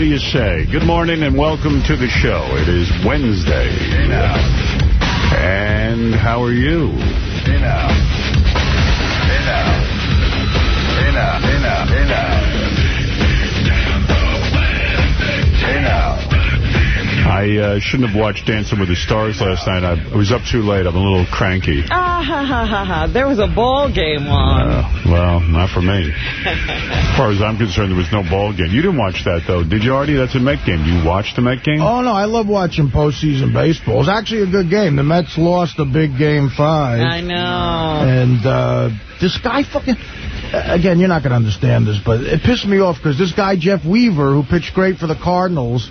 do you say? Good morning and welcome to the show. It is Wednesday. And how are you? Hey now. Hey now. Hey now. I uh, shouldn't have watched Dancing with the Stars last night. I, I was up too late. I'm a little cranky. Ah, ha, ha, ha, ha. There was a ball game on. Uh, well, not for me. As far as I'm concerned, there was no ball game. You didn't watch that, though, did you, Artie? That's a Met game. Do you watch the Met game? Oh, no, I love watching postseason baseball. It's actually a good game. The Mets lost a big game five. I know. And uh, this guy fucking... Again, you're not going to understand this, but it pissed me off because this guy, Jeff Weaver, who pitched great for the Cardinals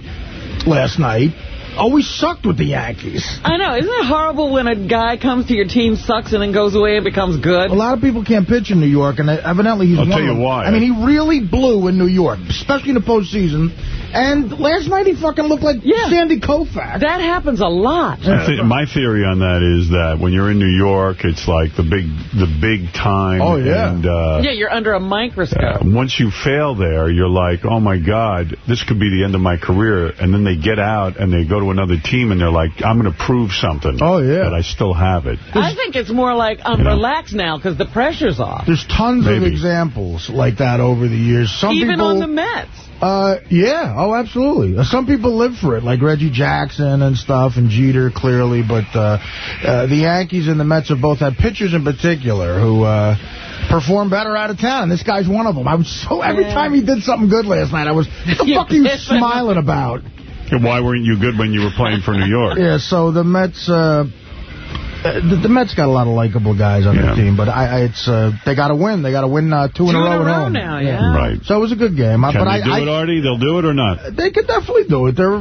last night, always sucked with the Yankees. I know. Isn't it horrible when a guy comes to your team, sucks, and then goes away and becomes good? A lot of people can't pitch in New York, and evidently he's I'll one tell of you them. why. I mean, he really blew in New York, especially in the postseason. And last night he fucking looked like Yeah. Sandy Koufax. That happens a lot. I thi- my theory on that is that when you're in New York, it's like the big the big time. Oh, yeah. And, uh, Yeah, you're under a uh, microscope. once you fail there, you're like, oh, my God, this could be the end of my career. And then they get out and they go to another team and they're like, I'm going to prove something. Oh, yeah. That I still have it. I think it's more like I'm You know. relaxed now because the pressure's off. There's tons of examples like that over the years. Some Even people, on the Mets. Uh, yeah, oh, absolutely. Uh, Some people live for it, like Reggie Jackson and stuff, and Jeter, clearly. But uh, uh, the Yankees and the Mets have both had pitchers in particular who uh, perform better out of town. This guy's one of them. I was so every Yeah. time he did something good last night, I was, what the fuck are you smiling about? And Why weren't you good when you were playing for New York? Yeah, so the Mets. Uh, the, the Mets got a lot of likable guys on Yeah. their team, but I, I it's uh, they got to win. They got to win uh, two, in a row in a at row home. now, yeah. Right. So it was a good game. Uh, Can but they I, do I, it, Artie? They'll do it or not? They could definitely do it. They're,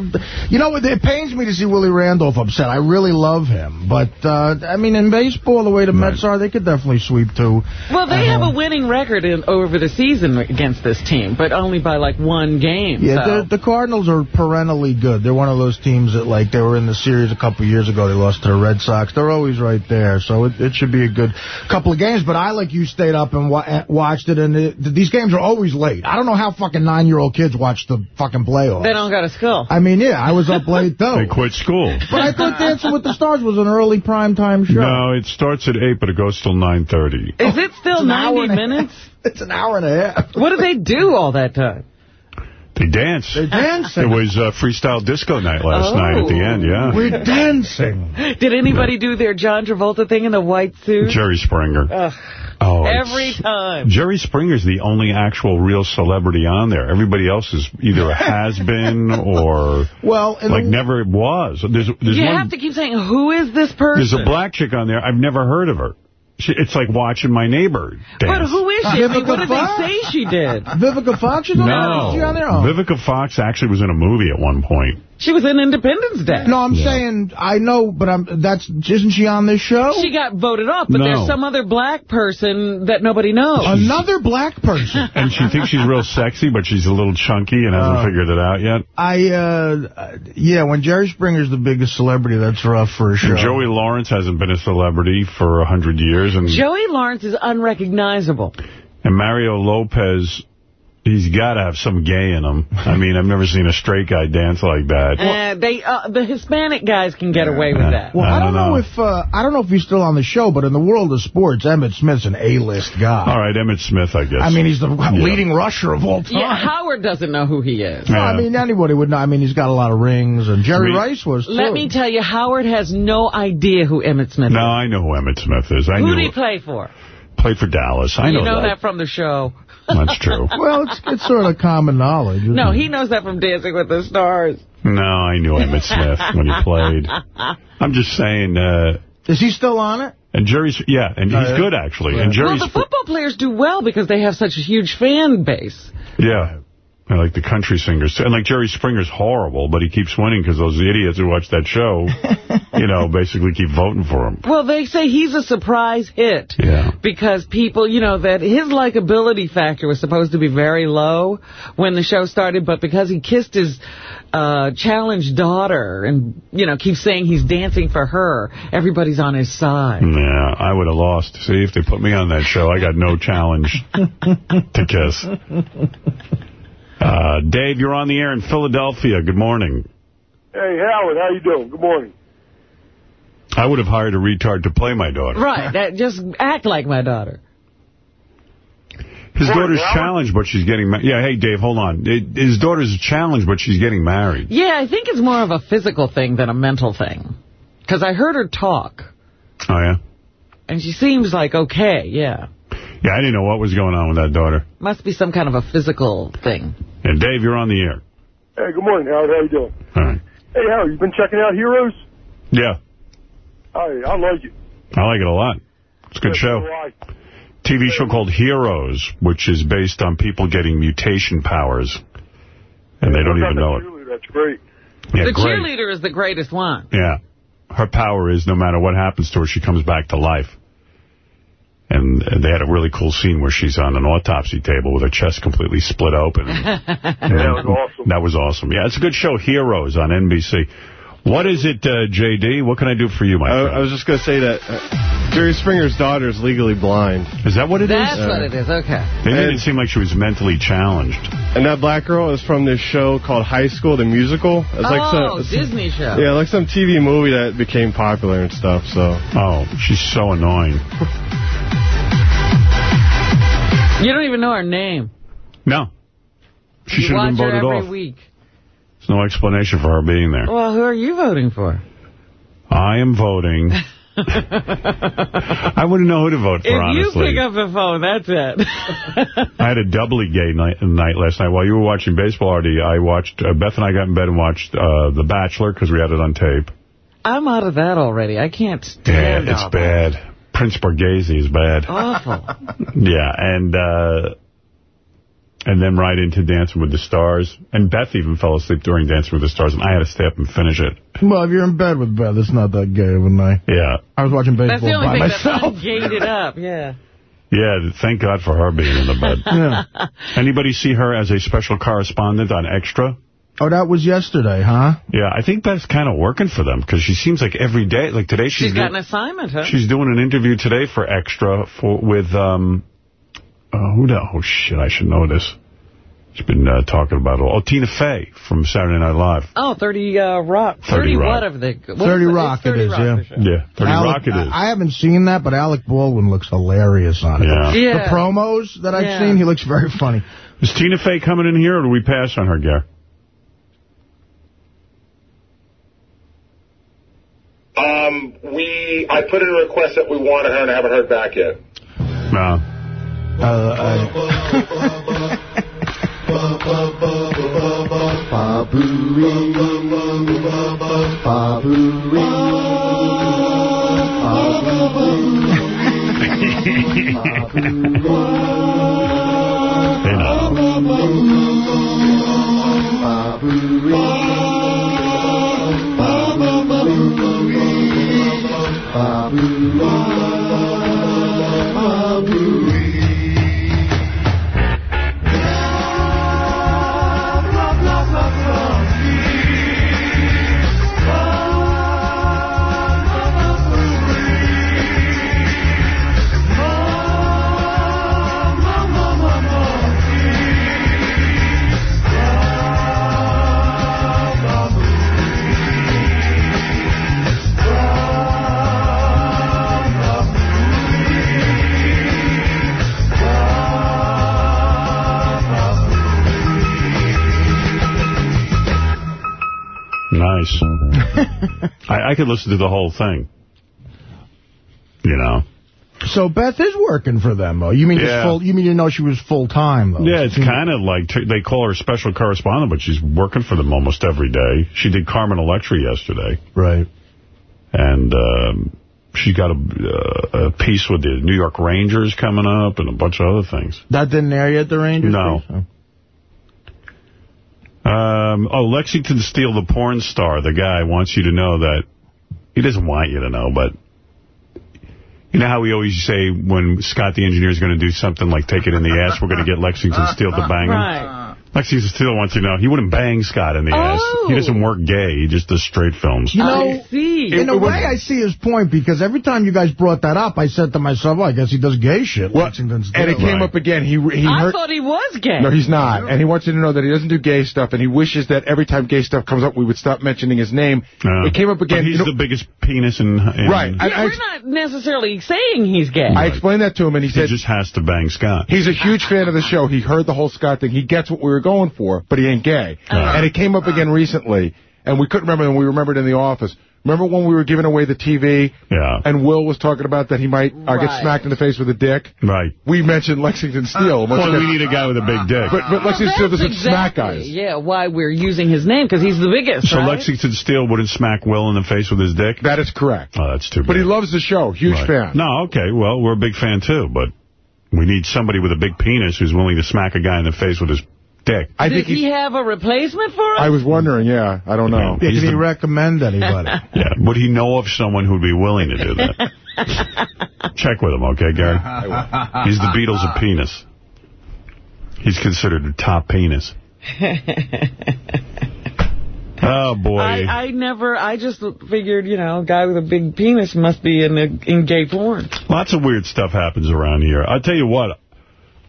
you know, it pains me to see Willie Randolph upset. I really love him, but uh, I mean, in baseball, the way the Mets are, they could definitely sweep too. Well, they have a winning record in, over the season against this team, but only by like one game. Yeah, so. the, the Cardinals are perennially good. They're one of those teams that, like, they were in the series a couple years ago. They lost to the Red Sox. They're always right there, so it, it should be a good couple of games. But I, like you, stayed up and wa watched it, and it, these games are always late. I don't know how fucking nine-year-old kids watch the fucking playoffs. They don't got a school. I mean, yeah, I was up late, though. They quit school. But I thought Dancing with the Stars was an early primetime show. No, it starts at 8, but it goes till 9.30. Is it still It's an hour 90 minutes? It's an hour and a half. What do they do all that time? They dance. They're dancing. It was uh, freestyle disco night last Oh. night at the end, yeah. We're dancing. Did anybody do their John Travolta thing in the white suit? Jerry Springer. Ugh, Oh, every time. Jerry Springer's the only actual real celebrity on there. Everybody else is either a has-been or, Well, like, never was. There's, there's You one, have to keep saying, who is this person? There's a black chick on there. I've never heard of her. She, it's like watching my neighbor dance. But who is she? I mean, Vivica what did Fox? they say she did? Vivica Fox is on there? No. She on there? Oh. Vivica Fox actually was in a movie at one point. She was in Independence Day. No, I'm Yeah. saying I know, but I'm that's isn't she on this show? She got voted off, but No. there's some other black person that nobody knows. Another black person. And she thinks she's real sexy, but she's a little chunky and hasn't Oh. figured it out yet. I uh yeah, when Jerry Springer's the biggest celebrity, that's rough for a show. And Joey Lawrence hasn't been a celebrity for a hundred years. And, Joey Lawrence is unrecognizable. and Mario Lopez, he's got to have some gay in him. I mean, I've never seen a straight guy dance like that. Uh, they, uh, the Hispanic guys can get away with that. well, I I don't don't know, know. if uh, I don't know if he's still on the show, but in the world of sports, Emmitt Smith's an A-list guy. All right, Emmitt Smith, I guess. I mean, he's the leading rusher of all time. Yeah, Howard doesn't know who he is. No, I mean, anybody would know. I mean, he's got a lot of rings, and Jerry I mean- Rice was, too. Let me tell you, Howard has no idea who Emmitt Smith No, is. No, I know who Emmitt Smith is. I Who knew did he play for? played for Dallas. I you know, know that. from the show. That's true. Well, it's, it's sort of common knowledge. No, it? he knows that from Dancing with the Stars. No, I knew Emmitt Smith when he played. I'm just saying, uh, Is he still on it? and Jerry's, yeah, and he's yeah. good, actually. Yeah. And Well, the football players do well because they have such a huge fan base. yeah. I like the country singers. And like Jerry Springer's horrible, but he keeps winning because those idiots who watch that show, you know, basically keep voting for him. Well, they say he's a surprise hit. Yeah. Because people, you know, that his likability factor was supposed to be very low when the show started, but because he kissed his uh, challenged daughter and, you know, keeps saying he's dancing for her, everybody's on his side. Yeah, I would have lost. See, if they put me on that show, I got no challenge to kiss. Uh, Dave, you're on the air in Philadelphia. Good morning. Hey, Howard, how you doing? Good morning. I would have hired a retard to play my daughter. Right. That, just act like my daughter. His Morning, daughter's Howard. challenged, but she's getting married. Yeah, hey, Dave, hold on. It, his daughter's challenged, but she's getting married. Yeah, I think it's more of a physical thing than a mental thing. Because I heard her talk, Oh, yeah? and she seems like okay, yeah. Yeah, I didn't know what was going on with that daughter. Must be some kind of a physical thing. And Dave, you're on the air. Hey, good morning, Howard. How are you doing? All right. Hey, Howard, you been checking out Heroes? Yeah, I I like it. I like it a lot. It's a good Yeah, show. so. TV show called Heroes, which is based on people getting mutation powers. And they don't even know it. That's great. Yeah, the great. cheerleader is the greatest one. Yeah. Her power is no matter what happens to her, she comes back to life. And uh, they had a really cool scene where she's on an autopsy table with her chest completely split open. And that was awesome. That was awesome. Yeah, it's a good show, Heroes, on NBC. What is it, uh, J.D.? What can I do for you, my I, friend? I was just going to say that uh, Jerry Springer's daughter is legally blind. is that what it is? That's what it is, okay. They made it And- seem like she was mentally challenged. And that black girl is from this show called High School, the musical. It's like oh, some, it's- Disney show. Yeah, like some TV movie that became popular and stuff, so. Oh, she's so annoying. You don't even know her name. No. She should have been voted every off. week. There's no explanation for her being there. Well, who are you voting for? I am voting. I wouldn't know who to vote for, if you pick up the phone, that's it. I had a doubly gay night, night last night. While you were watching baseball, Artie, I watched, uh, Beth and I got in bed and watched uh, The Bachelor because we had it on tape. I'm out of that already. I can't Yeah, stand it's all that. bad. Prince Borghese is bad. Awful. Yeah, and uh, and then right into Dancing with the Stars. And Beth even fell asleep during Dancing with the Stars, and I had to stay up and finish it. Well, if you're in bed with Beth, it's not that gay of a night. Yeah. I was watching That's the baseball only by thing myself. that's gated up, yeah. Yeah, thank God for her being in the bed. Yeah. Anybody see her as a special correspondent on Extra? Oh, that was yesterday, huh? Yeah, I think that's kind of working for them because she seems like every day, like today she's She's got an assignment, huh? she's doing an interview today for Extra for with um uh, who the oh shit I should know this. She's been uh, talking about it. all. Oh, Tina Fey from Saturday Night Live. Oh, 30 uh, Rock. 30 Rock. what of the... what 30 is it? Rock It's 30 it is, Rock yeah. Yeah, 30 Alec- Rock it is. I haven't seen that, but Alec Baldwin looks hilarious on it. Yeah. Yeah. The promos that I've Yeah. seen, he looks very funny. Is Tina Fey coming in here or do we pass on her, Gare? Um, we, I put in a request that we wanted her and I haven't heard back yet. No. Uh, You know. Nice. I, I could listen to the whole thing. You know. so Beth is working for them, though. You mean Yeah. full? You mean you know she was full time, though? Yeah, it's kind of like they call her special correspondent, but she's working for them almost every day. She did Carmen Electra yesterday, right. and um, she got a, uh, a piece with the New York Rangers coming up and a bunch of other things. That didn't air yet, the Rangers? No. piece? Oh. Um, oh, Lexington Steele, the porn star, the guy wants you to know that he doesn't want you to know, but you know how we always say when Scott the engineer is going to do something like take it in the ass, we're going to get Lexington Steele to bang him? Right. Lexington Steele wants to know, he wouldn't bang Scott in the Oh. ass. He doesn't work gay. He just does straight films. You know, I see. in It- a way, I see his point, because every time you guys brought that up, I said to myself, well, I guess he does gay shit. Well, Lexington and it came Right. up again. He he I heard. thought he was gay. No, he's not. And he wants you to know that he doesn't do gay stuff, and he wishes that every time gay stuff comes up, we would stop mentioning his name. Uh, it came up but again. he's you know- the biggest penis in... in Right. I- yeah, we're not necessarily saying he's gay. I explained that to him, and he He said He just has to bang Scott. he's a huge fan of the show. He heard the whole Scott thing. He gets what we were going for, but he ain't gay. And it came up again recently, and we couldn't remember, and we remembered in the office. Remember when we were giving away the TV? Yeah. And Will was talking about that he might uh, get smacked in the face with a dick? Right. We mentioned Lexington Steele. Once Well, we need a guy with a big dick. but, but Lexington Well, Steele doesn't smack guys. Yeah, why we're using his name, because he's the biggest, so right? Lexington Steele wouldn't smack Will in the face with his dick? That is correct. Oh, that's too bad. But he loves the show. Huge Right. fan. No, okay. Well, we're a big fan, too. But we need somebody with a big penis who's willing to smack a guy in the face with his dick. I Did think he he. have a replacement for us? I was wondering. Yeah, I don't know. Yeah, He's he the- recommend anybody? Yeah. Would he know of someone who'd be willing to do that? Check with him, okay, Gary? He's the Beatles of penis. He's considered a top penis. Oh, boy. I, I never, I just figured, you know, a guy with a big penis must be in, the, in gay porn. Lots of weird stuff happens around here. I'll tell you what.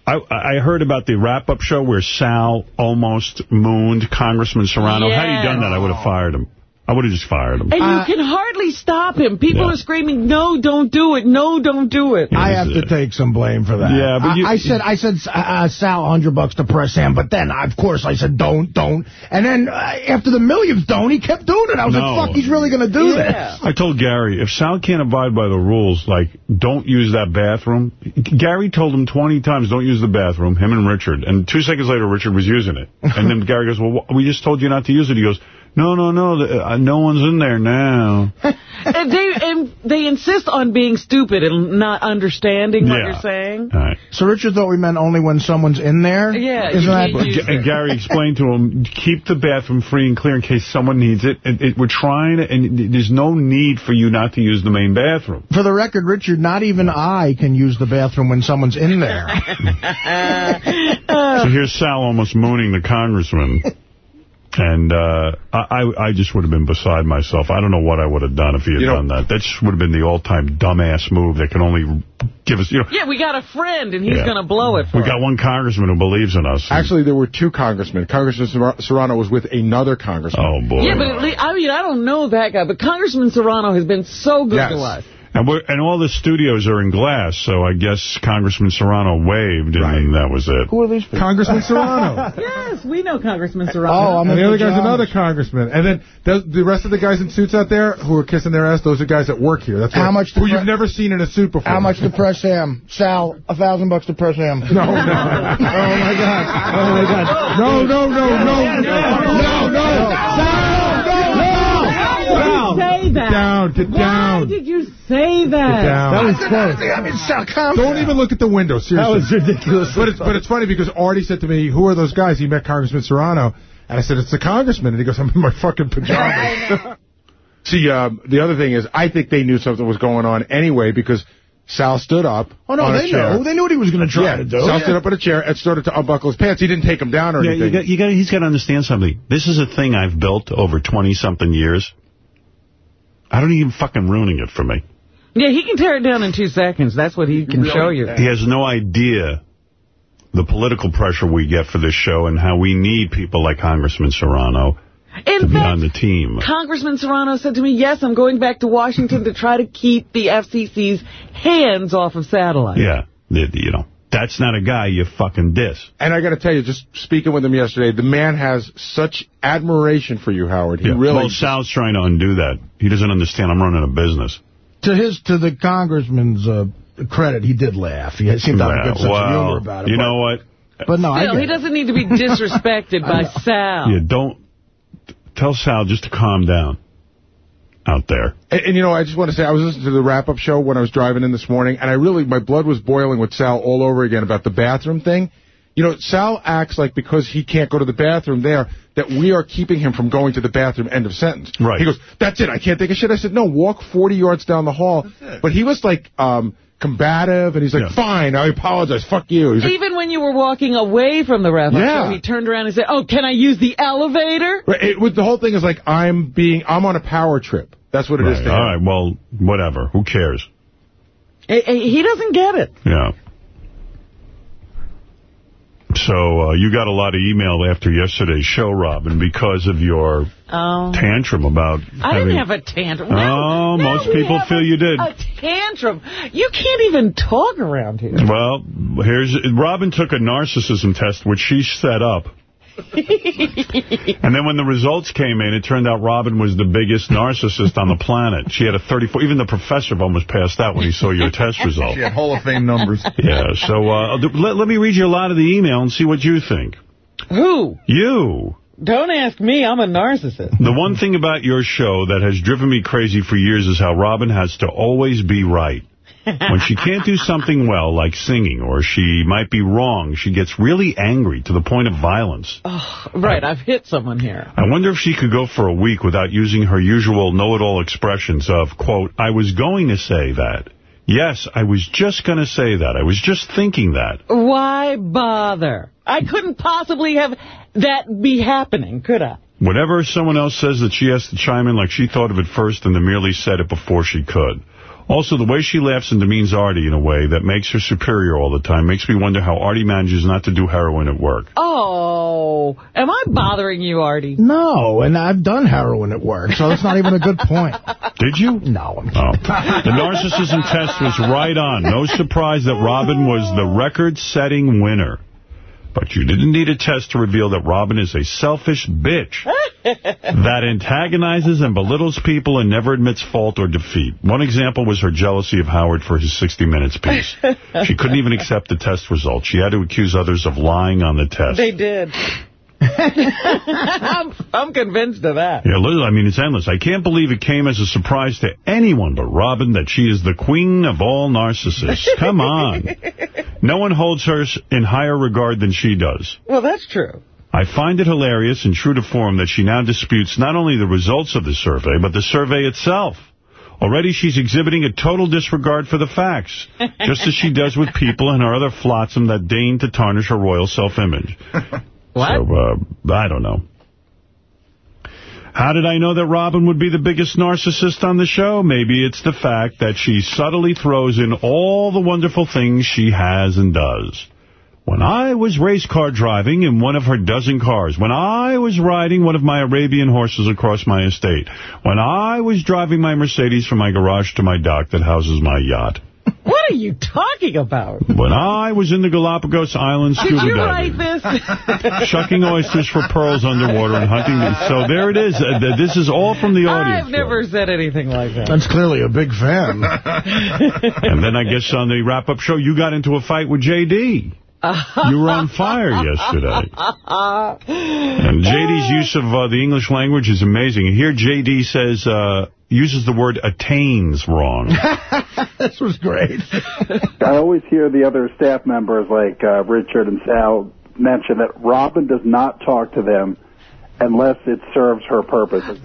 I, I heard about the wrap-up show where Sal almost mooned Congressman Serrano. Had he done that, I would have fired him. I would have just fired him. And Uh, you can hardly stop him. People Yeah. are screaming, no, don't do it. No, don't do it. I have to take some blame for that. Yeah, but I, you- I said, I said, uh, uh, Sal, 100 bucks to press him, but then, of course, I said, don't, don't. And then, uh, after the millionth don't, he kept doing it. I was No. like, fuck, he's really going to do Yeah. this. I told Gary, if Sal can't abide by the rules, like, don't use that bathroom. Gary told him 20 times, don't use the bathroom, him and Richard. And two seconds later, Richard was using it. And then Gary goes, well, we just told you not to use it. He goes, no, no, no, the, uh, no one's in there now. and, they, and they insist on being stupid and not understanding what you're saying. All right. So Richard thought we meant only when someone's in there? Yeah, Isn't that... can't And Gary explained to him, keep the bathroom free and clear in case someone needs it. And it we're trying to, and there's no need for you not to use the main bathroom. For the record, Richard, not even I can use the bathroom when someone's in there. So here's Sal almost mooning the congressman. And uh, I, I just would have been beside myself. I don't know what I would have done if he had You know- done that. That just would have been the all-time dumbass move that can only give us, you know. Yeah, we got a friend, and he's Yeah. going to blow it for We us. got one congressman who believes in us. Actually, there were two congressmen. Congressman Serrano was with another congressman. oh, boy. Yeah, but I mean, I don't know that guy, but Congressman Serrano has been so good Yes. to us. And, we're, and all the studios are in glass, so I guess Congressman Serrano waved, and then that was it. Who are these people? Congressman Serrano. Yes, we know Congressman oh, Serrano. Oh, I'm And the other guy's pajamas. another congressman. And then the, the rest of the guys in suits out there who are kissing their ass, those are guys that work here. That's How much to Who you've never seen in a suit before. How much to press him? Sal, a thousand bucks to press him. No, no. oh, my God. Oh, my God. No, no, no, no. No, no. Sal, no, no. Say that? Down, get Why down. did you say that? Get down. That was close. I mean, Sal, calm Don't down. even look at the window, seriously. That was ridiculous. But it's, but it's funny because Artie said to me, who are those guys? He met Congressman Serrano. And I said, it's the congressman. And he goes, I'm in my fucking pajamas. See, um, the other thing is, I think they knew something was going on anyway because Sal stood up Oh, no, on a they chair. knew. They knew what he was going to try Yeah, to do. Sal stood up on a chair and started to unbuckle his pants. He didn't take him down or Yeah, you anything. got, you got, he's got to understand something. This is a thing I've built over 20-something years. I don't even fucking ruining it for me. Yeah, he can tear it down in two seconds. That's what he can show you. He has no idea the political pressure we get for this show and how we need people like Congressman Serrano to In be on the team. Congressman Serrano said to me, yes, I'm going back to Washington to try to keep the FCC's hands off of satellites. Yeah, you know, that's not a guy you fucking diss. And I got to tell you, just speaking with him yesterday, the man has such admiration for you, Howard. He Yeah. really... Well, Sal's trying to undo that. He doesn't understand I'm running a business. To his, to the congressman's uh, credit, he did laugh. He seemed to have a good sense of humor about it. you but, know what? But no, Still, get he it. doesn't need to be disrespected by Sal. Yeah, don't tell Sal just to calm down out there. And, and, you know, I just want to say, I was listening to the wrap-up show when I was driving in this morning, and I really, my blood was boiling with Sal all over again about the bathroom thing. You know, Sal acts like because he can't go to the bathroom there, that we are keeping him from going to the bathroom, end of sentence. Right. He goes, that's it, I can't take a shit. I said, no, walk 40 yards down the hall. But he was like, um, combative, and he's like, Yeah. fine, I apologize, fuck you. He's like, Even when you were walking away from the wrap-up Yeah. show, he turned around and said, oh, can I use the elevator? Right, it, with the whole thing is like, I'm being, I'm on a power trip. That's what it is Right. to All him. right, well, whatever. Who cares? He doesn't get it. Yeah. So uh, you got a lot of email after yesterday's show, Robin, because of your Oh. tantrum about I having... didn't have a tantrum. Oh, most people feel a- you did. A tantrum. You can't even talk around here. Well, here's Robin took a narcissism test, which she set up. and then when the results came in, it turned out Robin was the biggest narcissist on the planet. She had a 34. Even the professor almost passed out when he saw your test result. She had Hall of Fame numbers. Yeah, so uh, let, let me read you a lot of the email and see what you think. Who? You. Don't ask me. I'm a narcissist. The one thing about your show that has driven me crazy for years is how Robin has to always be right. When she can't do something well, like singing, or she might be wrong, she gets really angry to the point of violence. Right, I've hit someone here. I wonder if she could go for a week without using her usual know-it-all expressions of, quote, I was going to say that. Yes, I was just going to say that. I was just thinking that. Why bother? I couldn't possibly have that be happening, could I? Whenever someone else says that she has to chime in like she thought of it first and then merely said it before she could. Also, the way she laughs and demeans Artie in a way that makes her superior all the time makes me wonder how Artie manages not to do heroin at work. Oh, am I bothering you, Artie? No, and I've done heroin at work, so that's not even a good point. Did you? No. I'm Oh. The narcissism test was right on. No surprise that Robin was the record-setting winner. But you didn't need a test to reveal that Robin is a selfish bitch that antagonizes and belittles people and never admits fault or defeat. One example was her jealousy of Howard for his 60 Minutes piece. She couldn't even accept the test results. She had to accuse others of lying on the test. They did. I'm, I'm convinced of that. Yeah, Liz, I mean, it's endless. I can't believe it came as a surprise to anyone but Robin that she is the queen of all narcissists. Come on. No one holds her in higher regard than she does. Well, that's true. I find it hilarious and true to form that she now disputes not only the results of the survey, but the survey itself. Already she's exhibiting a total disregard for the facts, just as she does with people and her other flotsam that deign to tarnish her royal self-image. What? So, uh, I don't know. How did I know that Robin would be the biggest narcissist on the show? Maybe it's the fact that she subtly throws in all the wonderful things she has and does. When I was race car driving in one of her dozen cars, when I was riding one of my Arabian horses across my estate, when I was driving my Mercedes from my garage to my dock that houses my yacht, What are you talking about? when I was in the Galapagos Islands Did scuba you diving. write this? shucking oysters for pearls underwater and hunting. them. So there it is. Uh, this is all from the audience. I've never said anything like that. That's clearly a big fan. And then I guess on the wrap-up show, you got into a fight with J.D. You were on fire yesterday. And J.D.'s use of uh, the English language is amazing. And here J.D. says, uh, uses the word attains wrong. this was great. I always hear the other staff members like uh, Richard and Sal mention that Robin does not talk to them unless it serves her purpose.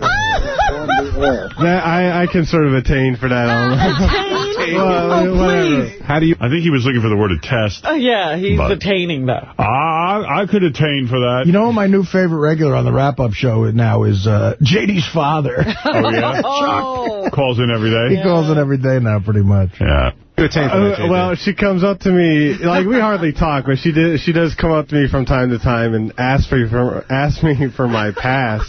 That, I, I can sort of attain for that. Attain? Well, oh, whatever. please. How do you... I think he was looking for the word attest. Oh, yeah, he's But- attaining, though. Ah, I could attain for that. You know, my new favorite regular on the wrap-up show now is uh, JD's father. Oh, yeah? Oh. Calls in every day. He day? calls in every day now, pretty much. Yeah. Uh, well, she comes up to me like we hardly talk, but she did. She does come up to me from time to time and ask for, for ask me for my pass,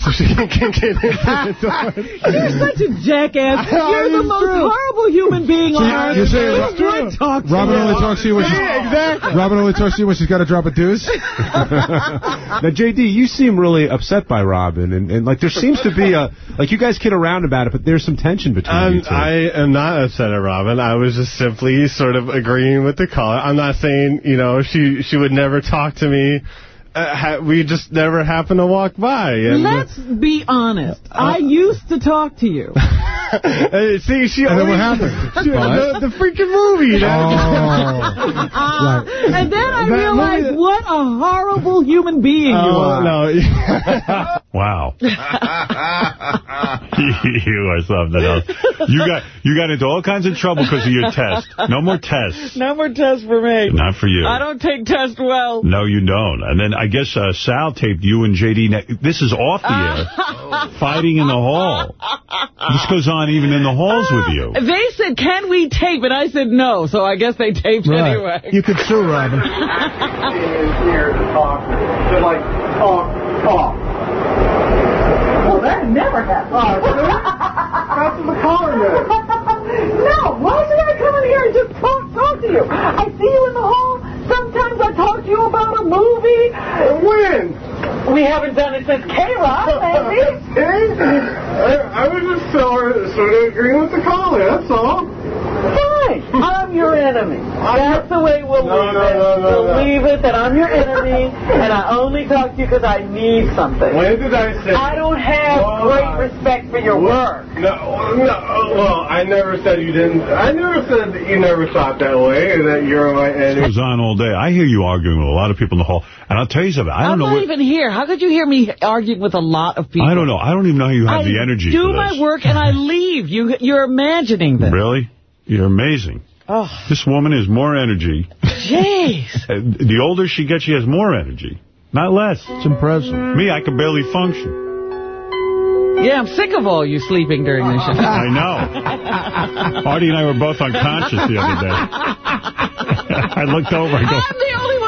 so she can, can get into the. You're such a jackass. You're the most true. horrible human being on earth. you're saying Who Ro- would talk Robin only talks to you when she's... Yeah, exactly. Robin only talks to you when she's got to drop a deuce? Now, JD, you seem really upset by Robin, and, and like there seems to be a like you guys kid around about it, but there's some tension between you two. I am not upset at Robin. I was just simply sort of agreeing with the caller. I'm not saying, you know, she she would never talk to me. Uh, ha we just never happened to walk by. And, Let's be honest. I used to talk to you. uh, see, she And then what happened? She- the, the freaking movie. that- Oh. And then I That realized movie- what a horrible human being you Oh, are. no. Wow. you are something else. You got you got into all kinds of trouble because of your test. No more tests. No more tests for me. Not for you. I don't take tests well. No, you don't. And then I guess uh, Sal taped you and J.D. This is off the air. Fighting in the hall. This goes on even in the halls with you. They said, can we tape? And I said no, so I guess they taped Right. anyway. You could sue Robin. here to talk to like talk, talk. Well, that never happened. Oh, That's the caller No, why should I come in here and just talk, talk to you? I see you in the hall. Sometimes I talk to you about a movie. When? We haven't done it since K-Rock, maybe. I, I was just sort of, sort of agreeing with the caller, that's all. Fine. I'm your enemy. That's the way we'll No, leave no, it. no, no, we'll no. leave it that I'm your enemy, and I only talk to you because I need something. When did I say... I don't have Oh, great my- respect for your work. No, no, oh, well, I never said you didn't. I never said that you never thought that way, and that you're my enemy. It enemy. goes on all day. I hear you arguing with a lot of people in the hall. And I'll tell you something. I don't I'm know not what... even here. How could you hear me arguing with a lot of people? I don't know. I don't even know how you have I the energy do for my work and I leave. You, you're imagining this. Really? You're amazing. Oh, This woman has more energy. jeez. Uh, The older she gets, she has more energy. Not less. It's impressive. Me, I can barely function. Yeah, I'm sick of all you sleeping during the show. I know. Artie and I were both unconscious the other day. I looked over. I go, I'm the only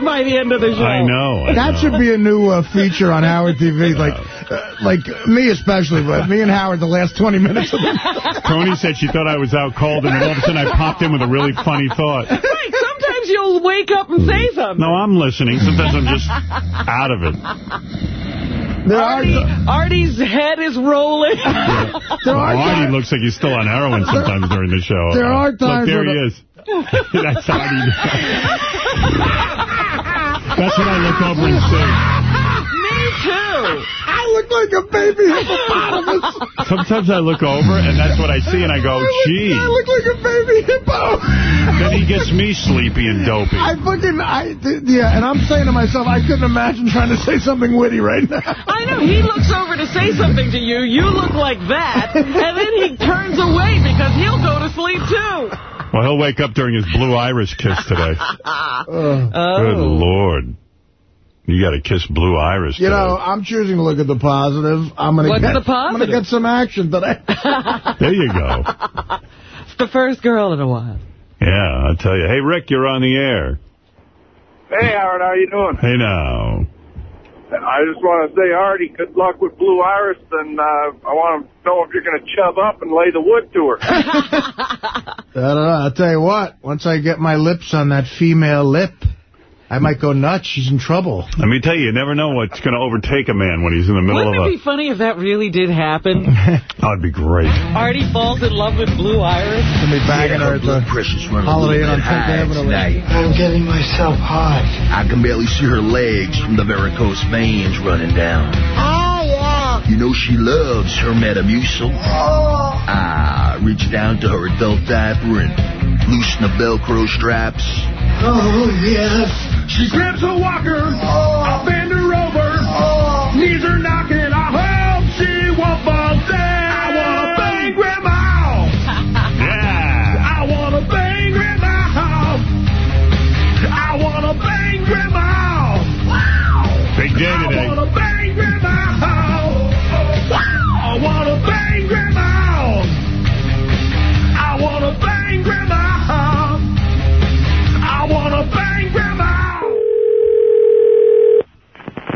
one awake by the end of the show. I know. I That know. should be a new uh, feature on Howard TV. Like, uh, like me especially, but me and Howard the last 20 minutes of the Tony said she thought I was out cold, and then all of a sudden I popped in with a really funny thought. Right, sometimes you'll wake up and say something. No, I'm listening. Sometimes I'm just out of it. There are, Artie, Artie's head is rolling. there are Artie looks like he's still on heroin sometimes during the show. There are times. Look, there he is. That's Artie. That's what I look over and say. Me too. I look like a baby hippopotamus. Sometimes I look over, and that's what I see, and I go, gee. I look like a baby hippo. Then he gets me sleepy and dopey. I fucking, I, yeah, and I'm saying to myself, I couldn't imagine trying to say something witty right now. I know. He looks over to say something to you. You look like that. And then he turns away because he'll go to sleep too. Well, he'll wake up during his blue iris kiss today. Oh. Good Lord. You got to kiss blue iris You today. know, I'm choosing to look at the positive. I'm gonna What's get, the positive? I'm gonna get some action today. There you go. It's the first girl in a while. Yeah, I'll tell you. Hey, Rick, you're on the air. Hey, Howard, how you doing? Hey, now. I just want to say, Artie, good luck with Blue Iris, and uh, I want to know if you're going to chub up and lay the wood to her. I don't know. I'll tell you what. Once I get my lips on that female lip, I might go nuts. She's in trouble. Let me tell you, you never know what's going to overtake a man when he's in the middle Wouldn't of it be funny if that really did happen? a... That'd be great. Artie falls in love with Blue Iris. Gonna be bagging her at the Holiday Inn on 10th Avenue. I'm getting myself hot. I can barely see her legs from the varicose veins running down. Oh, yeah. You know she loves her Metamucil. Oh. Ah, reach down to her adult diaper and loosen the Velcro straps. Oh, yes. She grabs a walker. Oh. I bend her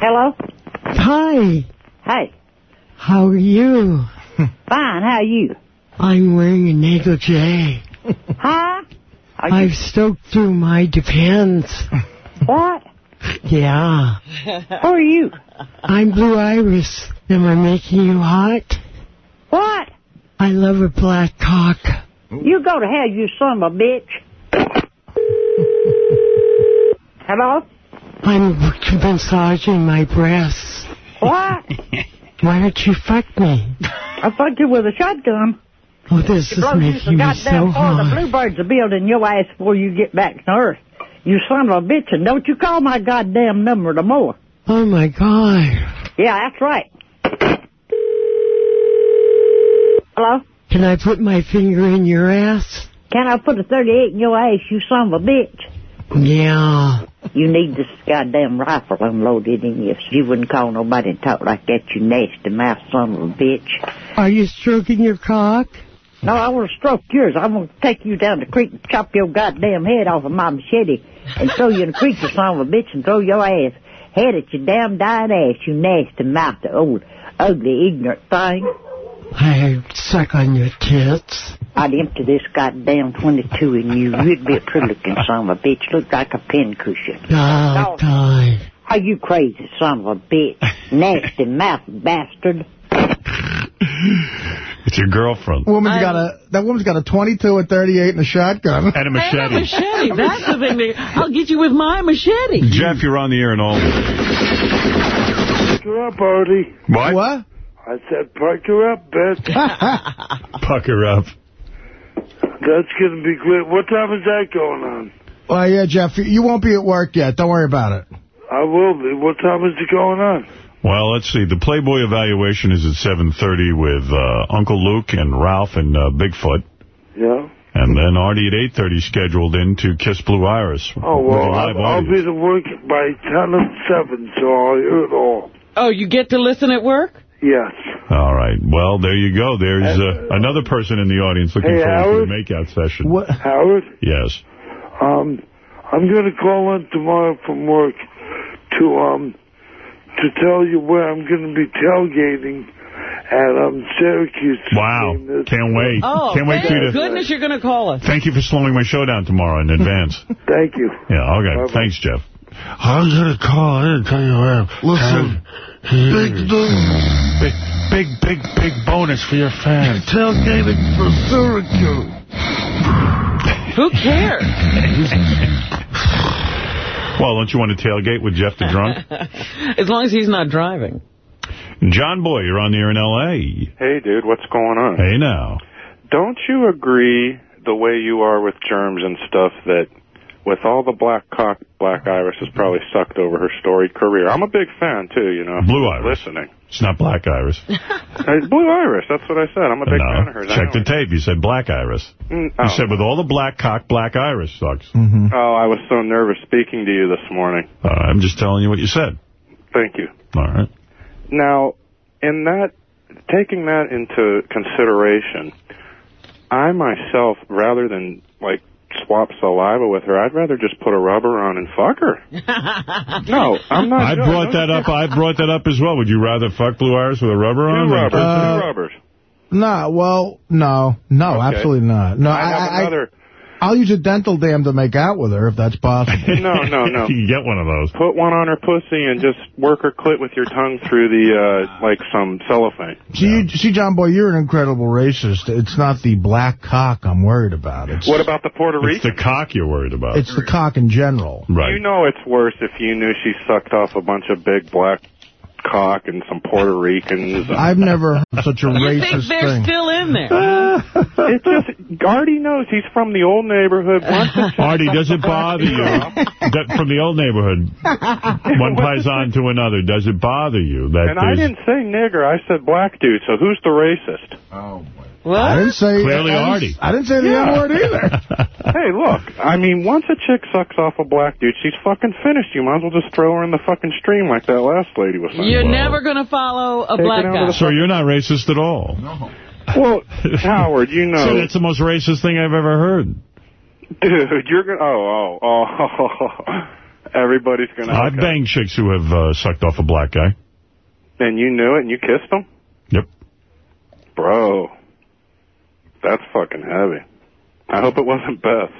Hello? Hi, Hey. how are you? Fine, how are you? I'm wearing a negligee. Huh? I've stoked through my depends. What? Yeah. Who are you? I'm Blue Iris. Am I making you hot? What? I love a black cock. You go to hell, you son of a bitch. Hello? I'm massaging my breasts. What? Why don't you fuck me? I fucked you with a shotgun. Oh, this is making me so for the bluebirds are building your ass before you get back to Earth. You son of a bitch, and don't you call my goddamn number no more. Oh, my God. Yeah, that's right. Hello? Can I put my finger in your ass? Can I put a 38 in your ass, you son of a bitch? Yeah. You need this goddamn rifle unloaded in you. You wouldn't call nobody and talk like that, you nasty mouth son of a bitch. Are you stroking your cock? No, I want to stroke yours. I want to take you down the creek and chop your goddamn head off of my machete and throw you in the creek, you son of a bitch, and throw your ass head at your damn dying ass, you nasty mouth, old, ugly, ignorant thing. I suck on your tits. I'd empty this goddamn 22 in you. You'd be a pretty-looking son of a bitch. Look like a pin cushion. Oh, God. Are you crazy son of a bitch? Nasty mouth bastard. It's your girlfriend. Woman's got a that woman's got a 22, a 38, and a shotgun. And a And a machete. machete. That's the thing. That, I'll get you with my machete. Jeff, you're on the air and all. Pick her up, Artie. What? What? I said, pick her up, bitch. Pucker up. That's going to be great. What time is that going on? Well, yeah, Jeff, you won't be at work yet. Don't worry about it. I will be. What time is it going on? Well, let's see. The Playboy evaluation is at 7.30 with uh, Uncle Luke and Ralph and uh, Bigfoot. Yeah. And then Artie at 8.30 scheduled in to Kiss Blue Iris. Oh, well, I'll, I'll be to work by 10 and 7, so I'll hear it all. Oh, you get to listen at work? Yes. All right. Well, there you go. There's uh, another person in the audience looking Hey, forward Howard? to the makeout session. What? Howard, Yes. um, I'm going to call in tomorrow from work to, um, to tell you where I'm going to be tailgating at, um, Syracuse. Wow. Can't wait. Oh, Can't wait thank for you to... goodness you're going to call us. Thank you for slowing my show down tomorrow in advance. Thank you. Yeah, okay. Thanks, Jeff. I'm gonna call in and tell you where. Listen, big hmm. news. Big, big, big, big bonus for your fans. Tailgating for Syracuse. Who cares? Well, don't you want to tailgate with Jeff the Drunk? as long as he's not driving. John Boy, you're on the air in L.A. Hey, dude, what's going on? Hey, now. Don't you agree the way you are with germs and stuff that with all the black cock, Black Iris has probably sucked over her storied career? I'm a big fan, too, you know. Blue Iris. Listening. It's not Black Iris. Blue Iris, that's what I said. I'm a big fan of no, hers. check the tape. You said Black Iris. Mm, You oh. said with all the black cock, Black Iris sucks. Oh, I was so nervous speaking to you this morning. Uh, I'm just telling you what you said. Thank you. All right. Now, in that, taking that into consideration, I myself, rather than, like, swap saliva with her, I'd rather just put a rubber on and fuck her. no, I'm not. I joking. brought that up. I brought that up as well. Would you rather fuck Blue Iris with a rubber on? Two than- rubbers. Uh, two rubbers. No, well, no. No, Okay. absolutely not. No, I I, have I, another. I'll use a dental dam to make out with her if that's possible. No, no, no. you can get one of those. Put one on her pussy and just work her clit with your tongue through the, uh, like some cellophane. See, you, see, John Boy, you're an incredible racist. It's not the black cock I'm worried about. It's What about the Puerto Rican? It's Rican? the cock you're worried about. it's the cock in general. right. You know it's worse if you knew she sucked off a bunch of big black cock and some Puerto Ricans. I've never heard such a You think racist they're thing. still in there? It's just Artie knows he's from the old neighborhood. Once the chick Artie, does it bother you that from the old neighborhood, one paisan to another? Does it bother you that And I there's didn't say nigger. I said black dude. So who's the racist? Oh, I What? didn't say Clearly I didn't, Artie. I didn't say the Yeah. N word either. hey, look. I mean, once a chick sucks off a black dude, she's fucking finished. You might as well just throw her in the fucking stream like that last lady was saying. You're Well- never going to follow a Take black guy. So you're not racist at all. No. Well, Howard, you know, So that's the most racist thing I've ever heard. dude, you're gonna. Oh, oh, oh. Everybody's gonna. I've banged chicks who have uh, sucked off a black guy. And you knew it, and you kissed them? Yep. bro. That's fucking heavy. I hope it wasn't Beth.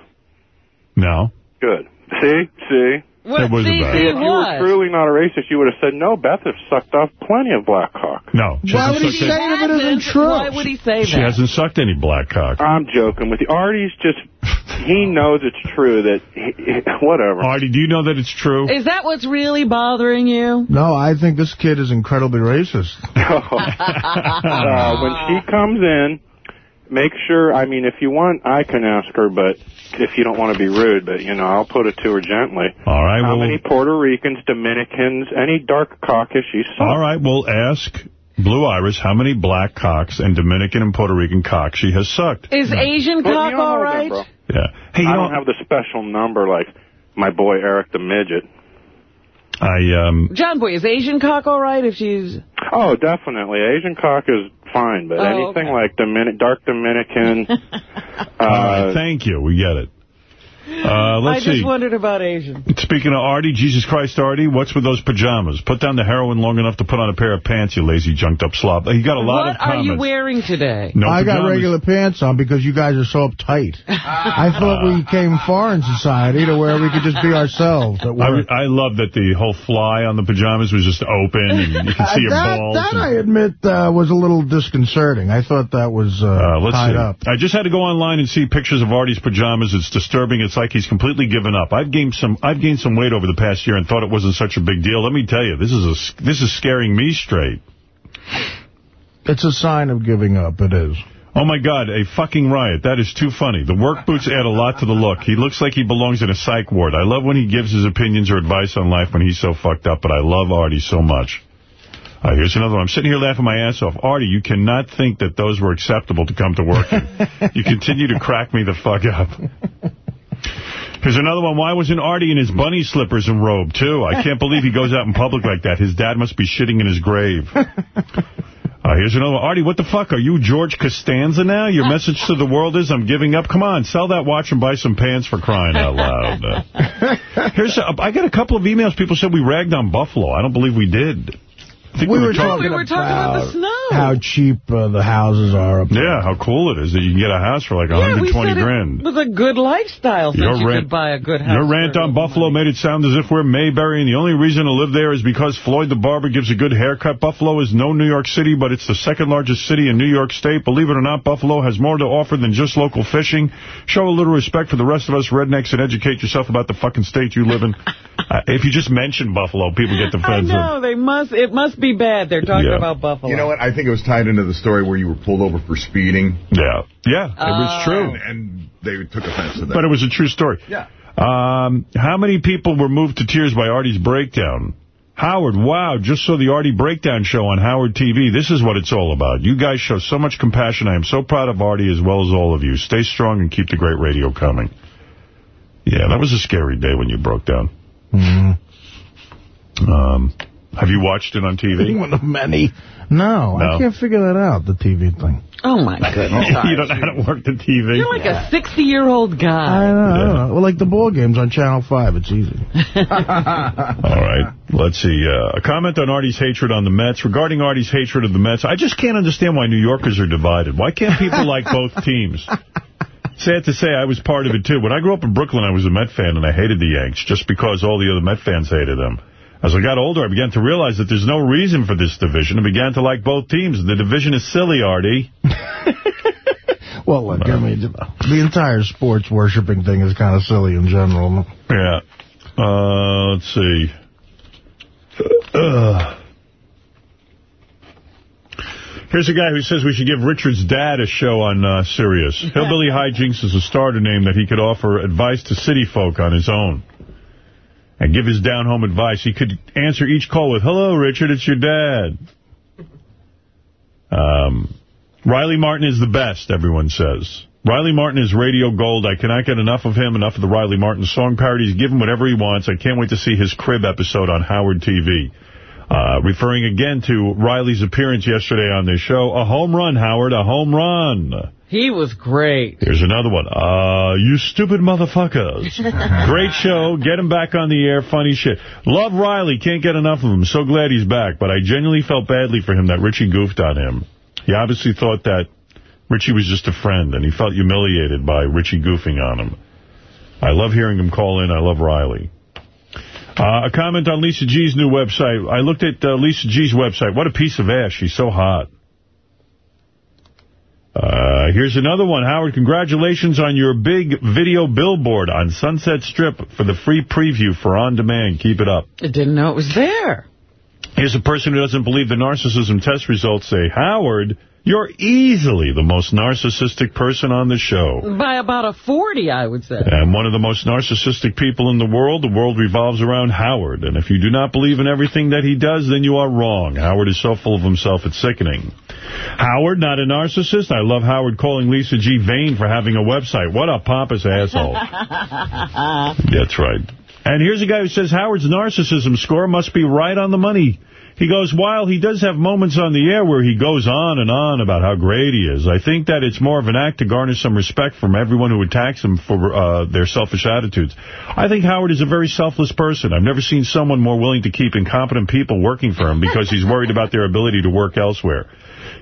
No. Good. See, see. What, It wasn't see, bad. see, If you were truly not a racist, you would have said, no, Beth has sucked off plenty of black cock. No. She Why hasn't would he sucked say any- if it isn't true? Why would he say She that? hasn't sucked any black cock. I'm joking with you. Artie's just, he knows it's true that, he, whatever. Artie, do you know that it's true? Is that what's really bothering you? No, I think this kid is incredibly racist. uh, when she comes in, make sure, I mean, if you want, I can ask her, but if you don't want to be rude, but, you know, I'll put it to her gently. All right. How Well, many Puerto Ricans, Dominicans, any dark caucasies? all right. We'll ask Blue Iris, how many black cocks and Dominican and Puerto Rican cocks she has sucked. Is Asian Well, cock don't all know that, right? bro. Yeah. Hey, you I don't have the special number like my boy Eric the Midget. I, um, John Boy, is Asian cock all right if she's... Oh, definitely. Asian cock is fine, but Oh, anything okay. like Dominic, dark Dominican, all right, uh, thank you. We get it. Uh, let's I just see. wondered about Asian. Speaking of Artie, Jesus Christ, Artie, what's with those pajamas? Put down the heroin long enough to put on a pair of pants, you lazy junked up slob. He got a lot of. What are you wearing today? No I got regular pants on because you guys are so uptight. I thought we came far in society to where we could just be ourselves. At I, work. I love that the whole fly on the pajamas was just open and you can see your that, balls. that I admit uh, was a little disconcerting. I thought that was uh, Uh, let's tied see. up. I just had to go online and see pictures of Artie's pajamas. It's disturbing. It's like he's completely given up. I've gained some. I've gained some weight over the past year and thought it wasn't such a big deal. Let me tell you, this is a, this is scaring me straight. It's a sign of giving up. It is. Oh, my God, a fucking riot. That is too funny. The work boots add a lot to the look. He looks like he belongs in a psych ward. I love when he gives his opinions or advice on life when he's so fucked up, but I love Artie so much. Uh, here's another one. I'm sitting here laughing my ass off. Artie, you cannot think that those were acceptable to come to work in. you continue to crack me the fuck up. Here's another one. Why wasn't Artie in his bunny slippers and robe, too? I can't believe he goes out in public like that. His dad must be shitting in his grave. Uh, here's another one. Artie, what the fuck? Are you George Costanza now? Your message to the world is, I'm giving up. Come on, sell that watch and buy some pants for crying out loud. Uh, here's a, I got a couple of emails. People said we ragged on Buffalo. I don't believe we did. I think We were talking- we were talking about the snow. How cheap uh, the houses are up there. Yeah, how cool it is that you can get a house for like Yeah, 120 said grand. it was a good lifestyle since Your you rant- could buy a good house. Your rant on little Buffalo made it sound as if we're Mayberry, and the only reason to live there is because Floyd the barber gives a good haircut. Buffalo is no New York City, but it's the second largest city in New York State. Believe it or not, Buffalo has more to offer than just local fishing. Show a little respect for the rest of us rednecks and educate yourself about the fucking state you live in. uh, if you just mention Buffalo, people get defensive. I defensive. know, they must, it must be bad. They're talking Yeah. about Buffalo. You know what? I think it was tied into the story where you were pulled over for speeding. Yeah. Yeah, it was true. And, and they took offense to that. But it was a true story. Yeah. Um, how many people were moved to tears by Artie's breakdown? Howard, wow, just saw the Artie Breakdown show on Howard TV. This is what it's all about. You guys show so much compassion. I am so proud of Artie as well as all of you. Stay strong and keep the great radio coming. Yeah, that was a scary day when you broke down. Um, have you watched it on TV? One of many. No, No. I can't figure that out, the TV thing. Oh, my goodness. you don't know how to work the TV? You're like a 60-year-old guy. I know, I don't know. Well, like the ball games on Channel 5, it's easy. All right. Let's see. Uh, a comment on Artie's hatred on the Mets. Regarding Artie's hatred of the Mets, I just can't understand why New Yorkers are divided. Why can't people like both teams? Sad to say, I was part of it, too. When I grew up in Brooklyn, I was a Met fan, and I hated the Yanks just because all the other Met fans hated them. As I got older, I began to realize that there's no reason for this division and began to like both teams. The division is silly, Artie. Well, look, I mean, the entire sports worshiping thing is kind of silly in general. Yeah. Uh, let's see. Uh. Here's a guy who says we should give Richard's dad a show on uh, Sirius. Hillbilly Hijinks is a starter name that he could offer advice to city folk on his own. And give his down-home advice. He could answer each call with, Hello, Richard, it's your dad. Um, Riley Martin is the best, everyone says. Riley Martin is radio gold. I cannot get enough of him, enough of the Riley Martin song parodies. Give him whatever he wants. I can't wait to see his crib episode on Howard TV. Uh, referring again to Riley's appearance yesterday on this show. A home run, Howard, a home run. He was great. Here's another one. Uh, you stupid motherfuckers. Great show. Get him back on the air. Funny shit. Love Riley. Can't get enough of him. So glad he's back. But I genuinely felt badly for him that Richie goofed on him. He obviously thought that Richie was just a friend, and he felt humiliated by Richie goofing on him. I love hearing him call in. I love Riley. Uh, a comment on Lisa G's new website. I looked at uh, Lisa G's website. What a piece of ass. She's so hot. Uh, here's another one. Howard, congratulations on your big video billboard on Sunset Strip for the free preview for On Demand. Keep it up. I didn't know it was there. Here's a person who doesn't believe the narcissism test results say, Howard, you're easily the most narcissistic person on the show. By about a 40, I would say. And one of the most narcissistic people in the world, the world revolves around Howard. And if you do not believe in everything that he does, then you are wrong. Howard is so full of himself, it's sickening. Howard, not a narcissist. I love Howard calling Lisa G. vain for having a website. What a pompous asshole. That's right. And here's a guy who says Howard's narcissism score must be right on the money. He goes, while he does have moments on the air where he goes on and on about how great he is, I think that it's more of an act to garner some respect from everyone who attacks him for uh, their selfish attitudes. I think Howard is a very selfless person. I've never seen someone more willing to keep incompetent people working for him because he's worried about their ability to work elsewhere.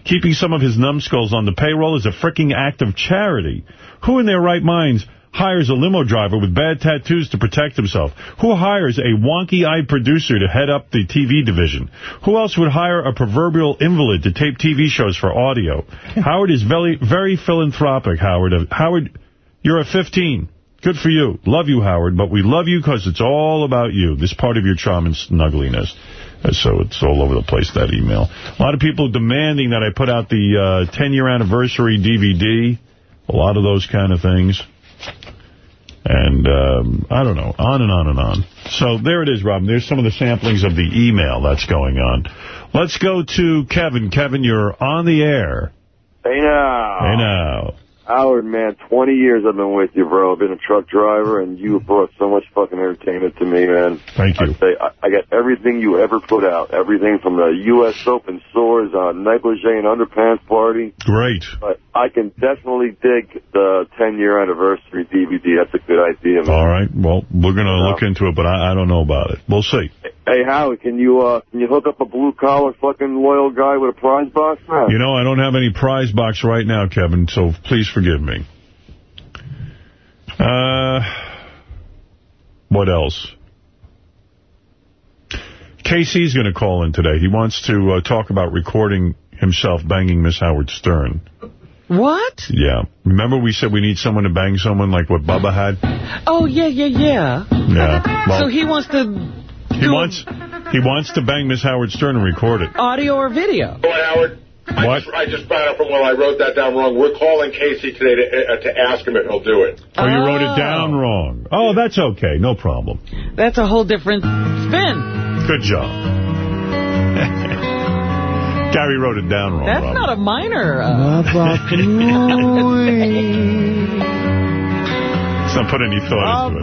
Keeping some of his numbskulls on the payroll is a freaking act of charity. Who in their right minds hires a limo driver with bad tattoos to protect himself? Who hires a wonky-eyed producer to head up the TV division? Who else would hire a proverbial invalid to tape TV shows for audio? Howard is very, very philanthropic, Howard. Uh, Howard, you're a 15. Good for you. Love you, Howard, but we love you because it's all about you, this part of your charm and snuggliness. Uh, So it's all over the place, that email. A lot of people demanding that I put out the 10-year anniversary DVD. A lot of those kind of things. And um, I don't know, on and on and on. So there it is, Robin. There's some of the samplings of the email that's going on. Let's go to Kevin. Kevin, you're on the air. Hey now. Hey now. Howard, man, 20 years I've been with you, bro. I've been a truck driver, and you brought so much fucking entertainment to me, man. Thank you. I, say, I, I got everything you ever put out. Everything from the U.S. Open Sores, uh, negligee and underpants party. Great. But I can definitely dig the 10-year anniversary DVD. That's a good idea, man. All right. Well, we're going to look into it, but I, I don't know about it. We'll see. Hey, Howard, can you uh, can you hook up a blue-collar fucking loyal guy with a prize box, man? You know, I don't have any prize box right now, Kevin, so please forgive me. Uh, what else? Casey's going to call in today. He wants to uh, talk about recording himself banging Miss Howard Stern. What? Yeah. Remember we said we need someone to bang someone like what Bubba had? Oh, yeah, yeah, yeah. Yeah. Well, so he wants to he wants he wants to bang Miss Howard Stern and record it. audio or video. What, Howard? I What? just, I just found out from when I wrote that down wrong. We're calling Casey today to, uh, to ask him if he'll do it. Oh, you wrote it down wrong. Oh, that's okay. No problem. That's a whole different spin. Good job. Gary wrote it down wrong, That's Robin. not a minor. Uh, Let's not put any thought into it.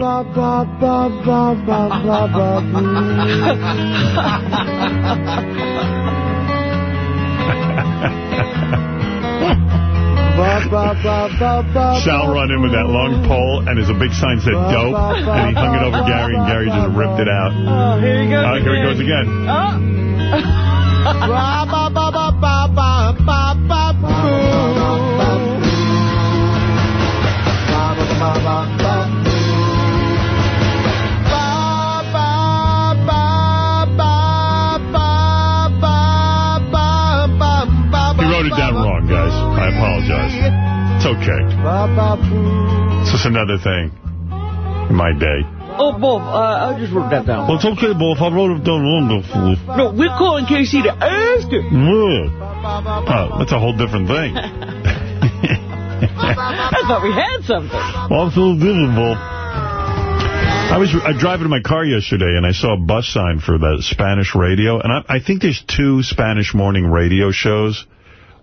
Sal run in with that long pole, and there's a big sign said dope, and he hung it over Gary, and Gary just ripped it out. Oh, here he goes Uh, here he goes again. He It's. It's just another thing in my day. Oh, Bob, uh, I just wrote that down. Well, it's okay, Wolf. I wrote it down Wolf. No, we're calling Casey to ask him. Yeah. Oh, that's a whole different thing. I thought we had something. Well, I'm so visible. I was I driving in my car yesterday, and I saw a bus sign for the Spanish radio. And I, I think there's two Spanish morning radio shows.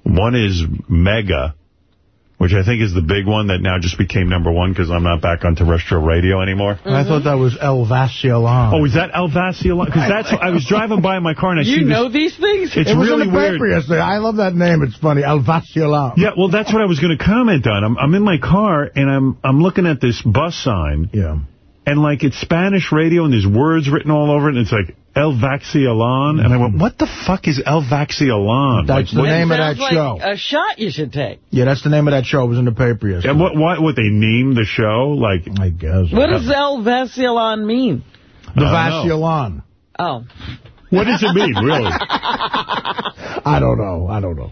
One is Mega, which I think is the big one that now just became number one because I'm not back on terrestrial radio anymore. I thought that was El Vacilan. Oh, is that El Vacilan? Because that's I was driving by in my car and I You see this- know these things? It's it was really in the weird. paper yesterday. I love that name. It's funny. El Vacilan. Yeah, well, that's what I was going to comment on. I'm, I'm in my car, and I'm I'm looking at this bus sign. Yeah. And, like, it's Spanish radio, and there's words written all over it, and it's like, El Vaxialan. And I went, mm-hmm. what the fuck is El Vaxialan? That's the name of Sounds that like show. a shot you should take. Yeah, that's the name of that show. It was in the paper yesterday. And what, what, what, they named the show? Like, I guess. What does El Vacilan mean? The I don't know. Vacilan. Oh. What does it mean, really? I don't know. I don't know.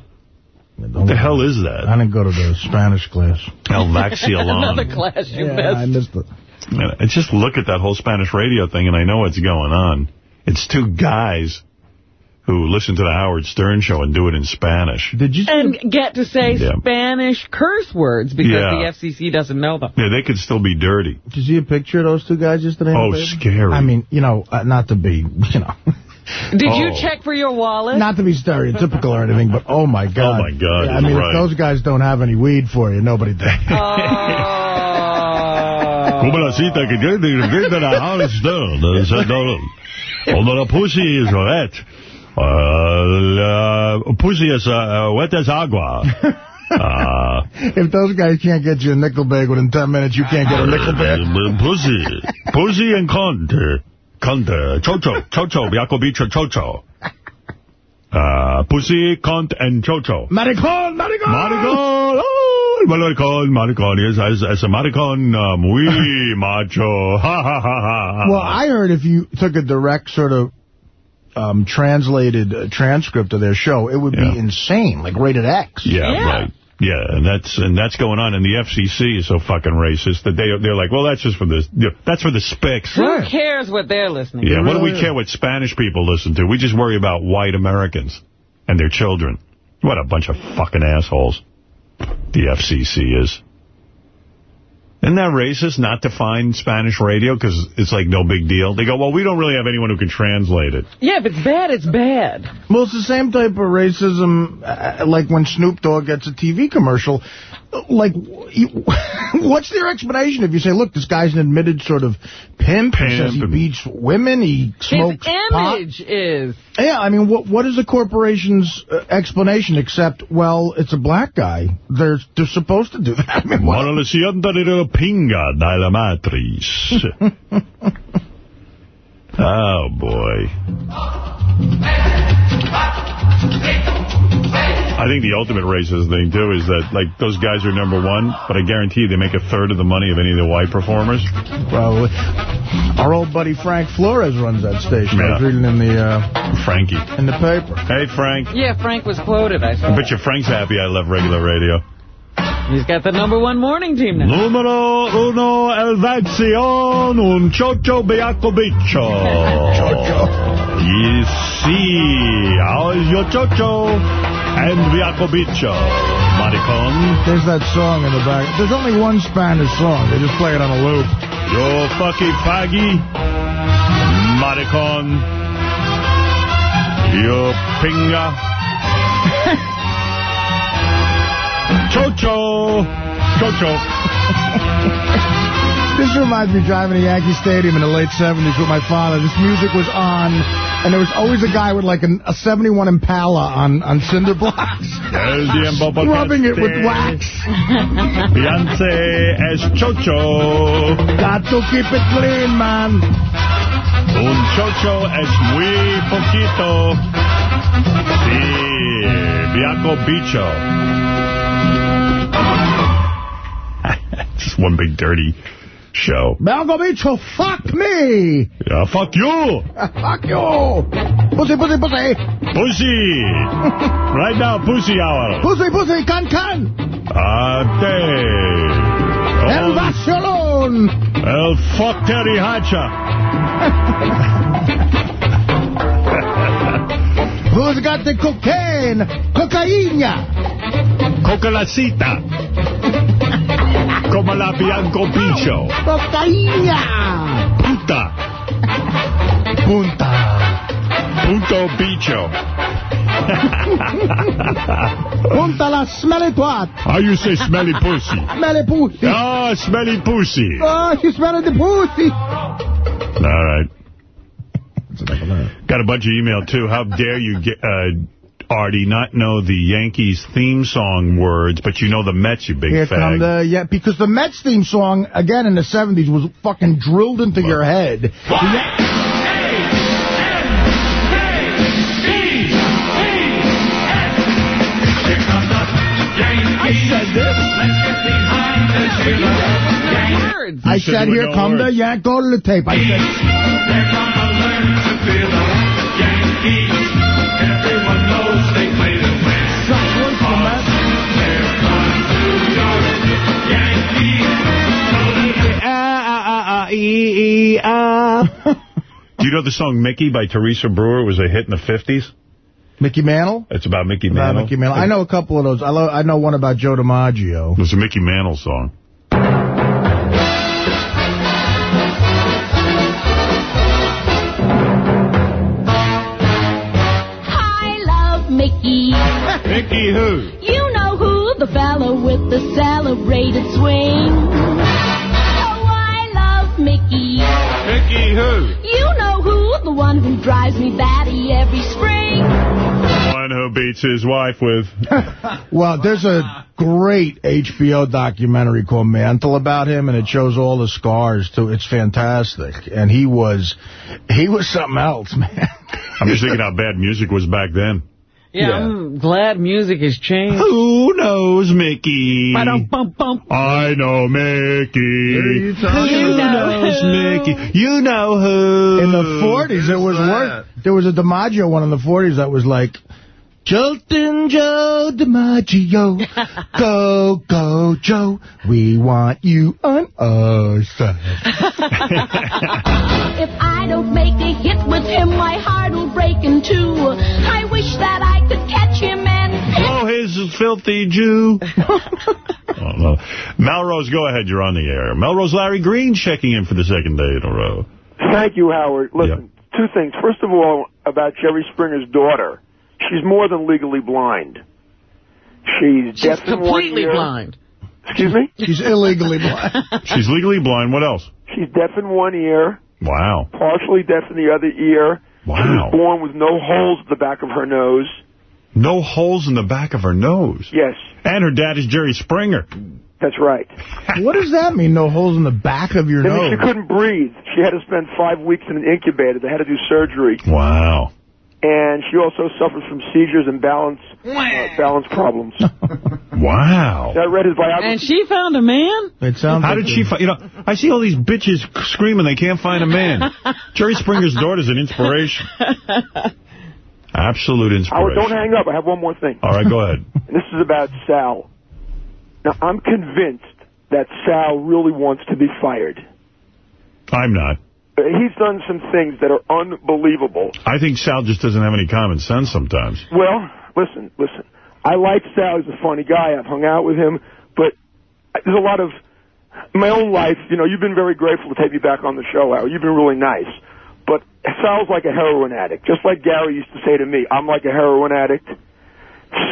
What the hell is that? I didn't go to the Spanish class. El Vaxialan. Another class you Yeah, missed. I missed it. Man, I just look at that whole Spanish radio thing, and I know what's going on. It's two guys who listen to the Howard Stern show and do it in Spanish. Did you? And get to say Yeah. Spanish curse words because Yeah. the FCC doesn't know them. Yeah, they could still be dirty. Did you see a picture of those two guys yesterday? in the Oh, paper? scary. I mean, you know, uh, not to be, you know, Did Oh. you check for your wallet? not to be stereotypical or anything, but oh my God. Oh, my God, I mean, right. if those guys don't have any weed for you, nobody does. La cita que tiene que get to the Howard Stern. They said, although the pussy is wet, uh, pussy is uh, wet as agua. Uh, if those guys can't get you a nickel bag within 10 minutes, you can't get a nickel bag. Pussy. Pussy and cunt. Cunt. Chocho. Chocho. Biacobicho chocho. Uh, pussy, cunt, and chocho. Maricón, maricón. Maricón. Oh, maricón, maricón. Yes, as, as a maricón, uh, muy macho. Ha, ha, ha, ha. Well, I heard if you took a direct sort of um, translated uh, transcript of their show, it would Yeah. be insane, like rated X. Yeah, right. Yeah, and that's and that's going on, and the FCC is so fucking racist that they they're like, well, that's just for the yeah, that's for the spics. Who cares what they're listening to? Yeah, to? what do we care what Spanish people listen to? We just worry about white Americans and their children. What a bunch of fucking assholes the FCC is. Isn't that racist not to find Spanish radio because it's like no big deal? They go, well, we don't really have anyone who can translate it. Yeah, if it's bad, it's bad. Well, it's the same type of racism, uh, like when Snoop Dogg gets a TV commercial. Like, what's their explanation if you say, look, this guy's an admitted sort of pimp, he says he beats women, he smokes His pot. image is... Yeah, I mean, what what is a corporation's uh, explanation except, well, it's a black guy. They're they're supposed to do that. I mean, what? Buona sienta di la pinga dalla matrice. oh, boy. I think the ultimate racist thing, too, is that, like, those guys are number one, but I guarantee you they make a third of the money of any of the white performers. Probably. Our old buddy Frank Flores runs that station. I was reading in the uh, Frankie. in the paper. Hey, Frank. Yeah, Frank was quoted, I I saw. bet you Frank's happy I left regular radio. He's got the number one morning team now. Numero uno, Elvazion, un chocho biacobiccio. chocho. Yes, see, how is your chocho and biacobiccio, maricon? There's that song in the back. There's only one Spanish song. They just play it on a loop. Yo fucking faggy, maricon. Yo pinga. Chocho. Chocho. This reminds me of driving to Yankee Stadium in the late 70s with my father. This music was on, and there was always a guy with like an, a 71 Impala on, on cinder blocks. El tiempo por rubbing it with wax. Beyonce es chocho. Got to keep it clean, man. Un chocho es muy poquito. Sí, Biaco Bicho. Just one big dirty show. Malgo Bicho, fuck me. Yeah, fuck you. Uh, fuck you. Pussy, pussy, pussy. Pussy. right now, pussy hour. Pussy, pussy, can, can. Ah, Ate. El Oh, el fuck Terry Hacha. Who's got the cocaine? Cocaína. Cocolacita. Como la Bianco Bicho. Cocaína. Puta. Punta. Punto Bicho. Punta la smelly twat. How you say smelly pussy? Smelly pussy. Ah, smelly pussy. Oh, you smell the pussy. All right. Got a bunch of email, too. How dare you, get, uh, Artie, not know the Yankees theme song words, but you know the Mets, you big Here fag. come the, yeah, because the Mets theme song, again, in the 70s, was fucking drilled into your head. The Ya- I said said, there were here no come the words. Yank on the tape. I said, Do you know the song Mickey by Teresa Brewer was a hit in the 50s? Mickey Mantle? It's about Mickey About Mantle. Mickey Mantle. I know a couple of those. I, lo I know one about Joe DiMaggio. It's a Mickey Mantle song. I love Mickey. Mickey who? You know who, the fella with the celebrated swing. Drives me batty every spring. One who beats his wife with. Well, there's a great HBO documentary called Mantle about him, and it shows all the scars, too. It's fantastic. And he was, he was something else, man. I'm just thinking how bad music was back then. Yeah, I'm glad music has changed. Who knows Mickey? Ba-dum-bum-bum. I know Mickey. you Who talking You know knows who? Mickey? You know who? In the 40s, it was worse. There was a DiMaggio one in the 40s that was like, Joltin' Joe DiMaggio, go, go, Joe, we want you on our side. If I don't make a hit with him, my heart will break in two. I wish that I could catch him and... Oh, his filthy Jew. oh, no. Melrose, go ahead. You're on the air. Melrose Larry Green checking in for the second day in a row. Thank you, Howard. Listen, two things. First of all, about Jerry Springer's daughter. She's more than legally blind. She's, She's deaf in one completely ear. blind. Excuse me? She's illegally blind. She's legally blind. What else? She's deaf in one ear, Wow. partially deaf in the other ear. She Wow. was born with no holes at the back of her nose. No holes in the back of her nose. Yes, And her dad is Jerry Springer. that's right. What does that mean, no holes in the back of your That means nose? she couldn't breathe. She had to spend five weeks in an incubator. They had to do surgery. Wow. And she also suffers from seizures and balance uh, balance problems. Wow. I read his biography. And she found a man? It sounds How like did she find, you know, I see all these bitches screaming they can't find a man. Jerry Springer's daughter's an inspiration. Absolute Howard, don't hang up. I have one more thing. All right, go ahead. And this is about Sal. Now, I'm convinced that Sal really wants to be fired. I'm not. He's done some things that are unbelievable. I think Sal just doesn't have any common sense sometimes. Well, listen, listen. I like Sal. He's a funny guy. I've hung out with him. But there's a lot of... My own life, you know, you've been very grateful to take me back on the show, Al. You've been really nice. But Sal's like a heroin addict. Just like Gary used to say to me, I'm like a heroin addict.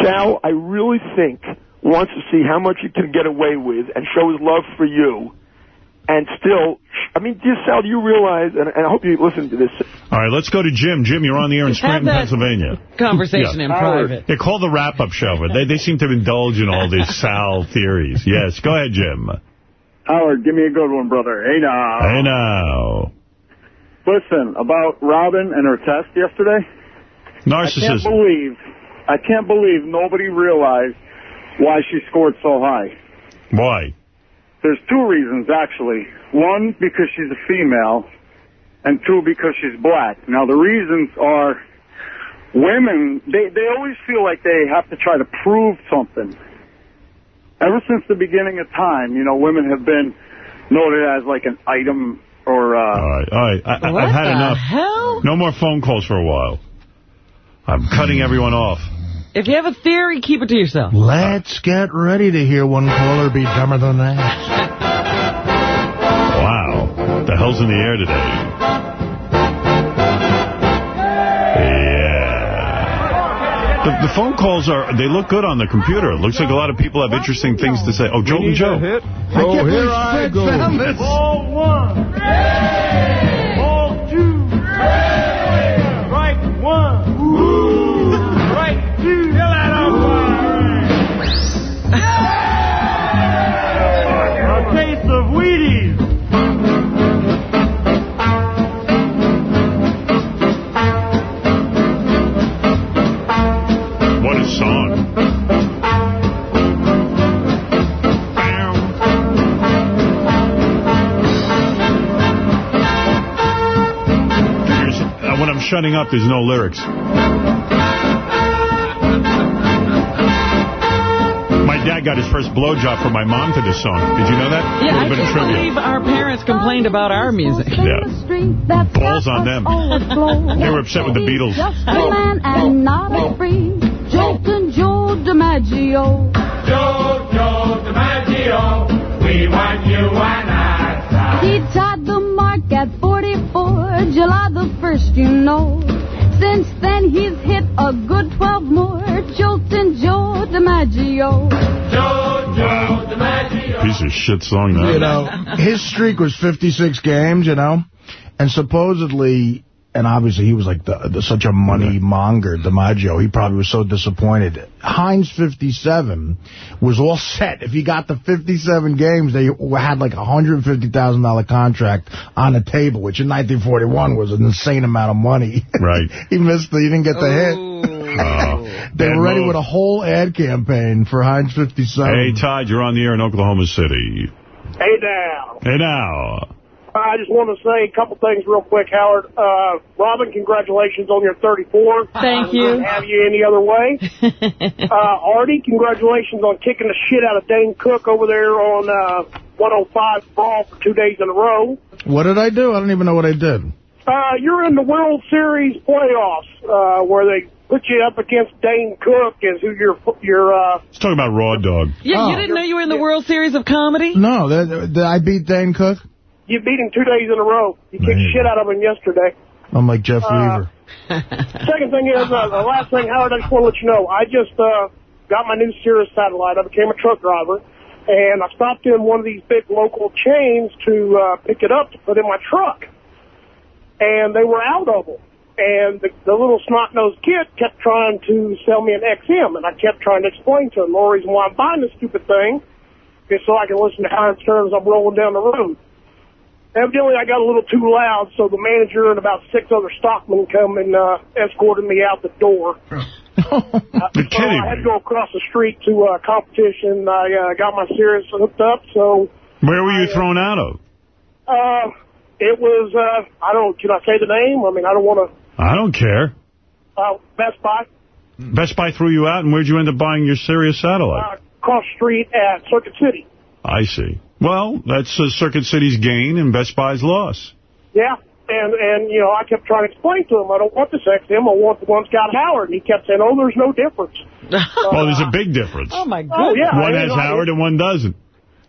Sal, I really think, wants to see how much he can get away with and show his love for you. And still, I mean, dear Sal, do you realize, and, and I hope you listen to this, All right, let's go to Jim. Jim, you're on the air in Scranton, that Pennsylvania. conversation in private. They call the wrap-up show, but they, they seem to indulge in all these Sal theories. Yes, go ahead, Jim. Howard, give me a good one, brother. Hey now. Hey, now. Listen, about Robin and her test yesterday. I can't believe, I can't believe nobody realized why she scored so high. Why? There's two reasons, actually. One, because she's a female, and two, because she's black. Now, the reasons are women, they, they always feel like they have to try to prove something. Ever since the beginning of time, you know, women have been noted as like an item or... Uh, All right, all right. I, What I've had the enough. hell? No more phone calls for a while. I'm cutting everyone off. If you have a theory, keep it to yourself. Let's get ready to hear one caller be dumber than that. Wow. The hell's in the air today? Yeah. The, the phone calls are, they look good on the computer. It looks like a lot of people have interesting things to say. Oh, Joe and Joe. Oh, here I go. Ball one. Ball shutting up, there's no lyrics. My my dad got his first blowjob from my mom to this song. Did you know that? Yeah, I Would've been a can't believe our parents complained about our music. Yeah. Balls on them. they were upset with the Beatles. Just a man and not a free. Joltin' Joe DiMaggio. Joe, Joe DiMaggio, we want you and I. He tied the mark at 44, July the 1st, you know. Since then he's hit a good 12 more. Joltin' Joe DiMaggio. Joe, Joe DiMaggio. Piece of shit song, that. You know, his streak was 56 games, you know, and supposedly, and obviously he was like the, the, such a money monger, DiMaggio. He probably was so disappointed. Heinz 57 was all set. If he got the 57 games, they had like a $150,000 contract on the table, which in 1941 was an insane amount of money. Right. he missed the, he didn't get the hit. Oh, They bad were ready move. with a whole ad campaign for Heinz 57. Hey, Todd, you're on the air in Oklahoma City. Hey now. Hey, now. I just want to say a couple things real quick, Howard. Uh, Robin, congratulations on your 34. Thank I you. have you any other way. uh, Artie, congratulations on kicking the shit out of Dane Cook over there on uh, 105 Brawl for two days in a row. What did I do? I don't even know what I did. Uh, you're in the World Series playoffs uh, where they put you up against Dane Cook as who your your uh, Let's talk about Raw Dog. Yeah, Oh. you didn't know you were in the World Series of Comedy? No, that, that I beat Dane Cook. You beat him two days in a row. You kicked the shit out of him yesterday. I'm like Jeff Uh, Weaver. Second thing is, uh, the last thing, Howard, I just want to let you know, I just uh, got my new Sirius satellite. I became a truck driver, and I stopped in one of these big local chains to uh, pick it up to put in my truck. And they were out of them. And the, the little snot-nosed kid kept trying to sell me an XM, and I kept trying to explain to him the only reason why I'm buying this stupid thing is so I can listen to Howard Stern as I'm rolling down the road. Evidently, I got a little too loud, so the manager and about six other stockmen come and uh, escorted me out the door. You're So kidding I had to go across the street to uh, competition. I uh, got my Sirius hooked up, so Where were you thrown out of? uh, it was, uh, I don't, can I say the name? I mean, I don't want to, I don't care. uh, Best Buy, Best Buy threw you out, and where'd you end up buying your Sirius satellite? uh, across the street at Circuit City. I see. Well, that's uh, Circuit City's gain and Best Buy's loss. Yeah. And, and, you know, I kept trying to explain to him, I don't want this XM, I want the one that's got Howard. And he kept saying, oh, there's no difference. well, there's a big difference. Oh, my Oh, yeah. One I- has I- Howard and one doesn't.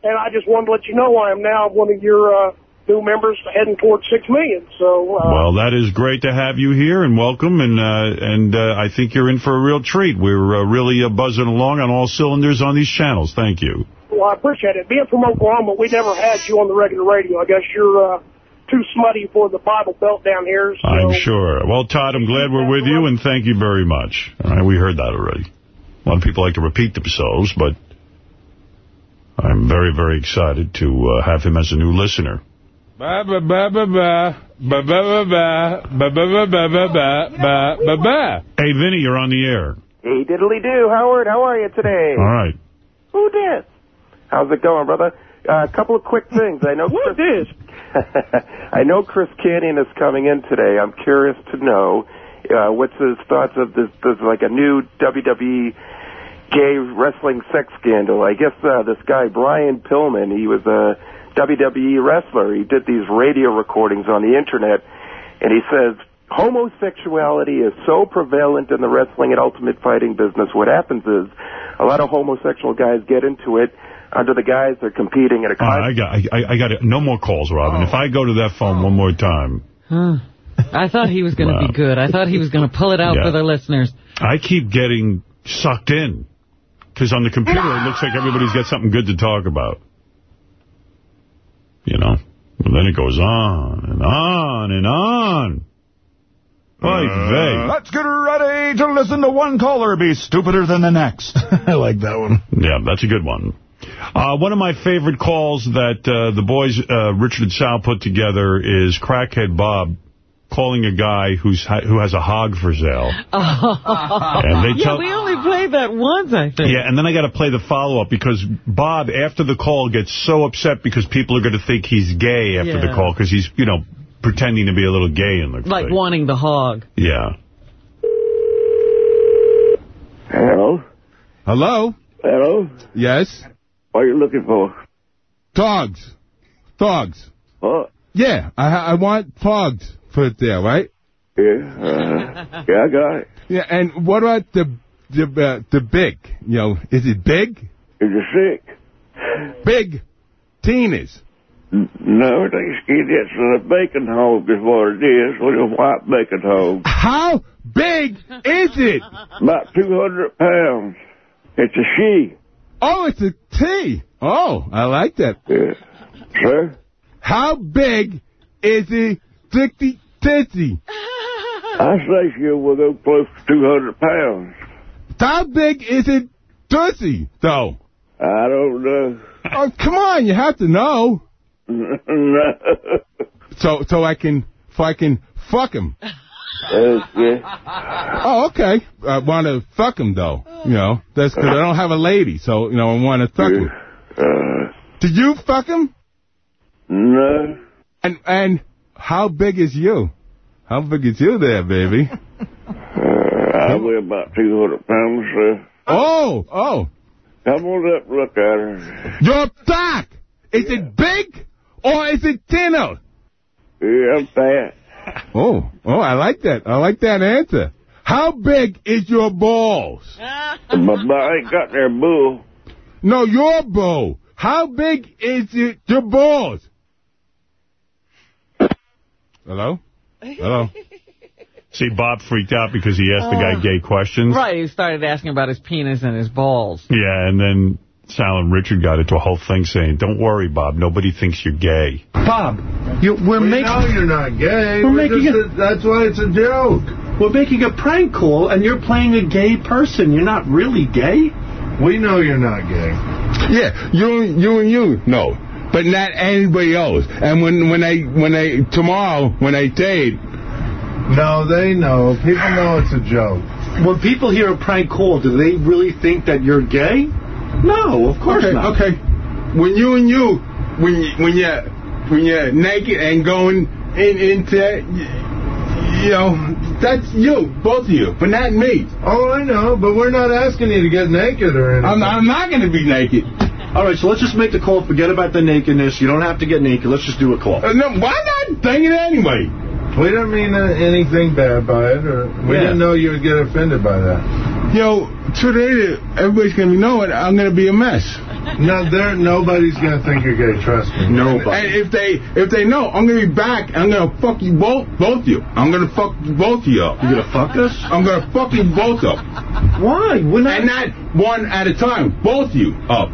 And I just wanted to let you know I am now one of your uh, new members heading towards six million. So, uh, Well, that is great to have you here and welcome, and uh, and uh, I think you're in for a real treat. We're uh, really uh, buzzing along on all cylinders on these channels. Thank you. Well, I appreciate it. Being from Oklahoma, we never had you on the regular radio. I guess you're uh, too smutty for the Bible Belt down here. So. I'm sure. Well, Todd, I'm glad we're with you, and thank you very much. All right, we heard that already. A lot of people like to repeat themselves, but I'm very, very excited to uh, have him as a new listener. Ba ba ba ba ba ba ba ba ba ba ba ba ba ba ba ba ba. Hey, Vinny, you're on the air. Hey, diddly do, Howard. How are you today? All right. Who did? How's it going, brother? Uh, a couple of quick things. I know. Who did? I know Chris Kanyon is coming in today. I'm curious to know uh, what's his thoughts of this. There's like a new WWE gay wrestling sex scandal. I guess uh, this guy Brian Pillman, he was a WWE wrestler. He did these radio recordings on the internet, and he says homosexuality is so prevalent in the wrestling and ultimate fighting business. What happens is a lot of homosexual guys get into it under the guys they're competing at a uh, All right, I got, I, I- I got it. No more calls, Robin. Oh. If I go to that phone one more time, Huh. I thought he was going to Wow. be good. I thought he was going to pull it out Yeah. for the listeners. I keep getting sucked in. Because on the computer, it looks like everybody's got something good to talk about. You know? And then it goes on and on and on. Oy uh, vey. Let's get ready to listen to one caller be stupider than the next. I like that one. Yeah, that's a good one. Uh, one of my favorite calls that uh, the boys, uh, Richard and Sal, put together is Crackhead Bob calling a guy who's ha who has a hog for sale. And they yeah, we only played that once, I think. Yeah, and then I got to play the follow-up because Bob, after the call, gets so upset because people are going to think he's gay after the call because he's, you know, pretending to be a little gay in the Like thing. wanting the hog. Yeah. Hello? Hello? Hello? Yes? What are you looking for? Dogs. Dogs. What? Yeah, I I want dogs for it there, right? Yeah, uh, yeah, I got it. Yeah, and what about the the uh, the big? You know, is it big? Is you sick? Big teeners. No, they skin it so the bacon hog is what it is, with a white bacon hog. How big is it? About 200 pounds. It's a she. Oh, it's a T. Oh, I like that. Yeah. Sir? How big is it, Dicty Titsy? I say she will go close to 200 pounds. How big is it, Dussy, though? I don't know. Oh, come on, you have to know. no. So, so I can, so I can fuck him. Oh, okay. I want to fuck him, though. You know, that's because I don't have a lady, so, you know, I want to fuck him. Uh, Did you fuck him? no. And, and how big is you? How big is you there, baby? Uh, I weigh about 200 pounds, sir. Oh, oh. Come on up, look at her. Your doc! Is it big or is it thinner? Yeah, I'm fat. Oh, oh, I like that. I like that answer. How big is your balls? But I ain't got their bull. No, your ball. How big is it, your balls? Hello? Hello? See, Bob freaked out because he asked the guy uh, gay questions. Right, he started asking about his penis and his balls. Yeah, and then Sal and Richard got into a whole thing saying, don't worry, Bob, nobody thinks you're gay. Bob, you, we're We making... know you're not gay. We're We're making just it- a- that's why it's a joke. We're making a prank call, and you're playing a gay person. You're not really gay. We know you're not gay. Yeah, you, you and you, know, But not anybody else. And when, when they, when they, tomorrow, when they date, No, they know. People know it's a joke. When people hear a prank call, do they really think that you're gay? No, of course okay, not. okay. When you and you, when you, when you when you're naked and going in into, you know, that's you, both of you, but not me. Oh, I know, but we're not asking you to get naked or anything. I'm, I'm not going to be naked. All right, so let's just make the call. Forget about the nakedness. You don't have to get naked. Let's just do a call. Uh, no, why not? Dang it anyway. We didn't mean uh, anything bad by it, or we Yeah. didn't know you would get offended by that. Yo, today everybody's going to know it. I'm going to be a mess. No, there, nobody's gonna think you're gay. Trust me. Nobody. And if they if they know, I'm gonna be back. I'm gonna fuck you both both you. I'm gonna fuck both of you up. You gonna fuck us? I'm gonna fuck you both up. Why? We're not. And not one at a time. Both you up.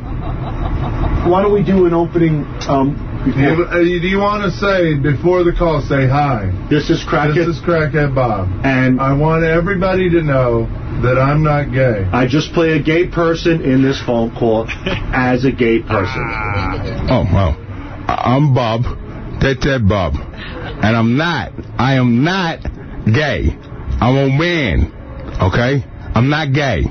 Why don't we do an opening? Um, before? You, uh, do you want to say before the call? Say hi. This is Crackhead. This is Crackhead Bob, and I want everybody to know that I'm not gay. I just play a gay person in this phone call as a gay person. Oh wow. I- I'm Bob. That's that Bob. And I'm not. I am not gay. I'm a man. Okay? I'm not gay.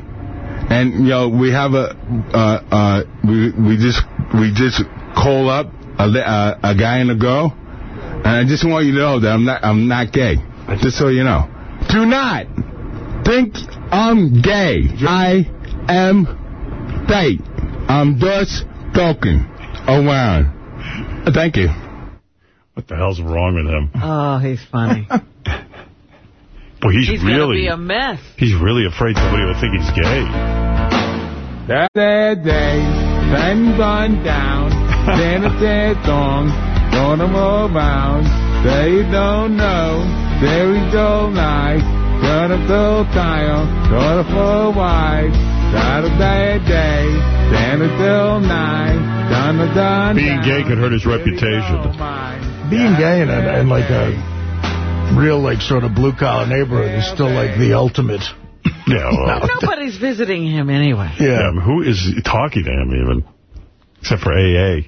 And you know we have a uh uh we we just we just call up a uh, a guy and a girl, and I just want you to know that I'm not I'm not gay. Just so you know. Do not think I'm gay. I am straight. I'm just talking around. Thank you. What the hell's wrong with him? Oh, he's funny. Boy, he's, he's really be a mess. he's really afraid somebody will think he's gay. That that day, sun gone down, then a sad song, gonna roll around. They don't know, there we go night, gonna go tire, gonna for wide. Got a bad day, then until nine, gonna done Being gay could hurt his reputation. Being gay in, a, in like a real like sort of blue collar neighborhood is still like the ultimate. Yeah, well, Nobody's visiting him anyway. yeah. Who is talking to him even? Except for AA.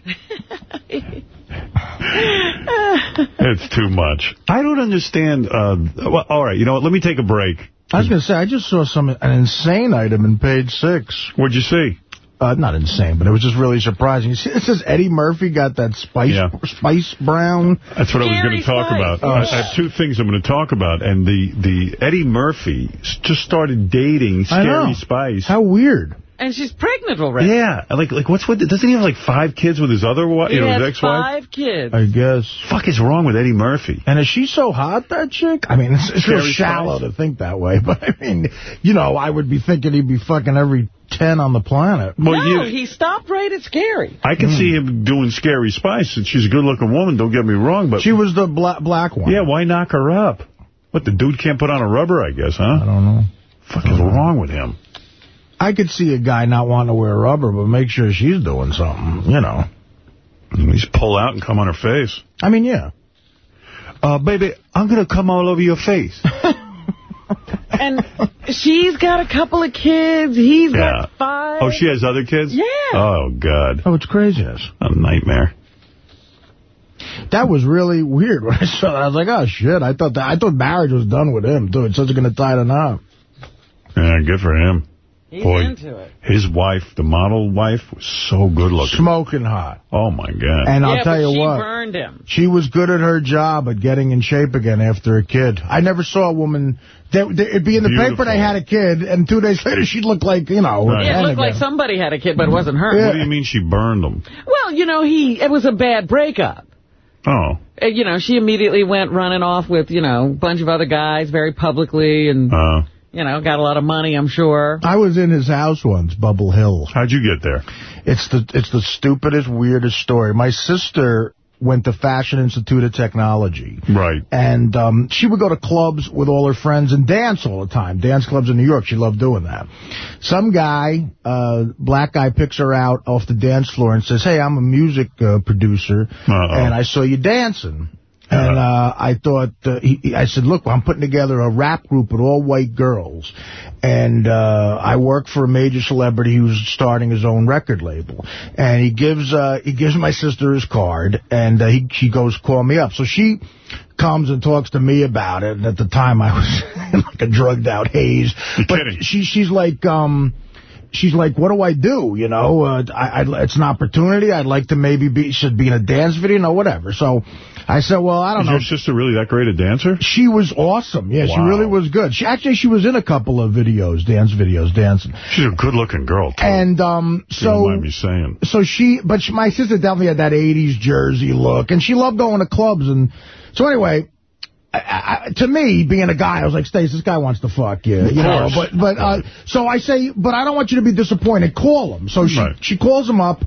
It's too much. I don't understand. Uh, well, all right, you know what? Let me take a break. I was going to say, I just saw some an insane item in page six. What'd you see? Uh, not insane, but it was just really surprising. You see, it says Eddie Murphy got that spice spice brown. That's what I was going to talk about. Oh. I I have two things I'm going to talk about. And the, the Eddie Murphy just started dating I know. Scary Spice. How weird. And she's pregnant already. Yeah. Like, like what's with, doesn't he have like five kids with his other wife, He you know, his has ex-wife? five kids. I guess. fuck is wrong with Eddie Murphy? And is she so hot, that chick? I mean, it's, it's real shallow Spice? to think that way, but I mean, you know, I would be thinking he'd be fucking every 10 on the planet. no, he stopped right at Scary. I can hmm. see him doing Scary Spice, and she's a good-looking woman, don't get me wrong, but... She was the black black one. Yeah, why knock her up? What, the dude can't put on a rubber, I guess, huh? I don't know. fuck is wrong with him? I could see a guy not wanting to wear rubber, but make sure she's doing something, you know. Just pull out and come on her face. I mean, yeah. Uh, baby, I'm going to come all over your face. And she's got a couple of kids. He's Yeah. got five. Oh, she has other kids? Yeah. Oh, God. Oh, it's craziness. A nightmare. That was really weird when I saw that. I was like, oh, shit. I thought that I thought marriage was done with him, too. It's such going to tie the knot. Yeah, good for him. He's Boy, into it. his wife, the model wife, was so good looking. Smoking hot. Oh, my God. And I'll tell but you she what. burned him. She was good at her job at getting in shape again after a kid. I never saw a woman... They, they, it'd be in the paper they had a kid, and two days later she'd look like, you know... Right. Yeah, it 10 looked like somebody had a kid, but it wasn't her. What do you mean she burned him? Well, you know, he it was a bad breakup. Oh. Uh, You know, she immediately went running off with, you know, a bunch of other guys very publicly and, Uh, you know, got a lot of money, I'm sure. I was in his house once, Bubble Hill. how'd you get there? It's the it's the stupidest, weirdest story. My sister went to Fashion Institute of Technology. Right. And um, she would go to clubs with all her friends and dance all the time. Dance clubs in New York. She loved doing that. Some guy, uh, black guy, picks her out off the dance floor and says, hey, I'm a music uh, producer, Uh-oh. and I saw you dancing. And uh, I thought, uh, he, I said, look, I'm putting together a rap group with all white girls. And uh, I work for a major celebrity who's starting his own record label. And he gives uh, he gives my sister his card, and uh, he, she goes, call me up. So she comes and talks to me about it. And at the time, I was in like a drugged out haze. You're but kidding. she she's like, um, she's like, what do I do? You know, uh, I, I, it's an opportunity. I'd like to maybe be, should be in a dance video, no, whatever. So I said, well, I don't Is know. your sister really that great a dancer? She was awesome. Yeah, she really was good. She Actually, she was in a couple of videos, dance videos, dancing. She's a good-looking girl, too. And um, You so mind me saying. so she, but she, my sister definitely had that 80s Jersey look, and she loved going to clubs. And so anyway, I, I, to me, being a guy, I was like, Stace, this guy wants to fuck you. Of you know, course. but, but, uh, so I say, but I don't want you to be disappointed. Call him. So she, Right. she calls him up.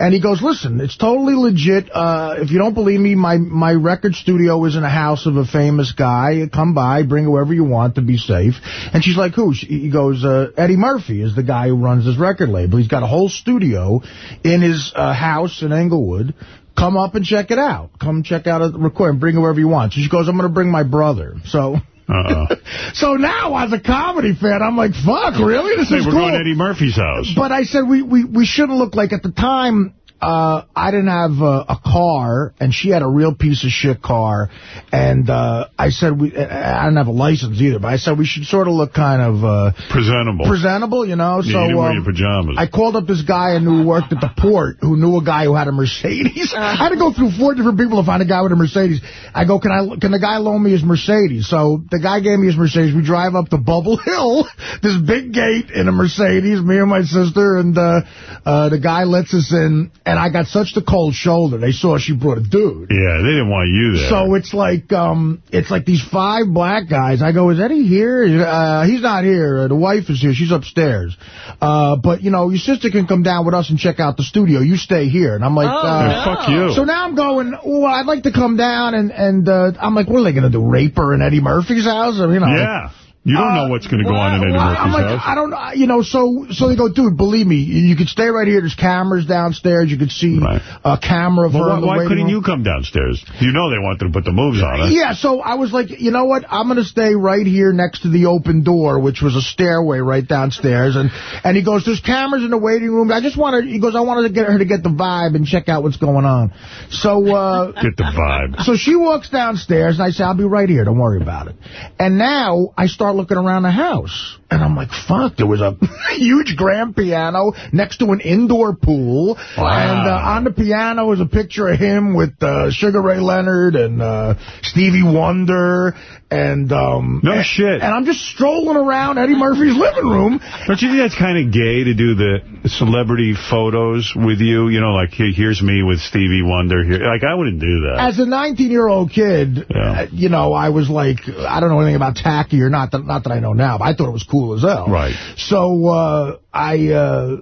And he goes, listen, it's totally legit. Uh, if you don't believe me, my, my record studio is in a house of a famous guy. Come by, bring whoever you want to be safe. And she's like, who? She, he goes, uh, Eddie Murphy is the guy who runs his record label. He's got a whole studio in his uh, house in Englewood. Come up and check it out. Come check out a recording. Bring whoever you want. So she goes, I'm going to bring my brother. So... Uh-uh. So now, as a comedy fan, I'm like, fuck, really? This Hey, is we're cool. going to Eddie Murphy's house. But I said we, we, we shouldn't look like, at the time, uh, I didn't have a, a car, and she had a real piece of shit car. And uh, I said, we I didn't have a license either, but I said we should sort of look kind of... Uh, Presentable. Presentable, you know? Yeah, so you didn't wear um, your pajamas. I called up this guy I knew who worked at the port who knew a guy who had a Mercedes. I had to go through four different people to find a guy with a Mercedes. I go, can I? Can the guy loan me his Mercedes? So the guy gave me his Mercedes. We drive up to Bubble Hill, this big gate in a Mercedes, me and my sister, and uh, uh, the guy lets us in, and I got such the cold shoulder. They saw she brought a dude. Yeah, they didn't want you there. So it's like um, it's like these five black guys. I go, is Eddie here? Uh, he's not here. Uh, the wife is here. She's upstairs. Uh, but you know, your sister can come down with us and check out the studio. You stay here. And I'm like, Oh, uh, no. Fuck you. So now I'm going. Well, I'd like to come down and and uh, I'm like, what are they going to do? Rape her in Eddie Murphy's house? I mean, you know, yeah. You don't know what's going to go on in Eddie well, Murphy's like, house. I don't, know. you know, so so they go, dude, believe me, you could stay right here. There's cameras downstairs. You could see a camera of Well, her why, why couldn't room. you come downstairs? You know they wanted to put the moves on us. Yeah, so I was like, you know what? I'm going to stay right here next to the open door, which was a stairway right downstairs. And and he goes, there's cameras in the waiting room. I just wanted, he goes, I wanted to get her to get the vibe and check out what's going on. So, uh, Get the vibe. so she walks downstairs, and I say, I'll be right here. Don't worry about it. And now I start looking around the house. And I'm like, fuck, there was a huge grand piano next to an indoor pool. Wow. And uh, on the piano was a picture of him with uh, Sugar Ray Leonard and uh, Stevie Wonder. And um, No and, shit. And I'm just strolling around Eddie Murphy's living room. Don't you think that's kind of gay to do the celebrity photos with you? You know, like, here, here's me with Stevie Wonder here. Like, I wouldn't do that. As a 19-year-old kid, uh, you know, I was like, I don't know anything about tacky or not that, not that I know now, but I thought it was cool as hell. Right. So uh, I, uh,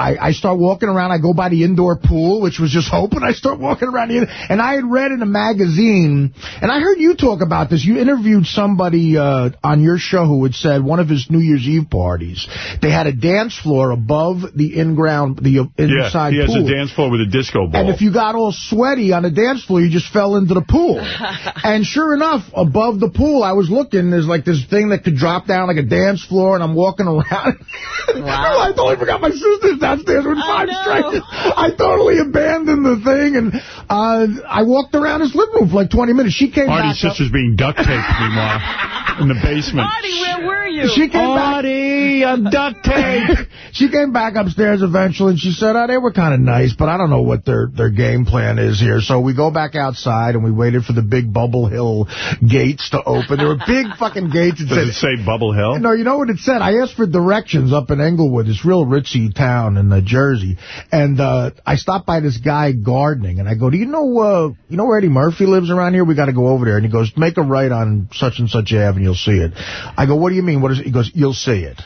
I I start walking around. I go by the indoor pool, which was just open. And I start walking around, the, and I had read in a magazine, and I heard you talk about this. You interviewed somebody uh, on your show who had said one of his New Year's Eve parties, they had a dance floor above the in-ground, the uh, inside yeah, he has pool. a dance floor with a disco ball. And if you got all sweaty on the dance floor, you just fell into the pool. and sure enough, above the pool, I was looking, there's like this thing that could drop down like a dance floor, and I'm walking around. Wow. I totally forgot my sister's downstairs with five strangers. I totally abandoned the thing, and uh, I walked around his living room for like 20 minutes. She came Artie's back up. sister's being duct taped, meanwhile, in the basement. Artie, where were you? She came Artie, I'm duct tape. she came back upstairs eventually, and she said, oh, they were kind of nice, but I don't know what their, their game plan is here. So we go back outside, and we waited for the big Bubble Hill gates to open. There were big fucking gates. Does it say Bubble Hill? No, you know what it said? I asked for directions up in Englewood, this real ritzy town in uh, Jersey, and uh, I stopped by this guy gardening, and I go, do you know uh, you know where Eddie Murphy lives around here? We got to go over there. And he goes, make a right on such and such Ave, you'll see it. I go, what do you mean? What is it? He goes, you'll see it.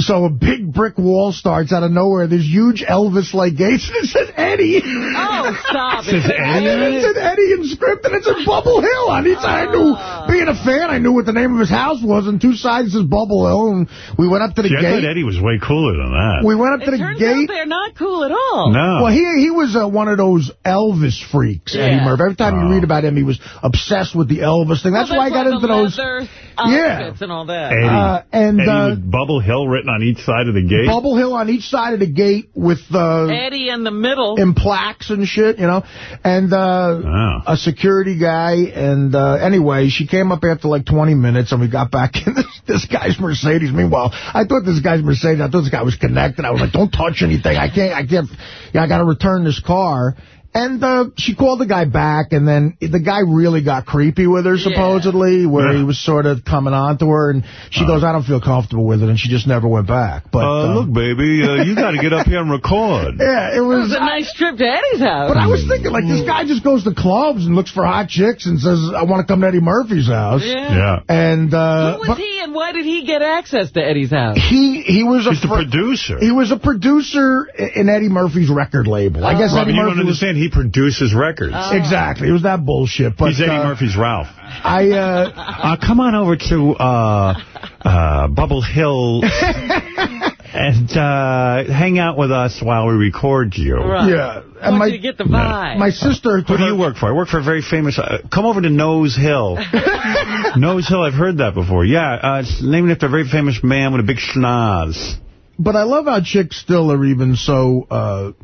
So a big brick wall starts out of nowhere. There's huge Elvis-like gates, and it says Eddie. Oh, stop it. it. says Eddie in it? It Eddie in script, and it said Bubble Hill on each side. I knew, being a fan, I knew what the name of his house was, and two sides says Bubble Hill, and we went up to the See, I gate. thought Eddie was way cooler than that. We went up to It the turns gate. out they're not cool at all. No. Well, he he was uh, one of those Elvis freaks, Eddie Murphy. Every time you read about him, he was obsessed with the Elvis thing. That's Well, why I got into the those. Yeah. outfits and all that. Eddie. Uh, and, Eddie uh, Bubble Hill written on each side of the gate. Bubble Hill on each side of the gate with uh, Eddie in the middle. in plaques and shit, you know, and uh, a security guy. And uh, anyway, she came up after like 20 minutes, and we got back in this, this guy's Mercedes. Meanwhile, I thought this guy's Mercedes. I thought this guy was connected. I was like, don't touch anything. I can't. I can't. Yeah, I got to return this car. And uh, she called the guy back, and then the guy really got creepy with her, supposedly, where he was sort of coming on to her, and she goes, I don't feel comfortable with it, and she just never went back. But uh, look, baby, uh, you got to get up here and record. Yeah, it It was... was a nice trip to Eddie's house. But I was thinking, like, this guy just goes to clubs and looks for hot chicks and says, I want to come to Eddie Murphy's house. Yeah. Yeah. And, uh... Who was but he and why did he get access to Eddie's house? he, he was a... He's the producer. He was a producer in Eddie Murphy's record label. I guess Robin, Eddie you Murphy don't was... understand. He produces records. Exactly. It was that bullshit. But, He's Eddie uh, Murphy's Ralph. I, uh... Uh, come on over to uh, uh, Bubble Hill and uh, hang out with us while we record you. Right. Yeah. I want you get the vibe. My sister... Who do you work for? I work for a very famous... Uh, come over to Nose Hill. Nose Hill, I've heard that before. Yeah, uh, it's named after a very famous man with a big schnoz. But I love how chicks still are even so...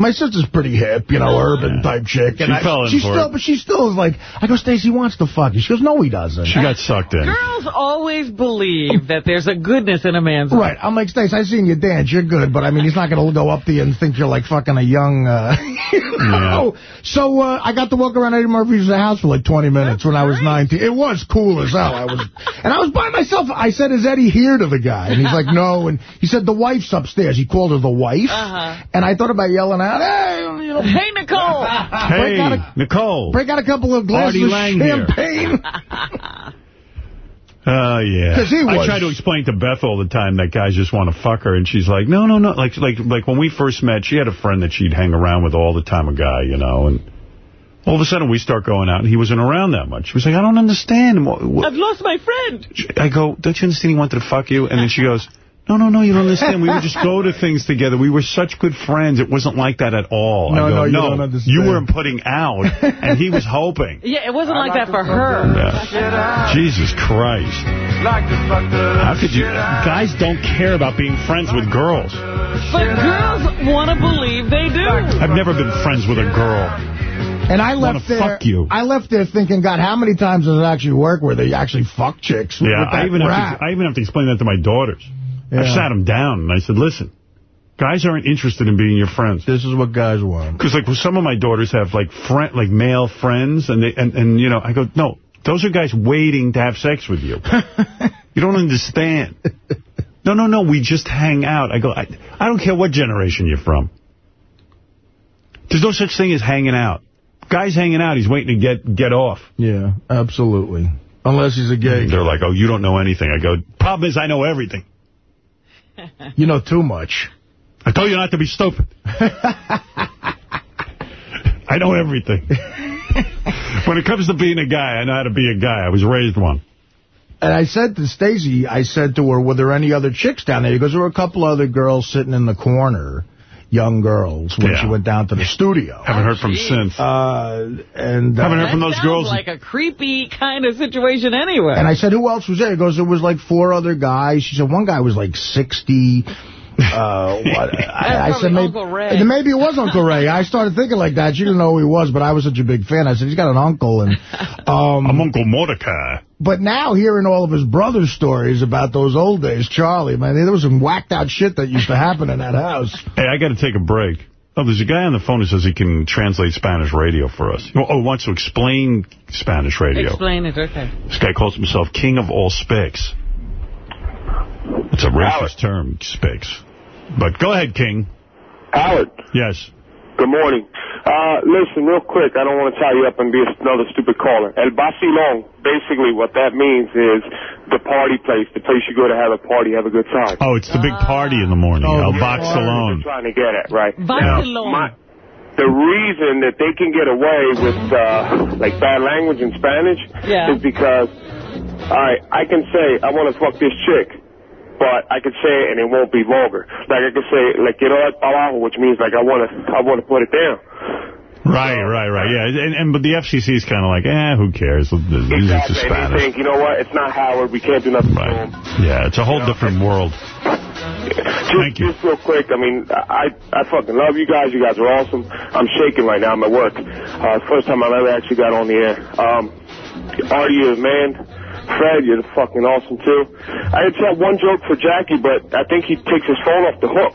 Uh, my sister's pretty hip, you know, urban type chick. She I, fell in she for still, it. But she still is like, I go, Stacey wants to fuck you. She goes, no, he doesn't. She got sucked in. Girls always believe that there's a goodness in a man's Right. I'm like, Stacey, I seen you dance. You're good. But, I mean, he's not going to go up to you and think you're, like, fucking a young, uh, you know. So, uh, I got to walk around Eddie Murphy's house for, like, 20 minutes when I was 19. It was cool as hell. I was, and I was by myself. I said, is Eddie here to the guy? And he's like, no. And he said, the wife's upstairs. He called her the wife. Uh-huh. And I thought about yelling out, hey, you know. Hey, Nicole! Hey, Break out a- Nicole. Break out a couple of glasses Artie of Lang here. champagne. Oh, yeah. 'Cause he I was- try to explain to Beth all the time that guys just want to fuck her, and she's like, no, no, no. Like, like, like when we first met, she had a friend that she'd hang around with all the time, a guy, you know, and all of a sudden we start going out, and he wasn't around that much. She was like, I don't understand. What, what? I've lost my friend. I go, don't you understand he wanted to fuck you? And then she goes, no, no, no, you don't understand. We would just go to things together. We were such good friends. It wasn't like that at all. No, I go, no, you no, don't understand." you weren't putting out, and he was hoping. Yeah, it wasn't like that for her. Yeah. Jesus Christ. How could you... Guys don't care about being friends with girls. But girls want to believe they do. I've never been friends with a girl. And I left there. fuck you. I left there thinking, God, how many times does it actually work where they actually fuck chicks? Yeah, with that I even, have to, I even have to explain that to my daughters. I sat him down and I said, listen, guys aren't interested in being your friends. This is what guys want. Because like some of my daughters have like friend, like male friends, and they and, and you know I go no, those are guys waiting to have sex with you. you don't understand. No, no, no. We just hang out. I go. I, I don't care what generation you're from. There's no such thing as hanging out. Guy's hanging out. He's waiting to get get off. Yeah, absolutely. Unless he's a gay. They're like, oh, you don't know anything. I go. Problem is, I know everything. You know too much. I told you not to be stupid. I know everything. when it comes to being a guy, I know how to be a guy. I was raised one. And I said to Stacey, I said to her, were there any other chicks down there? Because there were a couple other girls sitting in the corner, young girls, when Yeah. she went down to the studio. Haven't heard from since. Uh, and uh, Haven't heard from those sounds girls. like a creepy kind of situation anyway. And I said, who else was there? He goes, there was like four other guys. She said, one guy was like 60. Uh, what? I, I said, maybe, Uncle Ray. maybe it was Uncle Ray. I started thinking like that. She didn't know who he was, but I was such a big fan. I said, he's got an uncle. and um, I'm Uncle Mordecai. But now hearing all of his brother's stories about those old days, Charlie, man, there was some whacked out shit that used to happen in that house. Hey, I got to take a break. Oh, there's a guy on the phone who says he can translate Spanish radio for us. Oh, oh, wants to explain Spanish radio. Explain it, okay. This guy calls himself King of All Spicks. It's a racist term, Spicks. But go ahead, King. Howard, Yes. good morning. Uh, listen, real quick, I don't want to tie you up and be another stupid caller. El Vacilón, basically what that means is the party place, the place you go to have a party, have a good time. Oh, it's the big party in the morning. Oh, El yeah. Box That's what Salon. I'm trying to get at, right? Vacilón. Now, the reason that they can get away with, uh, like, bad language in Spanish Yeah. is because, all right, I can say, I want to fuck this chick, but I can say it and it won't be vulgar. Like, I can say, like, quiero dar para abajo, which means, like, I want to, I want to put it down. Right, right, right. Yeah, and, and but the FCC is kind of like, eh, who cares? To Exactly. And they think, you know what, it's not Howard, we can't do nothing to him. Yeah, it's a whole different world. Just, just real quick, I mean, I I fucking love you guys. You guys are awesome. I'm shaking right now. I'm at work. Uh, first time I've ever actually got on the air. Um, Artie, you're man. Fred, you're fucking awesome too. I just have one joke for Jackie, but I think he takes his phone off the hook.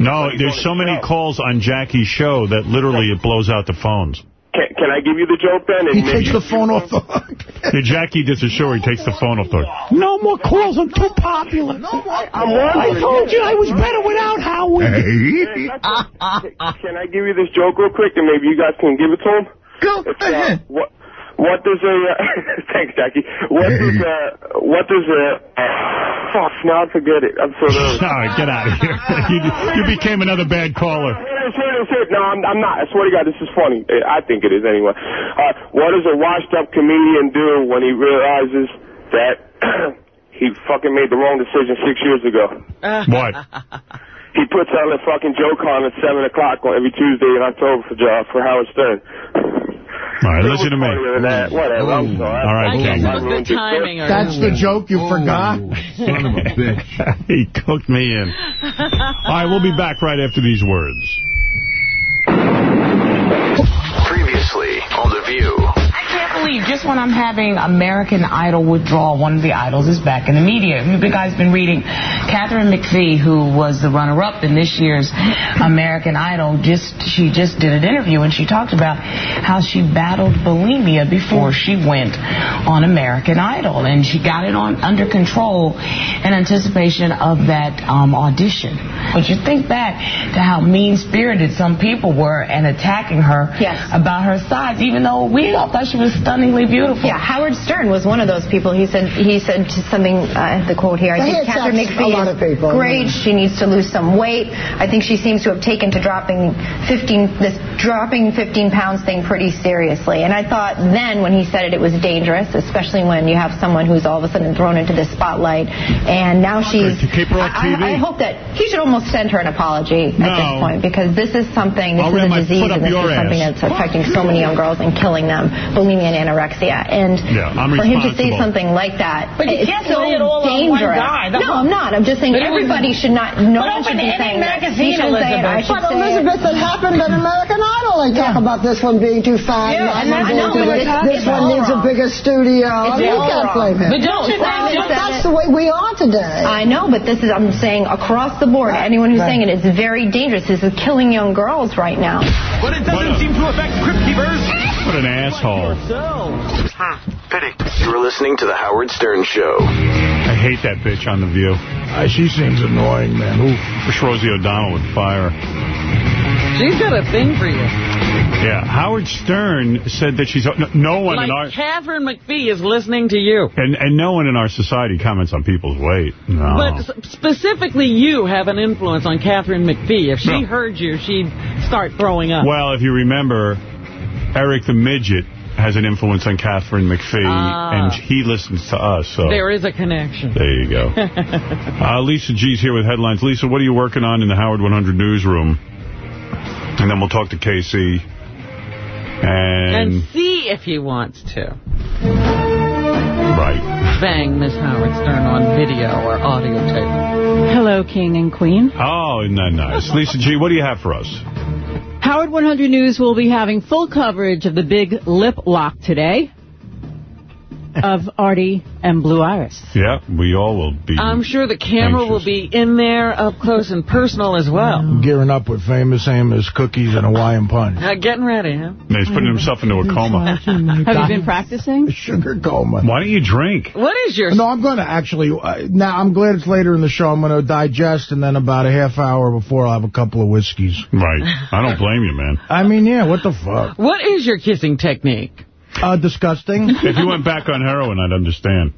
No, there's so many calls on Jackie's show that literally it blows out the phones. Can, can I give you the joke then? He takes the phone off the hook. Yeah, Jackie does a show where he takes the phone off the hook. No more calls. I'm too popular. No more. I'm. I told you I was better without Howard. Can I give you this joke real quick, and maybe you guys can give it to him? Go ahead. Uh, what what does a uh, thanks, Jackie? What does uh what does a fuck? Now I forget it. I'm so nervous. All right, get out of here. you, you became another bad caller. No, I'm, I'm not. I swear to God, this is funny. I think it is anyway. Uh, what does a washed-up comedian do when he realizes that he fucking made the wrong decision six years ago? What? He puts on a fucking joke on at 7 o'clock on every Tuesday in October for, uh, for Howard Stern. All right, listen to me. That. Whatever, I'm sorry. All right, I King. guess it was good timing. That's the joke you forgot? Son of a bitch. he cooked me in. All right, we'll be back right after these words. Previously on The View. Just when I'm having American Idol withdrawal, one of the idols is back in the media. You guys been reading Katharine McPhee, who was the runner-up in this year's American Idol. Just she just did an interview and she talked about how she battled bulimia before she went on American Idol, and she got it on under control in anticipation of that um, audition. But you think back to how mean-spirited some people were and attacking her about her size, even though we all thought she was stunningly beautiful. Yeah, Howard Stern was one of those people. He said he said something. Uh, the quote here. I think hit Katharine McPhee a lot of people, great. yeah. She needs to lose some weight. I think she seems to have taken to dropping 15 this dropping 15 pounds thing pretty seriously. And I thought then when he said it, it was dangerous, especially when you have someone who's all of a sudden thrown into the spotlight. And now she's. To keep her on I, TV. I, I hope that he should almost send her an apology at this point because this is something. This I'll is a disease, and this is something ass. that's affecting so many young girls and killing them. Bulimia and anorexia. And Yeah, for him to say something like that, But you it's can't so lay it all on one dangerous. guy. The no, I'm not. I'm just saying But it was- everybody should not, no But one should be saying magazine, He should say it, I Elizabeth. should But say Elizabeth, it. it happened at American Idol. They talk about this one being too fat. Yeah, and and I'm know, but to- this one all needs a bigger studio. I It's mean, you can't wrong. blame him. But don't you That's- think That's the way we are today. I know, but this is, I'm saying across the board, anyone who's saying it is very dangerous. This is killing young girls right now. But it doesn't seem to affect crypt keepers. What an asshole. Pity. You're listening to The Howard Stern Show. I hate that bitch on The View. Uh, she seems annoying, man. Oof. Wish Rosie O'Donnell would fire. She's got a thing for you. Yeah, Howard Stern said that she's... No, no one in our... Like Katharine McPhee is listening to you. And, and no one in our society comments on people's weight. No. But specifically you have an influence on Katharine McPhee. If she No. heard you, she'd start throwing up. Well, if you remember, Eric the Midget has an influence on Katharine McPhee, Ah. and he listens to us. So There is a connection. there you go. uh, Lisa G's here with headlines. Lisa, what are you working on in the Howard 100 newsroom? And then we'll talk to Casey. And, And see if he wants to. right. Bang Miss Howard Stern on video or audio tape. Hello, King and Queen. Oh, isn't that nice? Lisa G, what do you have for us? Howard 100 News will be having full coverage of the big lip lock today of Artie and Blue Iris. Yeah, we all will be. I'm sure the camera will be in there up close and personal as well. Gearing up with famous Amos cookies and Hawaiian punch. Uh, getting ready, huh? He's putting himself into a coma. Have you been practicing? Sugar coma. Why don't you drink? What is your... No, I'm going to actually, uh, now I'm glad it's later in the show. I'm going to digest and then about a half hour before I'll have a couple of whiskeys. Right. I don't blame you, man. I mean, yeah, what the fuck? What is your kissing technique? Uh, disgusting. If you went back on heroin, I'd understand.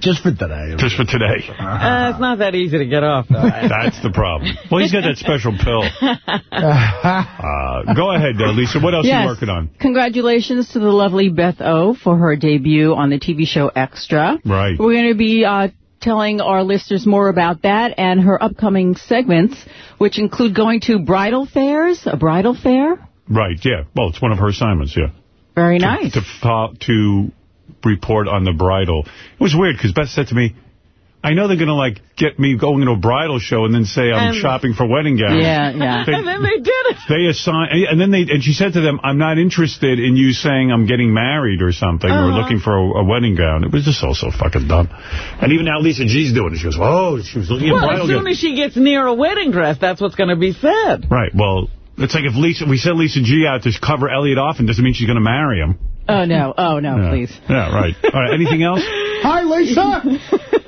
Just for today. Just for today. Uh, it's not that easy to get off, though. That's the problem. Well, he's got that special pill. Uh, go ahead, uh, Lisa. What else are you working on? Congratulations to the lovely Beth O for her debut on the TV show Extra. Right. We're going to be uh, telling our listeners more about that and her upcoming segments, which include going to bridal fairs, a bridal fair. Right, yeah. Well, it's one of her assignments, yeah. Very nice. To, to report on the bridal. It was weird, because Beth said to me, I know they're going to, like, get me going to a bridal show and then say I'm And- shopping for wedding gowns. Yeah, yeah. They- and then they did it. They assign, and then they, and she said to them, I'm not interested in you saying I'm getting married or something, or Uh-huh. looking for a, a wedding gown. It was just all so fucking dumb. And even now Lisa G's doing it. She goes, oh, she was looking at bridal Well, as soon gowns. as she gets near a wedding dress, that's what's going to be said. Right, well, it's like if Lisa, we sent Lisa G out to cover Elliot off, and doesn't mean she's going to marry him. Oh, no. Oh, no, yeah. please. Yeah, right. All right, anything else? Hi, Lisa.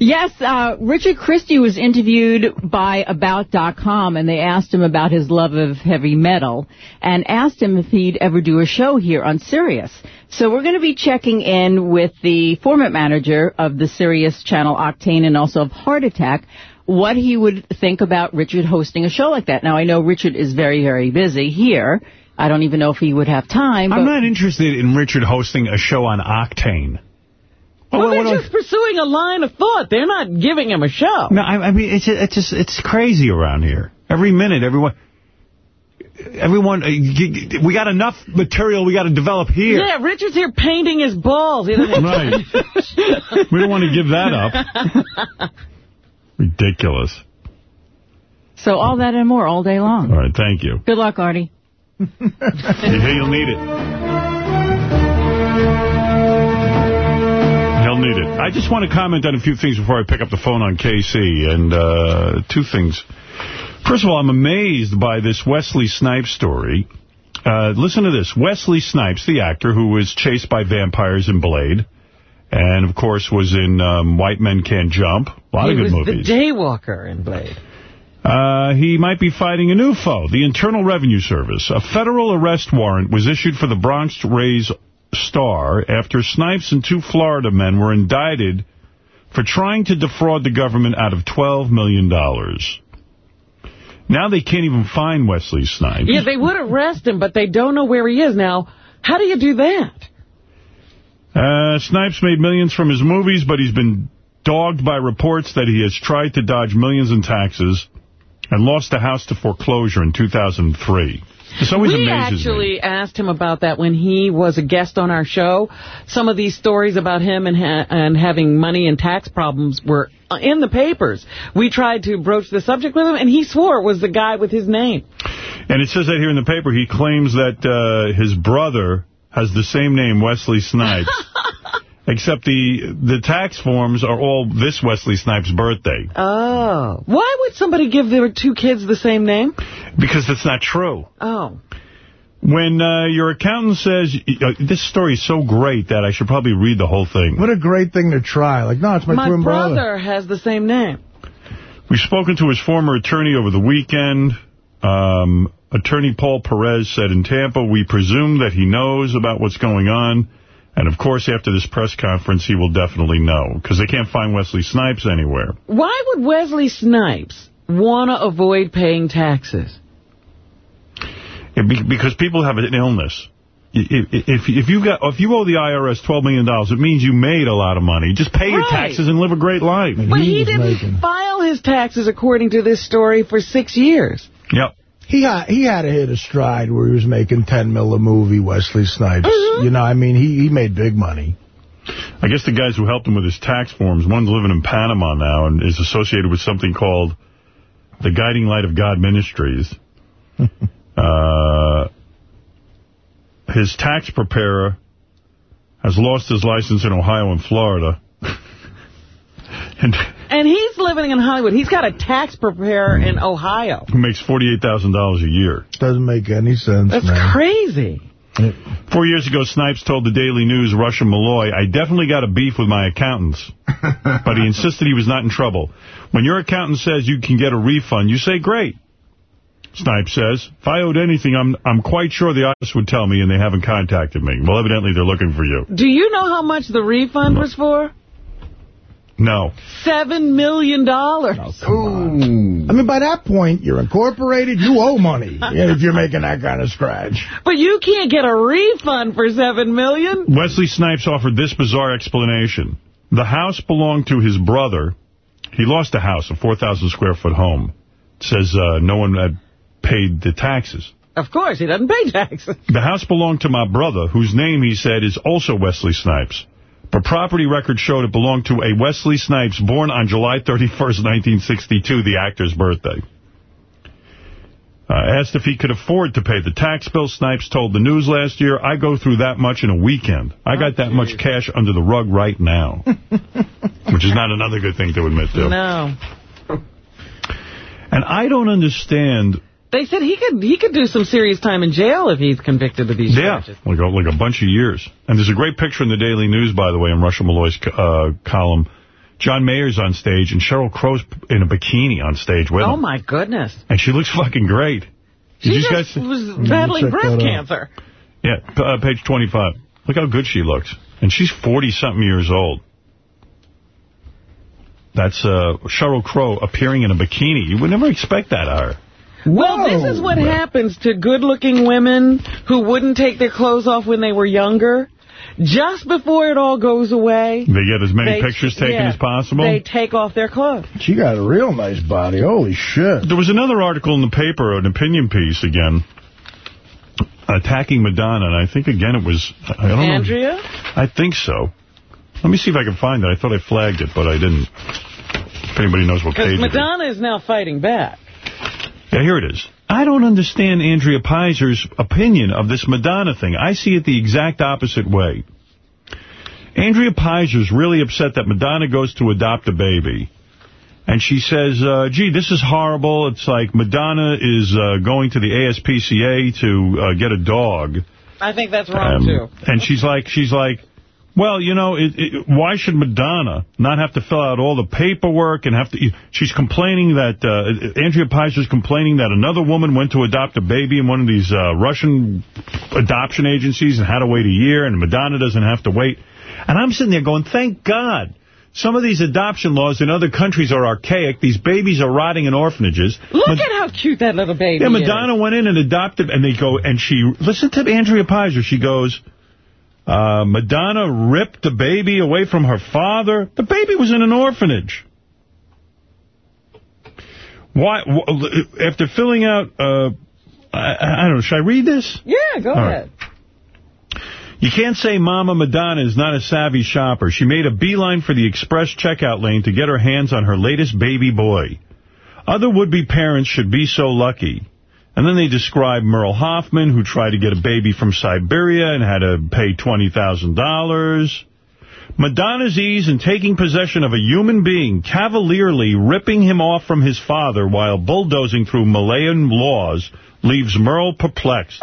Yes, uh, Richard Christie was interviewed by About.com, and they asked him about his love of heavy metal, and asked him if he'd ever do a show here on Sirius. So we're going to be checking in with the format manager of the Sirius channel Octane and also of Hard Attack, what he would think about Richard hosting a show like that. Now, I know Richard is very, very busy here. I don't even know if he would have time. I'm not interested in Richard hosting a show on Octane. Well, what- they're just pursuing a line of thought. They're not giving him a show. No, I, I mean, it's it's just, it's crazy around here. Every minute, everyone... Everyone, uh, we got enough material we got to develop here. Yeah, Richard's here painting his balls. Right. We don't want to give that up. Ridiculous. So all that and more all day long. All right, thank you. Good luck, Artie. You hear you'll need it. He'll need it. I just want to comment on a few things before I pick up the phone on KC, and uh, two things. First of all, I'm amazed by this Wesley Snipes story. Uh, listen to this. Wesley Snipes, the actor who was chased by vampires in Blade, and, of course, was in um, White Men Can't Jump. A lot he of good movies. He was the daywalker in Blade. Uh, he might be fighting a new foe, the Internal Revenue Service. A federal arrest warrant was issued for the Bronx Rays star after Snipes and two Florida men were indicted for trying to defraud the government out of $12 million. Now they can't even find Wesley Snipes. Yeah, they would arrest him, but they don't know where he is. Now, how do you do that? Uh, Snipes made millions from his movies, but he's been dogged by reports that he has tried to dodge millions in taxes and lost a house to foreclosure in 2003. This always we amazes actually asked him about that when he was a guest on our show. Some of these stories about him and ha and having money and tax problems were in the papers. We tried to broach the subject with him, and he swore it was the guy with his name. And it says that here in the paper, he claims that uh, his brother has the same name, Wesley Snipes. Except the the tax forms are all this Wesley Snipes' birthday. Oh. Why would somebody give their two kids the same name? Because that's not true. Oh. When uh, your accountant says, uh, this story is so great that I should probably read the whole thing. What a great thing to try. Like, no, it's my, My twin brother. brother has the same name. We've spoken to his former attorney over the weekend. Um, attorney Paul Perez said in Tampa, we presume that he knows about what's going on. And, of course, after this press conference, he will definitely know, because they can't find Wesley Snipes anywhere. Why would Wesley Snipes want to avoid paying taxes? Be, because people have an illness. If, if, if you got if you owe the IRS $12 million, dollars, it means you made a lot of money. Just pay your taxes and live a great life. But he, didn't file his taxes according to this story for six years. Yep. He had he had to hit a stride where he was making 10 mil a movie, Wesley Snipes. Mm-hmm. You know, I mean, he, he made big money. I guess the guys who helped him with his tax forms, one's living in Panama now and is associated with something called the Guiding Light of God Ministries. uh, his tax preparer has lost his license in Ohio and Florida. and And he's living in Hollywood. He's got a tax preparer in Ohio. who makes $48,000 a year. Doesn't make any sense, That's man. crazy. Four years ago, Snipes told the Daily News, Rush and Molloy, I definitely got a beef with my accountants. but he insisted he was not in trouble. When your accountant says you can get a refund, you say, great. Snipes says, if I owed anything, I'm I'm quite sure the IRS would tell me, and they haven't contacted me. Well, evidently they're looking for you. Do you know how much the refund was for? No. Seven million dollars. I mean, by that point, you're incorporated, you owe money if you're making that kind of scratch. But you can't get a refund for seven million. Wesley Snipes offered this bizarre explanation. The house belonged to his brother. He lost a house, a 4,000 square foot home. It says uh, no one had paid the taxes. Of course, he doesn't pay taxes. The house belonged to my brother, whose name, he said, is also Wesley Snipes. But property records showed it belonged to a Wesley Snipes born on July 31st, 1962, the actor's birthday. Uh, asked if he could afford to pay the tax bill, Snipes told the news last year, I go through that much in a weekend. I got that much cash under the rug right now. Which is not another good thing to admit to. No. And I don't understand They said he could he could do some serious time in jail if he's convicted of these Yeah, charges. like a, like a bunch of years. And there's a great picture in the Daily News, by the way, in Rush and Molloy's uh, column. John Mayer's on stage, and Sheryl Crow's in a bikini on stage with Oh, him. my goodness. And she looks fucking great. Did She you just guys? was battling breast that out. cancer. Yeah, uh, page 25. Look how good she looks. And she's 40-something years old. That's uh, Cheryl Crow appearing in a bikini. You would never expect that of her. Well, this is what happens to good-looking women who wouldn't take their clothes off when they were younger. Just before it all goes away, They get as many They- pictures taken yeah, as possible. they take off their clothes. She got a real nice body. Holy shit. There was another article in the paper, an opinion piece again, attacking Madonna, and I think, again, it was... I don't know. Andrea? I think so. Let me see if I can find it. I thought I flagged it, but I didn't. If anybody knows what Because page it is. Madonna is now fighting back. Yeah, here it is. I don't understand Andrea Peyser's opinion of this Madonna thing. I see it the exact opposite way. Andrea Peyser's really upset that Madonna goes to adopt a baby. And she says, uh, gee, this is horrible. It's like Madonna is uh, going to the ASPCA to uh, get a dog. I think that's wrong, Um, too. And she's like, she's like, well, you know, it, it, why should Madonna not have to fill out all the paperwork and have to... She's complaining that, uh, Andrea Peyser's complaining that another woman went to adopt a baby in one of these uh, Russian adoption agencies and had to wait a year, and Madonna doesn't have to wait. And I'm sitting there going, thank God. Some of these adoption laws in other countries are archaic. These babies are rotting in orphanages. Look Mad- at how cute that little baby yeah, is. Madonna went in and adopted, and they go, and she, listen to Andrea Peyser, she goes, uh, Madonna ripped the baby away from her father. The baby was in an orphanage. Why, after filling out uh, I, I don't know, should I read this? Yeah, go All right. ahead. You can't say Mama Madonna is not a savvy shopper. She made a beeline for the express checkout lane to get her hands on her latest baby boy. Other would-be parents should be so lucky. And then they describe Merle Hoffman, who tried to get a baby from Siberia and had to pay $20,000. Madonna's ease in taking possession of a human being, cavalierly ripping him off from his father while bulldozing through Malawian laws, leaves Merle perplexed.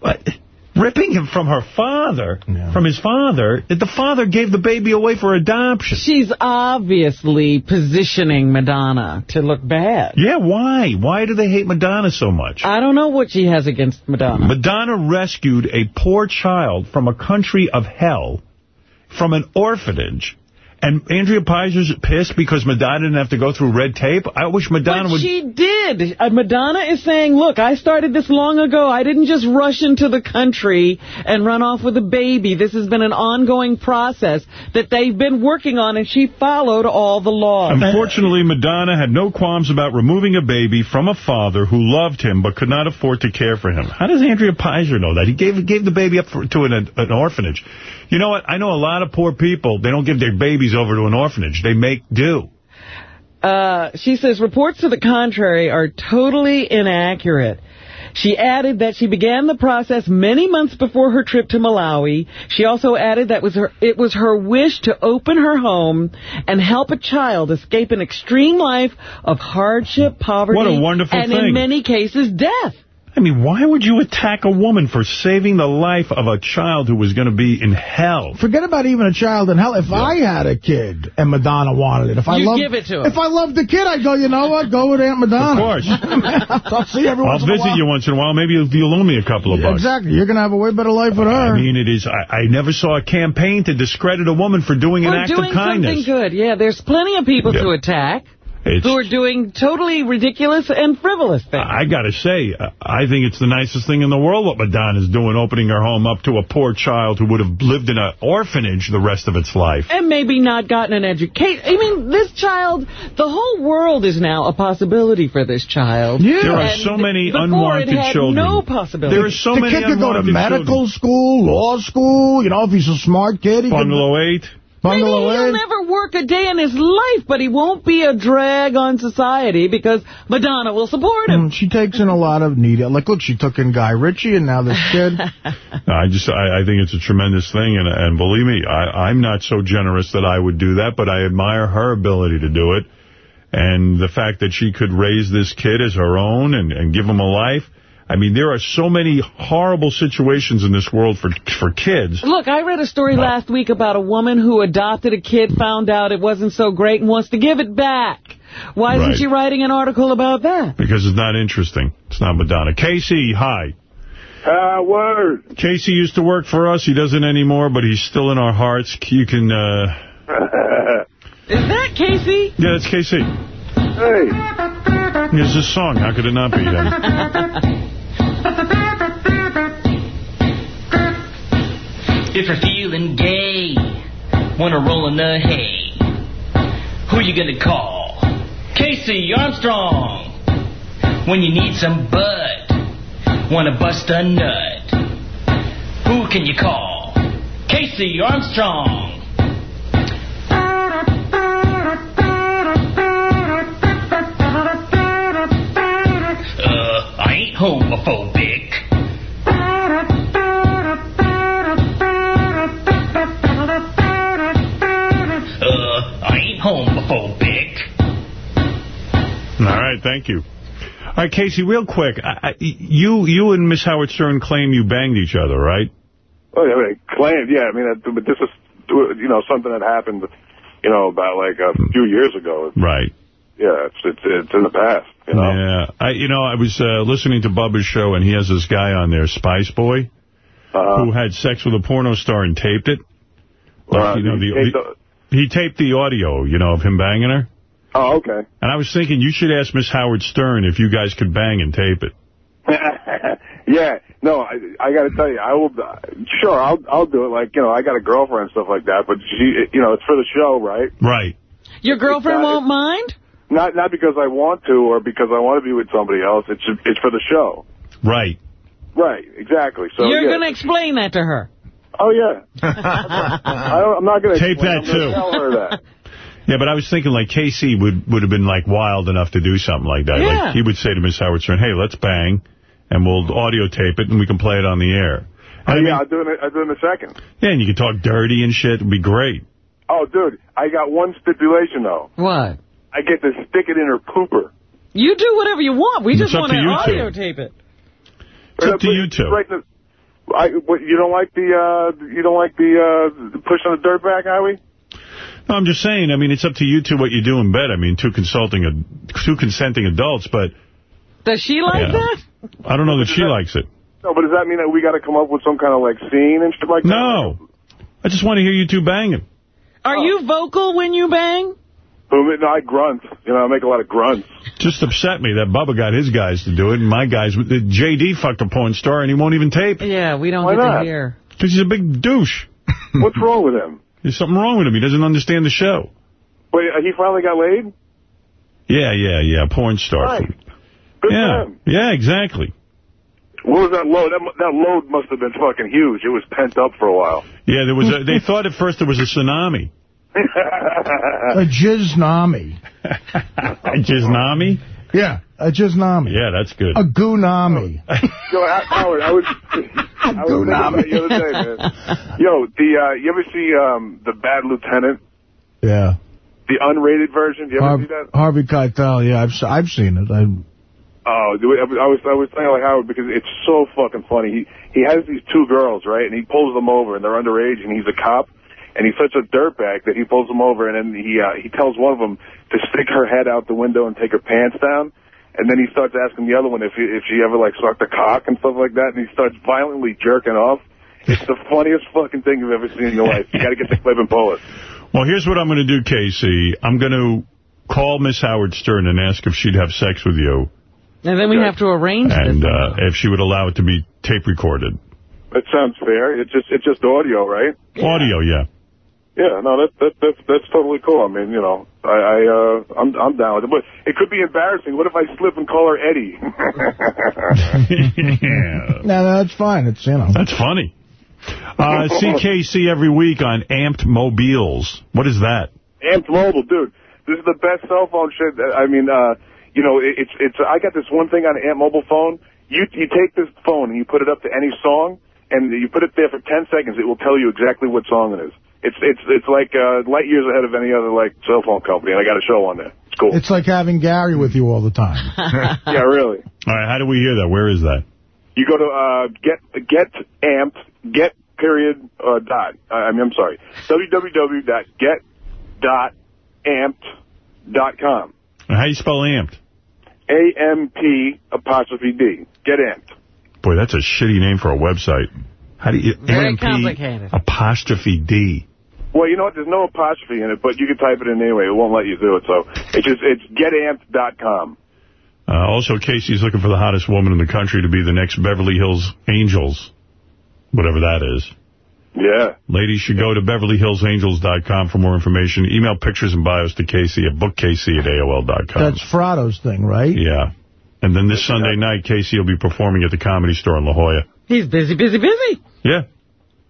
But ripping him from her father, from his father, the father gave the baby away for adoption. She's obviously positioning Madonna to look bad. Yeah, why? Why do they hate Madonna so much? I don't know what she has against Madonna. Madonna rescued a poor child from a country of hell, from an orphanage, and Andrea Peyser's pissed because Madonna didn't have to go through red tape? I wish Madonna But would... she did. Uh, Madonna is saying, look, I started this long ago. I didn't just rush into the country and run off with a baby. This has been an ongoing process that they've been working on, and she followed all the laws. Unfortunately, Madonna had no qualms about removing a baby from a father who loved him but could not afford to care for him. How does Andrea Peyser know that? He gave gave the baby up for, to an, an orphanage. You know what? I know a lot of poor people, they don't give their babies over to an orphanage. They make do. Uh, she says reports to the contrary are totally inaccurate. She added that she began the process many months before her trip to Malawi. She also added that was her, it was her wish to open her home and help a child escape an extreme life of hardship, poverty, What a wonderful and thing. in many cases, death. I mean, why would you attack a woman for saving the life of a child who was going to be in hell? Forget about even a child in hell. If I had a kid and Madonna wanted it, if I You'd loved, give it to him. If I loved the kid, I'd go, you know what, go with Aunt Madonna. Of course. I'll see everyone. I'll once in a visit while. you once in a while. Maybe you'll, you'll loan me a couple of Yeah, bucks. Exactly. You're going to have a way better life with her. I mean, it is. I, I never saw a campaign to discredit a woman for doing an act doing of kindness. doing something good. Yeah, there's plenty of people to attack It's- who are doing totally ridiculous and frivolous things. I got to say, uh, I think it's the nicest thing in the world what Madonna's doing, opening her home up to a poor child who would have lived in an orphanage the rest of its life. and maybe not gotten an education. I mean, this child, the whole world is now a possibility for this child. Yeah. There are And so many before unwanted it had children. no possibility. There are so the many kid could go to medical children. school, law school. You know, if he's a smart kid, he Bungalow 8. Could... Bungalow Maybe he'll eight. never work a day in his life, but he won't be a drag on society because Madonna will support him. Mm, She takes in a lot of need. Like, look, she took in Guy Ritchie, and now this kid. I just, I, I think it's a tremendous thing, and, and believe me, I, I'm not so generous that I would do that, but I admire her ability to do it, and the fact that she could raise this kid as her own and, and give him a life. I mean, there are so many horrible situations in this world for for kids. Look, I read a story last week about a woman who adopted a kid, found out it wasn't so great, and wants to give it back. Why isn't she writing an article about that? Because it's not interesting. It's not Madonna. Casey, hi. Uh, word. Casey used to work for us. He doesn't anymore, but he's still in our hearts. You can, uh... Is that Casey? Yeah, that's Casey. Hey. There's this song. How could it not be him? If you're feeling gay, wanna roll in the hay, who you gonna call? Casey Armstrong. When you need some bud, wanna bust a nut, who can you call? Casey Armstrong. Homophobic. Uh, I ain't homophobic. All right, thank you. All right, Casey, real quick. I, I, you you and Miss Howard Stern claim you banged each other, right? Oh, yeah, I mean, claimed, yeah. I mean, but this is, you know, something that happened, you know, about like a few years ago. Right. Yeah, it's it's it's in the past. You know. Yeah. I, you know, I was uh, listening to Bubba's show, and he has this guy on there, Spice Boy, Uh-huh. who had sex with a porno star and taped it. Like, Uh, you know, he the, taped the- he taped the audio, you know, of him banging her. Oh, okay. And I was thinking you should ask Miss Howard Stern if you guys could bang and tape it. yeah, no, I, I got to tell you, I will. Sure, I'll I'll do it. Like you know, I got a girlfriend and stuff like that, but she, you know, it's for the show, right? Right. Your girlfriend It's not- won't mind? Not not because I want to or because I want to be with somebody else. It's it's for the show. Right. Right, exactly. So You're yeah. going to explain that to her. Oh, yeah. I don't, I'm not going to Tape that, too. tell her that. Yeah, but I was thinking, like, KC would, would have been, like, wild enough to do something like that. Yeah. Like, he would say to Miss Howard Stern, hey, let's bang, and we'll audio tape it, and we can play it on the air. Oh, yeah, I'll do it. in a- I'll do it in a second. Yeah, and you can talk dirty and shit. It'd be great. Oh, dude, I got one stipulation though. What? I get to stick it in her pooper. You do whatever you want. We It's just want to to two. audio tape it. It's up to you two. Right in the, I, what, you don't like the uh, you don't like the uh, pushing the dirt back, Howie? No, I'm just saying, I mean, it's up to you two what you do in bed. I mean, two consulting, ad- two consenting adults, but Does she like Yeah. that? I don't know that she likes it. No, but does that mean that we got to come up with some kind of like scene and shit like that? No. I just want to hear you two banging. Are you vocal when you bang? Who- No, I grunt. You know, I make a lot of grunts. Just upset me that Bubba got his guys to do it, and my guys, w the JD fucked a porn star, and he won't even tape. Yeah, we don't Why get not? to hear. Because he's a big douche. What's wrong with him? There's something wrong with him. He doesn't understand the show. Wait, uh, he finally got laid? Yeah, yeah, yeah, porn star. Right. Good yeah, for him. yeah, exactly. What was that load? That, that load must have been fucking huge. It was pent up for a while. Yeah, there was. A, they thought at first there was a tsunami. A jiznami. A jiznami? Yeah, a jiznami. Yeah, that's good. A goonami. Yo, Ho- Howard, I was, I was thinking about the other day, man. Yo, the uh, you ever see um, the Bad Lieutenant, Yeah. the unrated version? Do you ever Har- see that? Harvey Keitel, yeah, I've, s- I've seen it. I, Oh, dude, I was I was I was saying like Howard because it's so fucking funny. He he has these two girls, right, and he pulls them over, and they're underage, and he's a cop, and he's such a dirtbag that he pulls them over, and then he uh, he tells one of them to stick her head out the window and take her pants down. And then he starts asking the other one if he, if she ever like sucked a cock and stuff like that, and he starts violently jerking off. It's the funniest fucking thing you've ever seen in your life. You got to get the clip and pull it. Well, here's what I'm going to do, Casey. I'm going to call Miss Howard Stern and ask if she'd have sex with you, And then we have to arrange and this. uh, if she would allow it to be tape recorded. That sounds fair. It's just it's just audio, right? Audio, yeah. Yeah, no, that, that that's that's totally cool. I mean, you know, I, I uh, I'm I'm down with it, but it could be embarrassing. What if I slip and call her Eddie? yeah. no, no, that's fine. It's, you know. That's funny. Uh, CKC every week on Amped Mobiles. What is that? Amped Mobile, dude. This is the best cell phone shit. that- I mean, uh, you know, it, it's it's. I got this one thing on an Amp Mobile phone. You you take this phone and you put it up to any song, and you put it there for 10 seconds. It will tell you exactly what song it is. It's it's it's like uh, light years ahead of any other like cell phone company, and I got a show on there. It's cool. It's like having Gary with you all the time. yeah, really. All right, how do we hear that? Where is that? You go to uh, get get amped get period uh, dot. Uh, I mean, I'm sorry. www.get dot amped dot com. How do you spell amped? A M P apostrophe D. Get amped. Boy, that's a shitty name for a website. How do you... Very AMP complicated. Apostrophe D. Well, you know what? There's no apostrophe in it, but you can type it in anyway. It won't let you do it. So it's just it's getamped.com. Uh, also, Casey's looking for the hottest woman in the country to be the next Beverly Hills Angels, whatever that is. Yeah. Ladies should go to BeverlyHillsAngels.com for more information. Email pictures and bios to Casey at bookcasey at AOL.com. That's Frado's thing, right? Yeah. And then this Sunday night, Casey will be performing at the Comedy Store in La Jolla. He's busy, busy, busy. Yeah.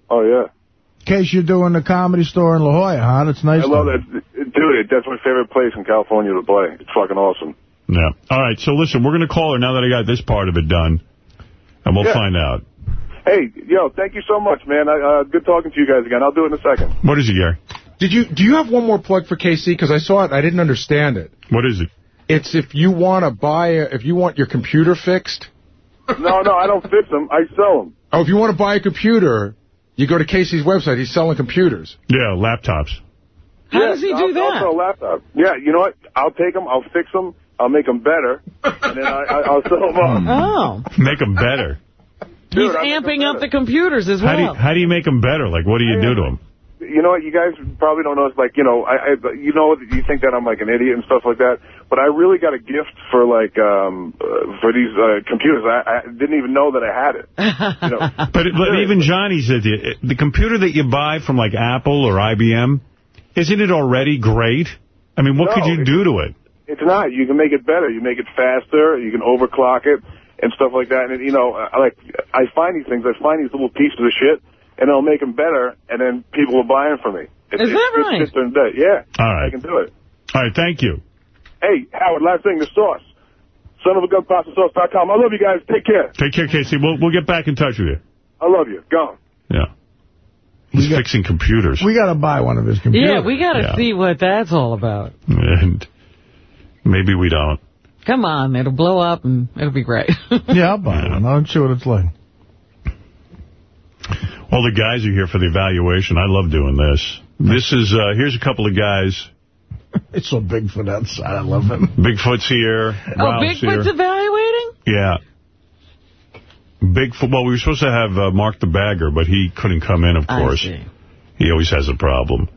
Oh, yeah. In case you're doing the comedy store in La Jolla, huh? That's nice. I love that. Dude, that's my favorite place in California to play. It's fucking awesome. Yeah. All right, so listen, we're going to call her now that I got this part of it done, and we'll Yeah. find out. Hey, yo, thank you so much, man. I, uh, good talking to you guys again. I'll do it in a second. What is it, Gary? Did you do you have one more plug for KC? Because I saw it, I didn't understand it. What is it? It's if you want to buy, a, if you want your computer fixed. No, no, I don't fix them. I sell them. Oh, if you want to buy a computer, you go to Casey's website. He's selling computers. Yeah, laptops. How does he do I'll, that? I'll sell a laptop. Yeah, you know what? I'll take them. I'll fix them. I'll make them better, and then I, I, I'll sell them Hmm. Oh. Make them better. He's amping up the computers as How do, you, well. how do you make them better? Like, what do you do to them? You know what? You guys probably don't know. It's like you know, I, I you know, you think that I'm like an idiot and stuff like that. But I really got a gift for like um uh, for these uh, computers. I, I didn't even know that I had it. You know, But, it, but even Johnny said the, the computer that you buy from like Apple or IBM, isn't it already great? I mean, what No, could you do to it? It's not. You can make it better. You make it faster. You can overclock it. and stuff like that. And, you know, I, like, I find these things, I find these little pieces of shit, and I'll make them better, and then people will buy them for me. It's, Is it's that just right? shit during the day. Yeah. All right. I can do it. All right, thank you. Hey, Howard, last thing, the sauce. Son of a gun pasta sauce.com. I love you guys. Take care. Take care, Casey. We'll, we'll get back in touch with you. I love you. Gone. Yeah. He's fixing computers. We got to buy one of his computers. Yeah, we got to Yeah. see what that's all about. And maybe we don't. Come on, it'll blow up and it'll be great. yeah, I'll buy one. I'll see what it's like. All the guys are here for the evaluation. I love doing this. This is, uh, here's a couple of guys. It's so Bigfoot outside. I love him. Bigfoot's here. oh, Ralph's Bigfoot's here. evaluating? Yeah. Bigfoot, well, we were supposed to have uh, Mark the Bagger, but he couldn't come in, of I course. see. He always has a problem.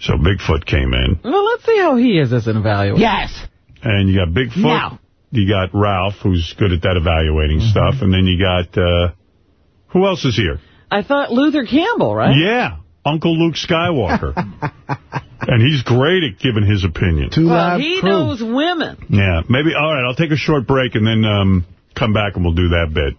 So Bigfoot came in. Well, let's see how he is as an evaluator. Yes. And you got Bigfoot. Now. You got Ralph, who's good at that evaluating stuff. And then you got, uh, who else is here? I thought Luther Campbell, right? Yeah, Uncle Luke Skywalker. and he's great at giving his opinion. Well, he knows women. Yeah, maybe, all right, I'll take a short break and then um, come back and we'll do that bit.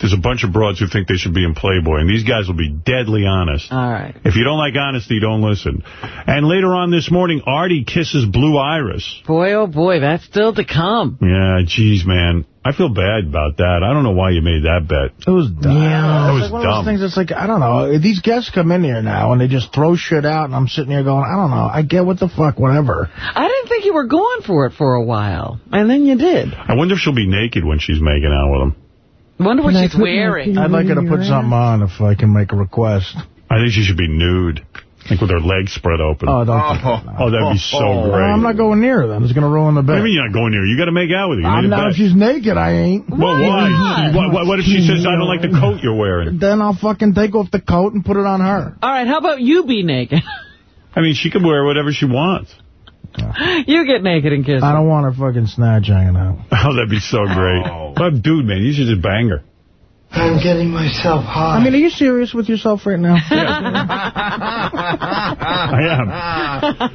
There's a bunch of broads who think they should be in Playboy, and these guys will be deadly honest. All right. If you don't like honesty, don't listen. And later on this morning, Artie kisses Blue Iris. Boy, oh boy, that's still to come. Yeah, geez, man. I feel bad about that. I don't know why you made that bet. It was dumb. That was it's like one dumb. of those things that's like, I don't know. These guests come in here now and they just throw shit out and I'm sitting here going, I don't know. I get what the fuck, whatever. I didn't think you were going for it for a while, and then you did. I wonder if she'll be naked when she's making out with him. Wonder what Can she's wearing. I'd like her to put something on if I can make a request. I think she should be nude. Like with her legs spread open. Oh, don't oh. oh, that'd be so Well, great. I'm not going near her then. It's going to ruin the What do bed. you mean you're not going near? You got to make out with her. You I'm not. If she's naked, I ain't. Well, why? What, what, what if she says, I don't like the coat you're wearing? Then I'll fucking take off the coat and put it on her. All right, how about you be naked? I mean, she can wear whatever she wants. you get naked and kiss her. I don't want her fucking snatch hanging out. Oh, that'd be so great. Oh, dude, man, you should just bang her. I'm getting myself hot. I mean, are you serious with yourself right now? Yeah. I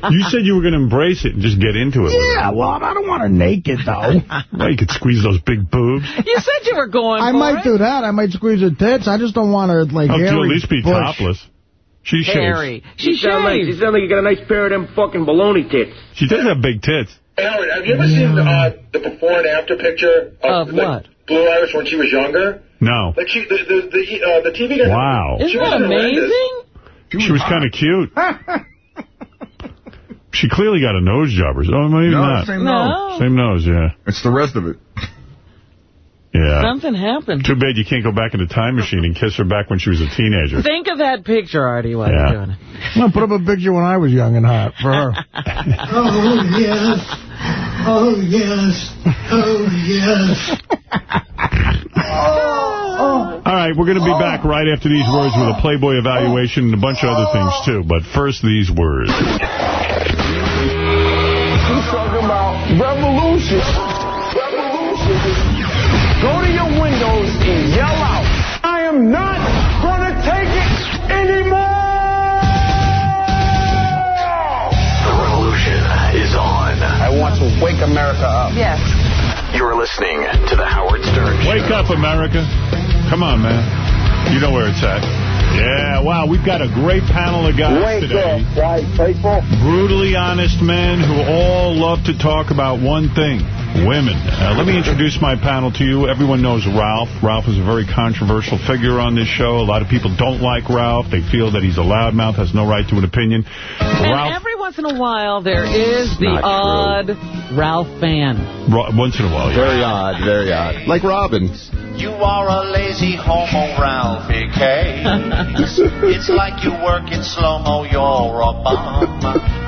am. You said you were going to embrace it and just get into it. Yeah, well, I don't want her naked, though. Well, you could squeeze those big boobs. You said you were going I for might it. do that. I might squeeze her tits. I just don't want her, like, Oh, hairy she'll at least be bush. topless. She shaves. Harry. She You sound like, you shaves. sound like you got a nice pair of them fucking baloney tits. She does have big tits. Howard, have you ever seen uh, the before and after picture Of like, what? Blue Iris when she was younger? No. Like she, the the the, uh, the TV guy. Wow. Isn't that wasn't horrendous. amazing? She was kind of cute. She clearly got a nose job or something. Maybe No, not. same No. nose. Same nose, yeah. It's the rest of it. Yeah. Something happened. Too bad you can't go back in the time machine and kiss her back when she was a teenager. Think of that picture, Artie, while Yeah. you're doing it. I'm going to put up a picture when I was young and hot for her. Oh, yes. Oh, yes. Oh, yes. Oh. All right, we're going to be oh. back right after these words with a Playboy evaluation and a bunch of other things, oh. too. But first, these words. He's talking about revolution. Revolution. Go to your windows and yell out, I am not wake America up. Yes. You're listening to The Howard Stern Show. Wake up, America. Come on, man. You know where it's at. Yeah, wow, we've got a great panel of guys Wake today. up, white people. Brutally honest men who all love to talk about one thing, women. Uh, let me introduce my panel to you. Everyone knows Ralph. Ralph is a very controversial figure on this show. A lot of people don't like Ralph. They feel that he's a loudmouth, has no right to an opinion. And Ralph, every once in a while, there is the Not odd Ralph fan. Ra- once in a while, yeah. Very odd, very odd. Like Robbins. You are a lazy homo, Ralphie K. it's like you work in slow-mo, you're a bum.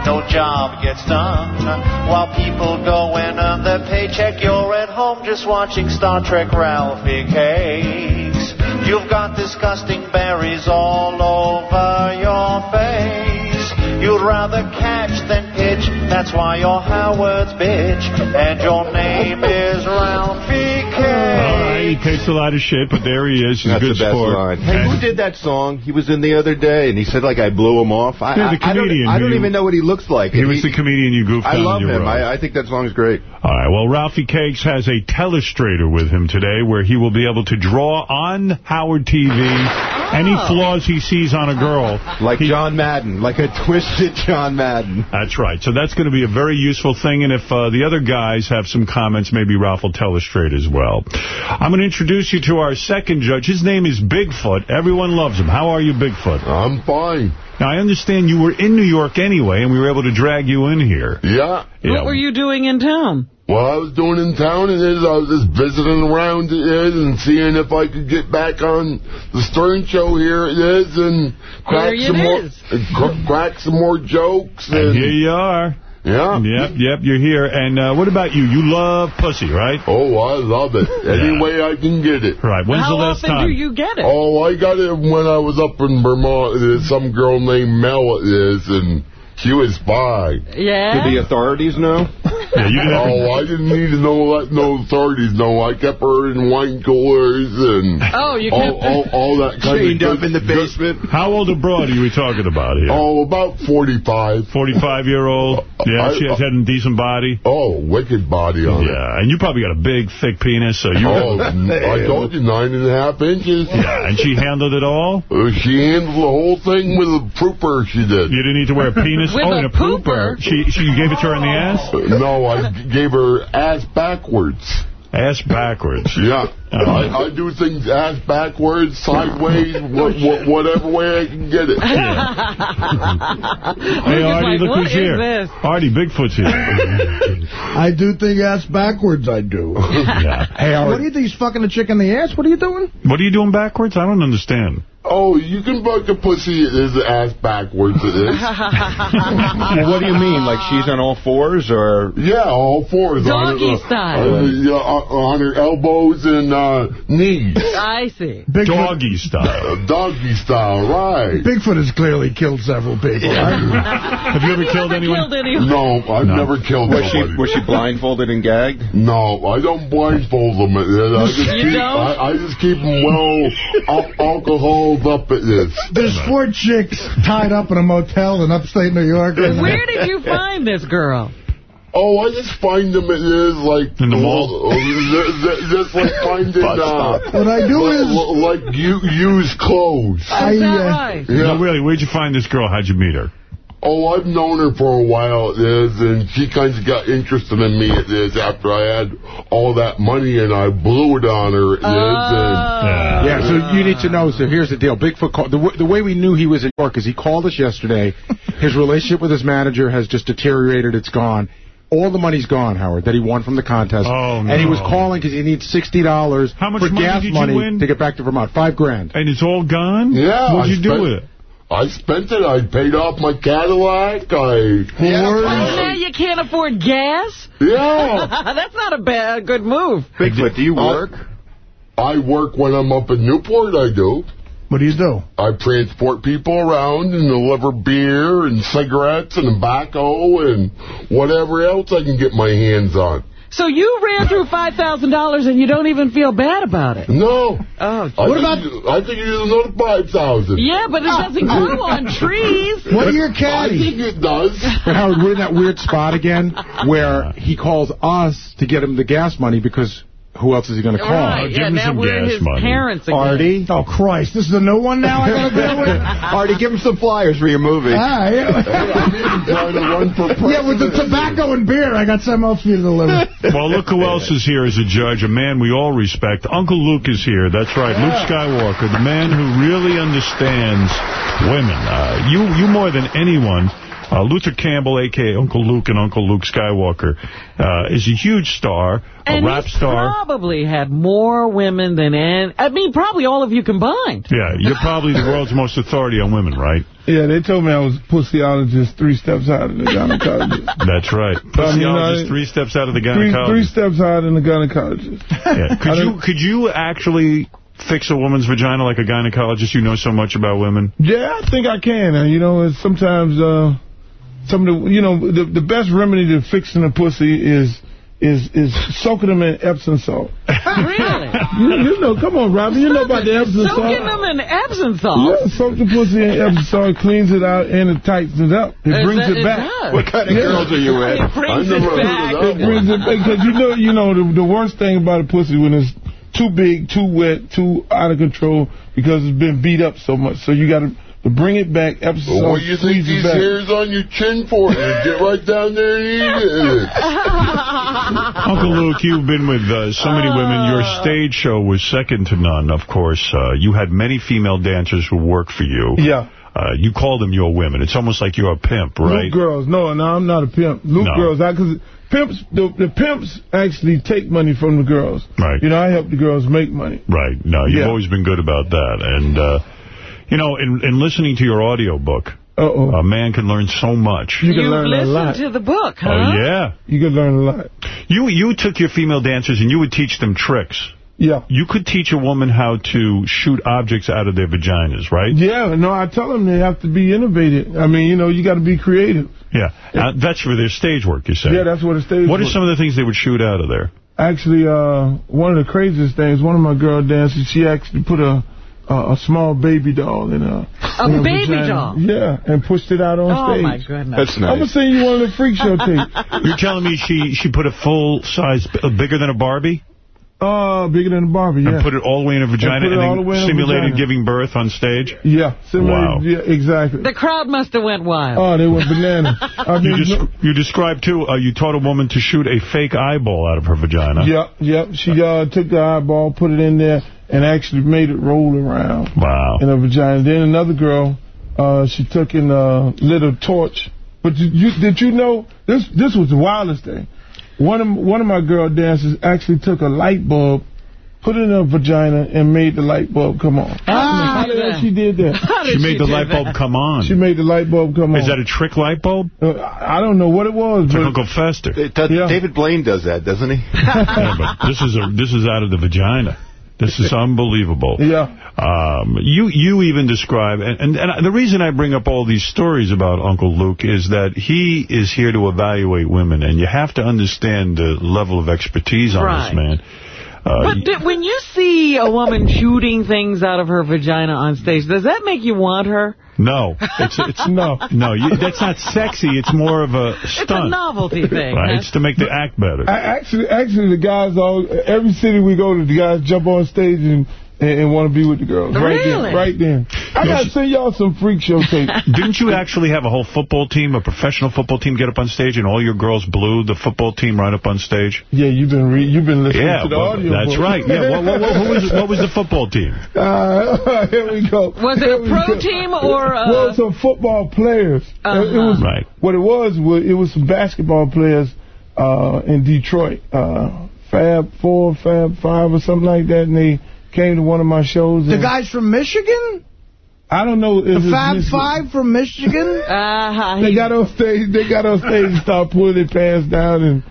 No job gets done. While people go and earn their paycheck, you're at home just watching Star Trek Ralphie Cakes. You've got disgusting berries all over your face. You'd rather catch than pitch, that's why you're Howard's bitch. And your name is Ralphie he takes a lot of shit, but there he is. He's a That's good the best sport. line. Hey, And- who did that song? He was in the other day, and he said like I blew him off. I, Yeah, the I- I don't- comedian I don't, you- even know what he looks like. He And was the comedian you goofed I on love in your him. I, I think that song is great. All right, well, Ralphie Cakes has a telestrator with him today where he will be able to draw on Howard TV any flaws he sees on a girl. Like John Madden, like a twisted John Madden. That's right. So that's going to be a very useful thing. And if uh, the other guys have some comments, maybe Ralph will telestrate as well. I'm going to introduce you to our second judge. His name is Bigfoot. Everyone loves him. How are you, Bigfoot? I'm fine. Now, I understand you were in New York anyway, and we were able to drag you in here. Yeah. What were you doing in town? What I was doing in town is I was just visiting around it is and seeing if I could get back on the Stern Show here it is and crack Here it some more is. crack some more jokes And and here you are. Yeah. Yep, yep, you're here. And uh, what about you? You love pussy, right? Oh, I love it. Any way I can get it. Right. When's How the last often time? do you get it? Oh, I got it when I was up in Vermont. Some girl named Mel it is and she was fine. Yeah? Did the authorities know? Yeah, you didn't Oh, I didn't need to know let no authorities know. I kept her in wine coolers and Oh, you all, kept her- all, all that kind Chained of up in the basement. How old abroad are we talking about here? Oh, about 45. 45-year-old? Yeah, I- she has had a decent body? Oh, wicked body on it. Yeah, and you probably got a big, thick penis, so you... Oh, I told you, nine and a half inches. Yeah, and she handled it all? Uh, she handled the whole thing with a pooper, she did. You didn't need to wear a penis? With oh, a a pooper. She, she gave it to her in the ass? No, I gave her ass backwards. Ass backwards. Yeah. Oh. I, I do things ass backwards, sideways, wha wha whatever way I can get it. Hey, Artie, like, look who's here. this? Artie, Bigfoot's here. I do things ass backwards, I do. yeah. Hey, What do you think? He's fucking a chick in the ass? What are you doing? what are you doing backwards? I don't understand. Oh, you can fuck a pussy, it is ass backwards, it is. Well, what do you mean? Like she's on all fours, or Yeah, all fours. on Doggy her, uh, style. uh, yeah, on her elbows and uh, knees. I see. Bigfoot, Doggy style. Uh, doggy style, right. Bigfoot has clearly killed several people. Have you ever killed Never anyone? killed anyone. No, I've No. never killed was she was she blindfolded and gagged? No, I don't blindfold them. I just You keep, don't? I, I just keep them well al alcoholed up at this. There's four chicks tied up in a motel in upstate New York. Where did you find this girl? Oh, I just find them. It is like In the mall? uh, uh, just like finding uh, What I do li- is like you used clothes. I, Is that uh, right? No, really, where'd you find this girl? How'd you meet her? Oh, I've known her for a while, it is, and she kind of got interested in me, it is, after I had all that money and I blew it on her, it is, and... Yeah, so you need to know, so here's the deal. Bigfoot, called, the, the way we knew he was in New York is he called us yesterday. His relationship with his manager has just deteriorated. It's gone. All the money's gone, Howard, that he won from the contest. Oh, no. And he was calling because he needs $60 How much for money gas did you money win? to get back to Vermont. Five grand. And it's all gone? Yeah, What'd I you do spent- with it? I spent it. I paid off my Cadillac. I... Yeah. Now you can't afford gas? Yeah. That's not a bad, good move. Bigfoot, do you work? I work when I'm up in Newport, I do. What do you do? I transport people around and deliver beer and cigarettes and tobacco and whatever else I can get my hands on. So you ran through $5,000 and you don't even feel bad about it? No. Oh, I What think about- you- I think you another 5000 yeah, but it doesn't grow on trees. What are your I think it does. But Howard, we're in that weird spot again where he calls us to get him the gas money because who else is he going to call? Right, give yeah, him now some we're gas his money. parents again. Artie? Oh, Christ. This is a new one now I got to deal with? Artie, give him some flyers for your movie. Ah, yeah. even trying to run for president. yeah, with the tobacco and beer, I got something else for you to deliver. Well, look who else is here as a judge, a man we all respect. Uncle Luke is here. That's right, Luke Skywalker, the man who really understands women. Uh, you, you more than anyone. Uh, Luther Campbell, a.k.a. Uncle Luke and Uncle Luke Skywalker, uh, is a huge star, a And rap he's star. probably had more women than, any, I mean, probably all of you combined. Yeah, you're probably the world's most authority on women, right? Yeah, they told me I was pussyologist three steps out of the gynecologist. That's right. I mean, I- three steps out of the gynecologist. three steps out than the gynecologist. Yeah. Could you could you actually fix a woman's vagina like a gynecologist? You know so much about women. Yeah, I think I can. And, you know, it's sometimes, uh, some of the, you know, the, the best remedy to fixing a pussy is is is soaking them in Epsom salt. Really? You, you know, come on, Robin. You know about the Epsom salt. Soaking them in Epsom salt? Yeah, soak the pussy in Epsom salt, cleans it out, and it tightens it up. It Is brings that- it it back. does? What kind of Yeah. girls are you with? It brings I it back. It brings it back because you know, you know, the, the worst thing about a pussy when it's too big, too wet, too out of control because it's been beat up so much. So you got to to bring it back. Epsom Well, what do you think squeeze these back. hairs on your chin for? Get right down there and eat it. Uncle Luke, you've been with uh, so many women. Your stage show was second to none, of course. Uh, you had many female dancers who worked for you. Yeah. Uh, you call them your women. It's almost like you're a pimp, right? Luke girls. No, no, I'm not a pimp. Luke No. girls. I, Because pimps, the, the pimps actually take money from the girls. Right. You know, I help the girls make money. Right. No, you've Yeah. always been good about that. And, uh, you know, in, in listening to your audiobook, Uh-oh. a man can learn so much. You can You've learn a lot. listened to the book, huh? Oh, yeah. You can learn a lot. You you took your female dancers and you would teach them tricks. Yeah. You could teach a woman how to shoot objects out of their vaginas, right? Yeah, no, I tell them they have to be innovative. I mean, you know, you got to be creative. Yeah. Uh, that's for their stage work, you say? Yeah, that's what it stays What are some of the things they would shoot out of there? Actually, uh, one of the craziest things, one of my girl dancers, she actually put a a, a small baby doll in a... A in baby vagina. doll? Yeah, and pushed it out on Oh, stage. my goodness. That's I'm going to nice. send you one of the freak show tapes. You're telling me she, she put a full size, uh, bigger than a Barbie? Uh, bigger than a Barbie, yeah. And put it all the way in her vagina put it and, the then simulated vagina. giving birth on stage? Yeah, similar, Wow. yeah, exactly. The crowd must have went wild. Oh, they went bananas. I You, mean, des- you described, too, uh, you taught a woman to shoot a fake eyeball out of her vagina. Yep, yep. She uh, took the eyeball, put it in there, and actually made it roll around Wow. in her vagina. Then another girl, uh, she took in a little torch. But you, you, did you know, this This was the wildest thing. One of, one of my girl dancers actually took a light bulb, put it in her vagina, and made the light bulb come on. Ah, How the hell she did that? Did She made the light bulb that? come on. She made the light bulb come on. Is that a trick light bulb? Uh, I don't know what it was, It's like but Uncle Fester. It Yeah. David Blaine does that, doesn't he? Yeah, but this is a this is out of the vagina. This is unbelievable. yeah. Um, you you even describe, and, and, and the reason I bring up all these stories about Uncle Luke is that he is here to evaluate women, and you have to understand the level of expertise on Right. this man. Uh, But di- when you see a woman shooting things out of her vagina on stage, does that make you want her? no, it's it's No. no, you, that's not sexy. It's more of a stunt. It's a novelty thing. Right, it's to make the act better. I, actually, actually, the guys all every city we go to, the guys jump on stage and and, and want to be with the girls. Right Really? then, right then. I gotta send y'all some freak show tape. Didn't you actually have a whole football team, a professional football team, get up on stage, and all your girls blew the football team right up on stage? yeah, you've been re you've been listening Yeah, to the well, audio. that's book. right. Yeah, what, what, what, who was, what was the football team? Uh, here we go. Was it Here a pro go. team or a... Well, some football players. It- It, Uh-huh. was Right. what it was. was It was some basketball players uh, in Detroit, uh, Fab Four, Fab Five, or something like that, and they came to one of my shows. The guys from Michigan? I don't know. if The it's Fab Michigan. Five from Michigan? Uh, They got on stage. They got on stage and started pulling their pants down and.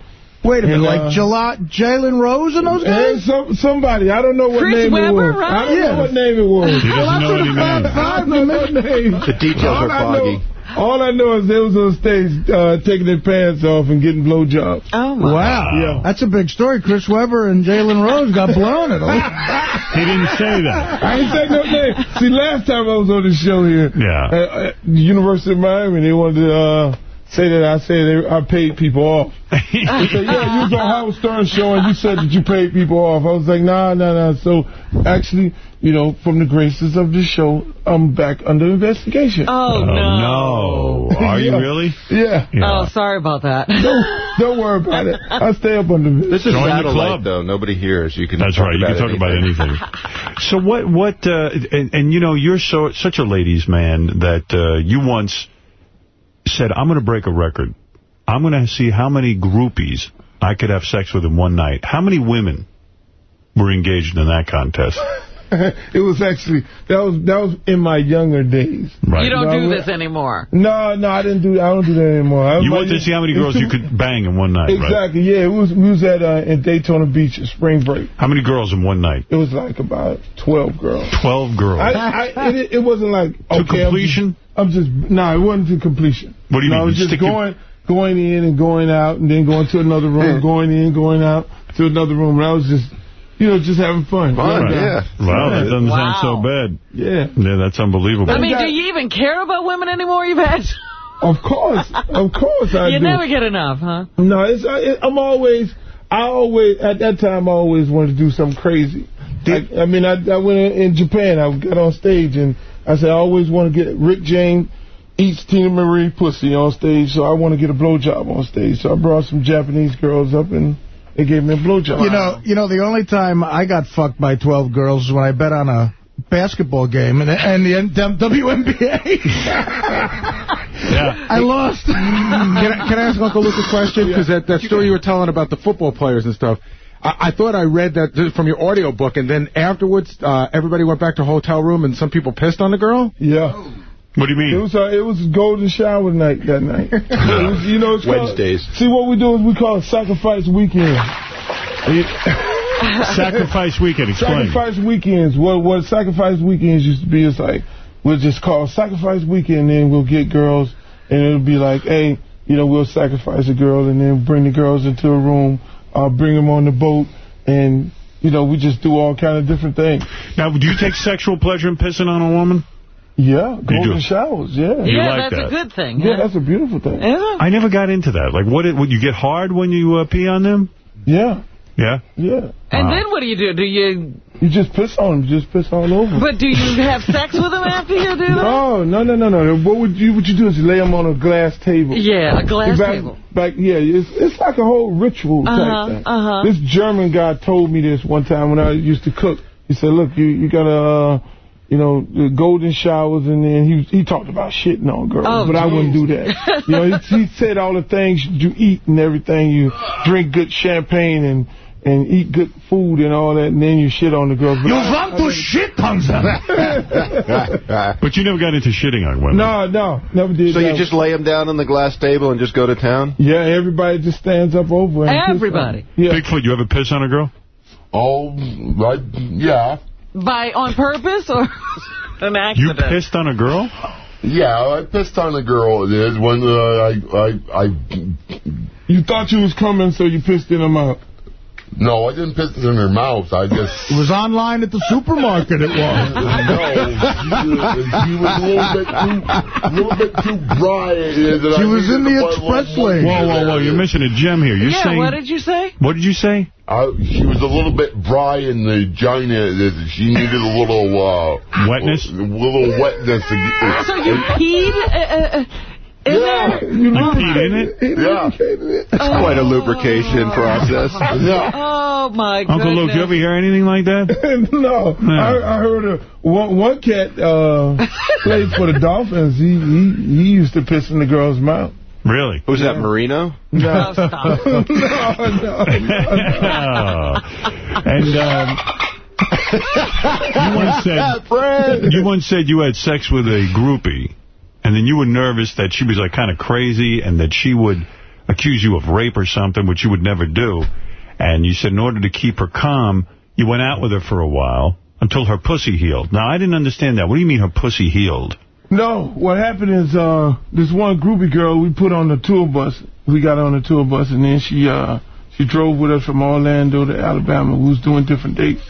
Wait a minute, And, like uh, Jala- Jalen Rose and those and guys? some, somebody, I don't know what Chris name it was. right? I don't Yeah. know what name it was. He doesn't know any Fab names. Five, no what name. The details are foggy. Know, all I know is they was on stage uh, taking their pants off and getting blowjobs. Oh, my. Wow. Yeah. That's a big story. Chris Webber and Jalen Rose got blown at all. He didn't say that. I ain't say no name. See, last time I was on the show here, Yeah. uh, at the University of Miami, they wanted to uh, say that I said they, I paid people off. They said, yeah, you was on Howard Stern show and you said that you paid people off. I was like, nah, nah, nah. So, actually, you know, from the graces of the show, I'm back under investigation. Oh, no. no. Are you Yeah. really? Yeah. Oh, sorry about that. Don't, don't worry about it. I stay up under This is Join the club. though. Nobody hears. You can That's talk right. You can talk about anything. so what? What? Uh, and, and you know, you're so such a ladies' man that uh, you once said, "I'm going to break a record. I'm going to see how many groupies I could have sex with in one night. How many women were engaged in that contest?" it was actually that was that was in my younger days. Right. You don't No, do this anymore. No, no, I didn't do. I don't do that anymore. I, You my- wanted to see how many girls you could bang in one night, right? Exactly. Yeah, it was. We was at uh, in Daytona Beach at spring break. How many girls in one night? It was like about twelve girls. Twelve girls. I, I it, it wasn't like okay, completion? I'm just, I'm just no, it wasn't to completion. What do you no, mean? I was You just stick your- going going in and going out, and then going to another room, going in, going out to another room. And I was just, you know, just having fun. Fun, Right. yeah. Wow, that doesn't sound so bad. Yeah. Yeah, that's unbelievable. I mean, do you even care about women anymore? You've had... Of course, of course I you do. never get enough, huh? No, it's I, I'm always, I always, at that time, I always wanted to do something crazy. I, I mean, I, I went in, in Japan, I got on stage, and I said, I always want to get Rick James eats Teena Marie pussy on stage, so I want to get a blowjob on stage. So I brought some Japanese girls up, and they gave me a blowjob. You know, you know, the only time I got fucked by 12 girls was when I bet on a basketball game and, and the N- WNBA. yeah. I lost. can, I, can I ask Uncle Luke a question? Because that, that story you were telling about the football players and stuff, I, I thought I read that from your audio book, and then afterwards, uh, everybody went back to hotel room, and some people pissed on the girl? Yeah. What do you mean? It was uh, it was golden shower night that night. It was, you know, it's called- Wednesdays. see, what we do is we call it sacrifice weekend. Sacrifice weekend, explain. Sacrifice weekends. What what sacrifice weekends used to be is like we'll just call sacrifice weekend, and then we'll get girls, and it'll be like, hey, you know, we'll sacrifice a girl, and then bring the girls into a room, uh, bring them on the boat, and you know, we just do all kind of different things. Now, do you take sexual pleasure in pissing on a woman? Yeah, golden showers. Yeah, You yeah, like that's that? a good thing. yeah, huh? that's a beautiful thing. Yeah. I never got into that. Like, what? It, would you get hard when you uh, pee on them? Yeah, Yeah. yeah. And Wow. then what do you do? Do you... You just piss on them, just piss all over. 'em. But do you have sex with them after you do that? No, no, no, no, no. What would you what you do is you lay them on a glass table. Yeah, a glass back, table. Back, yeah, it's it's like a whole ritual type Uh-huh, thing. uh-huh. This German guy told me this one time when I used to cook. He said, "Look, you you gotta, uh, you know, the golden showers," and then he he talked about shitting on girls, Oh, but I wouldn't do that. you know, he, he said all the things you eat and everything. You drink good champagne and. And eat good food and all that, and then you shit on the girls. But You I- want to shit on them. But you never got into shitting on women. No, no, never did So that. you just lay them down on the glass table and just go to town? Yeah, everybody just stands up over and uh, Everybody. on 'em. Yeah. Bigfoot, you ever piss on a girl? Oh, I, yeah. By on purpose or an accident? You accident? pissed on a girl? Yeah, I pissed on a girl. It is when uh, I, I, I, You thought you was coming, so you pissed in her mouth. No, I didn't put piss in her mouth. I just, It was online at the supermarket, it was. no, she was a little bit too, little bit too dry. It is, and She I was in to the put a little express lane. Whoa, whoa, whoa, you're missing a gem here. You're yeah, saying... what did you say? What did you say? I, she was a little bit dry in the vagina. She needed a little, uh... Wetness? A little wetness. So you peed uh, uh, in Yeah. there? You peed in it? Yeah. It's quite a lubrication process. Yeah. Oh, my goodness. Uncle Luke, you ever hear anything like that? no, Yeah. I, I heard a, one, one cat uh, played for the Dolphins. He, he he used to piss in the girl's mouth. Really? Who's that, Marino? No, Oh, stop. no, no, no. and um, you once said you once said you had sex with a groupie, and then you were nervous that she was like kind of crazy, and that she would accuse you of rape or something, which you would never do. And you said in order to keep her calm, you went out with her for a while until her pussy healed. Now I didn't understand that. What do you mean her pussy healed? No, what happened is uh, this one groupie girl we put on the tour bus. We got on the tour bus, and then she uh, she drove with us from Orlando to Alabama. We was doing different dates,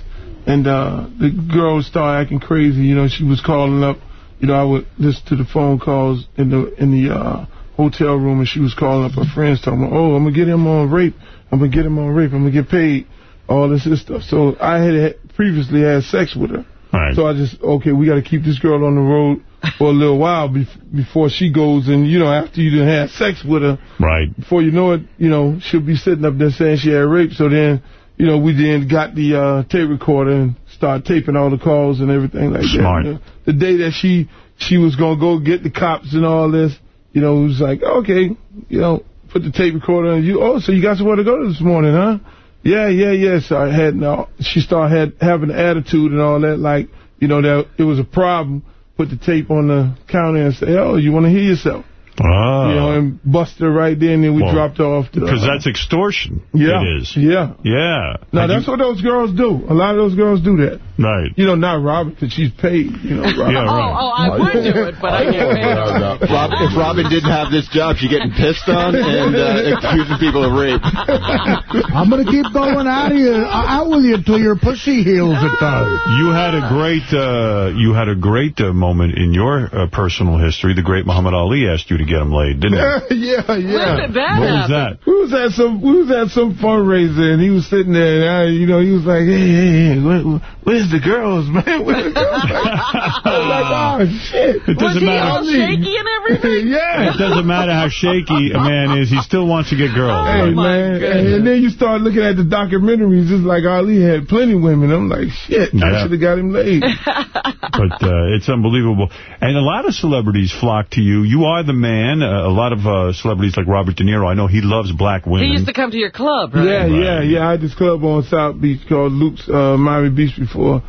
and uh, the girl started acting crazy. You know, she was calling up. You know, I would listen to the phone calls in the in the uh, hotel room, and she was calling up her friends, talking, about, "Oh, I'm gonna get him on rape. I'm gonna get him on rape. I'm gonna get paid." All this and stuff. So I had previously had sex with her. Right. So I just, okay, we got to keep this girl on the road for a little while bef- before she goes. And, you know, after you done had sex with her, Right. before you know it, you know, she'll be sitting up there saying she had raped. So then, you know, we then got the uh, tape recorder and started taping all the calls and everything like Smart. that. Know, the day that she she was going to go get the cops and all this, you know, it was like, okay, you know, put the tape recorder on you. Oh, so you got somewhere to go this morning, huh? Yeah, yeah, yeah. So I had now she started had, having an attitude and all that, like you know that it was a problem. Put the tape on the counter and say, "Oh, you want to hear yourself?" Ah. You know, and busted her right there, and then we Well, dropped her off. Because uh, that's extortion. Yeah. It is. Yeah. Yeah. No, And that's you- what those girls do. A lot of those girls do that. Right. You know, not Robin, because she's paid. You know, Robin. Yeah, right. Oh, I would do it, but I get paid. Rob, if Robin didn't have this job, she'd getting pissed on and uh, accusing people of rape. I'm going to keep going out of you, out with you until your pussy heals it, though. You had a great, uh, you had a great uh, moment in your uh, personal history. The great Muhammad Ali asked you to get him laid, didn't he? yeah, yeah. When did that What was that? We was at some we was at some fundraiser and he was sitting there and I, you know he was like hey hey, hey where, where's the girls man where's the girls I was like oh shit It Was doesn't he matter. all shaky and everything? yeah It doesn't matter how shaky a man is. He still wants to get girls. Hey Oh, my man, goodness. and then you start looking at the documentaries. It's like Ali had plenty of women. I'm like, shit, I should have got him laid. But uh, it's unbelievable. And a lot of celebrities flock to you. You are the man. Uh, a lot of uh, celebrities like Robert De Niro, I know he loves black women. He used to come to your club, right? Yeah, yeah, yeah. I had this club on South Beach called Luke's uh, Miami Beach before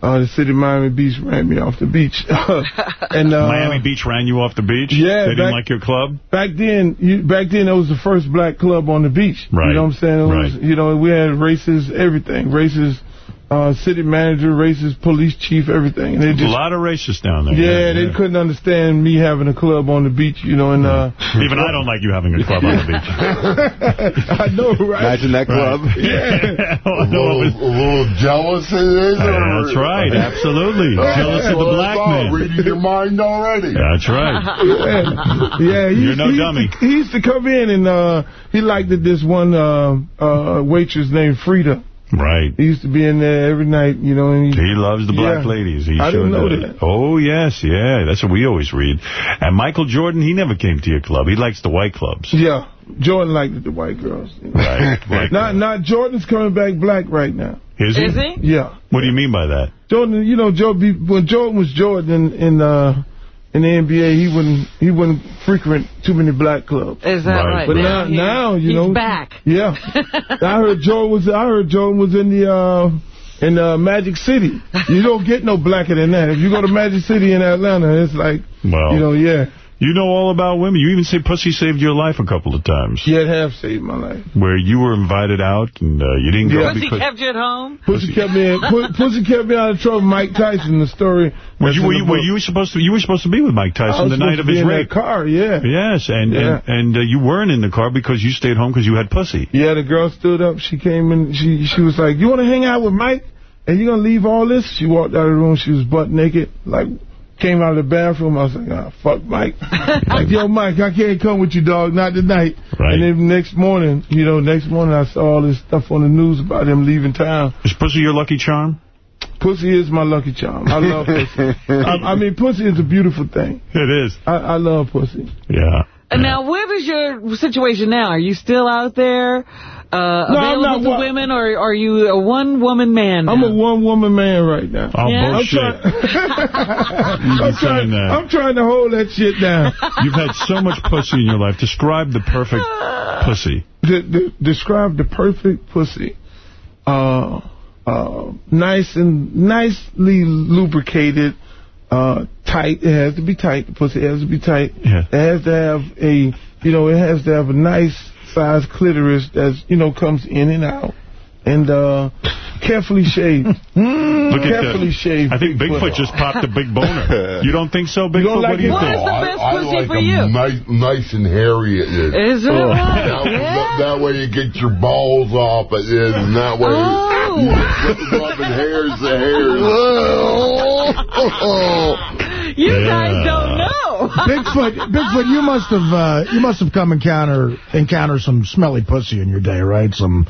uh, the city of Miami Beach ran me off the beach. and uh, Miami Beach ran you off the beach? Yeah, They didn't back- like your club? Back then, you, back then, it was the first black club on the beach. Right. You know what I'm saying? It was, Right. you know, we had races, everything. Races, uh, city manager, racist, police chief, everything. And they a lot of racists down there. yeah, they couldn't understand me having a club on the beach, you know, and, uh, Even I don't like you having a club on the beach. I know, right? Imagine that club. Yeah. A little, a little jealous it is. or- That's right, absolutely. That's Jealous of the what I black thought, man. Reading your mind already. That's right. yeah, yeah You're no he used dummy. To, he used to come in and uh, he liked it, this one uh, uh, waitress named Frida. Right. He used to be in there every night, you know. And he, He loves the black Yeah. ladies. He I sure didn't know does. that. Oh, yes, yeah. That's what we always read. And Michael Jordan, he never came to your club. He likes the white clubs. Yeah, Jordan liked the white girls. Right. White Not, not Jordan's coming back black right now. Is he? Is he? Yeah, What do you mean by that? Jordan. You know, Joe, when Jordan was Jordan in, in uh in the NBA, he wouldn't he wouldn't frequent too many black clubs. Is that Right. right? But now, he- now you he's know, back. Yeah, I heard Jordan was. I heard Jordan was in the uh, in uh, Magic City. You don't get no blacker than that. If you go to Magic City in Atlanta, it's like, Well, you know, yeah, you know all about women. You even say pussy saved your life a couple of times. yeah, it have saved my life. Where you were invited out and uh, you didn't go Yeah. Pussy because... kept you at home? Pussy kept me. In, pu- Pussy kept me out of trouble. Mike Tyson, the story. Were you, in were, the you, were you supposed to? You were supposed to be with Mike Tyson the night supposed of to be his in rape. that car, yeah. Yes, and Yeah. and, and uh, you weren't in the car because you stayed home because you had pussy. Yeah, the girl stood up. She came in. She she was like, "You want to hang out with Mike? And you gonna leave all this?" She walked out of the room. She was butt naked. Like, came out of the bathroom. I was like, "Ah, fuck Mike." like, yo, Mike, I can't come with you, dog. Not tonight. Right. And then next morning, you know, next morning I saw all this stuff on the news about him leaving town. Is pussy your lucky charm? Pussy is my lucky charm. I love pussy. I, I mean, pussy is a beautiful thing. It is. I, I love pussy. Yeah. And now, what is your situation now? Are you still out there uh, I'm available to women, or are you a one-woman man now? I'm a one-woman man right now. Oh, Yeah. bullshit. I'm trying, I'm, trying. I'm trying to hold that shit down. You've had so much pussy in your life. Describe the perfect pussy. De- de- describe the perfect pussy. Uh, uh, nice and nicely lubricated, uh, tight. It has to be tight. The pussy has to be tight. Yeah. It has to have a, you know, it has to have a nice size clitoris that, you know, comes in and out. And, uh, carefully shaved. Look at carefully that. shaved. I think Bigfoot just popped a big boner. You don't think so, Bigfoot? don't what do you it? think? What is the best I pussy like for them you? Nice, nice and hairy. It is. Is it That, right? that, Yeah. that way you get your balls off it is, and that way Oh. you rubbing hairs to hairs. You Yeah. guys don't know. Bigfoot, Bigfoot, you must have uh, you must have come encounter encounter some smelly pussy in your day, right? Some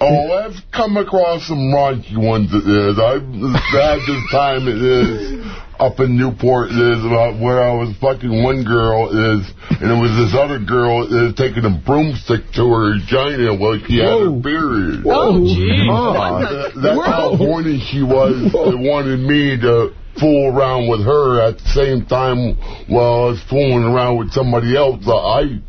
Oh, I've come across some raunchy ones. It is. I've had this time. It is up in Newport. It is about where I was fucking one girl. It is, and it was this other girl. It is taking a broomstick to her vagina while she had her Whoa. period. Oh, geez. Uh, that- that's how horny she was. They wanted me to fool around with her at the same time while I was fooling around with somebody else. Uh, I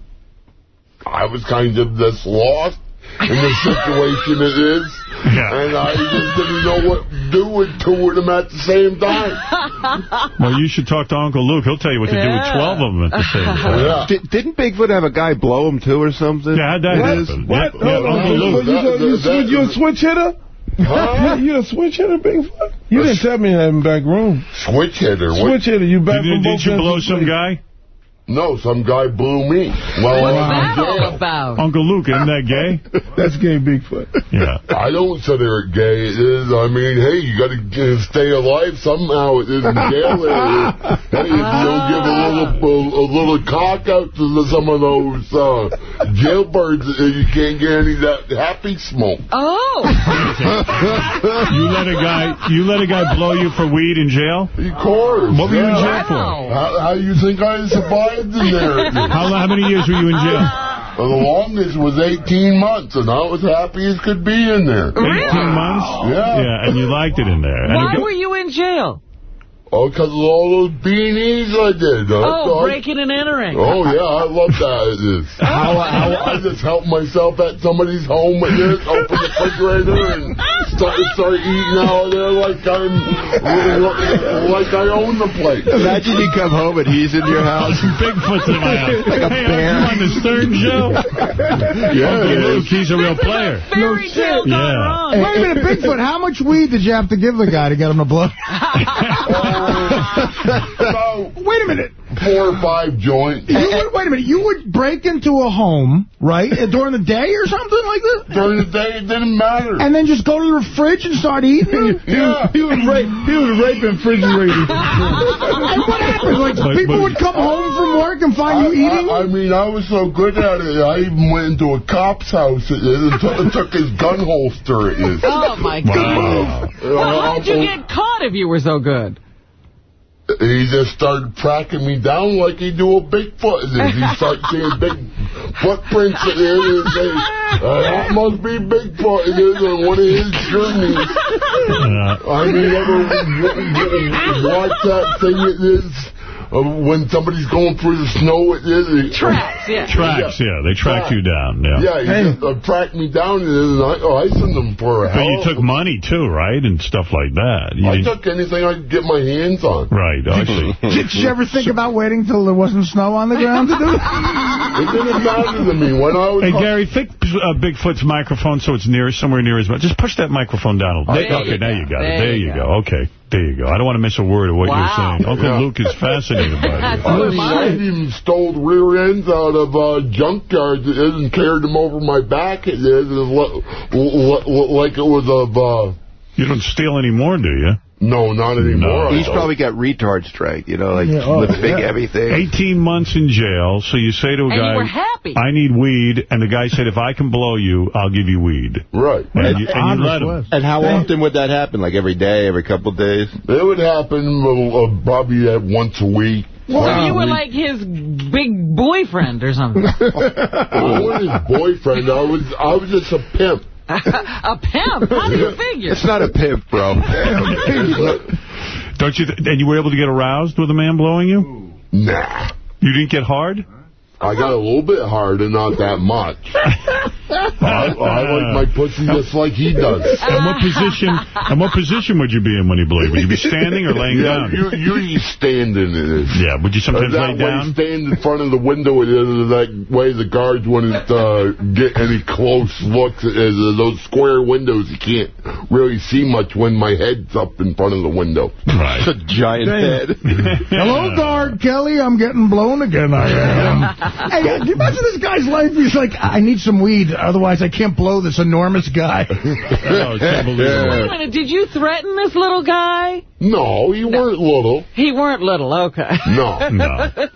I was kind of just lost. in the situation it is. And I just didn't know what to do with two of them at the same time. Well, you should talk to Uncle Luke. He'll tell you what to do with 12 of them at the same time. Did, didn't Bigfoot have a guy blow him too or something? Yeah, how'd that What? happen? What? Yeah, yeah, Hold on. Uncle You, Luke. you, you, That- that- you a switch hitter? Huh? You, you a switch hitter, Bigfoot? You didn't tell me that in back room. Switch hitter. What? Switch hitter, you back Did, from did you blow some guy? No, some guy blew me. Well, What's I that all about? Uncle Luke, isn't that gay? That's gay Bigfoot. Yeah. I don't consider it gay. It is. I mean, hey, you got to stay alive somehow. It isn't jail. hey, if you don't give a little a, a little cock out to some of those uh, jailbirds, uh, you can't get any of that happy smoke. Oh. You let a guy you let a guy blow you for weed in jail? Of course. What were you in jail for? How, how you think I survived in there? How, how many years were you in jail? Uh, the longest was 18 months, and I was happy as could be in there. 18 months? Yeah. Yeah, and you liked it in there. And Why were you in jail? Oh, because of all those B&Es I did. Oh, I, breaking and entering. Oh, yeah, I love that. How, uh, how I just help myself at somebody's home and just open the refrigerator and start, start eating out of there like I'm like I own the place. Imagine you come home and he's in your house. Bigfoot's in my house. Like a hey, bear. I'm on the Stern Show. Yeah, Uncle it Luke, he's a real player. Fairy tale gone Yeah. wrong. Wait a minute, Bigfoot, how much weed did you have to give the guy to get him to blow? About Wait a minute. four or five joints. You would, wait a minute. You would break into a home, right, uh, during the day or something like that? During the day, it didn't matter. And then just go to the fridge and start eating? yeah. He was rape. He was raping refrigerators. and what happened? Like, But- people but- would come home from work and find you eating? I, I mean, I was so good at it, I even went into a cop's house and took, took his gun holster. It is. Oh, my God. Well, how did you uh, get caught if you were so good? He just started tracking me down like he do a Bigfoot. And he started seeing big footprints in there and say, uh, that must be Bigfoot. It is on one of his journeys. Yeah. I mean, ever watch that thing it is uh, when somebody's going through the snow? It is. Tracks, yeah. Tracks, yeah. They track you down. Yeah. Yeah, he just uh, tracked me down and I, oh, I sent them for a But hell. you took money, too, right? And stuff like that. You I didn't- took anything I could get my hands on. Right, I see. Did you ever think about waiting till there wasn't snow on the ground to do it? It didn't matter to me. When I was Hey, Gary, fix uh, Bigfoot's microphone so it's near somewhere near his mouth. Just push that microphone down a little. There okay, you now go. you got it. There There you you go. go. Okay, there you go. I don't want to miss a word of what Wow. you're saying. Uncle Yeah. Luke is fascinated by it. I am mean, I. I even stole rear ends out of uh, junkyards and carried them over my back. It is, it is li- li- li- like it was of. Uh, You don't steal anymore, do you? No, not anymore. I He's don't. probably got retard strength, you know, like Yeah, oh, the big yeah. heavy thing. 18 months in jail, so you say to a And you guy, were happy. I need weed, and the guy said, if I can blow you, I'll give you weed. right. And you, and you let him. And how often would that happen? Like every day, every couple of days? It would happen uh, probably once a week. So twice you were like his big boyfriend or something. I wasn't his boyfriend. I was I was just a pimp. A pimp? How do you figure? It's not a pimp, bro. Don't you? Th and you were able to get aroused with a man blowing you? Nah. You didn't get hard? I got a little bit hard and not that much. I, I like my pussy just like he does. And what position? And what position would you be in when he blew? Would you be standing or laying yeah, down? You, usually standing it is. Yeah, would you sometimes that lay way, down? stand in front of the window, it is that way the guards wouldn't uh, get any close looks. As those square windows, you can't really see much when my head's up in front of the window. Right. It's a giant head. Hello, guard Kelly. I'm getting blown again. I am. hey, uh, can you imagine this guy's life? He's like, I need some weed, otherwise I can't blow this enormous guy. Oh, it's unbelievable. Wait a minute, did you threaten this little guy? No, you weren't little. He weren't little, okay. No. No.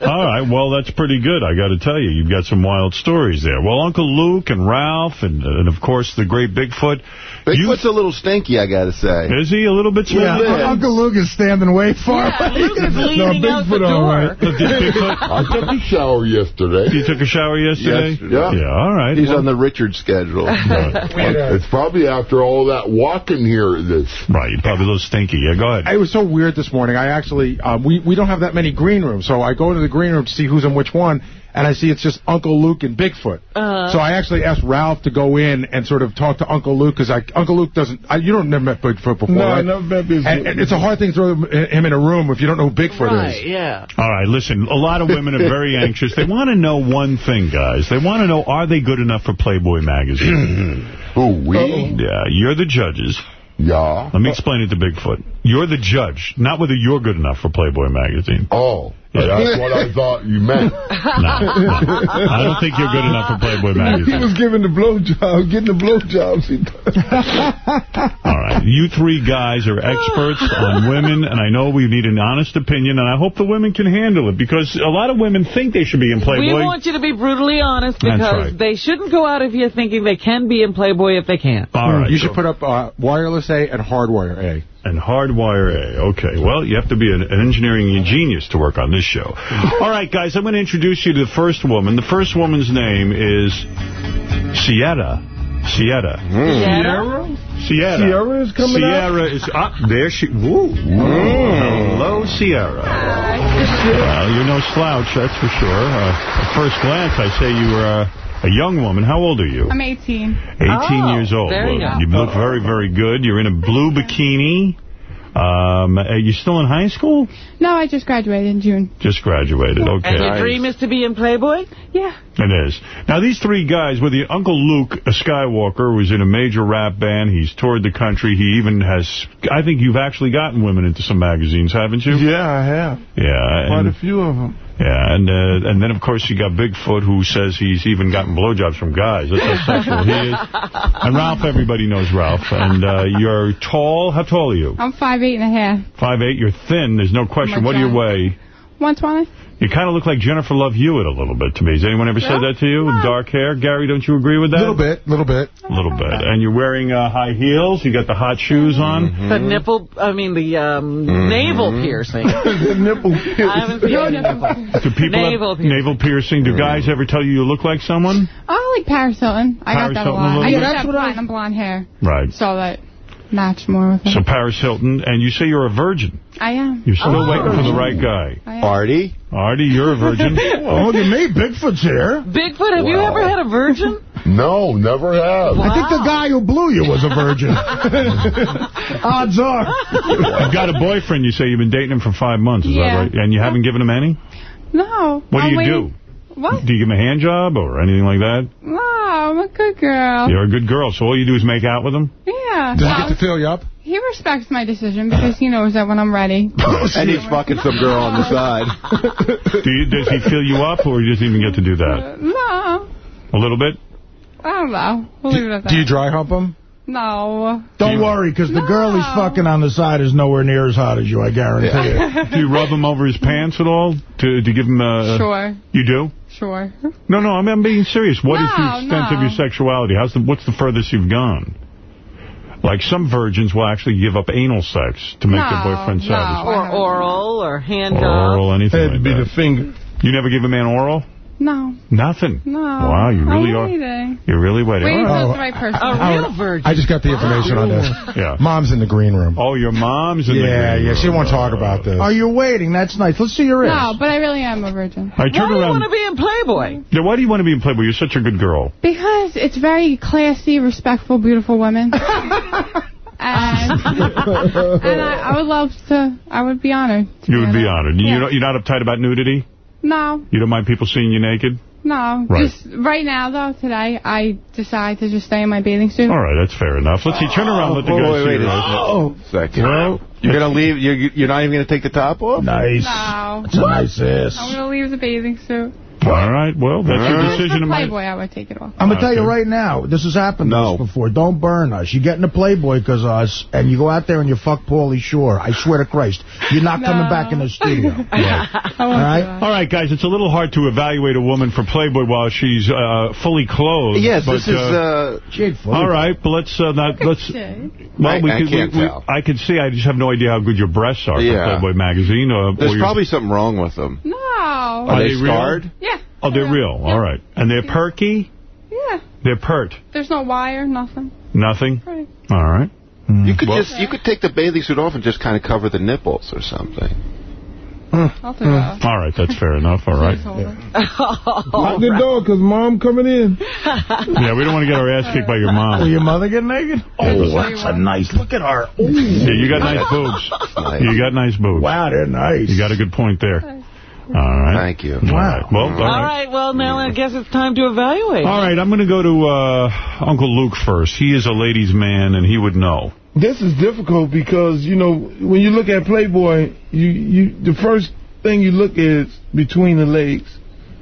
All right, well, that's pretty good, I got to tell you. You've got some wild stories there. Well, Uncle Luke and Ralph and, and of course, the great Bigfoot. Bigfoot's a little stinky, I got to say. Is he a little bit Yeah, smooth? Uncle Luke is standing way far Yeah, away. Luke is No, out the Bigfoot all door. right. Bigfoot, I took a shower yesterday. you took a shower yesterday? Yesterday. Yeah. Yeah, all right. He's well, on the Richard schedule. It's probably after all that walking here. This. Right, you're probably a little stinky. Yeah, go ahead. I, it was so weird this morning. I actually, um, we, we don't have that many green rooms, so I go into the green room to see who's in which one, and I see it's just Uncle Luke and Bigfoot. Uh, so I actually asked Ralph to go in and sort of talk to Uncle Luke, because Uncle Luke doesn't, I, you don't never met Bigfoot before, No, I never met Bigfoot. And, and it's a hard thing to throw him in a room if you don't know who Bigfoot right, is. yeah. All right, listen, a lot of women are very anxious. They want to know one thing, guys. They want to know, are they good enough for Playboy magazine? Who, we? Yeah, you're the judges. Yeah. Let me explain it to Bigfoot. You're the judge, not whether you're good enough for Playboy magazine. Oh, Yeah. that's what I thought you meant. I don't think you're good enough for Playboy magazine. He was giving the blowjob, getting the blowjobs. He All right, you three guys are experts on women, and I know we need an honest opinion, and I hope the women can handle it, because a lot of women think they should be in Playboy. We want you to be brutally honest because right. they shouldn't go out of here thinking they can be in Playboy if they can't. All right, You so- should put up uh, wireless A and hardwire A. And hardwire A. Okay, well, you have to be an, an engineering genius to work on this show. All right, guys, I'm going to introduce you to the first woman. The first woman's name is Sierra. Sierra. Sierra? Sierra. Sierra is coming out? Sierra is up. There she... Woo. Hello, Sierra. Well, you're no slouch, that's for sure. Uh, at first glance, I say you were uh, a young woman. How old are you? I'm 18. 18 Oh, years old. very Well, young. You look very, very good. You're in a blue bikini. Um, are you still in high school? No, I just graduated in June. Just graduated. Okay. And your dream is to be in Playboy? Yeah. It is. Now, these three guys, with the Uncle Luke Skywalker, was in a major rap band. He's toured the country. He even has, I think you've actually gotten women into some magazines, haven't you? Yeah, I have. Yeah. Quite and- a few of them. Yeah, and uh, and then, of course, you got Bigfoot, who says he's even gotten blowjobs from guys. That's how sexual he is. And Ralph, everybody knows Ralph. And uh, you're tall. How tall are you? I'm five eight and a half. Five eight. You're thin. There's no question. What do you giant. weigh? 120? You kind of look like Jennifer Love Hewitt a little bit to me. Has anyone ever said that to you? Dark hair? Gary, don't you agree with that? A little bit, a little bit. A little bit. And you're wearing uh, high heels. You got the hot shoes on. The nipple, I mean, the um, Mm-hmm. navel piercing. the nipple I haven't seen No any nipple. nipple. Do people Navel have piercing. navel piercing? Do guys ever tell you you look like someone? I like Paris Hilton. I Paris got that a Hilton a lot. little I bit? used to That's what I- platinum blonde hair. Right. So that matched more with it. So Paris Hilton, and you say you're a virgin. I am. You're still Oh. waiting for the right guy. Artie? Artie, you're a virgin. Oh, look at me. Bigfoot's here. Bigfoot, have you ever had a virgin? No, never have. I think the guy who blew you was a virgin. Odds are. You've got a boyfriend. You say you've been dating him for five months. Is Yeah. that right? And you haven't given him any? No. What do I'm you waiting- do? What? Do you give him a hand job or anything like that? No, I'm a good girl. You're a good girl, so all you do is make out with him? Yeah. Does he get to fill you up? he respects my decision because he knows that when I'm ready. Oh, and he's fucking some girl on the side. Do you, does he fill you up, or you doesn't even get to do that? No. A little bit? I don't know. We'll leave it at that. Do you dry hump him? No. Don't worry, because the girl he's fucking on the side is nowhere near as hot as you, I guarantee you. Do you rub him over his pants at all to to give him a... Sure. You do? Sure. No, no, I'm, I'm being serious. What is No, the extent of your sexuality? How's the, what's the furthest you've gone? Like, some virgins will actually give up anal sex to make their boyfriend no. satisfied. Or oral, or hand job. Oral, anything Had to like be that. the finger. You never give a man oral? No. Nothing? No. Wow, you really I'm are. waiting. You're really waiting. Waiting All for right. the right person. A oh. real virgin. I just got the information on this. Yeah. Mom's in the green room. Oh, your mom's in the Yeah, green yeah, she room. won't talk about this. Oh, you're waiting. That's nice. Let's see your wrist. No, but I really am a virgin. I Why turn do you want to be in Playboy? Yeah, why do you want to be in Playboy? You're such a good girl. Because it's very classy, respectful, beautiful women. and and I, I would love to, I would be honored. You would be honored. Yeah. You're, not, you're not uptight about nudity? No, You don't mind people seeing you naked? no. Right. Just right now, though, today, I decide to just stay in my bathing suit. All right, that's fair enough. Let's see. Turn around. Let the Oh, guys wait, see wait, your oh. Second. Well, You're gonna leave? You're you're not even gonna take the top off? Nice. No. That's a nice ass. I'm going to leave the bathing suit. All right. Well, that's your decision. for It might- Playboy, I would take it off. I'm going to tell you right now, this has happened to No. us before. Don't burn us. You get in a Playboy because of us, and you go out there and you fuck Pauly Shore. I swear to Christ. You're not coming back in the studio. I All won't do right? that. All right, guys, it's a little hard to evaluate a woman for Playboy while she's uh, fully clothed. Yes, but, this is. Uh, Jade fully. all right, but let's uh, not let's. Well, I- we I could, can't we, we- tell. I can see. I just have no idea how good your breasts are Yeah. for Playboy magazine. Or, or there's your- probably something wrong with them. No. Are, Are they, they real? scarred? Yeah. Oh, they're real. All right, and they're perky. Yeah. They're pert. There's no wire, nothing. Nothing. Right. All right. Mm. You could just you could take the bathing suit off and just kind of cover the nipples or something. Mm. I'll take that. All right, that's fair enough. All right. Lock the door, because mom coming in. Yeah, we don't want to get our ass kicked by your mom. Will your mother get naked? Oh, that's a nice. Look at her. Ooh. Yeah, you got nice boobs. You got nice boobs. Wow, they're nice. You got a good point there. All right. Thank you. Wow. Well, all All right. right, well, now I guess it's time to evaluate. All right, I'm going to go to uh, Uncle Luke first. He is a ladies' man, and he would know. This is difficult because, you know, when you look at Playboy, you, you the first thing you look at is between the legs.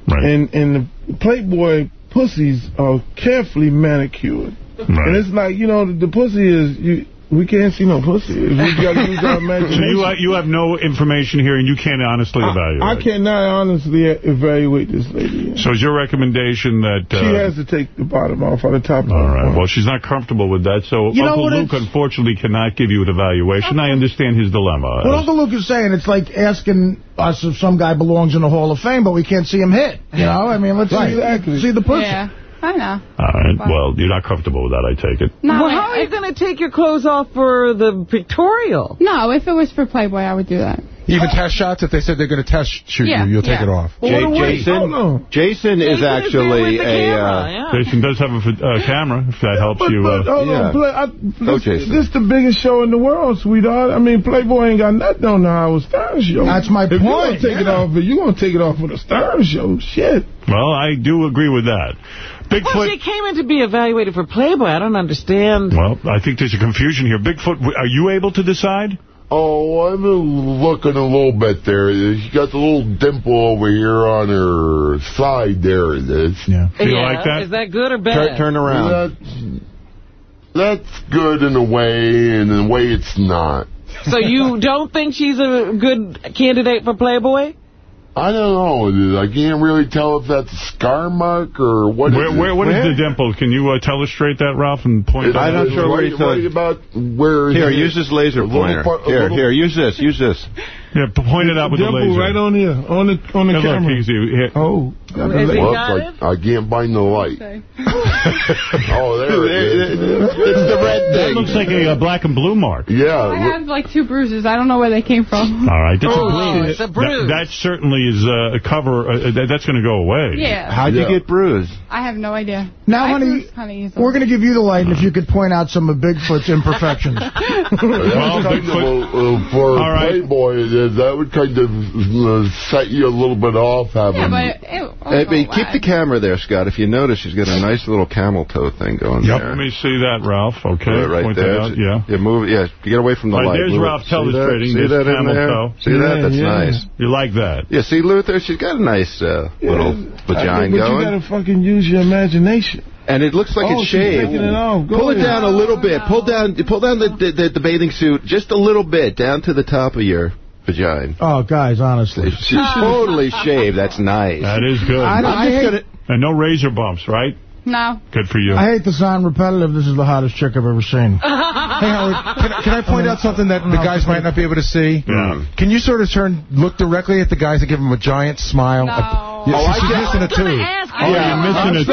Right. And, and the Playboy pussies are carefully manicured. And it's like, you know, the, the pussy is, you, we can't see no pussy. We got to use our So you, uh, you have no information here, and you can't honestly evaluate. I cannot honestly evaluate this lady. So is your recommendation that... Uh, She has to take the bottom off or the top All off. right. Well, she's not comfortable with that, so You Uncle Luke, it's- unfortunately, cannot give you an evaluation. I understand his dilemma. What Uncle Luke is saying, it's like asking us if some guy belongs in the Hall of Fame, but we can't see him hit. You know, I mean, let's Right. see, Exactly. see the pussy. Yeah, I know. All right. Well, you're not comfortable with that, I take it. No, well, how are you going to take your clothes off for the pictorial? no, if it was for Playboy, I would do that. Even test shots, if they said they're going to test shoot Yeah, you, you'll take it off. Well, J- wait, Jason, hold on. Jason is actually is there with the a. camera, Uh, yeah. Jason does have a uh, camera, if that helps But, you. but Uh, hold yeah. on, play, I, Go, this, Jason. this the biggest show in the world, sweetheart. I mean, Playboy ain't got nothing on the Howard Stern show. That's my if If you gonna point, take it off, if you gonna take it off for the Stern show, shit. well, I do agree with that. Well, Bigfoot... she came in to be evaluated for Playboy. I don't understand. Well, I think there's a confusion here. Bigfoot, are you able to decide? Oh, I'm looking a little bit there. She got the little dimple over here on her side. There it is. Yeah. Do you yeah, like that? Is that good or bad? turn, turn around. That's, that's good in a way, and in a way it's not. So you don't think she's a good candidate for Playboy? I don't know. I can't really tell if that's a scar mark or what. Where, is where, it. what is the dimple? Can you uh, illustrate that, Ralph, and point It- that I'm not it's sure where right, he said- right about where. Here, use is. this laser pointer. part- Here, little- here, use this, use this. Yeah, point it out with the Dimple laser. right on here, on the on the Hey, look, camera. you can here. Oh, got the Is Well, got it's like, I can't find the light. oh, there it is. It's the red That thing. looks like a, uh black and blue mark. Yeah. I Yeah. have like two bruises. I don't know where they came from. All right. That's Oh, a, it's a bruise. That, that certainly is uh, a cover. Uh, that, that's going to go away. Yeah, How'd Yeah. you get bruised? I have no idea. Now, I honey, bruise kinda easily. We're going to give you the light, and if you could point out some of Bigfoot's imperfections. That's Well, kind of a, uh, for All right. Playboy, that that would kind of uh, set you a little bit off having. Yeah, but it, it, Hey, but keep the camera there, Scott. If you notice, she's got a nice little camel toe thing going Yep. there. Let me see that, Ralph. Okay. Put right Point there. that out. Yeah. Yeah, move. Yeah, get away from the Right, light. there's Move it. Ralph See that? illustrating See that in camel there? toe. See that? That's yeah. nice. You like that? Yeah, see, Luther, she's got a nice uh, little but vagina you gotta fucking use your imagination. And it looks like Oh, it's shaved. it off. Pull it down a little bit. Pull down pull down the, the, the bathing suit just a little bit, down to the top of your vagina. oh, guys, honestly. She's totally shaved. That's nice. That is good. I, I, just hate, gonna- and no razor bumps, right? No. Good for you. I hate to sound repetitive. This is the hottest chick I've ever seen. Hey, Howard, can, I- can I point out something that the guys might not be able to see? Yeah. Can you sort of turn, look directly at the guys and give them a giant smile? No. Yeah, Oh, I she's can- missing a I tooth. Ask Oh, you. you're missing a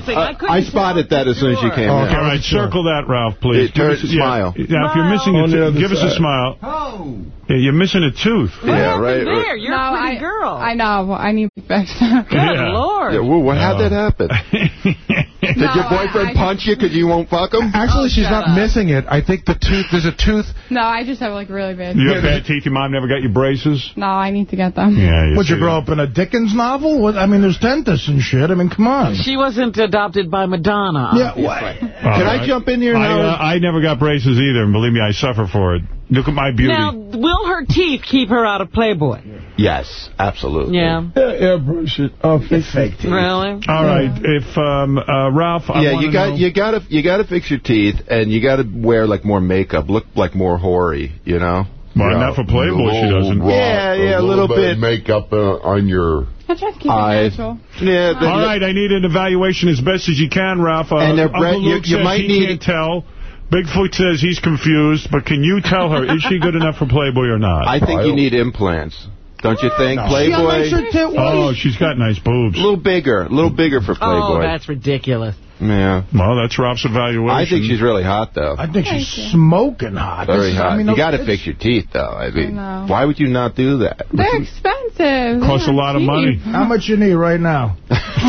tooth. I, couldn't I spotted that as soon as you came Oh, in. okay. All right, circle that, Ralph, please. Hey, turn- Give us- yeah. smile. Now, if you're missing On a the tooth, give us a smile. Oh. Yeah, you're missing a tooth. Yeah, right. right. There, you're no, a pretty I, girl. I know. I need to fix Good Yeah. Lord. Yeah, whoa, what, how'd that happen? Did No, your boyfriend I- punch you because you won't fuck him? Actually, she's not up. missing it. I think the tooth, there's a tooth. No, I just have like really bad. You have bad teeth. Your mom never got you braces? No, I need to get them. Yeah. You Would you grow up in a Dickens novel? What, I mean, there's dentists and shit. I mean, come on. She wasn't adopted by Madonna. Yeah, what? All Can I jump in here, I, uh, I never got braces either, and believe me, I suffer for it. Look at my beauty. Now, will her teeth keep her out of Playboy? Yes, absolutely. Yeah. Yeah, airbrush it. I'll fix it. Really? All right, if um, uh, Ralph, I yeah, wanna you got know- you got to you got to fix your teeth, and you got to wear like more makeup, look like more hoary, you know. Well, Yeah, not for Playboy, she doesn't. rock, Yeah, yeah, a little bit, bit. makeup uh, on your. I try to keep it Eyes. Yeah, All right, I need an evaluation as best as you can, Ralph. Uh, And they're Uncle you- you says might need- can't tell. Bigfoot says he's confused, but can you tell her, is she good enough for Playboy or not? I think you need implants. Don't you think, Playboy? Oh, she's got nice boobs. A little bigger, a little bigger for Playboy. Oh, Playboy. that's ridiculous. Yeah. Well, that's Ralph's evaluation. I think she's really hot, though. I think she's smoking hot. Very hot. I mean, you got to fix your teeth, though. I mean, know. why would you not do that? They're expensive. Costs a They're lot of money. How much you need right now?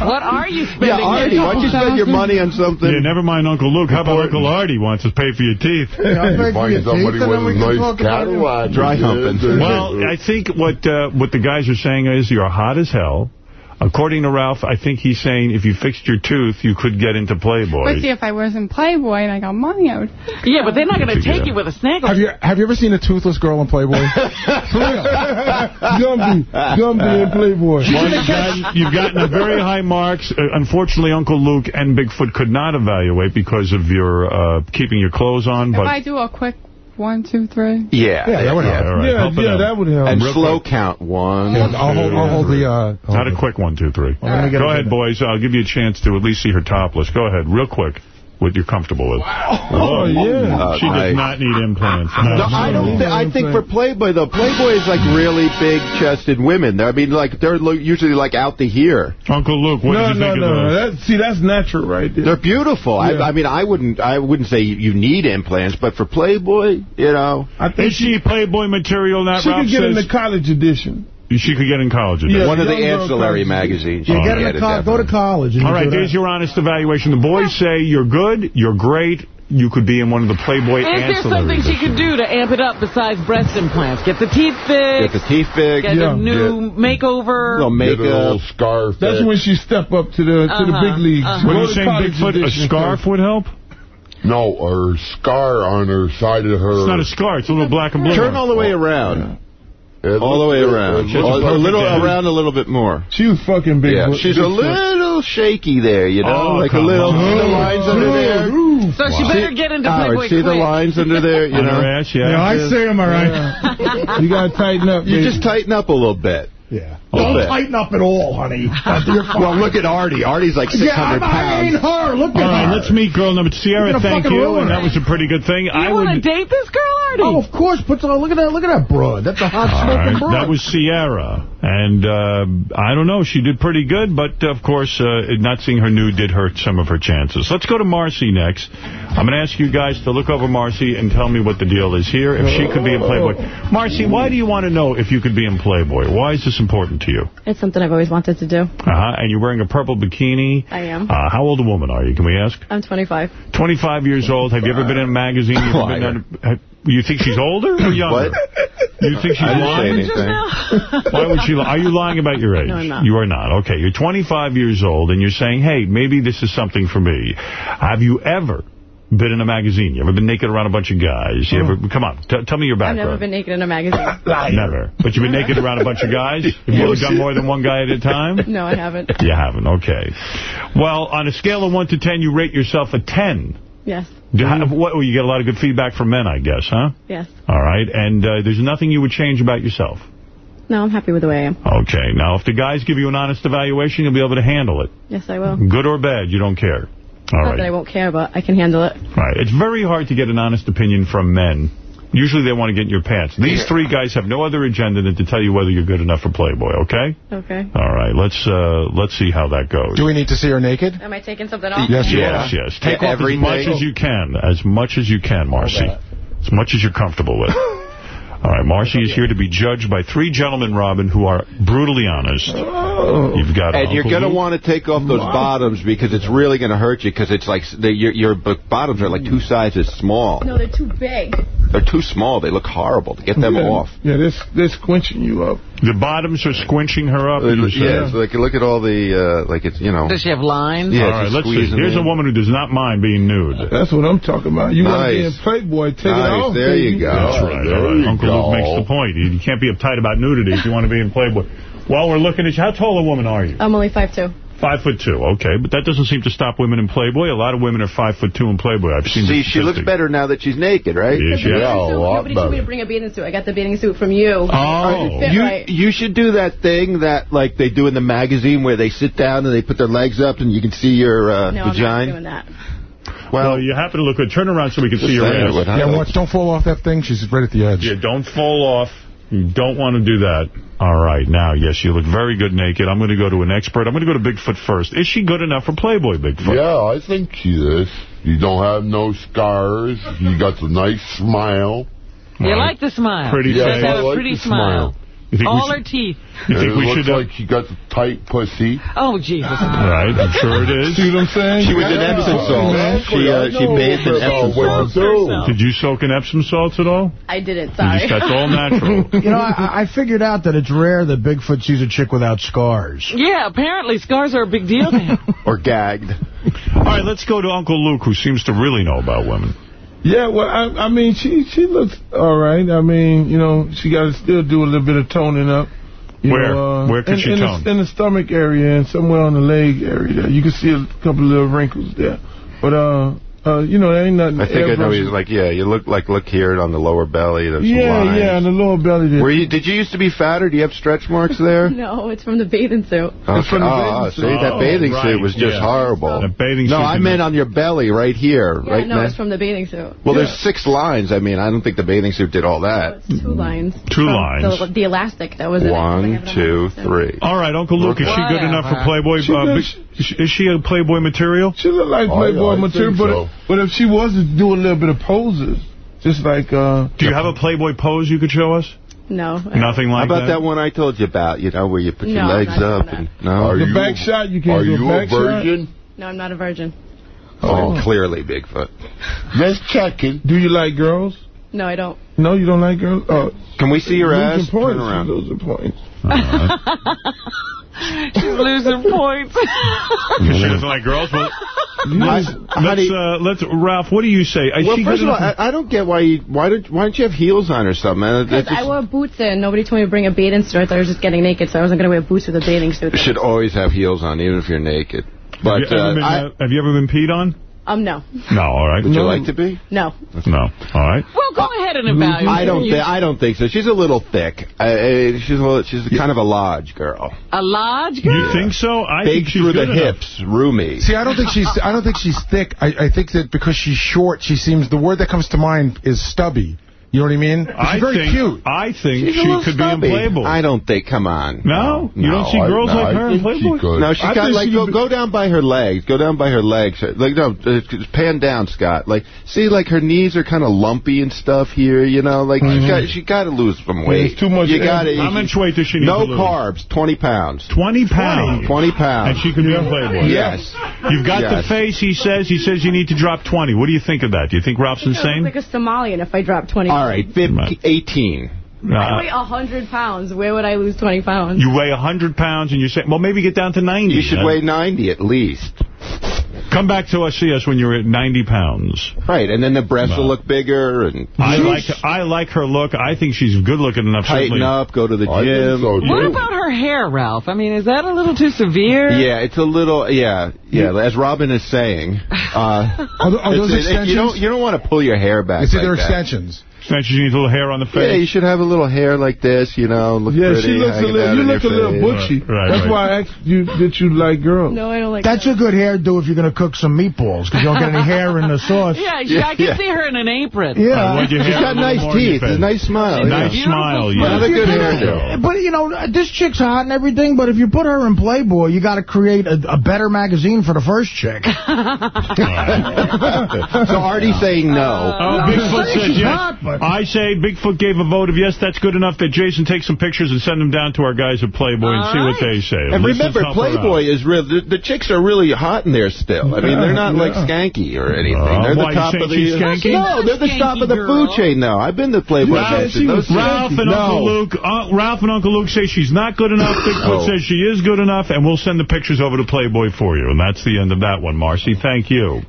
What are you spending? Yeah, Artie, why don't you spend your money on something? Yeah, never mind Uncle Luke. How about Uncle Artie wants to pay for your teeth? I'll pay for your teeth, and then we can nice talk about it. Dry humping. Well, I think what uh, what the guys are saying is you're hot as hell. According to Ralph, I think he's saying if you fixed your tooth, you could get into Playboy. But see, if I was in Playboy and I got money, I would. Yeah, but they're not going to Yeah. take you with a snaggle. Have you have you ever seen a toothless girl in Playboy? Gumby, Gumby in Playboy. Well, you've, gotten, you've gotten a very high marks. Uh, unfortunately, Uncle Luke and Bigfoot could not evaluate because of your uh, keeping your clothes on. If But I do a quick one, two, three. Yeah, Yeah, that would help. all right, Yeah, help it yeah, that would help. And Real slow quick. count. One. Yeah, I'll hold, I'll hold the... Uh, Not a quick one, two, three. let me Go ahead, boys. I'll give you a chance to at least see her topless. Go ahead, real quick, what you're comfortable with. Oh, yeah. Uh, She does I- not need implants. No, I don't. Th I think for Playboy though, Playboy is like really big-chested women. I mean, like they're usually like out to here. Uncle Luke, what No, you no, think no. of those? That, see, that's natural right there. They're beautiful. Yeah. I, I mean, I wouldn't. I wouldn't say you need implants, but for Playboy, you know. I think Is she Playboy material now, she Ralph could get in the college edition. She could get in college. Yeah. One of the young girl ancillary magazines. You You get can in get the it, co- go to college. All right, All you right, do that. there's your honest evaluation. The boys say you're good, you're great, you could be in one of the Playboy Is there ancillary something she could do to amp it up besides breast implants? Get the teeth fixed. Get the teeth fixed. get Yeah. a new makeover. Little Get a little makeup. scarf. That's when she step up to the to the Uh-huh, big leagues. What are you saying, Bigfoot? A edition scarf would help? No, her scar on her side of her. It's not a scar. It's a little black and blue. Turn all the way around. It All the way around. it A, looks a a little perfect around a little bit more. She was fucking big. Yeah, but- she's a big foot. little shaky there, you know, Oh, like a little on. see the lines under there. So she better get into Howard, Playboy see the lines under there, you know. ass, yeah. Yeah, I see them all right. You gotta tighten up. You baby. just tighten up a little bit. Yeah. Don't bit. tighten up at all, honey. Uh, You're fine. Well, look at Artie. Artie's like yeah, 600 I, I ain't pounds. her. Look All at right, her. let's meet girl number Sierra. Thank you, and that was a pretty good thing. You I want to date this girl, Artie? Oh, of course. Put some, look at that. Look at that broad. That's a hot All smoking right, broad. that was Sierra, and uh, I don't know. She did pretty good, but of course, uh, not seeing her nude did hurt some of her chances. Let's go to Marcy next. I'm going to ask you guys to look over Marcy and tell me what the deal is here. If she could be in Playboy, Marcy, why do you want to know if you could be in Playboy? Why is this important to you? It's something I've always wanted to do. Uh-huh. And you're wearing a purple bikini. I am. Uh, how old a woman are you? Can we ask? I'm 25. 25 years old. Have you ever been in a magazine? You, ever been have, you think she's older or younger? What? You think she's I didn't say lying? anything. Why would she lie? Are you lying about your age? No, I'm not. You are not. Okay, you're 25 years old, and you're saying, hey, maybe this is something for me. Have you ever been in a magazine? You ever been naked around a bunch of guys? You ever? Come on, tell me your background. I've never been naked in a magazine. Never. But you've been naked around a bunch of guys? Have you ever done more than one guy at a time? no, I haven't. You haven't. Okay. Well, on a scale of 1 to 10, you rate yourself a 10. Yes. Do, how, what, well, you get a lot of good feedback from men, I guess, huh? Yes. All right. And uh, there's nothing you would change about yourself. No, I'm happy with the way I am. Okay. Now, if the guys give you an honest evaluation, you'll be able to handle it. Yes, I will. Good or bad, you don't care. All Not right. that I won't care, but I can handle it. Right. It's very hard to get an honest opinion from men. Usually they want to get in your pants. These three guys have no other agenda than to tell you whether you're good enough for Playboy, okay? Okay. All right. Let's uh, let's see how that goes. Do we need to see her naked? Am I taking something off? Yes, yes, yes. Take Yeah, off as much as you can. As much as you can, Marcy. As much as you're comfortable with. All right, Marcy is here to be judged by three gentlemen, Robin, who are brutally honest. Oh. You've got And you're going to want to take off those bottoms because it's really going to hurt you because it's like the, your, your bottoms are like two sizes small. No, they're too big. They're too small. They look horrible. To get them yeah, off. Yeah, this this squinching you up. The bottoms are squinching her up. Uh, you yeah, so like look at all the uh, like it's you know. Does she have lines? Yeah, All right, let's see. Here's in. a woman who does not mind being nude. That's what I'm talking about. You want to be in Nice. Playboy? Take it Nice, off. there baby. you go. That's right. there All right. you Uncle Luke makes the point. You you can't be uptight about nudity if you want to be in Playboy. While we're looking at you, how tall a woman are you? I'm only 5'2". Five foot two. Okay, but that doesn't seem to stop women in Playboy. A lot of women are five foot two in Playboy. I've seen. See, she looks better now that she's naked, right? Yeah, she- Yeah, a lot Nobody told me to better. bring a bathing suit. I got the bathing suit from you. Oh. You right. you should do that thing that like they do in the magazine where they sit down and they put their legs up and you can see your uh, no, I'm not vagina. doing that. Well, you happen to look good. Turn around so we can see your ass. Yeah, watch, don't fall off that thing. She's right at the edge. Yeah, don't fall off. You don't want to do that. All right. Now, yes, you look very good naked. I'm going to go to an expert. I'm going to go to Bigfoot first. Is she good enough for Playboy, Bigfoot? Yeah, I think she is. You don't have no scars. You got the nice smile. You like the smile. Pretty She does face. have I a like pretty the smile. smile. You think we All should- her teeth. You think it we looks should... uh, like she got the tight pussy. Oh, Jesus. Right, I'm sure it is. See what I'm saying? She was in Epsom salts. She, uh, she bathed in Epsom salts. Did you soak in Epsom salts at all? I didn't, You sorry. just- that's all natural. You know, I, I figured out that it's rare that Bigfoot sees a chick without scars. Yeah, apparently scars are a big deal to him. Or gagged. All right, let's go to Uncle Luke, who seems to really know about women. Yeah, well, I, I mean, she she looks all right. I mean, you know, she got to still do a little bit of toning up. You Where? know, uh, Where could in, she in tone? The, in the stomach area and somewhere on the leg area. There. You can see a couple of little wrinkles there. But, uh, uh, you know, there ain't nothing. I think I know he's like, yeah, you look like, look here on the lower belly. There's Yeah, lines. yeah, on the lower belly there. Were you, did you used to be fatter? Do you have stretch marks there? No, it's from the bathing suit. Okay. from the oh, bathing oh, suit. see, that Oh, bathing right, suit was just yeah. horrible. The bathing no, suit I can- meant on your belly right here. Yeah, right no, it's from the bathing suit. Well, there's six lines. I mean, I don't think the bathing suit did all that. It's two lines. Two From lines. The, the elastic that was One, it. two, three. All right, Uncle Luke, is she good enough for Playboy? She Uh, is she a Playboy material? She look like Playboy material, but so. But if she was to do a little bit of poses, just like uh, Do you have a Playboy pose you could show us? No. Nothing How like about that? that one I told you about, you know, where you put your legs up? And, no? Are the you, back shot. You can't do a a back shot. Are you a virgin? No, I'm not a virgin. Oh, clearly Bigfoot. Just checking. Do you like girls? No, I don't. No, you don't like girls? Oh, Can we see your losing ass? points. Turn around. Losing points. She's losing points. Because she doesn't like girls? Well, let's, How let's, you- uh, let's, Ralph, what do you say? Is Well, she first of all. I, I don't get why you why don't why don't you have heels on or something? man? That Because I wore boots and nobody told me to bring a bathing suit. I thought I was just getting naked, so I wasn't going to wear boots with a bathing suit. you should always have heels on, even if you're naked. But have, you uh, been, I, uh, have you ever been peed on? Um, no. No, all right. would you like to be? No. No, all right. Well, go uh, ahead and evaluate. I don't. Th I don't think so. She's a little thick. I, I, she's a little, she's kind of a large girl. A large girl? You think so? I Big think she's through the enough. hips, roomy. See, I don't think she's. I don't think she's thick. I, I think that because she's short, she seems. The word that comes to mind is stubby. You know what I mean? She's I very think, cute. I think She's she could stubby. be in Playboy. I don't think. Come on. No? You don't see I- girls no, like I her in think she Playboy? could. No, she I got think like she go could- go down by her legs. Go down by her legs. Like no, uh, pan down, Scott. Like see, like her knees are kind of lumpy and stuff here. You know, like she got she got to lose some weight. There's too much You got to. How much weight does she need No to lose? carbs. Twenty pounds. 20 pounds. Twenty pounds. And pounds. she could be on Playboy. Yes. You've got the Yes. face, he says. He says you need to drop 20. What do you think of that? Do you think Ralph's I look insane? like a Somalian if I drop 20 All right, 15, Right. 18. I weigh Uh, 100 pounds. Where would I lose 20 pounds? you weigh 100 pounds and you say, well, maybe get down to 90. You should Uh, weigh 90 at least. Come back to us, see us when you're at 90 pounds. Right, and then the breasts will look bigger and I like I like her look. I think she's good looking enough. tighten certainly. up, go to the I gym. so, What about her hair, Ralph? I mean, is that a little too severe? Yeah, it's a little, yeah, yeah. As Robin is saying, uh, Are, are those it's- it- extensions? you don't you don't want to pull your hair back. You see, like they're extensions. Extensions, you need a little hair on the face. Yeah, you should have a little hair like this, you know, look Yeah, pretty. she looks a little. You look a little face. butchy. Right, That's right. why I asked you that you like girls. No, I don't like That's a good hairdo if you're going to cook some meatballs, because you don't get any hair in the sauce. Yeah, she, Yeah, I can yeah. see her in an apron. Yeah. Why'd you She's hair got nice more on your teeth, a nice smile. She's yeah. Nice Beautiful smile, smile. yeah. Another good hairdo. But, you know, this chick's hot and everything, but if you put her in Playboy, you got to create a, a better magazine for the first chick. So Artie's saying no. Oh, Bigfoot saying says she's yes. hot, but- I say Bigfoot gave a vote of yes, that's good enough that Jason take some pictures and send them down to our guys at Playboy and All see what they say. And Let's remember, just help her out. Playboy is real. The, the chicks are really hot in there still. I mean, they're not like skanky or anything. Uh, they're why, the top of the. she's skanky? No, they're the top of the girl. food chain now. I've been to Playboy Yeah, Mansion. she was Ralph and no. Uncle Luke, uh, Ralph and Uncle Luke say she's not good enough. Bigfoot Oh. says she is good enough, and we'll send the pictures over to Playboy for you. And that's the end of that one, Marcy. Thank you.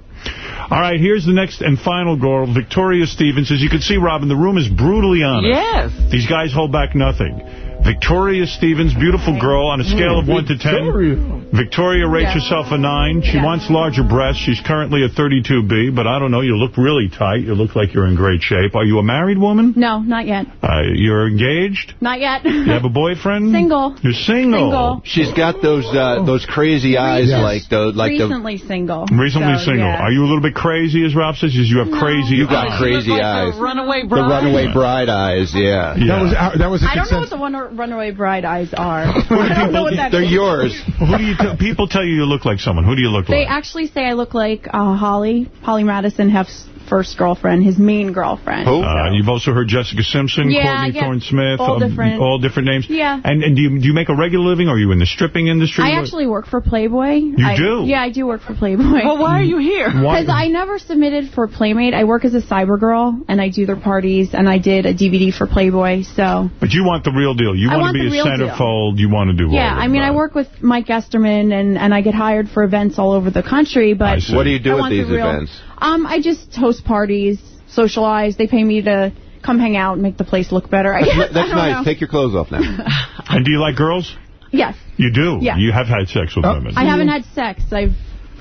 All right, here's the next and final girl, Victoria Stevens. As you can see, Robin, the room is brutally honest. Yes. These guys hold back nothing. Victoria Stevens, beautiful girl, on a scale of 1 to 10. Victoria. Victoria rates Yeah. herself a 9. She Yeah. wants larger breasts. She's currently a 32B, but I don't know. You look really tight. You look like you're in great shape. Are you a married woman? No, not yet. Uh, you're engaged? Not yet. You have a boyfriend? Single. You're single. Single. She's got those uh, those crazy eyes Yes. like those like the Recently single. Recently So, single. yeah. Are you a little bit crazy, as Ralph says? You have crazy... You got crazy eyes. runaway The runaway bride eyes, yeah. That was our, that was a I don't know what the run- runaway bride eyes are. I don't know what that They're means. yours. Who do you t- people tell you you look like someone? Who do you look They like? They actually say I look like uh, Holly, Holly Madison, Hef's first girlfriend, his main girlfriend. Uh, you've also heard Jessica Simpson, Yeah, Courtney yeah. Thorne-Smith, All um, different. all different names. Yeah. And and do you, do you make a regular living? Or are you in the stripping industry? I actually work for Playboy. You I, do? Yeah, I do work for Playboy. Well, why are you here? Because I never submitted for Playmate. I work as a cyber girl, and I do their parties, and I did a DVD for Playboy, so... But you want the real deal. You want want to be a real deal. centerfold. You want to do Yeah, I mean, that. I work with Mike Esterman, and, and I get hired for events all over the country, but... What do you do I at want the these real- events? Um, I just host parties, socialize. They pay me to come hang out and make the place look better, I guess. That's, I that's don't nice. know. Take your clothes off now. And do you like girls? Yes. You do? Yeah. You have had sex with women. I haven't had sex. I've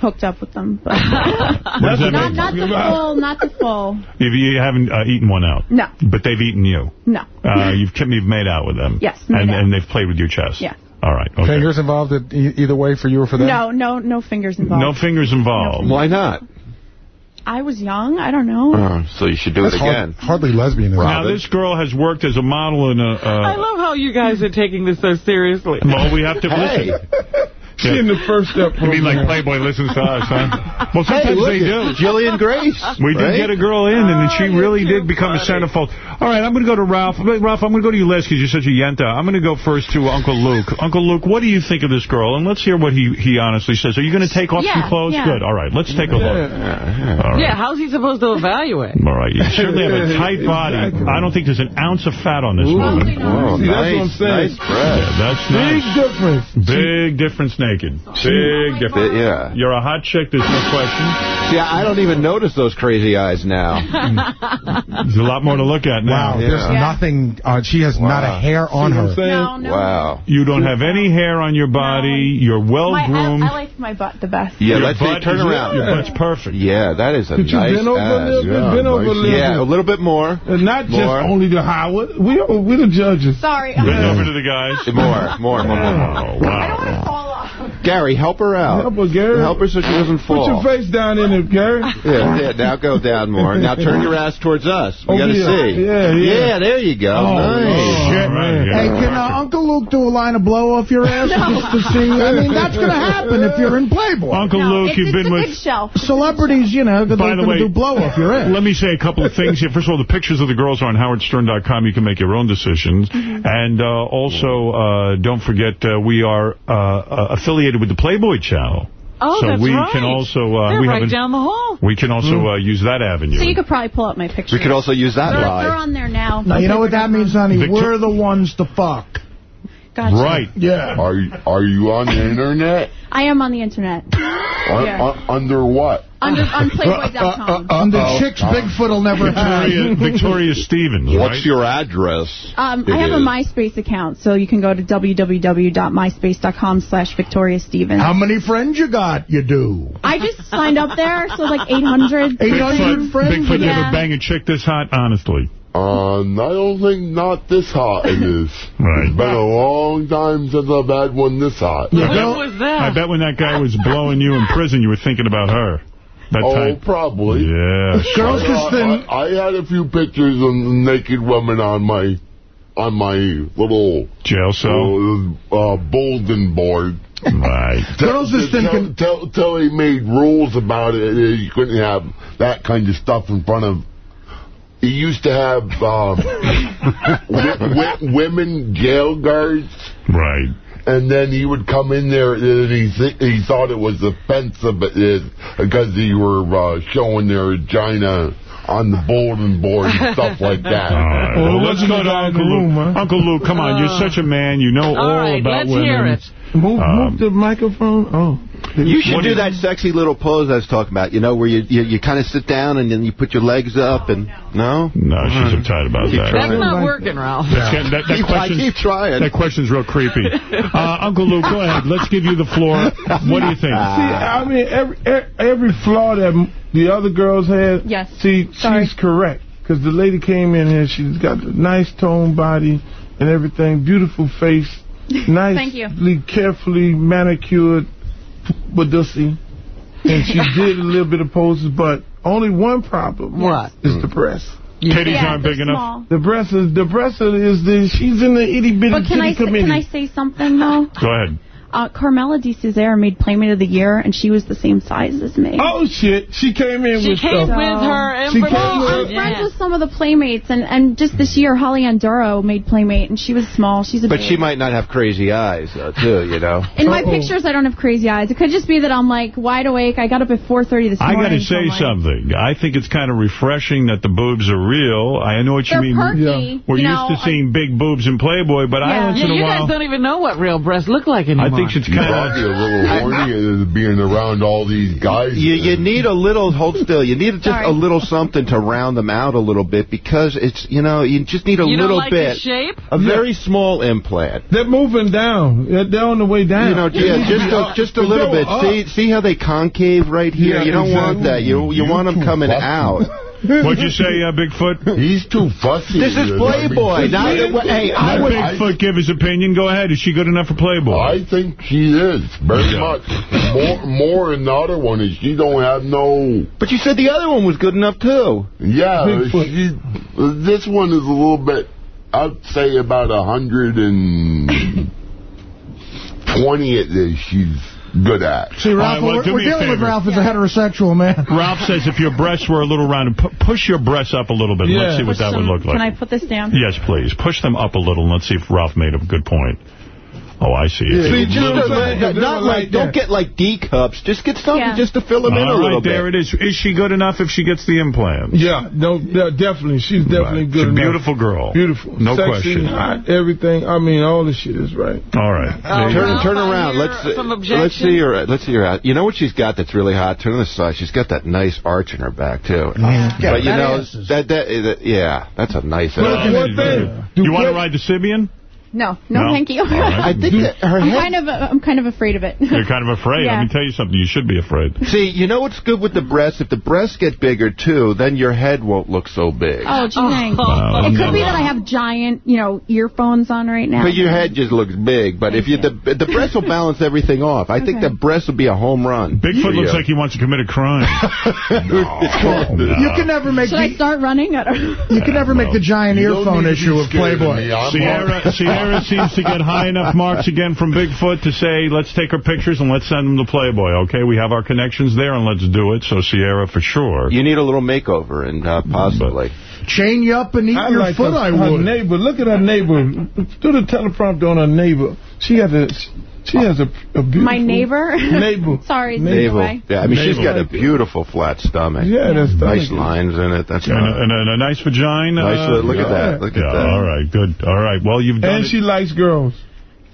hooked up with them. But What does that not, mean? not the full, not the full. You, you haven't uh, eaten one out? No. But they've eaten you? No. Uh, you've, you've made out with them? Yes, And, out. and they've played with your chest? Yeah. All right. Okay. Fingers involved either way for you or for them? No, no, no fingers involved. No fingers involved. Why not? I was young. I don't know. Oh, so you should do That's it again. hard- hardly lesbian. is it? Now, this girl has worked as a model in a... I Uh, love how you guys are taking this so seriously. well, we have to Hey. listen. She in the first step You mean like. Playboy listens to us, huh? Well, sometimes look they do. Jillian Grace. We right? did get a girl in, and then she Oh, really did too become a centerfold. All right, I'm going to go to Ralph. Ralph, I'm going to go to you last because you're such a yenta. I'm going to go first to Uncle Luke. Uncle Luke, what do you think of this girl? And let's hear what he, he honestly says. Are you going to take off Yeah, some clothes? yeah. Good. All right, let's take a look. All right. Yeah, how's he supposed to evaluate? All right, you certainly have a tight body. I don't think there's an ounce of fat on this woman. Oh, See, that's what I'm nice, saying. nice breath. Yeah, that's Big nice. difference. Big difference naked. Big difference. Yeah. You're a hot chick, there's no question. See, I don't even notice those crazy eyes now. There's a lot more to look at now. Wow, there's Yeah. nothing. Uh, she has not a hair on See what I'm her. saying? No, no. Wow. You don't have any hair on your body. You're well My, I, groomed. I like my butt the best. Yeah, Your let's butt Turn around. Your butt's perfect. Yeah, that is a Could you nice bend over a ass. little bit? Yeah, Bend over a nice. little Yeah, bit. a little bit more. And not just only the Howard. We are, we the judges. Sorry. Bend I over to the guys. More, more, more, more. Oh, don't want to wow. fall off. Gary, help her out. Help her, Gary. Help her so she doesn't fall. Put your face down in it, Gary. Yeah, yeah, now go down more. Now turn your ass towards us. We Oh, got to yeah. see. Yeah, yeah. there you go. Oh, nice. Shit, man. Hey, can uh, Uncle Luke do a line of blow off your ass just to see? I mean, that's going to happen if you're in Playboy. Uncle No, Luke, it's, you've it's been with... good shelf. Celebrities, you know, they're By going the way, to do blow off your ass. Let me say a couple of things here. First of all, the pictures of the girls are on howardstern.com. You can make your own decisions. Mm-hmm. And uh, also, uh, don't forget, uh, we are uh, uh, affiliated with the Playboy channel. Oh, so that's we right. can also... Uh, They're we right have an- down the hall. We can also uh, use that avenue. So you could probably pull up my picture. We could also use that they're, live. they're on there now. Now, you know what that means, honey? Victor- We're the ones to fuck. Gotcha. Right. Yeah. Are you, are you on the internet? I am on the internet. Un- Yeah. un- under what? Under, on Playboy.com. And uh, uh, uh, oh, the chicks Bigfoot will never Victoria, have. Victoria Stevens, right? What's your address? Um, I have a. MySpace account, so you can go to www.myspace.com slash Victoria Stevens. How many friends you got? You do. I just signed up there, so like 800. 800 Bigfoot, friends? Bigfoot, you Yeah. ever bang a chick this hot? Honestly. Um, I don't think not this hot it is. Right. It's been a long time since I've had one this hot. When was that? I bet when that guy was blowing you in prison, you were thinking about her. That Oh, time. probably. Yeah. Girls I, just think... I, I had a few pictures of naked women on my on my little Jail cell. uh, uh, bulletin board. Right. Girls just Till- thinking... Till, till they made rules about it, uh, you couldn't have that kind of stuff in front of. He used to have um, wi- wi- women jail guards, Right. and then he would come in there and he th he thought it was offensive uh, because they were uh, showing their vagina on the bulletin board and stuff like that. All right. Well, Well, let's go to guy in the Uncle room, Luke. huh? Uncle Luke, come on. You're such a man. You know all, All right, about let's women. hear it. Move, Um, move the microphone. Oh. You should do that sexy little pose I was talking about, you know, where you you, you kind of sit down and then you put your legs up and... No? No, she's uptight about Keep that. trying. That's not working, Ralph. That's getting- that, that Keep- I keep trying. That question's real creepy. Uh, Uncle Lou, go ahead. Let's give you the floor. What do you think? See, I mean, every every flaw that the other girls had, Yes. see, Sorry. she's correct. Because the lady came in here, she's got a nice toned body and everything, beautiful face, Thank you. nicely, carefully manicured badussy. And she did a little bit of poses, but only one problem. What? Is mm. the breast. Katie's Yeah, aren't they're big enough. small. The breast is the breast is the she's in the itty bitty But can I titty say, committee. can I say something though? Go ahead. Uh, Carmella DeCesare made Playmate of the Year, and she was the same size as me. Oh shit! She came in She with came stuff. with her She came information. with- I'm friends with some of the Playmates, and, and just this year, Holly Anduro made Playmate, and she was small. She's a But babe. she might not have crazy eyes, though, too, you know? In my pictures, I don't have crazy eyes. It could just be that I'm like wide awake. I got up at 4:30 this I morning. I got to so say I'm like- something. I think it's kind of refreshing that the boobs are real. I know what you They're mean. perky, We're you used know, to seeing big boobs in Playboy, but I Yeah. once Yeah, in a you guys don't even know what real breasts look like anymore. I think it's You kind probably a little horny being around all these guys. You, you need a little, hold still, you need just Sorry. a little something to round them out a little bit because it's, you know, you just need a You don't little like the bit. shape? A very small implant. They're moving down. They're, they're on the way down. You know, yeah, just a, just a little bit. up. See, see how they concave right here? Yeah, you don't want that. You you You want them coming out. What'd you say, uh, Bigfoot? He's too fussy. This is Playboy. Now, hey, I would. Bigfoot give his opinion. Go ahead. Is she good enough for Playboy? I think she is very Yeah. much more more than the other one is she don't have no But you said the other one was good enough too. yeah she this one is a little bit I'd say about a hundred and twenty at this she's good at See, Ralph, All right, well, we're, we're me a dealing with. Ralph as a heterosexual man. Ralph says if your breasts were a little round, push your breasts up a little bit. Yeah. Let's see what Push that would look like. Can I put this down? Yes, please. Push them up a little and let's see if Ralph made a good point. Oh, I see. Yeah. See, just little a, bit- They're not like like, don't get like D cups. Just get something Yeah. just to fill them in a All little right, there bit. it is. Is she good enough if she gets the implants? Yeah, no, yeah, definitely. She's definitely Right. good. She's a enough. beautiful girl. Beautiful. No Sexy, question. hot, everything. I mean, all the shit is right. All right. Oh, Turn Ralph, turn around. Let's some let's see her. Let's see her out. You know what she's got that's really hot? Turn on the side. She's got that nice arch in her back too. Yeah, but you that know is- that, that that yeah, that's a nice. Look arch. one thing. You want to ride the Sybian? No, no, No? thank you. All right. I think that her I'm head. kind of, I'm kind of afraid of it. You're kind of afraid. Yeah. Let me tell you something. You should be afraid. See, you know what's good with the breasts? If the breasts get bigger too, then your head won't look so big. Oh, do you think? Oh, it could no. be that I have giant, you know, earphones on right now. But your head just looks big. But if you the the breasts will balance everything off. I think the breasts will be a home run. Bigfoot looks you. like he wants to commit a crime. No, You can never make Should I the, start running? I you can never make the giant earphone need to be issue of Playboy. me. Sierra, Sierra seems to get high enough marks again from Bigfoot to say, let's take our pictures and let's send them to Playboy, okay? We have our connections there, and let's do it. So Sierra, for sure. You need a little makeover, and uh, possibly. Chain you up and eat I your like foot, her, I her would. neighbor. Look at her neighbor. Do the teleprompter on her neighbor. She has a, she has a, a beautiful My neighbor? neighbor. Sorry, Navel. Yeah, I mean, she's Navel. got a beautiful flat stomach. Yeah, that's Nice stomach is- lines in it. That's And a, and a, and a nice vagina. Nice, uh, look at that. Look yeah, at that. all right, good. All right, well, you've done And it. she likes girls.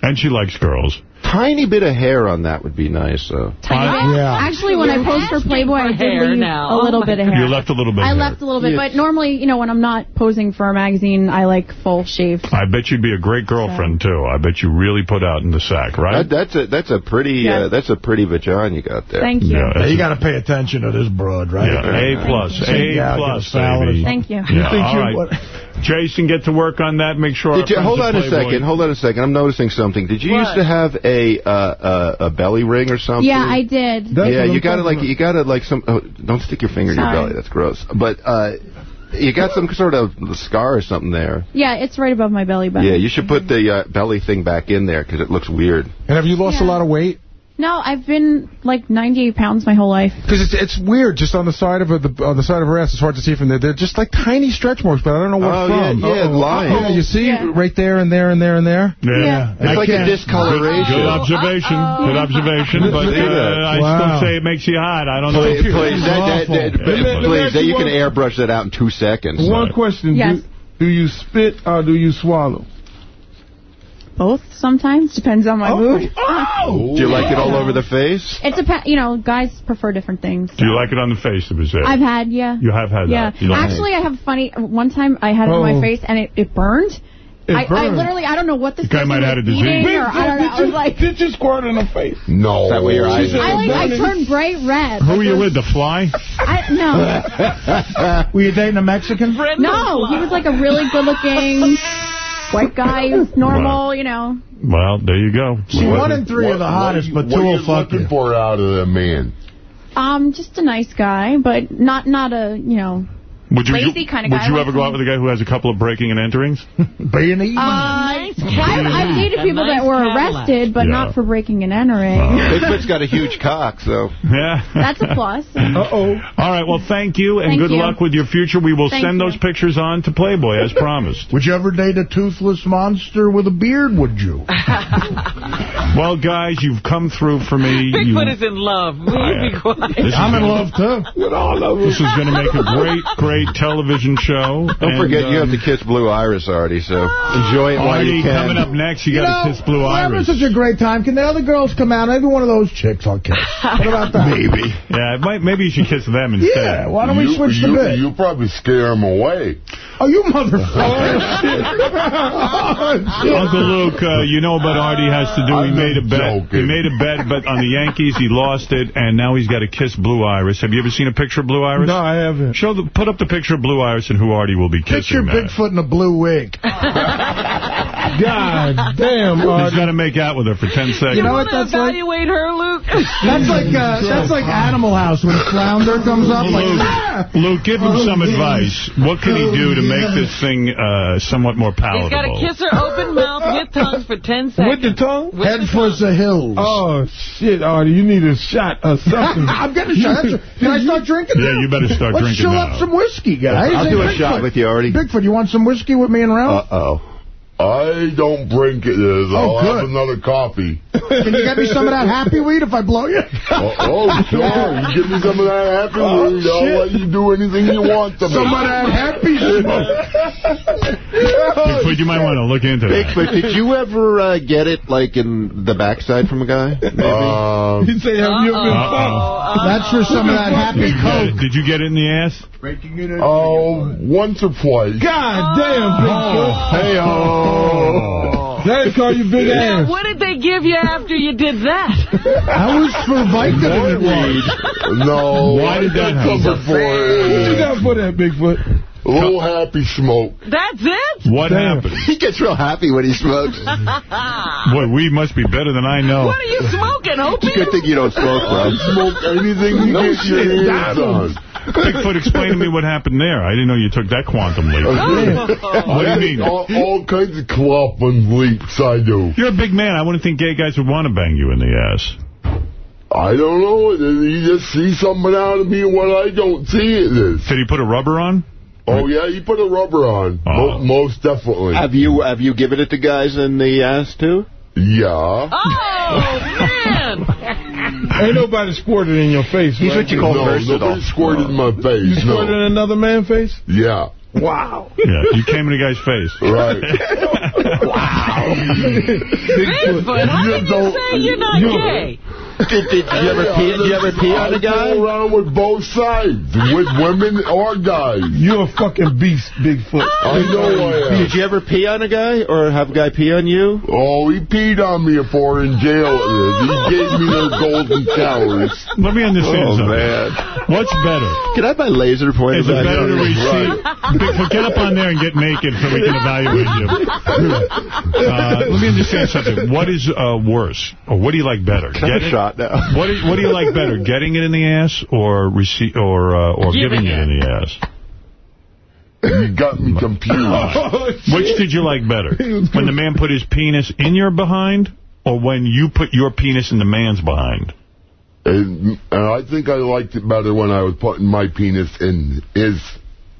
and she likes girls. Tiny bit of hair on that would be nice. Uh. Tiny bit? Yeah. Actually, when I posed for Playboy, I did hair leave now. a little Oh, bit of hair. You left a little bit I of hair. left a little bit, Yeah. but normally, you know, when I'm not posing for a magazine, I like full shaved. I bet you'd be a great girlfriend, too. I bet you really put out in the sack, right? That, that's a that's a pretty Yeah. uh, that's a pretty vagina you got there. Thank you. Yeah, Yeah, you got to pay attention to this broad, right? Yeah, A plus. A plus, get a baby. Thank you. Yeah, think all you right. Would- Jason, get to work on that. Make sure. Did our you, hold on a Playboy- second. Hold on a second. I'm noticing something. Did you What? used to have a uh, uh, a belly ring or something? Yeah, I did. That's yeah, you got to like you got to like some. Oh, don't stick your finger in your belly. That's gross. But uh, you got some sort of scar or something there. Yeah, it's right above my belly button. Yeah, you should put the uh, belly thing back in there because it looks weird. And have you lost a lot of weight? No, I've been like 98 pounds my whole life. Because it's it's weird, just on the side of her, the on the side of her ass. It's hard to see from there. They're just like tiny stretch marks, but I don't know what Oh, from. yeah, yeah, Uh-oh. lines. Yeah, you see Yeah. right there and there and there and there. Yeah. Yeah. It's I like a can't- discoloration. Good observation. Good observation. But Look at uh, that. I still say it makes you hot. I don't know. Please, if you- please, that, that, that, Let me- please, that you you can airbrush that out in two seconds. One question. Yes. Do, do you spit or do you swallow? Both sometimes. Depends on my oh. mood. Oh. Do you like it all over the face? It depends. You know, guys prefer different things. Do you like it on the face, to be said? I've had, yeah. You have had yeah. that. You don't- Actually, I have funny. One time I had it on Oh. my face and it, it burned. It I, I literally, I don't know what this The guy might have had a disease. Eating or, I don't know. I was like, Did you squirt in the face? No. Is that where your eyes I like, I turned bright red. Who are you with, the fly? I, no. Were you dating a Mexican? Friend? No, he was like a really good-looking white guy, who's normal, you know. Well, there you go. See, one in three are the hottest, but two are will you fuck looking you. for out of a man? Um, just a nice guy, but not not a you know Would you, lazy kind of guy. would you I ever like go out with a guy who has a couple of breaking and enterings? Being Uh, I've, I've dated people that were arrested, but Yeah. not for breaking and entering. Bigfoot's got a huge cock, so. Yeah. That's a plus. Uh-oh. All right, well, thank you, and Thank good you. luck with your future. We will Thank send you. those pictures on to Playboy, as promised. Would you ever date a toothless monster with a beard, would you? Well, guys, you've come through for me. You- Bigfoot is in love. Will you be quiet? I'm in love, too. gonna- love, too. This is going to make a great, great television show. Don't and, forget, you have um, to kiss Blue Iris, already, so enjoy it while Artie, you can. coming up next, you, You got to kiss Blue we're having Iris. such a great time. Can the other girls come out? Every one of those chicks I'll kiss. What about that? Maybe. Yeah, it might, maybe you should kiss them instead. Yeah, why don't we you, switch the you, bit? You probably scare them away. Oh, you motherfucker. Uncle Luke, uh, you know what Artie has to do. He I'm made a bet. joking. He made a bet, but on the Yankees, he lost it, and now he's got to kiss Blue Iris. Have you ever seen a picture of Blue Iris? No, I haven't. Show the, put up the picture of Blue Iris and who Artie will be Picture kissing. man. Bigfoot in a blue wig. God damn, He's Artie. got to make out with her for 10 seconds. You know what Want to like? evaluate her, Luke? That's like uh, that's like Animal House when Flounder comes up. Like, Luke, ah! Luke, give him Oh, some man. advice. What can he do to make this thing uh, somewhat more palatable? He's got to kiss her open mouth with tongues for 10 seconds. With the tongue? With Head the for tongue. the hills. Oh, shit, Artie. You need a shot or something. I'm getting a shot. Can I start drinking Yeah, now? you better start Let's drinking chill up some whiskey, guys. I'll do a shot with you, Artie. Bigfoot, you want some whiskey with me and Ralph? Uh-oh. I don't drink it. Liz. Oh, I'll have good. another coffee. Can you get me some of that happy weed if I blow you? oh, oh, sure. You give me some of that happy Oh, weed. I'll shit. let you do anything you want to me. Some of that happy smoke. Bigfoot, you might want to look into that. Bigfoot, did you ever uh, get it, like, in the backside from a guy? Maybe? Um, He say, have you been fucked? Uh-oh. That's for some of that happy Did you coke. Did you get it in the ass? Breaking it Oh, once or twice. God damn, Bigfoot. Hey, oh. They call you big Now, ass. what did they give you after you did that? That was for Vicodin. it was. No. Why did that happen? Covered for What you it. got for that, Bigfoot? A little happy smoke. That's it? What Damn. happened? He gets real happy when he smokes. Boy, we must be better than I know. What are you smoking, It's a good opium? thing you don't smoke, bro. Smoke anything you No get your shit, hands on. Bigfoot, explain to me what happened there. I didn't know you took that quantum leap. Oh, oh. What do you mean? All, all kinds of clopping leaps I do. You're a big man. I wouldn't think gay guys would want to bang you in the ass. I don't know. You just see something out of me what I don't see it is. Did he put a rubber on? Oh, yeah, you put a rubber on. Oh. Mo- most definitely. Have you have you given it to guys in the ass, too? Yeah. Oh, man. Ain't nobody squirted in your face, He's right? what you call no, versatile. nobody squirted in my face. You face. squirted No. in another man's face? Yeah. Wow. Yeah, you came in a guy's face. Right. wow. Bigfoot, how can you say you're not gay? Did, did you ever pee? Did you ever pee on a guy? I go around with both sides, with women or guys. You're a fucking beast, Bigfoot. I know I am. Did you ever pee on a guy or have a guy pee on you? Oh, he peed on me before in jail. He gave me their golden showers. Let me understand Oh, something. man. What's better? Can I have my laser pointed Is it better to on? receive? Bigfoot, get up on there and get naked so we can evaluate you. Uh, let me understand something. What is uh, worse? Or what do you like better? Can a Get it- shot now? What do, you, what do you like better? Getting it in the ass or receive or uh, or Giving giving it it. in the ass? You got me confused. Which did you like better? When the man put his penis in your behind or when you put your penis in the man's behind? And, and I think I liked it better when I was putting my penis in his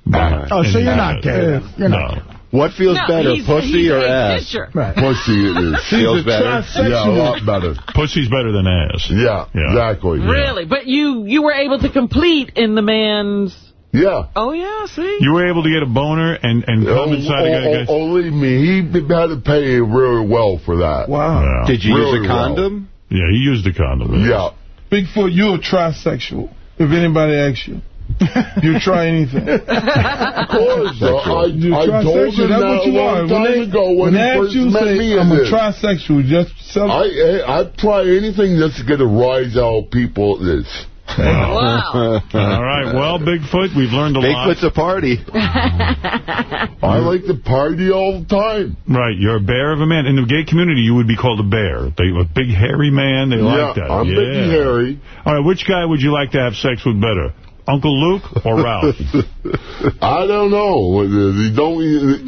Behind. Oh, so you're not gay. You're no. not gay. What feels No, better, he's- pussy he's or ass? fisher. Right. pussy. It is. Feels better. Yeah, a lot better. Pussy's better than ass. Yeah, Yeah. exactly. Really? But you you were able to complete in the man's Yeah. Oh, yeah, see? You were able to get a boner and, and oh, come Oh, inside a oh, guy. oh, only me. He had to pay really well for that. Yeah. Did you use a condom? Yeah, he used a condom. Yeah. Bigfoot, you're a trisexual. If anybody asks you. You try anything. Of course. uh, I, You're I told trisexual. him That's that what a you long are. time When they, ago when, when he they ask first you, met say, me in I'm a this. trisexual. Just sell I, I, I'd try anything just to get a rise out of people at this. Wow. All right. Well, Bigfoot, we've learned a lot. Bigfoot's a party. I like to party all the time. Right. You're a bear of a man. In the gay community, you would be called a bear. They a big hairy man. They like that. I'm yeah. big and hairy. All right. Which guy would you like to have sex with better? Uncle Luke or Ralph? I don't know. They don't.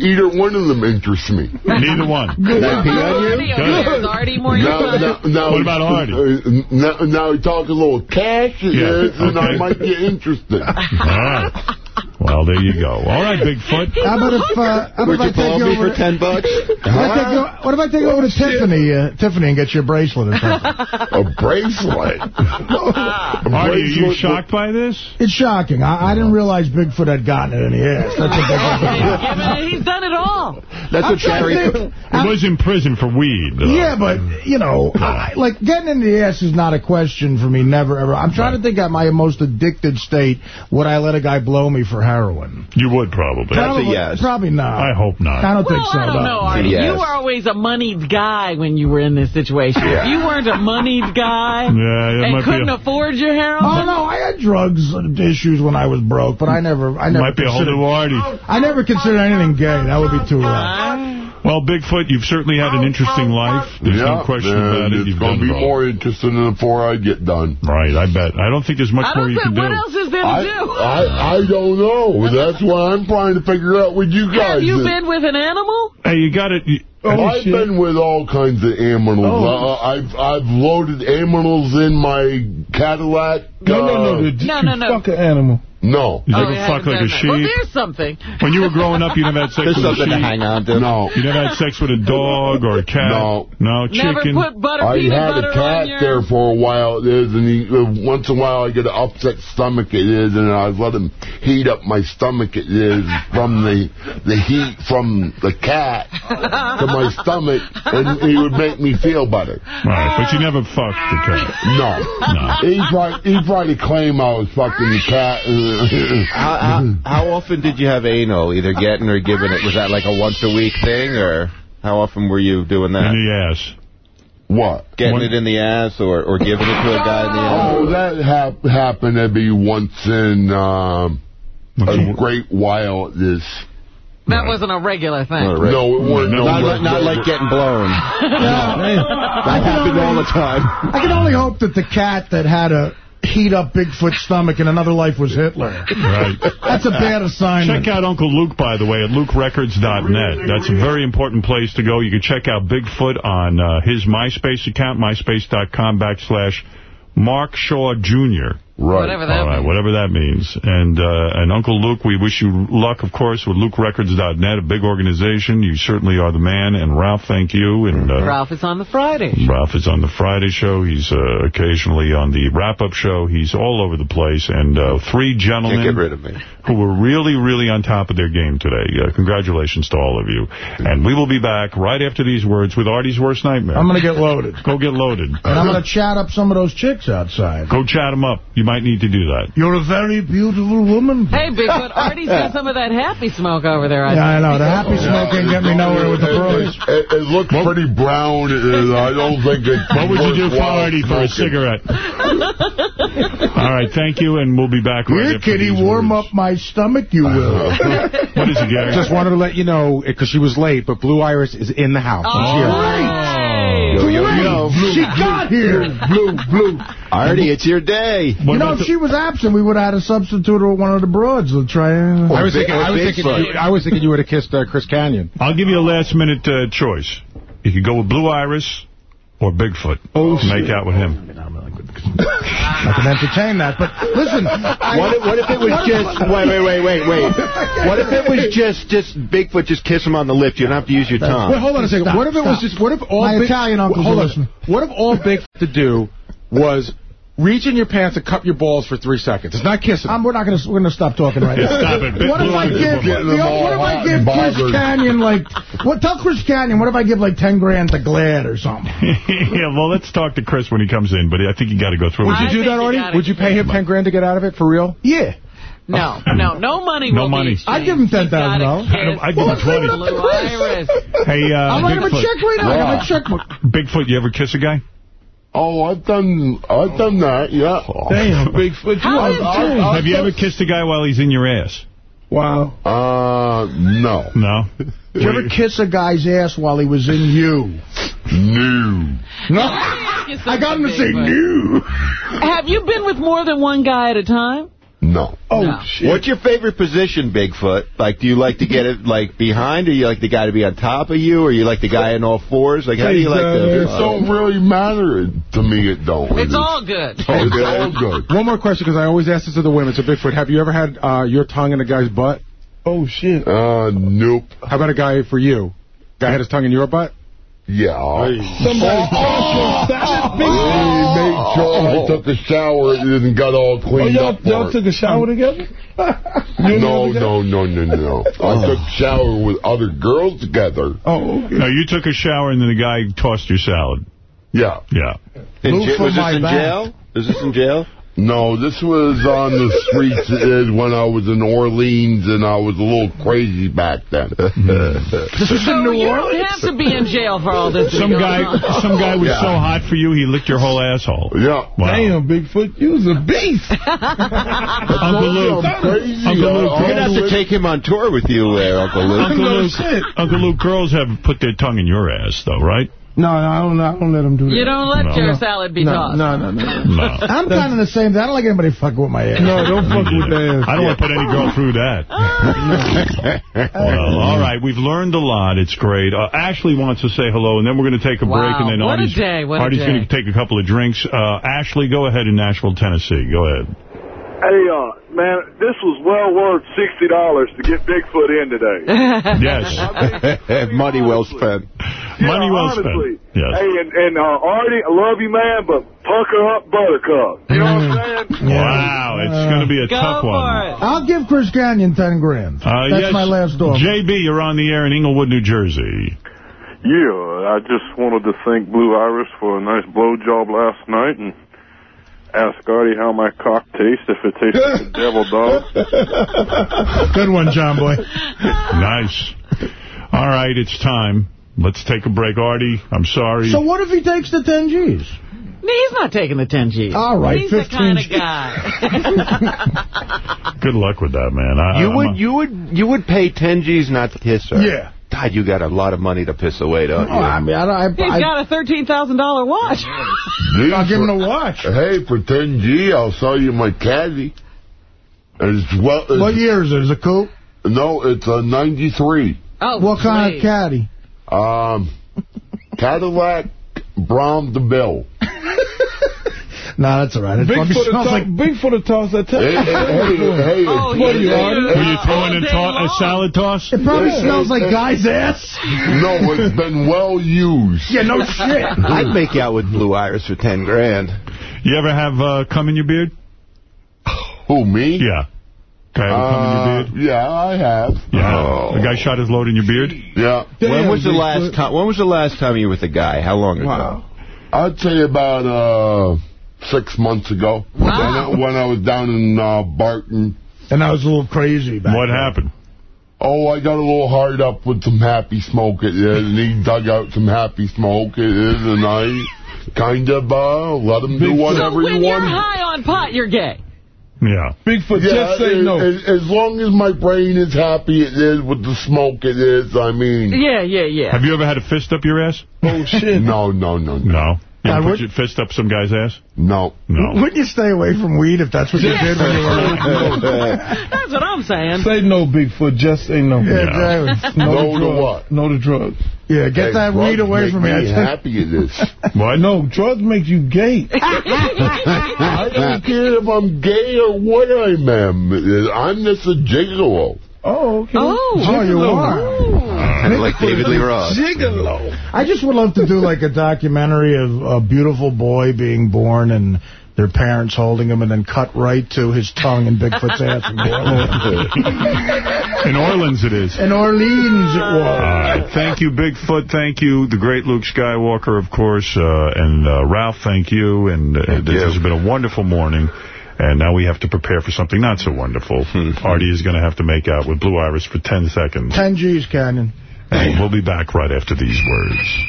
Either one of them interests me. Neither one. Can I pee on you? Artie over Artie more Now, now, now, What about Artie? uh, Now, now he talks a little cash, Yeah, yes, and I might get interested. All right. Well, there you go. All right, Bigfoot. How about if, uh, how Would about you if I pull take me over for 10 bucks? What if I take what if I take you over to Tiffany, uh, Tiffany, and get you a bracelet or something? A bracelet. A Artie, are you bracelet shocked by this? It's shocking. I, I didn't realize Bigfoot had gotten it in the ass. That's a big He's done it all. That's I'm what trying Gary... He was in prison for weed. though. Yeah, but, you know, I, like, getting in the ass is not a question for me, never, ever. I'm trying to think at my most addicted state, would I let a guy blow me for heroin? You would probably. Probably, yes. Probably not. I hope not. I don't Well, think so. I don't no. know, Artie. Yes. You were always a moneyed guy when you were in this situation. If you weren't a moneyed guy Yeah, it and couldn't a- afford your heroin, Oh, no, I had drugs issues when I was broke, but I never, I never Might be a whole new Artie. I never considered anything gay. That would be too rough. Well, Bigfoot, you've certainly had an oh, interesting oh, life. Oh. There's yeah, no question about it. It's You've going to be it more interesting before I get done. Right, I bet. I don't think there's much more you think, can what do. What else is there to I, do? I, I don't know. That's why I'm trying to figure out with you guys. Have you been with an animal? Hey, you got it. I've been with all kinds of animals. Oh. Uh, I've I've loaded animals in my Cadillac. No, no, no. uh, Did No, you no, no. fuck an animal? No. You Oh, ever fuck like a done that. Well, sheep? there's something. When you were growing up, you never had sex There's with a sheep? There's something to sheep? hang on to. No. You never had sex with a dog or a cat? No. No, chicken? Never chicken? put butter I had butter a cat your... there for a while, it is, and he, uh, once in a while I get an upset stomach, it is, and I let him heat up my stomach, it is, from the the heat from the cat to my stomach, and he would make me feel better. Right, but you never fucked the cat. No. No. He tried, he tried to claim I was fucking the cat. How, how, how often did you have anal, either getting or giving it? Was that like a once-a-week thing, or how often were you doing that? In the ass. What? Getting What- it in the ass or, or giving it to a guy in the ass? Oh, that hap happened every once in um, a great while. This That wasn't a regular thing. Not a reg- no, it weren't. No, no, Not, like- not like getting blown. no, that happened all the time. I can only hope that the cat that had a heat-up Bigfoot stomach in another life was Hitler. Right. That's a bad assignment. Check out Uncle Luke, by the way, at lukerecords.net. That's a very important place to go. You can check out Bigfoot on uh, his MySpace account, myspace.com backslash Mark Shaw Jr. Right. Whatever that All right, means. whatever that means. And uh, and Uncle Luke, we wish you luck, of course, with LukeRecords.net, a big organization. You certainly are the man. And Ralph, thank you. And uh, Ralph is on the Friday. Ralph is on the Friday show. He's uh, occasionally on the wrap-up show. He's all over the place. And uh, three gentlemen Can't get rid of me. who were really, really on top of their game today. Uh, congratulations to all of you. And we will be back right after these words with Artie's Worst Nightmare. I'm going to get loaded. Go get loaded. And I'm going to chat up some of those chicks outside. Go chat them up. You might need to do that. You're a very beautiful woman. Hey, Bigfoot, Artie's got some of that happy smoke over there. I Yeah, I know. The happy smoke ain't get me nowhere with the It, it, it looks pretty brown. and uh, I don't think it's. What would you do for worthwhile Artie for a cigarette? all right, thank you, and we'll be back right Here, after kitty, warm words. up my stomach, you will. What is it, Gary? Just wanted to let you know, because she was late, but Blue Iris is in the house. Oh. She's here. Yo, yo, yo. she got here. Blue, blue. Artie, it's your day. What You know, if she was absent, we would have had a substitute or one of the broads. We'll try. I was thinking, I was thinking, you, I was thinking you would have kissed uh, Chris Kanyon. I'll give you a last-minute uh, choice. You could go with Blue Iris or Bigfoot. Oh, Make out with him. I can entertain that. But listen, What if, what if it was just wait wait wait wait wait? What if it was just just Bigfoot just kiss him on the lips? You don't have to use your tongue. Wait, hold on a second. Stop, what if it was just? What if all My Big, Italian uncles hold on. What if all Bigfoot to do was reach in your pants and cup your balls for three seconds. It's not kissing. Um, we're not going to we're gonna stop talking right now. Stop it. What if I give, Eyes you know, what if I give Chris Kanyon like what? Tell Chris Kanyon what if I give like ten grand to GLAAD or something? yeah, well, let's talk to Chris when he comes in, but I think you got to go through Would you do that, Artie? Would you pay him 10 grand to get out of it for real? Yeah. No, no, no money No will money. be. I'd give him ten thousand dollars. I'd give him 20. Hey, uh, I'm writing him a Bigfoot. check right now. I got my checkbook. Bigfoot, you ever kiss a guy? Oh, I've done, I've done that, yeah. Damn, Bigfoot. You I've- I've- I've Have you ever kissed a guy while he's in your ass? Wow. Uh, no. No? Did you ever kiss a guy's ass while he was in you? No. No. I got him to say no. Have you been with more than one guy at a time? No. Oh, No. shit. What's your favorite position, Bigfoot? Like, do you like to get it, like, behind, or you like the guy to be on top of you, or you like the guy in all fours? Like, how do you like It to... don't really matter to me, it don't. It's It all good. It's all good. One more question, because I always ask this to the women. So, Bigfoot, have you ever had uh, your tongue in a guy's butt? Oh, shit. Uh, nope. How about a guy for you? Guy had his tongue in your butt? Yeah. Somebody oh, salad, Big oh. He made sure I oh. took a shower and got all Oh, cleaned y'all, up. for y'all took a shower together? You No, never no, no, no, no. I oh. took a shower with other girls together. Oh, okay. No, you took a shower and then the guy tossed your salad. Yeah. Yeah. In Move ja- from was this in back. jail? Is this in jail? No, this was on the streets uh, when I was in Orleans, and I was a little crazy back then. This is So in New you don't have to be in jail for all this. Some guy, on. some guy was Yeah. so hot for you, he licked your whole asshole. yeah. Wow. Damn, Bigfoot, you was a beast. Uncle Luke. Crazy. Uncle Luke, You're going to have to take him on tour with you there, Uncle Luke. Uncle No Luke. Uncle Luke, girls have put their tongue in your ass, though, right? No, no, I don't, I don't let them do that. You don't let No. your salad be no, tossed. no, no, no. No. I'm kind of the same. I don't like anybody fucking with my ass. No, don't fuck with that. I don't want to put any girl through that. well, all right. We've learned a lot. It's great. Uh, Ashley wants to say hello, and then we're going to take a break. And then What a Artie's, day, what a Artie's going to take a couple of drinks. Uh, Ashley, go ahead in Nashville, Tennessee. Go ahead. Hey, uh, man, this was well worth $60 to get Bigfoot in today. Yes. Money well spent. Money well honestly. spent. Yes. Hey, and, and uh, Artie, I love you, man, but pucker up Buttercup. You know what I'm saying? Wow, it's going to be a Go tough for one. it. I'll give Chris Kanyon ten grand. Uh, That's yes, my last offer. JB, you're on the air in Englewood, New Jersey. Yeah, I just wanted to thank Blue Iris for a nice blowjob last night and ask Artie how my cock tastes, if it tastes like a devil dog. Good one, John Boy. Nice. All right, it's time. Let's take a break. Artie, I'm sorry. So what if he takes the 10 G's? He's not taking the 10 G's. All right, He's the kind of guy. Good luck with that, man. I, You I'm would a- you would you would pay 10 G's not to kiss her? Yeah. God, you got a lot of money to piss away, don't you? Oh, I mean, I, I, He's I, got a $13,000 watch. I'll give him a watch. Hey, for 10G, I'll sell you my caddy. It's well. It's, What year is it? Is it cool? No, it's a 93. Oh, What kind of caddy? Um, Cadillac Brougham DeVille. No, that's all right. It probably Bigfoot smells will like... toss, Bigfoot will toss that Hey, hey, hey, hey, Oh, it's he funny, did. Artie. Were you throwing in a salad toss? It probably Hey, smells like guy's ass. No, it's been well used. Yeah, no shit. I'd make out with Blue Iris for 10 grand. You ever have uh, cum in your beard? Who, me? Yeah. Guy ever cum in your Uh, beard? yeah, I have. Yeah. The guy shot his load in your beard? Yeah. when was the last time? When was the last time you were with a guy? How long ago? Wow. I'd say about uh, six months ago. When, I, when I was down in uh, Barton. And I was a little crazy back What then. happened? Oh, I got a little hard up with some happy smoke it is, and he dug out some happy smoke it is, and I kind of uh, let him do Bigfoot. So whatever when he you're wanted. high on pot, you're gay. Yeah. Bigfoot, Yeah, just say no. as, as long as my brain is happy it is with the smoke it is, I mean. Yeah, yeah, yeah. Have you ever had a fist up your ass? oh, shit. No, no, no, no. No. You I would- put your fist up some guy's ass? No. No. Wouldn't you stay away from weed if that's what you did when you were That's what I'm saying. Say no, Bigfoot. Just say no. Yeah, Yeah. James. No to drugs. what? No to drugs. Yeah, get Hey, that weed away from me. I me tell you. happy it is. What? No, drugs make you gay. I don't care if I'm gay or what I am. I'm just a gigolo. Oh, okay. Oh. Oh, you are. Kind of like David Lee Roth. Gigolo. I just would love to do like a documentary of a beautiful boy being born and their parents holding him, and then cut right to his tongue and Bigfoot's ass in Orleans. It is. In Orleans it was. All right. Thank you, Bigfoot. Thank you, the great Luke Skywalker, of course. Uh, and uh, Ralph, thank you. And uh, this has been a wonderful morning. And now we have to prepare for something not so wonderful. Artie is going to have to make out with Blue Iris for 10 seconds. 10 G's, Kanyon. And we'll be back right after these words.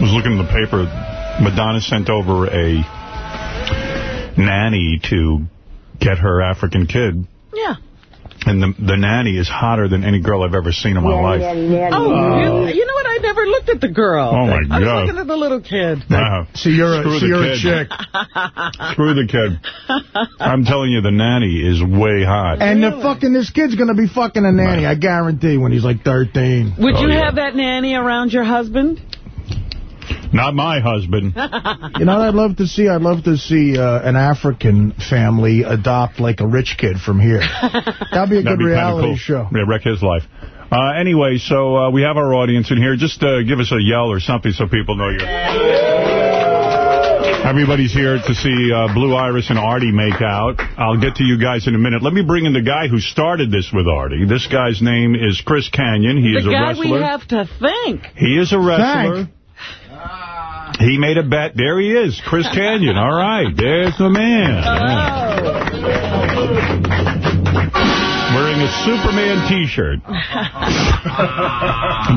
Was looking in the paper. Madonna sent over a nanny to get her African kid. Yeah. And the, the nanny is hotter than any girl I've ever seen in my life. Oh, oh, really? you know what? I never looked at the girl. Oh, my I was looking at the little kid. Wow. So you're a, so you're a chick. Screw the kid. I'm telling you, the nanny is way hot. And the fucking this kid's going to be fucking a nanny, I guarantee, when he's like 13. Would Oh, you have that nanny around your husband? Not my husband. You know what I'd love to see? I'd love to see uh, an African family adopt like a rich kid from here. That'd be a That'd good be reality cool. show. Yeah, wreck his life. Uh, anyway, so uh, we have our audience in here. Just uh, give us a yell or something so people know you're... Everybody's here to see uh, Blue Iris and Artie make out. I'll get to you guys in a minute. Let me bring in the guy who started this with Artie. This guy's name is Chris Kanyon. He the is a wrestler. The guy wrestler. we have to thank. He is a wrestler. He made a bet. There he is, Chris Kanyon. All right, there's the man. Oh. Wearing a Superman T-shirt.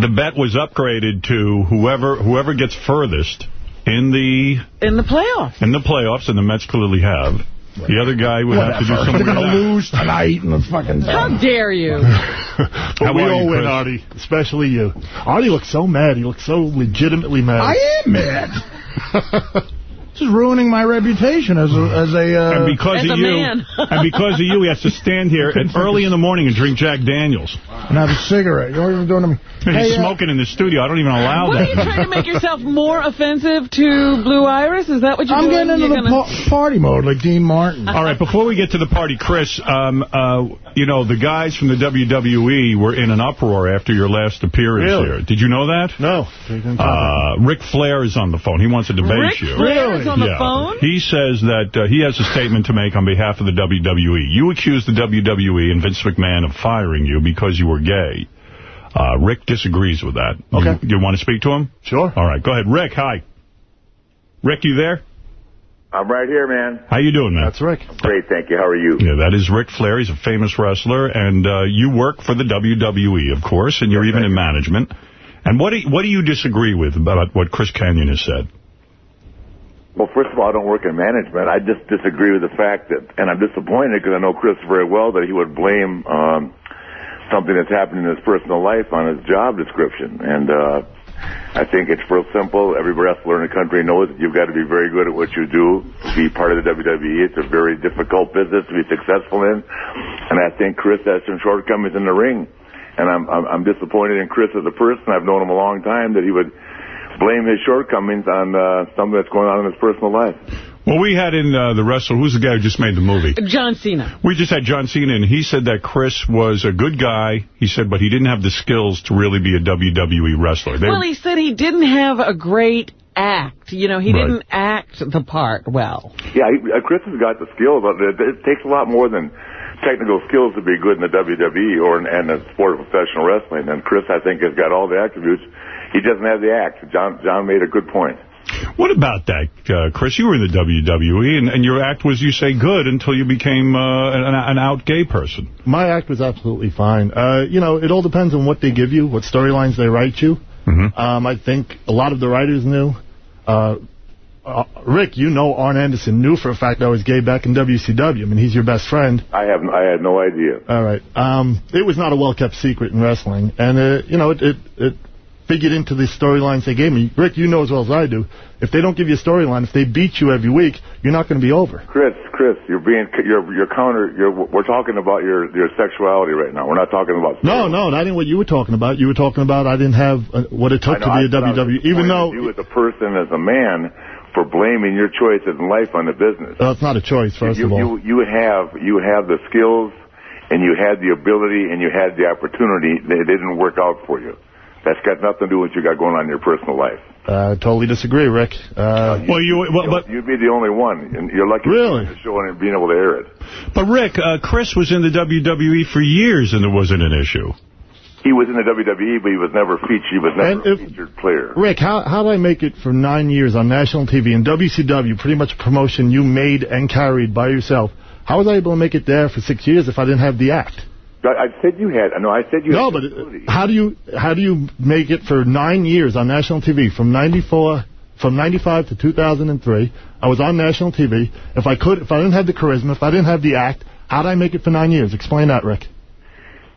the bet was upgraded to whoever whoever gets furthest in the In the playoffs. in the playoffs, and the Mets clearly have. The other guy would have to do something. They're going to lose tonight in the fucking... How dare you? How But we all you, win, Chris? Artie. Especially you. Artie looks so mad. He looks so legitimately mad. I am mad. This is ruining my reputation as a... As a uh, And because of you, and because of you, he has to stand here at early in the morning and drink Jack Daniels. And have a cigarette. You're even doing them... And Hey, he's uh, smoking in the studio. I don't even allow What that. are you trying to make yourself more offensive to Blue Iris? Is that what you're I'm doing? getting into You're the gonna- pa- party mode like Dean Martin. All right, before we get to the party, Chris, um, uh, you know, the guys from the WWE were in an uproar after your last appearance Really? here. Did you know that? No. Uh, Ric Flair is on the phone. He wants to debate Ric you. Flair is on the yeah. phone? He says that uh, he has a statement to make on behalf of the WWE. You accused the WWE and Vince McMahon of firing you because you were gay. Uh, Rick disagrees with that. Okay. You, you want to speak to him? Sure. All right, go ahead. Rick, hi. Rick, you there? I'm right here, man. How you doing, man? That's Rick. Great, thank you. How are you? Yeah, that is Ric Flair. He's a famous wrestler, and uh, you work for the WWE, of course, and you're even in management. And what do you, what do you disagree with about what Chris Kanyon has said? Well, first of all, I don't work in management. I just disagree with the fact that, and I'm disappointed because I know Chris very well, that he would blame um, something that's happened in his personal life on his job description. And uh, I think it's real simple. Every wrestler in the country knows that you've got to be very good at what you do to be part of the WWE. It's a very difficult business to be successful in. And I think Chris has some shortcomings in the ring. And I'm, I'm, I'm disappointed in Chris as a person. I've known him a long time that he would blame his shortcomings on uh, something that's going on in his personal life. Well, we had in uh, the wrestler, who's the guy who just made the movie? John Cena. We just had John Cena, and he said that Chris was a good guy. He said, but he didn't have the skills to really be a WWE wrestler. They- Well, he said he didn't have a great act. You know, he Right. didn't act the part well. Yeah, he, uh, Chris has got the skills, but it, it takes a lot more than technical skills to be good in the WWE or in, in the sport of professional wrestling. And Chris, I think, has got all the attributes. He doesn't have the act. John John made a good point. What about that, uh, Chris? You were in the WWE, and, and your act was, you say, good until you became uh, an, an out gay person. My act was absolutely fine. Uh, you know, it all depends on what they give you, what storylines they write you. Mm-hmm. Um, I think a lot of the writers knew. Uh, uh, Rick, you know Arn Anderson knew for a fact I was gay back in WCW. I mean, he's your best friend. I have I had no idea. All right. Um, it was not a well-kept secret in wrestling. And, uh, you know, it, it, it figured into the storylines they gave me. Rick, you know as well as I do. If they don't give you a storyline, if they beat you every week, you're not going to be over. Chris, Chris, you're being you're you're counter. You're, we're talking about your your sexuality right now. We're not talking about. No, no, that ain't what you were talking about. You were talking about I didn't have uh, what it took know, to be a I- was WWE. Even though you as a person, as a man, for blaming your choices in life on the business. well, it's not a choice, first you, of all. you you have you have the skills, and you had the ability, and you had the opportunity. They didn't work out for you. That's got nothing to do with what you got going on in your personal life. uh, totally disagree, Rick. Uh, well, you well, but You'd be the only one, and you're lucky Really? to show and being able to air it. but Rick, uh, Chris was in the WWE for years, and there wasn't an issue. He was in the WWE, but he was never featured. He was never a featured player. Rick, how how did I make it for nine years on national TV and WCW, pretty much a promotion you made and carried by yourself? How was I able to make it there for six years if I didn't have the act? I, I said you had. No, I said you. No, but how do you how do you make it for nine years on national TV from '94 from '95 to 2003? I was on national TV. If I could, if I didn't have the charisma, if I didn't have the act, how did I make it for nine years? Explain that, Rick.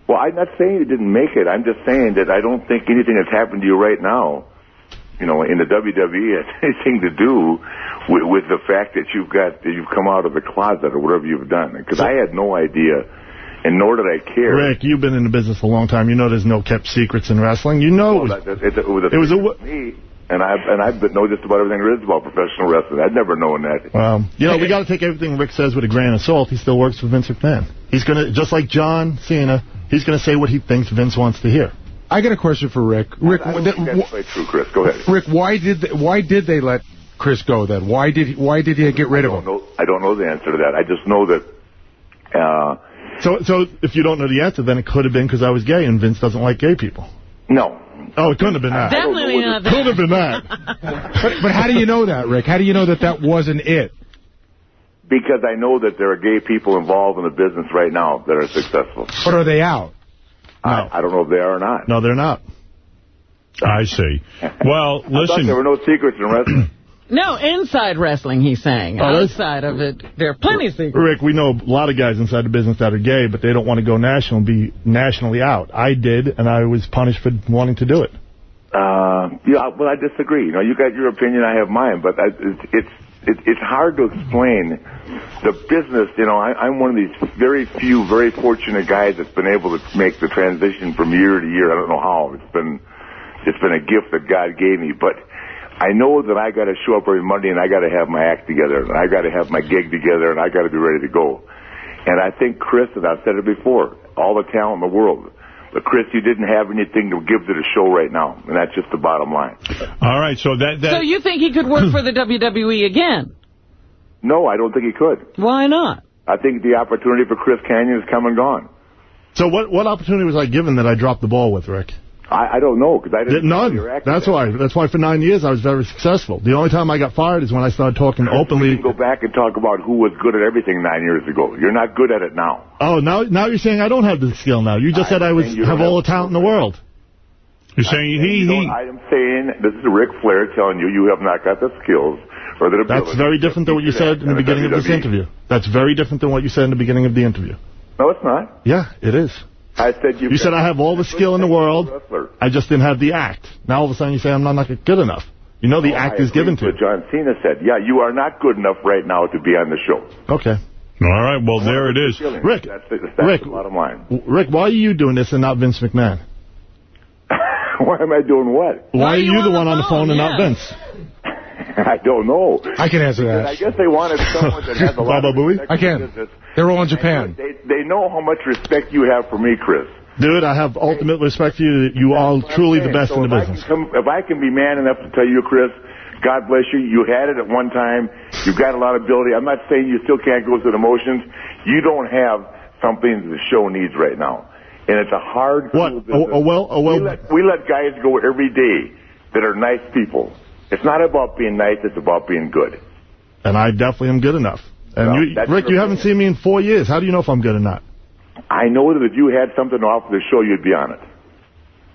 Well, I'm not saying you didn't make it. I'm just saying that I don't think anything that's happened to you right now, you know, in the WWE has anything to do with, with the fact that you've got that you've come out of the closet or whatever you've done. Because I had no idea, and nor did I care. Rick, you've been in the business a long time. You know there's no kept secrets in wrestling. You know it was, that- it, it was a, it was a w- me, and I and I know just about everything there is about professional wrestling. I'd never known that. Um, you know, we got to take everything Rick says with a grain of salt. He still works for Vince McMahon. He's going to, just like John Cena, he's going to say what he thinks Vince wants to hear. I got a question for Rick. Rick, I don't th- think that's true, Chris. Go ahead. Rick, why did they, why did they let Chris go then? Why did he, why did he get rid of him? No, I don't know the answer to that. I just know that. Uh, So, so if you don't know the answer, then it could have been because I was gay and Vince doesn't like gay people. No. Oh, it couldn't have been that. Definitely not that. Could have been that. But, but how do you know that, Rick? How do you know that that wasn't it? Because I know that there are gay people involved in the business right now that are successful. But are they out? I, I don't know if they are or not. No, they're not. I see. Well, I listen. there were no secrets in wrestling. No, inside wrestling, he's saying. Oh, that's- Outside of it, there are plenty of secrets. Rick, we know a lot of guys inside the business that are gay, but they don't want to go national and be nationally out. I did, and I was punished for wanting to do it. Uh, yeah, well, I disagree. You know, you got your opinion, I have mine, but I, it's it's it, it's hard to explain the business. You know, I, I'm one of these very few, very fortunate guys that's been able to make the transition from year to year. I don't know how. It's been it's been a gift that God gave me, but. I know that I got to show up every Monday and I got to have my act together and I got to have my gig together and I got to be ready to go. And I think Chris, and I've said it before, all the talent in the world. But Chris, you didn't have anything to give to the show right now, and that's just the bottom line. All right, so that that So you think he could work for the WWE again? No, I don't think he could. Why not? I think the opportunity for Chris Kanyon is come and gone. So what what opportunity was I given that I dropped the ball with, Rick? I, I don't know because I didn't. know None. your acting. That's why. That's why for nine years I was very successful. The only time I got fired is when I started talking We openly. can go back and talk about who was good at everything nine years ago. You're not good at it now. Oh, now now you're saying I don't have the skill now. You just said I was saying have all the talent in the world. You're saying he You he. I am saying this is Ric Flair telling you you have not got the skills or the ability. That's very different than what you said in the beginning of this interview. That's very different than what you said in the beginning of the interview. No, it's not. Yeah, it is. I said you. You said I have all the skill in the world. I just didn't have the act. Now all of a sudden you say I'm not, not good enough. You know the Oh, act I is given to you. what John Cena said, yeah, you are not good enough right now to be on the show. Okay. All right, well there it is. Rick, That's, the, that's Rick. the bottom line. Rick, why are you doing this and not Vince McMahon? Why am I doing what? Why, are you, the one on the phone and not Vince? I don't know. I can answer that. I guess they wanted someone that has a lot Baba of respect I can. business. They're all in Japan. They, they know how much respect you have for me, Chris. Dude, I have ultimate respect for you. You are truly the best So in the if I business. come- if I can be man enough to tell you, Chris, God bless you. You had it at one time. You've got a lot of ability. I'm not saying you still can't go through the motions. You don't have something the show needs right now. And it's a hard, What? cool business. Oh, oh, well, oh, well. we, let, we let guys go every day that are nice people. It's not about being nice. It's about being good. And I definitely am good enough. And Well, you, Rick, you haven't seen me in four years. How do you know if I'm good or not? I know that if you had something to offer the show, you'd be on it.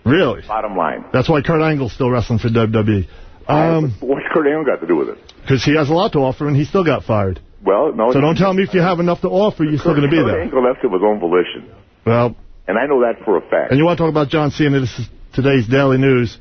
Really? Bottom line. That's why Kurt Angle's still wrestling for WWE. Um, What's Kurt Angle got to do with it? because he has a lot to offer and he still got fired. Well, no. So don't tell me if you have enough to offer, you're still going to be Kurt there. Angle left of his own volition. Well, And I know that for a fact. and you want to talk about John Cena? This is today's Daily News.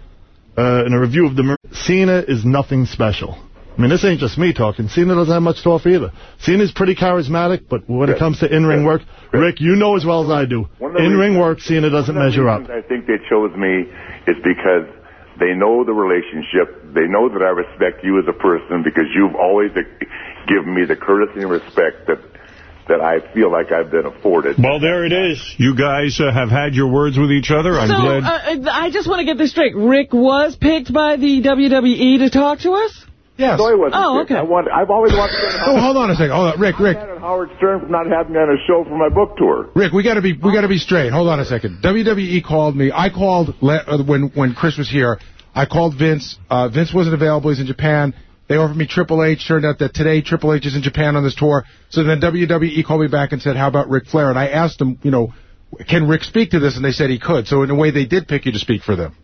Uh, in a review of the Cena is nothing special. I mean, this ain't just me talking. Cena doesn't have much to offer either. Cena's pretty charismatic, but when it comes to in-ring work, Rick, you know as well as I do, One of the in-ring work, Cena doesn't measure up. I think they chose me is because they know the relationship. They know that I respect you as a person because you've always uh, given me the courtesy and respect that that I feel like I've been afforded. Well, there it is. You guys uh, have had your words with each other. I'm so, glad. uh, I just want to get this straight. Rick was picked by the WWE to talk to us? Yes. So I wasn't Oh, sick. okay. I want, I've always wanted to go Oh, hold on a second. Hold on, Rick, Rick. at Howard Stern for not having me on a show for my book tour. Rick, we got to be we got to be straight. Hold on a second. WWE called me. I called le- uh, when when Chris was here. I called Vince. Uh, Vince wasn't available. He's in Japan. They offered me Triple H. Turned out that today Triple H is in Japan on this tour. So then WWE called me back and said, "How about Ric Flair?" And I asked them, you know, can Rick speak to this? And they said he could. So in a way, they did pick you to speak for them.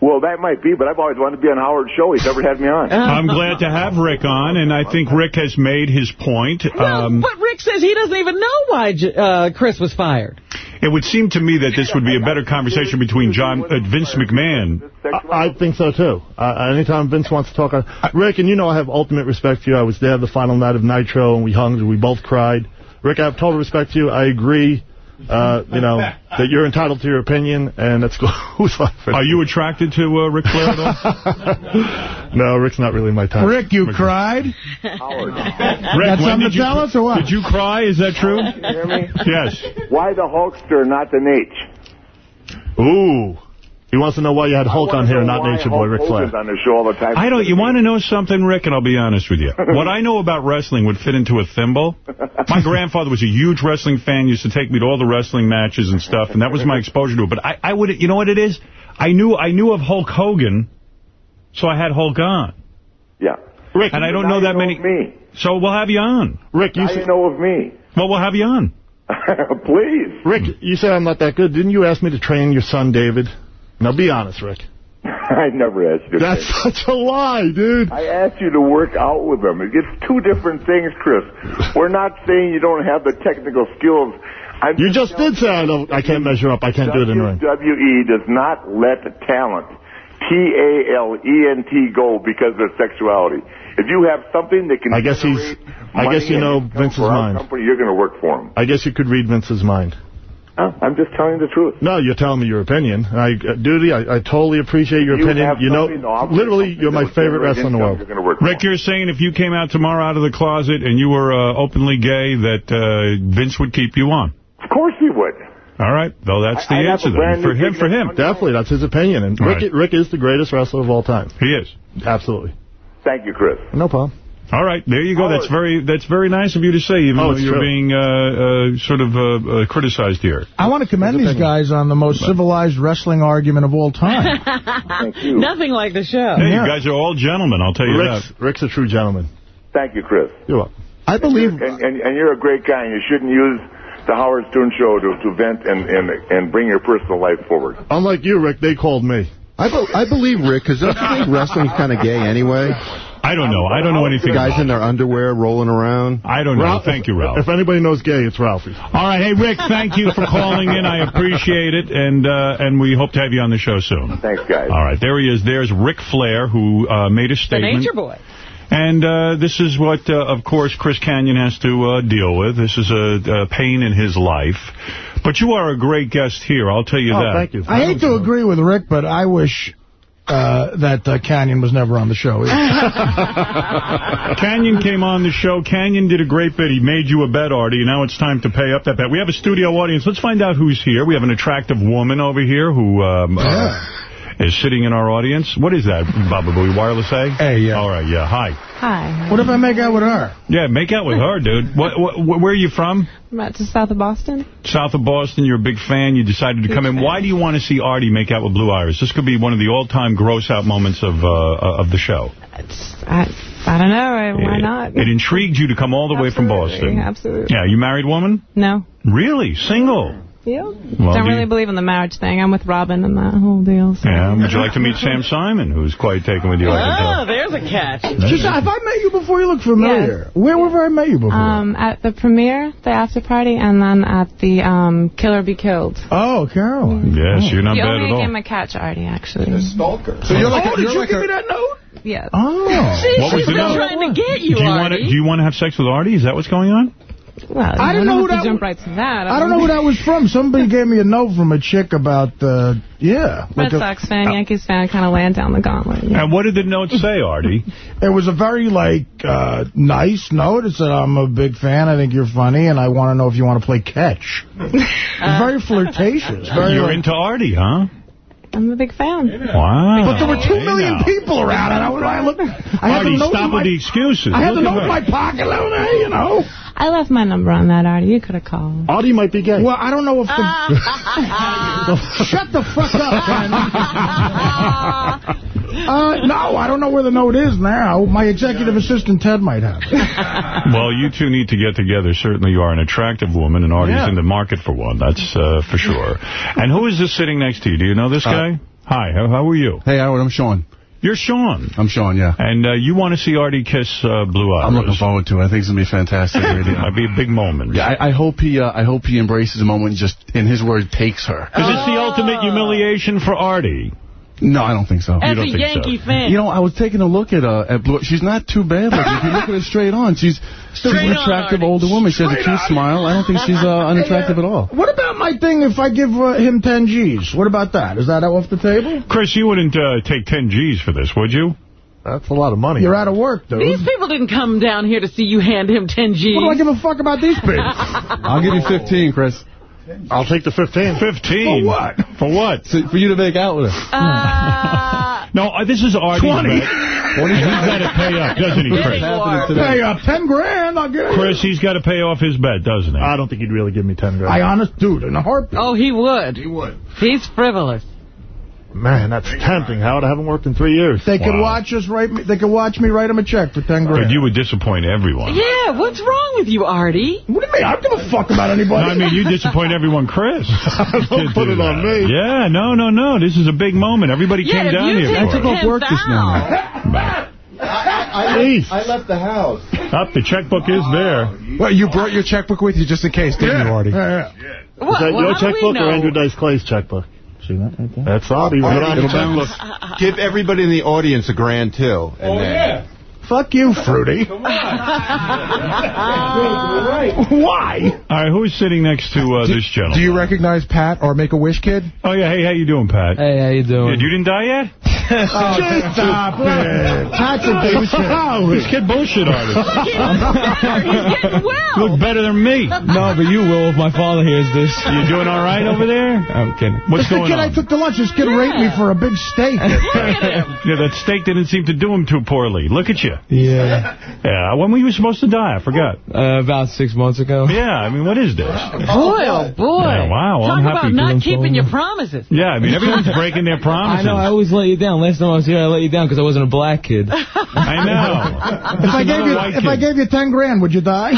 Well, that might be, but I've always wanted to be on Howard's show. He's never had me on. I'm glad to have Rick on, and I think Rick has made his point. Um, But Rick says he doesn't even know why uh, Chris was fired. It would seem to me that this would be a better conversation between John uh, Vince McMahon. I, I think so, too. Uh, anytime Vince wants to talk. I, Rick, and you know I have ultimate respect for you. I was there the final night of Nitro, and we hung, and we both cried. Rick, I have total respect for you. I agree, uh, you know, that you're entitled to your opinion, and that's cool. Who's laughing? Are you attracted to uh, Ric Flair at all? no, Rick's not really my type. Rick, you cried? Howard. Rick, Got when something did to you, tell us or what? Did you cry? Is that true? You hear me? Yes. Why the Hulkster, not the Nate? Ooh. He wants to know why you had Hulk on here, not Nature Boy, Ric Flair. On the show all the time. I don't. You want to know something, Rick? And I'll be honest with you. What I know about wrestling would fit into a thimble. My grandfather was a huge wrestling fan. Used to take me to all the wrestling matches and stuff, and that was my exposure to it. But I, I would. You know what it is? I knew. I knew of Hulk Hogan, so I had Hulk on. Yeah. Rick, And I don't know you that many. me. So we'll have you on. Rick, you Now said, you know of me. Well, we'll have you on. Please. Rick, you said I'm not that good. Didn't you ask me to train your son, David? Now, be honest, Rick. I never asked you. to That's such a lie, dude. I asked you to work out with them. It's two different things, Chris. We're not saying you don't have the technical skills. I'm You just did say I, don't, I can't measure up. I can't do it in the ring. WWE does not let talent, T-A-L-E-N-T, go because of sexuality. If you have something that can I guess he's. I guess you know Vince's mind. company, you're going to work for him. I guess you could read Vince's mind. Huh? I'm just telling the truth. No, you're telling me your opinion. I, uh, Duty, I, I totally appreciate your You opinion. have You know, something to offer, literally, you're my favorite wrestler in the world. You're going to work Rick, you're saying if you came out tomorrow out of the closet and you were uh, openly gay, that uh, Vince would keep you on. Of course he would. All right. Well, that's the I- I'd answer a For him, for him. Definitely, that's his opinion. And Rick, Right. Rick is the greatest wrestler of all time. He is. Absolutely. Thank you, Chris. No problem. All right, there you go. That's very that's very nice of you to say, even Oh, though you're true. being uh, uh, sort of uh, uh, criticized here. I want to commend these guys on the most civilized wrestling argument of all time. Nothing like the show. Hey, you guys are all gentlemen, I'll tell you Rick's, that. Rick's a true gentleman. Thank you, Chris. You're welcome. I believe, and, and, and you're a great guy, and you shouldn't use the Howard Stern show to, to vent and, and and bring your personal life forward. Unlike you, Rick, they called me. I, be I believe Rick, because don't think wrestling's kind of gay anyway? I don't know. I don't know anything Guys about in their underwear rolling around. I don't know. Thank you, Ralph. If anybody knows gay, it's Ralphie. All right, hey Rick, thank you for calling in. I appreciate it, and uh, and we hope to have you on the show soon. Thanks, guys. All right, there he is. There's Ric Flair, who uh, made a The statement. Nature Boy. And uh, this is what, uh, of course, Chris Kanyon has to uh, deal with. This is a, a pain in his life. But you are a great guest here, I'll tell you Oh, that. thank you. I hate to agree with Rick, but I wish uh, that uh, Kanyon was never on the show. Kanyon came on the show. Kanyon did a great bit. He made you a bet, Artie. Now it's time to pay up that bet. We have a studio audience. Let's find out who's here. We have an attractive woman over here who um, uh, is sitting in our audience. What is that, Baba Booey? Wireless A? Hey, yeah. All right, yeah. Hi. Hi. What if I make out with her? Yeah, make out with her, dude. What, what, where are you from? I'm out to south of Boston. South of Boston. You're a big fan. You decided to come in. Why do you want to see Artie make out with Blue Iris? This could be one of the all-time gross-out moments of uh, of the show. It's, I, I don't know. I, why not? It intrigued you to come all the way from Boston. absolutely. Yeah, you married woman? No. Really? Single? Yeah. Well, Don't do really you- believe in the marriage thing. I'm with Robin and that whole deal. So. Yeah, would you like to meet Sam Simon, who's quite taken with you? I can tell. Oh, there's a catch. Just, have I met you before? You look familiar. Where have I met you before? Um, at the premiere, the after party, and then at the um, Killer Be Killed. oh, Caroline. Yes, you're not you bad owe me at a all. game of catch, Artie, actually. stalker. So you're like oh, a, did you're you like give a, me that note? Yes. Oh. See, What was she's the still trying to get you, Do you want to Artie. do you want to have sex with Artie? Is that what's going on? Well, I didn't don't know who to that jump was- right to that. I don't know who that was from. Somebody gave me a note from a chick about, uh, yeah. Red like a- Sox fan, Yankees fan, kind of land down the gauntlet. yeah. And what did the note say, Artie? It was a very, like, uh, nice note. It said, I'm a big fan. I think you're funny, and I want to know if you want to play catch. very flirtatious. Very, You're like- into Artie, huh? I'm a big fan. Wow. But there were two Hey, million now. people around, and I, was- I, looked, I had Artie, the note stop in with my, the excuses. I had the Look note at in my that. pocket, you know. I left my number on that, Artie. You could have called. Audie might be gay. Well, I don't know if the... Shut the fuck up, Ken. uh, no, I don't know where the note is now. My executive assistant, Ted, might have it. Well, you two need to get together. Certainly you are an attractive woman, and Artie's Yeah. in the market for one. That's uh, for sure. And who is this sitting next to you? Do you know this guy? Hi, how, how are you? Hey, Howard, I'm Sean. You're Sean. I'm Sean, yeah. And uh, you want to see Artie kiss uh, Blue Iris. I'm looking forward to it. I think it's going to be fantastic It might be a big moment. Yeah, I, I hope he uh, I hope he embraces the moment and just, in his word, takes her. Because it's the ultimate humiliation for Artie. No, I don't think so. As a Yankee fan. You know, I was taking a look at uh, at Blue. She's not too bad. Like, if you look at her straight on, she's she's an Straight on, attractive older woman. She has a cute on. smile. I don't think she's uh, unattractive at all. What about my thing if I give uh, him 10 G's? What about that? Is that off the table? Chris, you wouldn't uh, take 10 G's for this, would you? That's a lot of money. You're out of work, dude. These people didn't come down here to see you hand him 10 G's. What do I give a fuck about these people? I'll give you 15, Chris. I'll take the 15. 15. For what? For what? So, for you to make out with her. Uh, No, uh, this is Artie's 20. bet. He's got to pay up, doesn't he, Chris? Pay up 10 grand, I'll get it. Chris, he's got to pay off his bet, doesn't he? I don't think he'd really give me 10 grand. I honest, dude, in a heartbeat. oh, he would. He would. He's frivolous. Man, that's tempting, Howard. I haven't worked in three years. They could watch us write me. They could watch me write him a check for 10 But grand. you would disappoint everyone. Yeah, what's wrong with you, Artie? What do you mean? I don't give a fuck about No, anybody. I mean, you disappoint everyone, Chris. Don't put it on me. Yeah, no, no, no. This is a big moment. Everybody Yeah, came if down you here take for I took off work this morning. Please. I left the house. Up, the checkbook is there. Well, you brought your checkbook with you just in case, didn't you, Artie? Yeah, yeah. What? Is that well, your how do we checkbook or? Andrew Dice Clay's checkbook? See that right there? That's Audie. Right on the checkbook. Give everybody in the audience a grand, too. And then, Fuck you, Fruity. Why? All right, who is sitting next to uh, this gentleman? Do you recognize Pat or Make-A-Wish Kid? Oh, yeah. Hey, how you doing, Pat? Hey, how you Yeah, doing? you didn't die yet? Just stop it. That's a bullshit. Oh, this kid bullshit artist. He's getting well. You look better than me. No, but you will if my father hears this. You doing all right over there? I'm kidding. What's This the going kid I took to lunch. This kid raped me for a big steak. Yeah, that steak didn't seem to do him too poorly. Look at you. Yeah. Yeah, when were you supposed to die? I forgot. Uh, about six months ago. Yeah, I mean, what is this? Boy, oh boy. Yeah, wow, Talk I'm about happy. not keeping your promises. Yeah, I mean, everyone's breaking their promises. I know, I always let you down. Last time I was here, I let you down because I wasn't a black kid. I know. If I gave you white if I gave you 10 grand, would you die?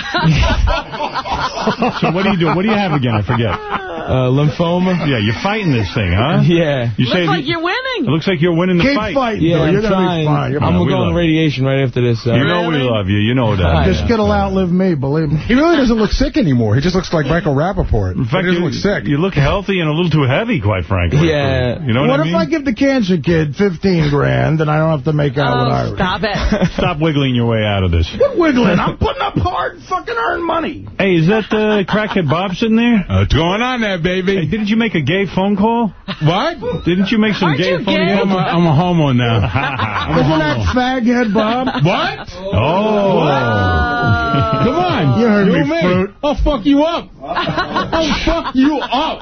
So what do you do? What do you have again? I forget. Uh, lymphoma? Yeah, you're fighting this thing, huh? Yeah. You Looks say like you're winning. It looks like you're winning the Keep fight. fighting. Yeah, dude. I'm You're gonna be fine. You're I'm gonna go on you. radiation right after this. Uh, You know we love you. You know that. This kid will outlive me, believe me. He really doesn't look sick anymore. He just looks like Michael Rappaport. In fact, he doesn't you, look sick. you look healthy and a little too heavy, quite frankly. Yeah. You know what, what I if? I give the cancer kid 15 grand and I don't have to make out with Oh, stop it. Stop wiggling your way out of this. Quit wiggling. I'm putting up hard fucking earned money. Hey, is that uh, crackhead Bob sitting there? What's going on there, baby? Hey, didn't you make a gay phone call? What? Didn't you make some Aren't gay phone gay? calls? I'm a- I'm a homo now. Isn't that faghead, Bob? what? Oh. Come on. You heard You me, me. fruit. I'll fuck you up. I'll fuck you up.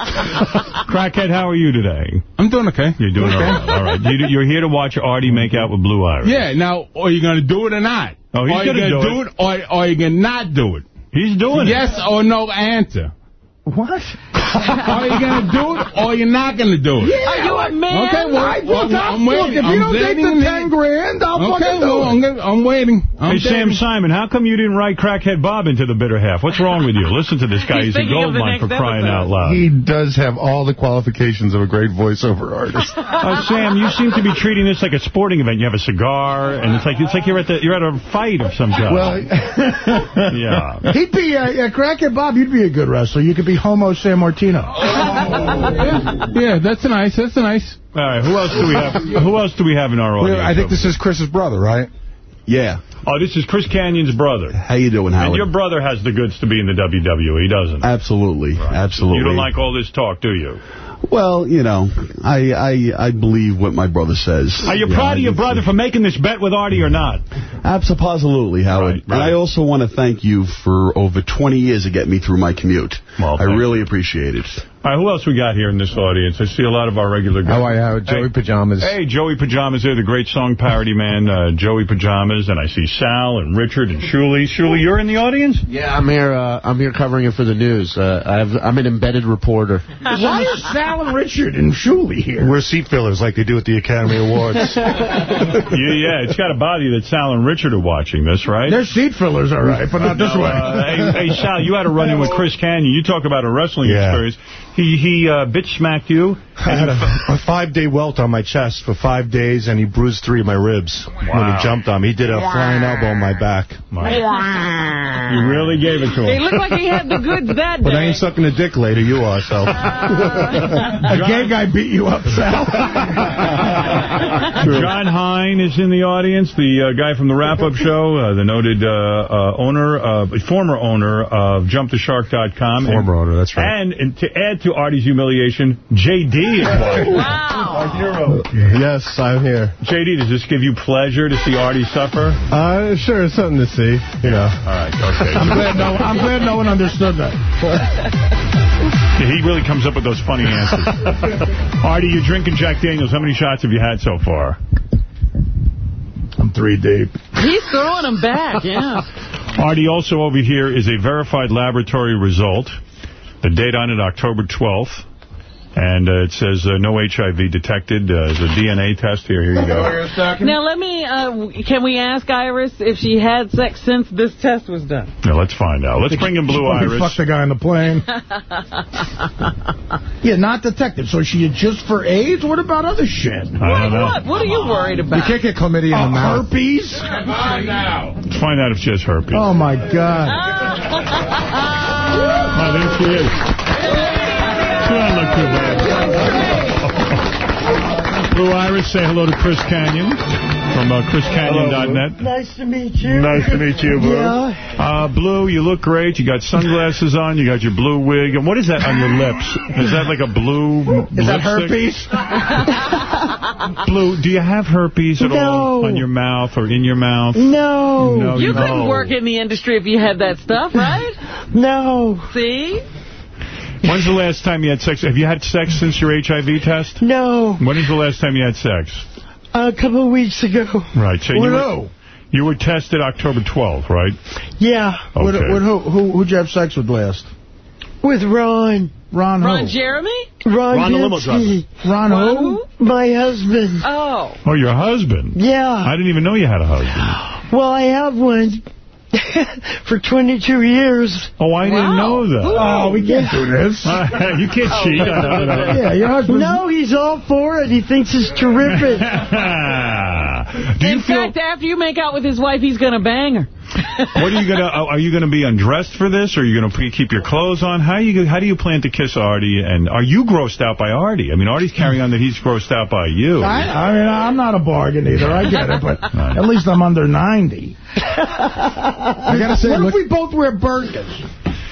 Crackhead, how are you today? I'm doing okay. You're doing all right. All right. You, you're here to watch Artie make out with Blue Iris. Yeah, now, are you going to do it or not? Oh, he's gonna gonna do do it, or are you going to not do it? He's doing it. Yes or no answer. What? Are you going to do it or you're not going to do it? Yeah, Are you a man? Okay, well, I, well, look, I'm look, waiting. if you I'm don't take the 10 grand, I'll Okay, fucking do well, it. I'm, gonna, I'm waiting. I'm Hey, Sam. Simon, how come you didn't write Crackhead Bob into the bitter half? What's wrong with you? Listen to this guy. He's He's, a gold mine for crying episode. out loud. He does have all the qualifications of a great voiceover artist. Uh, Sam, you seem to be treating this like a sporting event. You have a cigar, and it's like it's like you're at the you're at a fight of some kind. Well, yeah. He'd be, uh, yeah, Crackhead Bob, you'd be a good wrestler. You could be Homo San Martino. Yeah, that's nice. That's nice. All right. Who else do we have? Who else do we have in our audience? I think this is Chris's brother, right? yeah. Oh, this is Chris Kanyon's brother. How you doing, Howard? And your brother has the goods to be in the WWE, He doesn't he? Absolutely, absolutely. You don't like all this talk, do you? Well, you know, I I I believe what my brother says. Are you Yeah, proud I of your brother for making this bet with Artie or not? Absolutely, Howard. Right, right. And I also want to thank you for over 20 years of getting me through my commute. Well, I thank really appreciate it. All right, who else we got here in this audience? I see a lot of our regular guys. How are you, Howard? Joey Hey. Pajamas. Hey, Joey Pajamas there, the great song parody man, uh, Joey Pajamas, and I see Sal and Richard and Shuli. Shuli, you're in the audience? Yeah, I'm here. Uh, I'm here covering it for the news. Uh, I've, I'm an embedded reporter. Why are Sal and Richard and Shuli here? We're seat fillers like they do at the Academy Awards. yeah, yeah, it's got to bother you that Sal and Richard are watching this, right? They're seat fillers, all right, but not this No, way. uh, hey, hey, Sal, you had a run-in with Chris Kanyon. You talk about a wrestling Yeah. experience. He he uh, bitch smacked you. I had a, a five-day welt on my chest for five days, and he bruised three of my ribs when he jumped on me. He did a flying elbow on my back. You really gave it to him. He him. looked like he had the goods that But I ain't sucking a dick later. You are, so. A gay guy beat you up, Sal. Jon Hein is in the audience, the uh, guy from the wrap-up show, uh, the noted uh, uh, owner, of, former owner of JumpTheShark.com. Former owner, that's right. And, and to add to Artie's humiliation, J.D. is watching. Wow. Yes, I'm here. J.D., does this give you pleasure to see Artie suffer? Uh, sure, it's something to see. You know. All right, okay. I'm glad no, I'm glad no one understood that. He really comes up with those funny answers. Artie, you're drinking Jack Daniels. How many shots have you had so far? I'm three deep. He's throwing them back, yeah. Artie, also over here is a verified laboratory result. The date on it, October 12th. And uh, it says uh, no HIV detected. Uh, there's a DNA test here. Here you go. Now, let me, uh, can we ask Iris if she had sex since this test was done? Now, let's find out. Let's bring in Blue Iris. Fuck Iris. the guy on the plane. yeah, not detected. So she had just for AIDS? What about other shit? I don't What, know. what? What are you worried about? You can't get chlamydia in Uh, the mouth. herpes? Let's find out if she has herpes. Oh, my God. Oh, there she is. She doesn't look too bad. Blue Iris, say hello to Chris Kanyon from uh, ChrisKanyon.net. Nice to meet you. Nice to meet you, Blue. Yeah. Uh, Blue, you look great. You got sunglasses on. You got your blue wig. And what is that on your lips? Is that like a blue Is that herpes? Blue, do you have herpes at all on your mouth or in your mouth? No. No, You you couldn't don't. work in the industry if you had that stuff, right? No. See? When's the last time you had sex? Have you had sex since your HIV test? No. When is the last time you had sex? A couple of weeks ago. Right. So you With were, who? you were tested October 12th, right? Yeah. Okay. what, who, who, who'd you have sex with last? With Ron. Ron Ron who? Jeremy? Ron, Ron the limo Pinsky. Ron, Ron who? who? My husband. Oh. Oh, your husband. Yeah. I didn't even know you had a husband. Well, I have one for 22 years. Oh, I didn't know that. Oh, we can't do this. you can't oh, cheat. I know that. Yeah, your husband. No, he's all for it. He thinks it's terrific. In feel? fact, after you make out with his wife, he's going to bang her. What are you gonna? Uh, are you gonna be undressed for this? Or are you gonna keep your clothes on? How you? How do you plan to kiss Artie? And are you grossed out by Artie? I mean, Artie's carrying on that he's grossed out by you. I, I mean, I'm not a bargain either. I get it, but at least I'm under 90. I gotta say, what look, if we both wear burkas?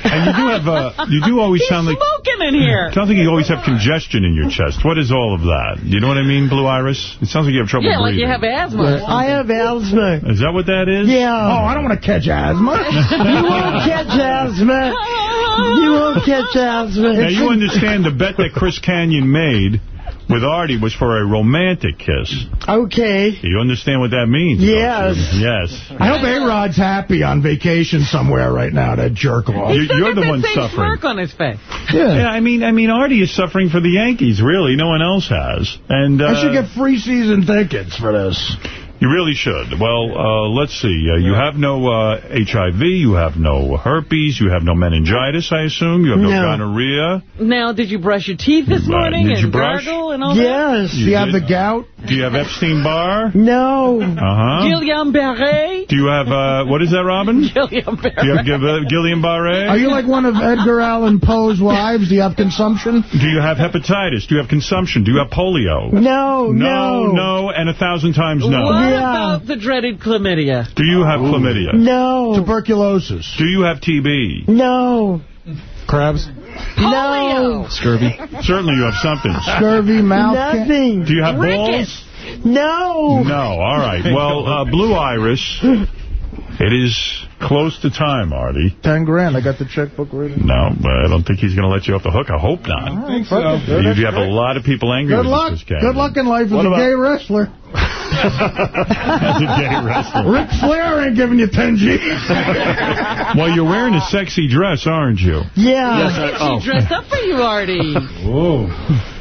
And you do have. Uh, you do always sound like. Smoking in here. Sounds like you always have congestion in your chest. What is all of that? You know what I mean, Blue Iris? It sounds like you have trouble Yeah, like breathing. you have asthma. I have asthma. Is that what that is? Yeah. Oh, I don't want to catch asthma. You won't catch asthma. You won't catch asthma. Now, you understand the bet that Chris Kanyon made with Artie was for a romantic kiss. Okay. You understand what that means? Yes. Yes. I hope A-Rod's happy on vacation somewhere right now, that jerk off. You- you're the that one same suffering. smirk on his face. Yeah. I mean, I mean, Artie is suffering for the Yankees. Really, no one else has. And uh, I should get free season tickets for this. You really should. Well, uh, let's see. Uh, you have no uh, HIV. You have no herpes. You have no meningitis, I assume. You have no, No. gonorrhea. Now, did you brush your teeth this Right. morning Did you and brush? gargle and all Yes. You Do you have the gout? Do you have Epstein-Barr? No. that? Uh-huh. Guillain-Barré? Do you have, uh, what is that, Robin? Do Guillain-Barré. you have uh, Guillain-Barré? Are you like one of Edgar Allan Poe's wives? Do you have consumption? Do you have hepatitis? Do you have consumption? Do you have polio? No, No, no. no, and a thousand times no. What Yeah. about the dreaded chlamydia? Do you have chlamydia? No. Tuberculosis. Do you have TB? No. Crabs? Polio. Scurvy. Certainly you have something. Scurvy, mouth can- Nothing. Do you have Rickets. balls? No. No, all right. Well, uh, Blue Iris, it is close to time, Artie. Ten grand. I got the checkbook ready. No, but I don't think he's going to let you off the hook. I hope not. I think so. You, you have a lot of people angry Good with luck. this guy. Good luck in life as What a about- gay wrestler. As a gay wrestler. Ric Flair ain't giving you 10 G's. Well, you're wearing a sexy dress, aren't you? Yeah. She oh. dressed up for you, Artie. Whoa.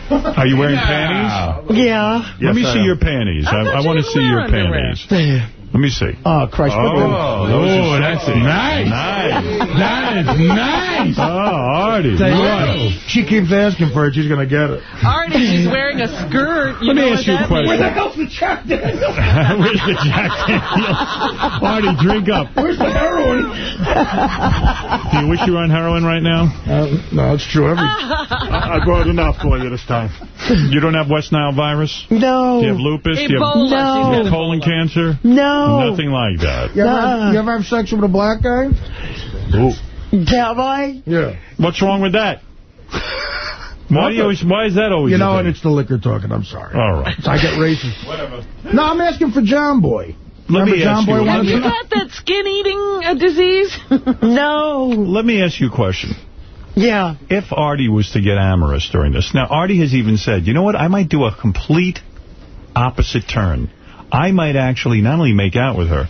Are you wearing panties? Yeah. Let me see your panties. I, I want to see your panties. Let me see. Oh, Christ. put them- Oh, that's it. nice. Nice. That is nice. Oh, Artie. Tell nice. she keeps asking for it, she's going to get it. Artie, she's wearing a skirt. You Let me ask you a question. means? Where the hell's the Jack Daniels? Where's the Jack Daniels? Artie, drink up. Where's the heroin? Do you wish you were on heroin right now? Uh, no, it's true. Every, I, I brought enough for you this time. You don't have West Nile virus? No. Do you have lupus? You have, Ebola. do you have No. colon cancer? No. Nothing like that. You ever, you ever have sex with a black guy? Have I? Yeah. What's wrong with that? Why, do you always, why is that always You know, and it's the liquor talking. I'm sorry. All right. I get racist. Whatever. No, I'm asking for John Boy. Let Remember me John ask Boy you- wanted Have you got that skin-eating uh, disease? No. Let me ask you a question. Yeah. If Artie was to get amorous during this, now Artie has even said, you know what, I might do a complete opposite turn. I might actually not only make out with her,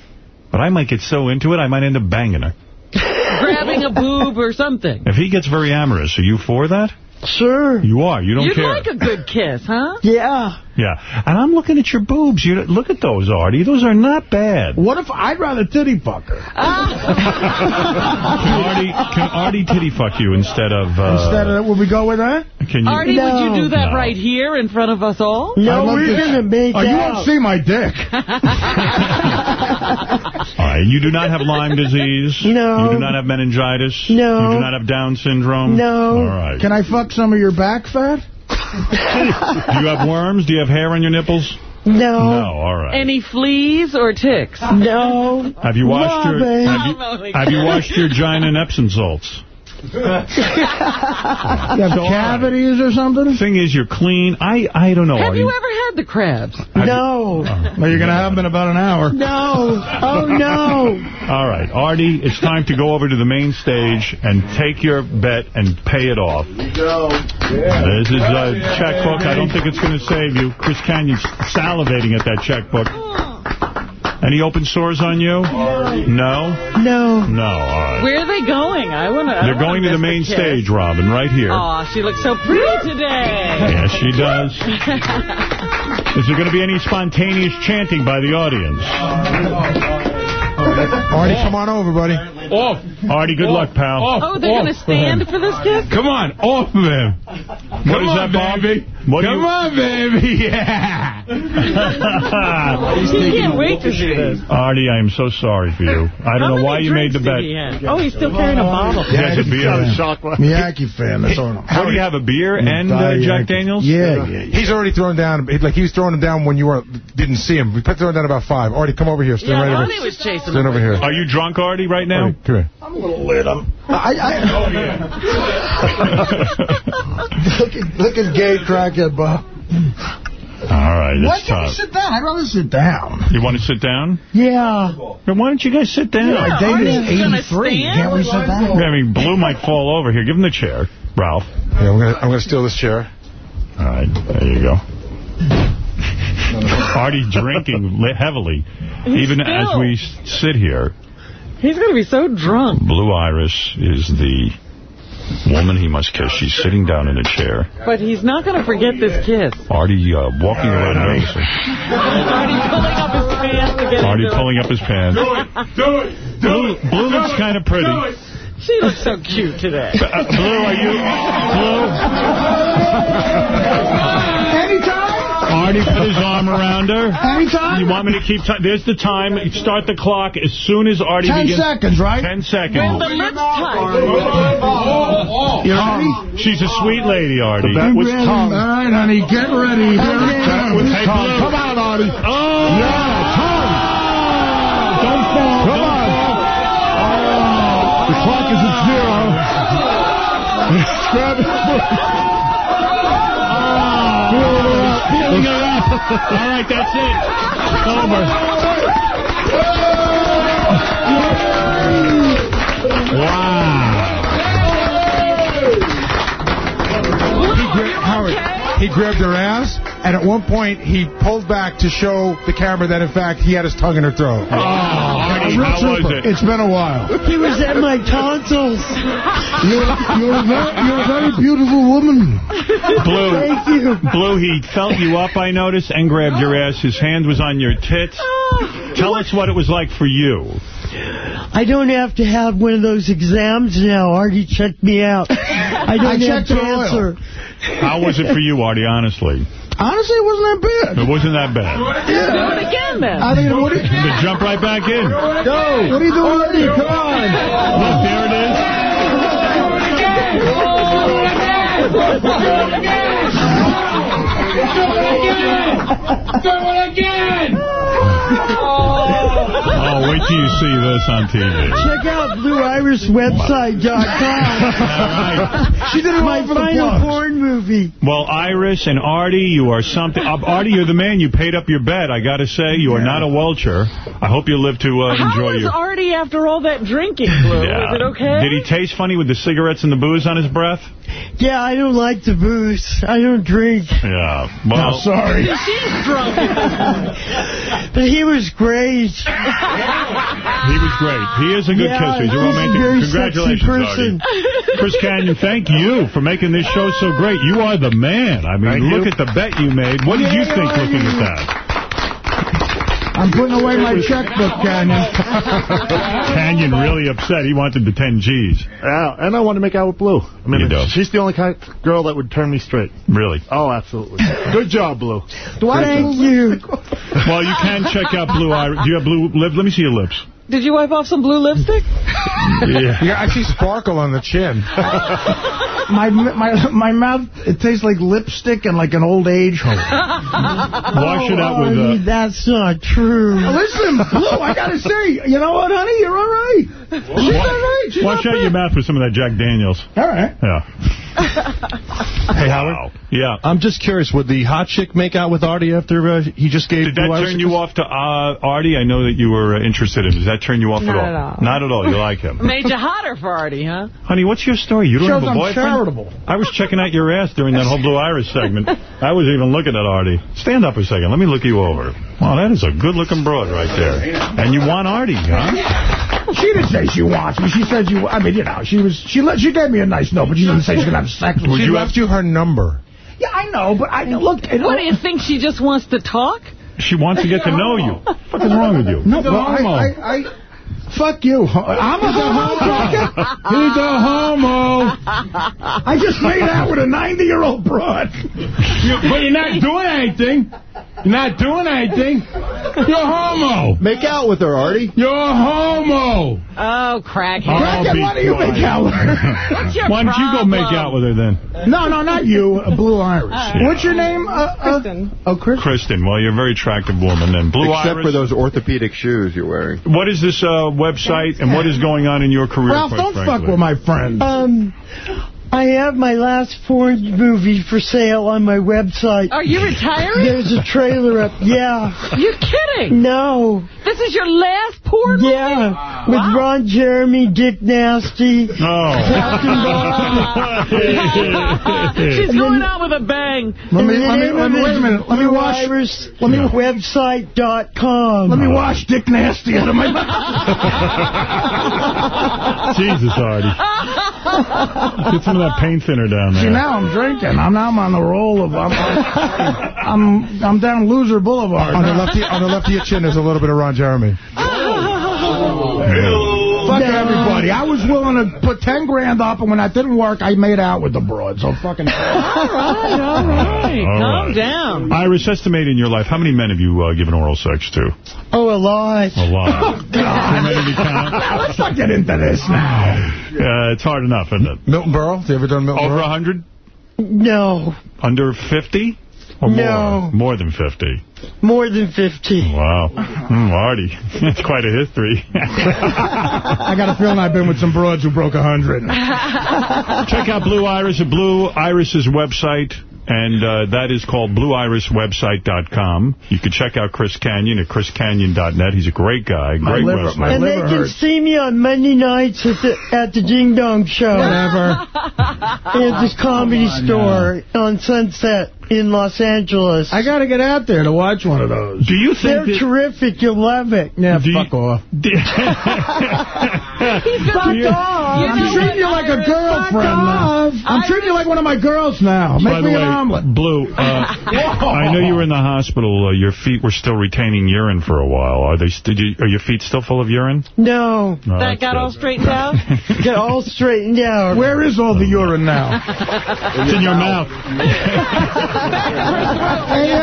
but I might get so into it, I might end up banging her. Grabbing a boob or something. If he gets very amorous, are you for that? Sure. You are. You don't You'd care. like a good kiss, huh? Yeah. Yeah. And I'm looking at your boobs. You Look at those, Artie. Those are not bad. What if I'd rather titty fuck her? Can Artie, can Artie titty fuck you instead of... Uh, Instead of, would we go with that? Can you... Artie, would you do that No. right here in front of us all? No, we're to- going to make Oh, you out. won't see my dick. All right. You do not have Lyme disease? No. You do not have meningitis? No. You do not have Down syndrome? No. All right. Can I fuck some of your back fat? do you have worms? Do you have hair on your nipples? No. No. All right. Any fleas or ticks? No. Have you washed your Robin. have you, have you washed your gina and Epsom salts? You have cavities or something? Thing is, you're clean. I I don't know. Have Artie. you ever had the crabs? No. Oh. Well, you're going to have them in about an hour. No. Oh, no. All right, Artie, it's time to go over to the main stage and take your bet and pay it off. Go. This is a checkbook. I don't think it's going to save you. Chris Kanyon's salivating at that checkbook. Oh. Any open sores on you? No? No. No, all right. Where are they going? I want to. They're going to the main stage, Robin, right here. Oh, she looks so pretty today. Yes, she does. Is there going to be any spontaneous chanting by the audience? Artie, come on over, buddy. Off. Artie, good luck, pal. oh, they're going to stand for this kiss? Come on, off of him. What is that, Bobby? What Come on, baby. Yeah. He can't wait to see this. Artie, I am so sorry for you. I don't How know why you made the drinks bet. did he have? Oh, he's still carrying a bottle. He has a beer. Miyake fan. That's all. What do you have, a beer and uh, Jack Daniels? Yeah, yeah, yeah. He's already thrown down. Like he was throwing him down when you were didn't see him. We put throwing down about five. Artie, come over here. Stand Yeah, right over. Was chasing Stand him. over here. Are you drunk, Artie, right now? Artie, come here. I'm a little lit. I'm, I, I, oh, look, at, look at gay crackhead, Bob. All right, Why it's can't we time. sit down? I'd rather sit down. You want to sit down? Yeah. Then why don't you guys sit down? My date is gonna 83. stand? Can't we sit down? I mean, Blue might fall over here. Give him the chair, Ralph. Yeah, I'm gonna I'm gonna steal this chair. All right, there you go. Artie drinking li- heavily, even as we sit here. He's going to be so drunk. Blue Iris is the woman he must kiss. She's sitting down in a chair. But he's not going to forget this kiss. Artie uh, walking around nervously. Artie pulling up his pants to get Artie into it. pulling up his pants. Do it. Do it! Do Blue, Blue looks kind of pretty. She looks so cute today. Uh, Blue, are you... Anytime. Artie put his arm around her. Anytime. You want me to keep time? There's the time. Start the clock as soon as Artie Ten begins. seconds, right? Ten seconds. When the lips touch. You know, she's a sweet lady, Artie. That was tongue. All right, honey, get ready. Here it was comes. Hey, Tongue. Come on, Artie. Oh! Yeah, tongue. Don't fall. Come don't on. fall. The clock is at zero. Grab it. Her up. All right, that's it. It's over. Wow. Howard, he grabbed her ass, and at one point he pulled back to show the camera that in fact he had his tongue in her throat. Oh, Artie, Real how was it? It's been a while. He was at my tonsils. You're, you're, a very, you're a very beautiful woman. Blue, Thank you. Blue, he felt you up, I noticed, and grabbed your ass. His hand was on your tits. Oh. Tell us what it was like for you. I don't have to have one of those exams now. Artie checked me out. I don't I have checked her cancer. How was it for you, Artie, honestly? Honestly, it wasn't that bad. It wasn't that bad. Do it again then. I think, what, do you, To jump right back in. Look, go. What are you doing, Artie? Come on. Look, there it is. Oh, wait till you see this on TV. Check out BlueIrisWebsite.com. She did it My all for the final porn movie. Well, Iris and Artie, you are something. Uh, Artie, you're the man. You paid up your bet. I got to say, you are not a welcher. I hope you live to uh, How enjoy is your... Artie after all that drinking, Blue? Yeah. Is it okay? Did he taste funny with the cigarettes and the booze on his breath? Yeah, I don't like the booze. I don't drink. Yeah. Well, sorry. She's drunk at this point. But he was great. he was great. He is a good Yeah, kisser. He's a he's a romantic. very Congratulations, sexy person. Artie. Chris Kanyon, thank you for making this show so great. You are the man. I mean, Thank look you. at the bet you made. What did you think Artie. looking at that? I'm putting away my checkbook, Kanyon. Kanyon really upset. He wanted the 10 G's. Yeah, and I want to make out with Blue. I mean, You do. she's the only kind of girl that would turn me straight. Really. Oh, absolutely. Good job, Blue. Thank you. Well, you can check out Blue Iris. Do you have blue lips? Let me see your lips. Did you wipe off some blue lipstick? Yeah. You actually sparkle on the chin. My my my mouth, it tastes like lipstick and like an old age home. Wash it out with... Artie, Uh, that's not true. Listen, Blue, I got to say, you know what, honey? You're all right. She's all right. She's wash not out your mouth with some of that Jack Daniels. All right. Yeah. Hey, Howard. Wow. Yeah. I'm just curious, would the hot chick make out with Artie after uh, he just gave Did that Blue Iris turn you off to uh, Artie? I know that you were uh, interested in. Does that turn you off Not at all? at all. Not at all. You like him. Made you hotter for Artie, huh? Honey, what's your story? You don't Shows have a I'm boyfriend? charitable. I was checking out your ass during that whole Blue Iris segment. I was even looking at Artie. Stand up a second. Let me look you over. Wow, that is a good-looking broad right there. And you want Artie, huh? She didn't say she wants me. She said you. I mean, you know, she was. She let. She gave me a nice note, but she didn't say she's gonna have sex with She me. left you have to her number. Yeah, I know, but I look. It, What, do you think she just wants to talk? She wants to get to know you. What the fuck is wrong with you? No, He's I, homo. I, I, fuck you. I'm a homo. He's a homo. I just made out with a 90-year-old broad. You- but you're not doing anything. You're not doing anything. You're a homo. Make out with her, Artie. You're a homo. Oh, crackhead. Crackhead, why do you quiet. make out with her? What's your Why don't you go make out with her then? No, no, not you, uh, Blue Iris. Yeah. What's your name? Uh, uh, Kristen. oh, Chris. Kristen, well, you're a very attractive woman. And Blue Irish. Except Iris, for those orthopedic shoes you're wearing. what is this uh, website and what is going on in your career, Ralph, quite don't frankly? fuck with my friends. Um, I have my last porn movie for sale on my website. Are you retiring? There's a trailer up. Yeah. You're kidding. No. This is your last porn movie? Yeah. With Ron Jeremy, Dick Nasty. Oh. She's going out with a bang. Let me, let me, let me, wait a minute. Let me wash. Iris, let me website.com. Let me wash Dick Nasty out of my mouth. Jesus, Artie. Get some of that paint thinner down there. See, now I'm drinking. I'm now I'm on the roll of I'm I'm I'm down Loser Boulevard. On the left, of- on the left of your chin, there's a little bit of Ron Jeremy. Oh, Fuck everybody. I was willing to put 10 grand up, and when that didn't work, I made out with the broad. So fucking. All right, all right. All Calm right. down. Iris, estimate in your life, how many men have you uh, given oral sex to? Oh, a lot. A lot. Too many to count? Let's not get into this now. Uh, it's hard enough, isn't it? Milton Berle? Have you ever done Milton Over Berle? 100? No. Under 50? Or No. more? More than 50. More than 50. Wow. Mm, Artie, that's quite a history. I got a feeling I've been with some broads who broke a 100. Check out Blue Iris at Blue Iris's website, and uh, that is called BlueIrisWebsite.com. You can check out Chris Kanyon at ChrisKanyon.net. He's a great guy, great liver- wrestler. and they can hurts. see me on Monday nights at the, at the Ding Dong Show. Whatever. At this comedy store on Sunset in Los Angeles. I got to get out there to watch one of those. Do you think They're that... terrific. You'll love it. Yeah, Do you- fuck off. He's Fuck gonna, off. You I'm know treating you what, like a Iris? girlfriend now. I'm treating you like one of my girls now. By Make the me way, an omelet. Blue, uh, I know you were in the hospital. Uh, your feet were still retaining urine for a while. Are they? Did you? Are your feet still full of urine? No. No, That got good. all straightened out? Get all straightened out. Where is all the urine now? It's in your mouth. Hey,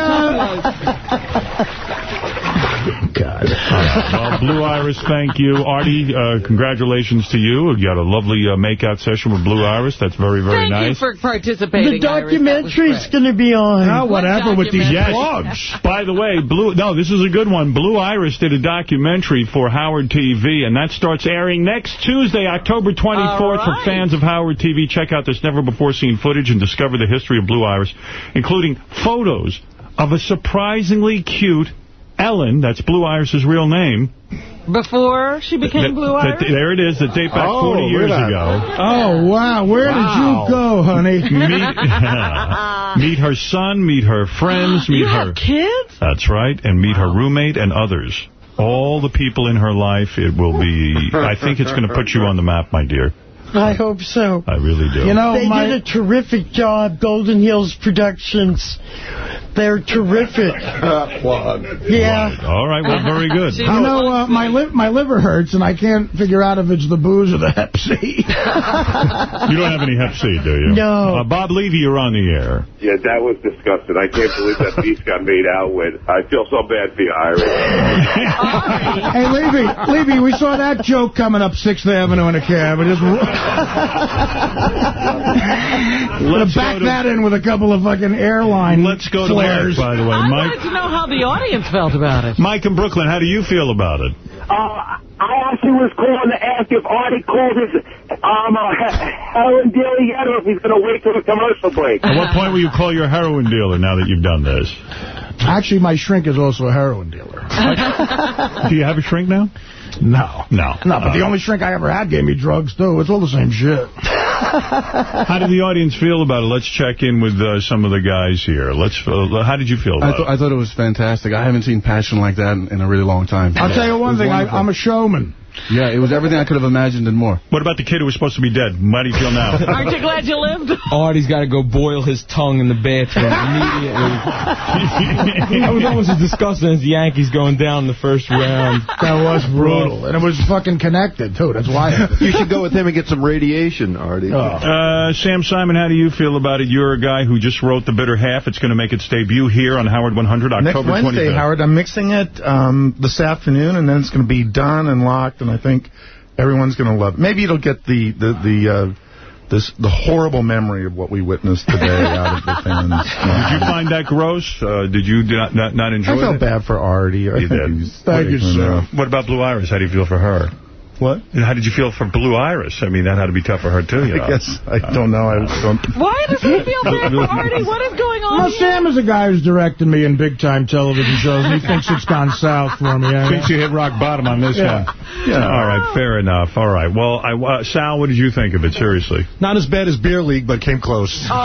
Blue Iris, thank you. Artie, uh, congratulations to you. You had a lovely uh, makeout session with Blue Iris. That's very, very nice. Thank you for participating, The Iris. That was documentary's going to be on. Oh, whatever with these Yes. plugs. By the way, Blue. No, this is a good one. Blue Iris did a documentary for Howard TV, and that starts airing next Tuesday, October 24th. All For fans of Howard TV, check out this never-before-seen footage and discover the history of Blue Iris, including photos of a surprisingly cute Ellen. That's Blue Iris's real name. Before she became That- Blue that- Iris? there it is. That date back Oh, 40 years look ago. Oh, wow. Where Wow. did you go, honey? meet, meet her son, meet her friends, meet you her... have kids? That's right, and meet her roommate and others. All the people in her life, it will be... I think it's going to put you on the map, my dear. I hope so. I really do. You know, They my... did a terrific job, Golden Hills Productions. They're terrific. Yeah. All right, well, very good. She- You know, uh, my li my liver hurts, and I can't figure out if it's the booze or the Hep C. You don't have any Hep C, do you? No. Uh, Bob Levy, you're on the air. Yeah, that was disgusting. I can't believe that piece got made out with. I feel so bad for you, Iris. hey, Levy, Levy, we saw that joke coming up 6th Avenue in a cab. And just Gonna Let's back to- that in with a couple of fucking airline Let's go to flares. Mike, by the way. I Mike, wanted to know how the audience felt about it. Mike in Brooklyn, how do you feel about it? Uh, I actually was calling to ask if Artie called his um, uh, he- heroin dealer yet, or if he's going to wait till the commercial break. At what point will you call your heroin dealer now that you've done this? Actually, my shrink is also a heroin dealer. Do you have a shrink now? No. No. No, but the Uh, only shrink I ever had gave me drugs, too. It's all the same shit. How did the audience feel about it? Let's check in with uh, some of the guys here. Let's. Uh, how did you feel I, about th I thought it was fantastic. I haven't seen passion like that in, in a really long time. I'll tell you one was thing. I. I'm a showman. Yeah, it was everything I could have imagined and more. What about the kid who was supposed to be dead? How do you feel now? Aren't you glad you lived? Artie's got to go boil his tongue in the bathroom immediately. that was almost as disgusting as the Yankees going down the first round. That was brutal. And it was fucking connected, too. That's why. You should go with him and get some radiation, Artie. Uh, Sam Simon, how do you feel about it? You're a guy who just wrote The Bitter Half. It's going to make its debut here on Howard 100 October Next October Wednesday, 25th. Howard. I'm mixing it um, this afternoon, and then it's going to be done and locked, and I think everyone's going to love it. Maybe it'll get the the the uh, this the horrible memory of what we witnessed today out of the fans. Did you find that gross? Uh, did you not, not, not enjoy I felt it? bad for Artie. You did. Thank you, sir. What about Blue Iris? How do you feel for her? What? And how did you feel for Blue Iris? I mean, that had to be tough for her, too, you know. I guess, I don't know. I don't... Why does he feel bad for Artie? What is going on Well, here? Sam is a guy who's directing me in big-time television shows, and he thinks it's gone south for me. I Thinks you hit rock bottom on this Yeah. one. Yeah. All right, fair enough. All right. Well, I, uh, Sal, what did you think of it, seriously? Not as bad as Beer League, but came close.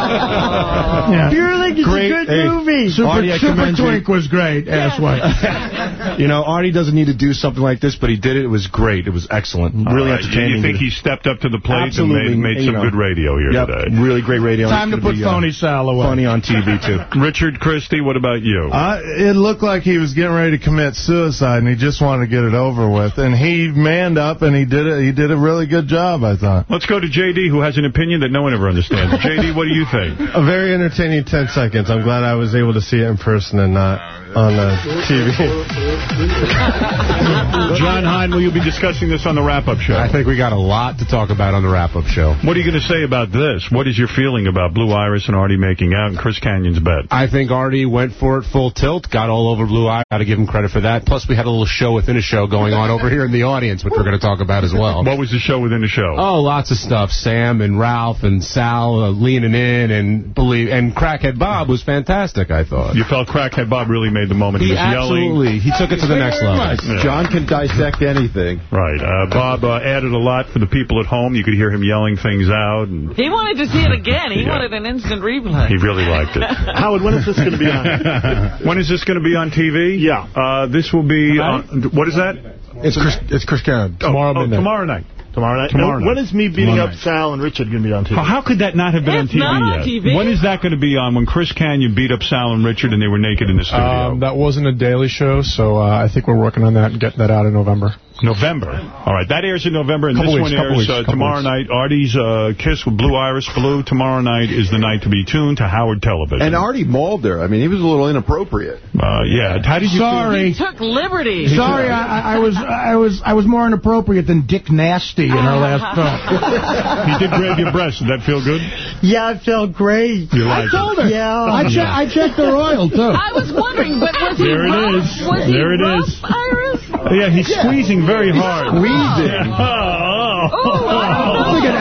Yeah. Beer League is Great. a good Hey, movie. Super, Artie, Super commend you. Twink was great, ass white. You know, Artie doesn't need to do something like this, but he did it. It was great. It was excellent. All really right. You- entertaining. You think he stepped up to the plate Absolutely. and made, made You some know. good radio here Yep, today? Really great radio. Time to put be, uh, phony Sal away. Funny on TV, too. Richard Christie, what about you? Uh, it looked like he was getting ready to commit suicide, and he just wanted to get it over with. And he manned up, and he did it. He did a really good job, I thought. Let's go to J.D., who has an opinion that no one ever understands. J.D., what do you think? A very entertaining 10 seconds. I'm glad I was able to see it in person and not on the TV. Jon Hein, will you be discussing this on the wrap-up show? I think we got a lot to talk about on the wrap-up show. What are you going to say about this? What is your feeling about Blue Iris and Artie making out and Chris Kanyon's bet? I think Artie went for it full tilt, got all over Blue Eye. Got to give him credit for that. Plus, we had a little show within a show going on over here in the audience, which we're going to talk about as well. What was the show within the show? Oh, lots of stuff. Sam and Ralph and Sal uh, leaning in and believe and Crackhead Bob was fantastic. I thought. You felt Crackhead Bob really made the moment. He, He was yelling. absolutely. He took it to the next level. Yeah. John can dissect anything. Right. Uh, Bob uh, added a lot for the people at home. You could hear him yelling things out. And He wanted to see it again. He Yeah. wanted an instant replay. he really liked it. Howard, when is this going to be on? when is this going to be on TV? Yeah. Uh, this will be on, what is that? It's Chris, it's Chris Cannon. Tomorrow, Tomorrow oh, midnight. tomorrow night. Tomorrow night? Tomorrow night. When is me beating Tomorrow up night. Sal and Richard going to be on TV? Well, how could that not have been on TV not on yet? TV. When is that going to be on? When Chris Kanyon beat up Sal and Richard and they were naked in the studio? Um, that wasn't a daily show, so uh, I think we're working on that and getting that out in November. November. All right, that airs in November, and Couple this weeks, one airs weeks, uh, tomorrow weeks. night. Artie's uh, Kiss with Blue Iris Blue. Tomorrow night is the night to be tuned to Howard Television. And Artie mauled her. I mean, he was a little inappropriate. Uh, yeah. How did you Sorry. He took liberties. Sorry, I, I was I was I was more inappropriate than Dick Nasty in our last film. He did grab your breast. Did that feel good? Yeah, it felt great. You I liked told it? her. Yeah. I, che I checked the royal, too. I was wondering, but was he There it rough? is. Was he There it rough, is. Iris? Yeah, he's squeezing very hard. Squeezing. Oh, Oh, oh like an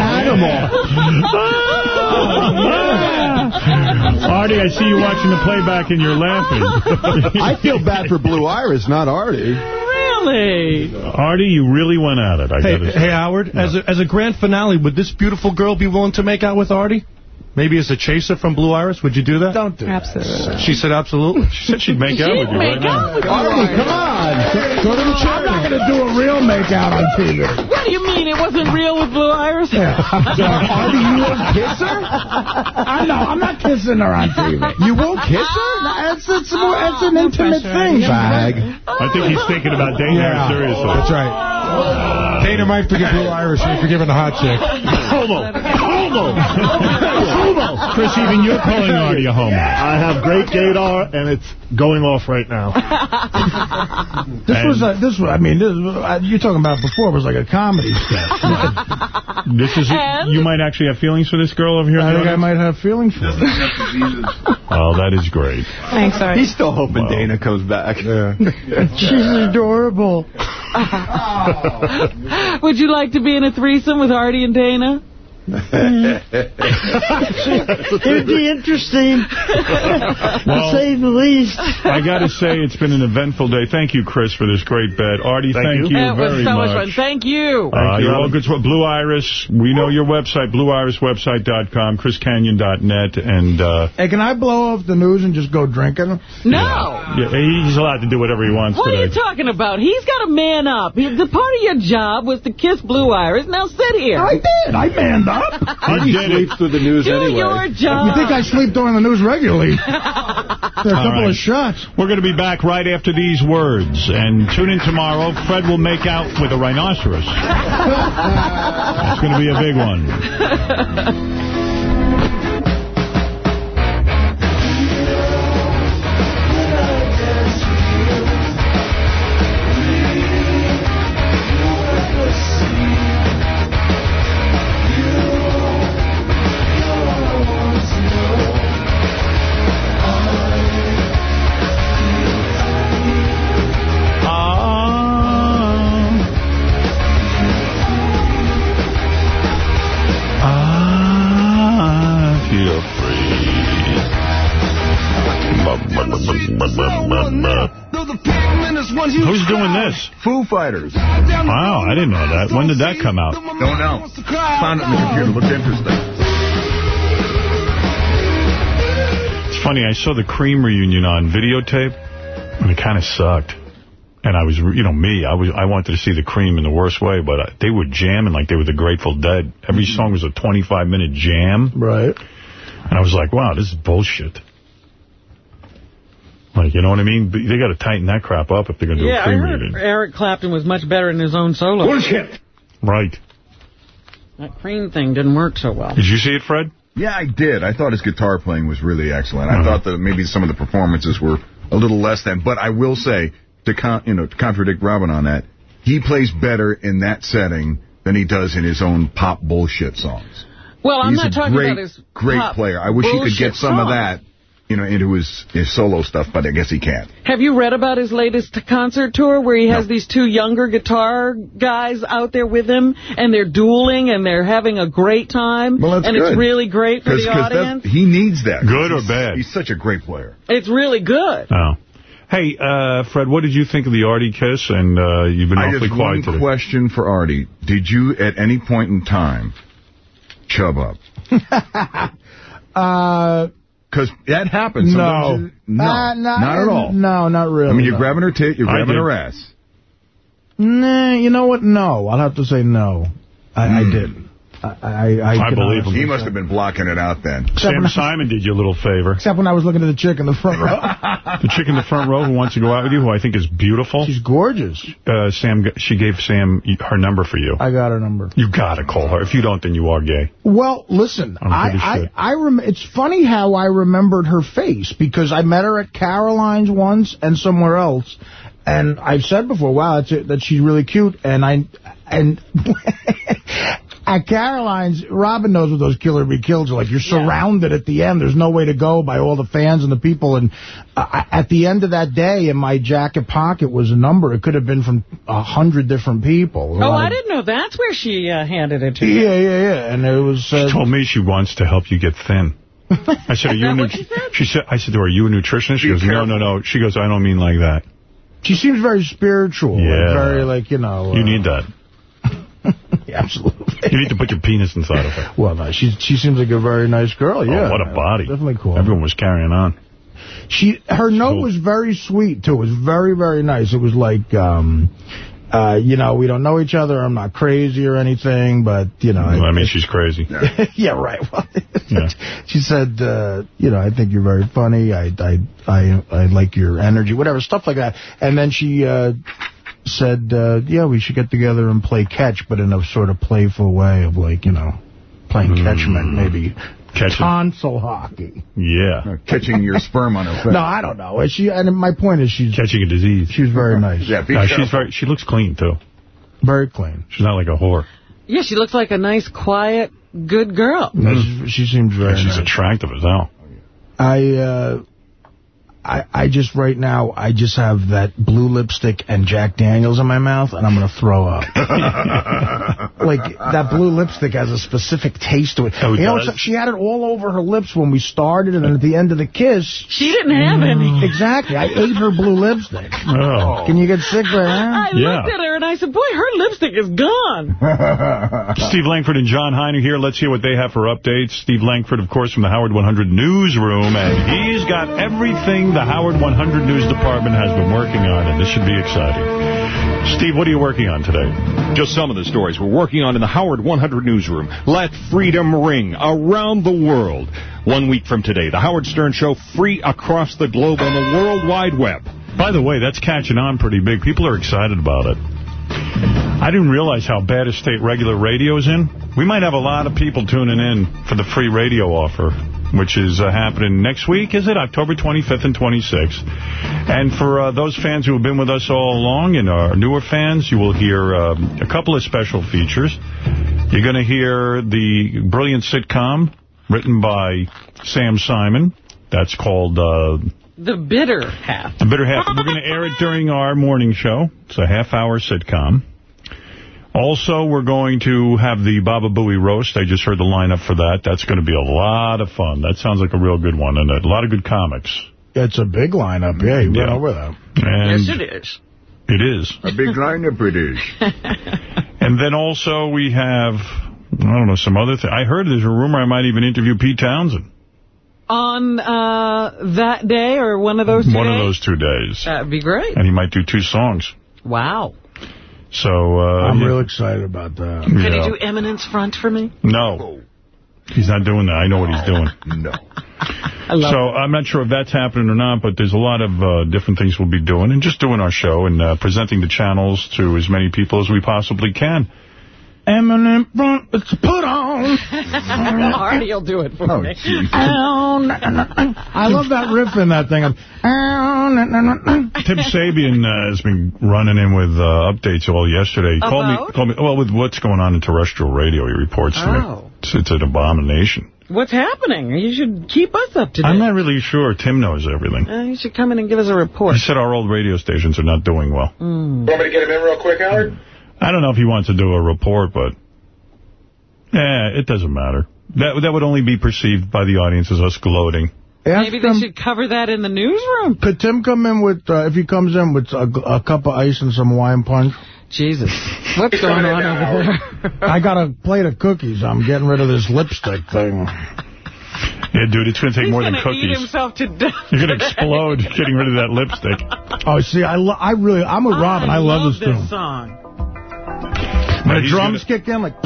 Artie, I see you watching the playback and you're laughing. I feel bad for Blue Iris, not Artie. Really? Artie, you really went at it. I Hey, hey, Howard, as, a, as a grand finale, would this beautiful girl be willing to make out with Artie? Maybe as a chaser from Blue Iris, would you do that? Don't do that. Absolutely. She said absolutely. She said she'd make out She'd with you make right now. with you. Artie, come on. Go to the I'm not going to do a real makeout on TV. What do you mean it wasn't real with Blue Iris? Yeah. Artie, you won't kiss her? I know, I'm not kissing her on TV. You won't kiss her? Ah. That's, it's, more, it's an ah. intimate thing. Bag. I think he's thinking about dating her seriously. That's right. Dana might forgive Blue Irish and forgiving the hot chick. Homo. Homo. Homo. Chris, even you're calling Artie a homo. I have great gaydar, and it's going off right now. This was, a, this was, I mean, this, was- uh, you're talking about before was like a comedy sketch. This is And? you might actually have feelings for this girl over here. I think I might have feelings for her. Oh, that is great. Thanks, Artie. He's still hoping Dana comes back. Yeah. She's adorable. Would you like to be in a threesome with Artie and Dana? It'd be interesting, to say the least. I got to say, it's been an eventful day. Thank you, Chris, for this great bet. Artie, thank, you, That was very so much. much fun. Thank you. Uh, you're all good. to- Blue Iris, we know your website, blueiriswebsite.com, chriskanyon.net, and uh, Hey, can I blow off the news and just go drinking? No. yeah, he's allowed to do whatever he wants What are you talking about? He's got to man up. The part of your job was to kiss Blue Iris. Now sit here. I did. I manned up. Artie sleeps through the news Do anyway. your job. You think I sleep during the news regularly? There are a All couple right. of shots. We're going to be back right after these words. And tune in tomorrow. Fred will make out with a rhinoceros. It's going to be a big one. Who's doing this? Foo Fighters. Wow, I didn't know that. When did that come out? Don't know. Found it in the computer. Looked interesting. It's funny, I saw the Cream reunion on videotape, and it kind of sucked. And I was, you know, me, I was, I wanted to see the Cream in the worst way, but uh, they were jamming like they were the Grateful Dead. Every song was a 25-minute jam. Right. And I was like, wow, this is bullshit. Like, you know what I mean? But They got to tighten that crap up if they're going to do Yeah, a I Cream heard reunion. Eric Clapton was much better in his own solo. Bullshit. Right. That Cream thing didn't work so well. Did you see it, Fred? Yeah, I did. I thought his guitar playing was really excellent. I uh-huh. thought that maybe some of the performances were a little less than. But I will say, to con- you know, to contradict Robin on that, he plays better in that setting than he does in his own pop bullshit songs. Well, I'm He's not talking great, about his great pop player. I wish he could bullshit get some of that, you know, into his, his solo stuff, but I guess he can't. Have you read about his latest concert tour where he has these two younger guitar guys out there with him and they're dueling and they're having a great time? Well, that's and good. it's really great for 'Cause- the 'cause that- audience? he needs that. Good or bad? He's such a great player. It's really good. Oh. Hey, uh, Fred, what did you think of the Artie kiss? And uh, you've been I awfully just quiet one today. question for Artie. Did you, at any point in time, chub up? Uh, Because that happens. no. Sometimes you- No, Uh, not at all. No, not really. I mean, you're no. grabbing her tit, you're grabbing her ass. Nah, you know what? No. I'll have to say no. I, I did. I, I, I, I believe honestly He must have been blocking it out then. Sam Simon did you a little favor. Except when I was looking at the chick in the front row. The chick in the front row who wants to go out with you, who I think is beautiful. She's gorgeous. Uh, Sam, she gave Sam her number for you. I got her number. You gotta call her. If you don't, then you are gay. Well, listen, I'm I, I. I rem it's funny how I remembered her face because I met her at Caroline's once and somewhere else. And I've said before, wow, that's it, that she's really cute. And I, and at Caroline's, Robin knows what those killer be kills are like. You're surrounded at the end. There's no way to go by all the fans and the people. And uh, at the end of that day, in my jacket pocket was a number. It could have been from a hundred different people. A Oh, I of- didn't know that's where she uh, handed it to you. Yeah, yeah, yeah. And it was... Uh, She told me she wants to help you get thin. I said, are you a that nu- what she said? she said, I said to her, are you a nutritionist? She Be goes, no, no, no. She goes, I don't mean like that. She seems very spiritual. like Yeah. very, like, you know... You uh, need that. yeah, absolutely. You need to put your penis inside of her. Well, no, she she seems like a very nice girl, yeah. Oh, what a body. Definitely cool. Everyone was carrying on. She Her note Cool. was very sweet, too. It was very, very nice. It was like, um, uh, you know, we don't know each other. I'm not crazy or anything, but, you know... Well, I mean, she's crazy. yeah, right. Well, Yeah. she said, uh, you know, I think you're very funny. I, I, I, I like your energy, whatever, stuff like that. And then she uh, said, uh, yeah, we should get together and play catch, but in a sort of playful way of like, you know, playing catch meant maybe Catching. tonsil hockey. Yeah. Catching your sperm on her face. No, I don't know. She, and my point is she's Catching a disease. she's very nice. Yeah, be Uh, she's very, she looks clean, too. Very clean. She's not like a whore. Yeah, she looks like a nice, quiet, good girl. No, she's- she seems very She's nice. attractive as hell. I, uh, I, I just, right now, I just have that blue lipstick and Jack Daniels in my mouth, and I'm going to throw up. like, that blue lipstick has a specific taste to it. Oh, it you know, does? it's- she had it all over her lips when we started, and then at the end of the kiss... She didn't have any. Mm. Exactly. I ate her blue lipstick. Oh. Can you get sick right now? I Yeah. looked at her and I said, boy, her lipstick is gone. Steve Langford and John Heiner here. Let's hear what they have for updates. Steve Langford, of course, from the Howard 100 Newsroom, and he's got everything the Howard 100 News Department has been working on, and this should be exciting. Steve, what are you working on today? Just some of the stories we're working on in the Howard 100 newsroom. Let freedom ring around the world. One week from today, the Howard Stern Show free across the globe on the World Wide Web. By the way, that's catching on pretty big. People are excited about it. I didn't realize how bad a state regular radio's in. We might have a lot of people tuning in for the free radio offer, which is uh, happening next week, is it? October 25th and 26th. And for uh, those fans who have been with us all along and are newer fans, you will hear um, a couple of special features. You're going to hear the brilliant sitcom written by Sam Simon. That's called... Uh, The bitter half. the Bitter Half. We're going to air it during our morning show. It's a half-hour sitcom. Also, we're going to have the Baba Booey roast. I just heard the lineup for that. That's going to be a lot of fun. That sounds like a real good one, and a lot of good comics. It's a big lineup. Yeah, you went over that. And yes, it is. It is. A big lineup it is. And then also we have, I don't know, some other thing. I heard there's a rumor I might even interview Pete Townshend. On uh, that day or one of those two One of those two days. That'd be great. And he might do two songs. Wow. So, uh... I'm yeah. real excited about that. Can Yeah. he do Eminence Front for me? No. He's not doing that. I know what he's doing. No. love so I'm not sure if that's happening or not, but there's a lot of uh, different things we'll be doing and just doing our show and uh, presenting the channels to as many people as we possibly can. Eminence Front, it's put on. Artie will do it for Oh, me. I love that riff in that thing. Tim Sabean uh, has been running in with uh, updates all yesterday. He called me, About? called me, well, with what's going on in terrestrial radio, he reports to me. Oh. It's, it's an abomination. What's happening? You should keep us up to date. I'm not really sure Tim knows everything. Uh, you should come in and give us a report. He said our old radio stations are not doing well. Mm. Want me to get him in real quick, Howard? I don't know if he wants to do a report, but yeah, it doesn't matter. That that would only be perceived by the audience as us gloating. Maybe they should cover that in the newsroom. Could Tim come in with, uh, if he comes in with a, a cup of ice and some wine punch? Jesus. What's going on over there? I got a plate of cookies. I'm getting rid of this lipstick thing. Yeah, dude, it's going to take He's more than gonna eat cookies. himself to death. You're going to explode getting rid of that lipstick. Oh, see, I, lo I really, I'm a Robin. I, love, this this tune. song. When the he's drums kick in, like...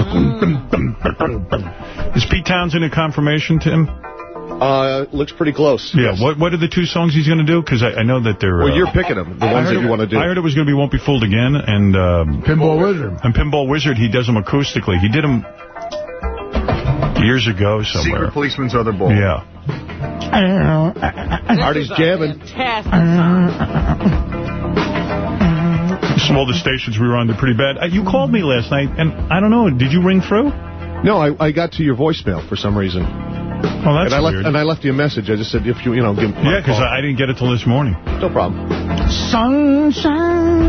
Is Pete Townshend a confirmation, Tim? Uh, looks pretty close. Yeah, what what are the two songs he's going to do? Because I, I know that they're... Well, uh, you're picking them, the I ones that you want to do. I heard it was going to be Won't Be Fooled Again and... Um, Pinball Wizard. And Pinball Wizard, he does them acoustically. He did them years ago somewhere. Secret Policeman's Other Ball. Yeah. Artie's jamming. Fantastic song. Some of the stations we were on, they're pretty bad. Uh, you called me last night, and I don't know, did you ring through? No, I, I got to your voicemail for some reason. Oh, that's and I left weird. and I left you a message. I just said if you you know give Yeah, because I didn't get it till this morning. no problem. Sunshine.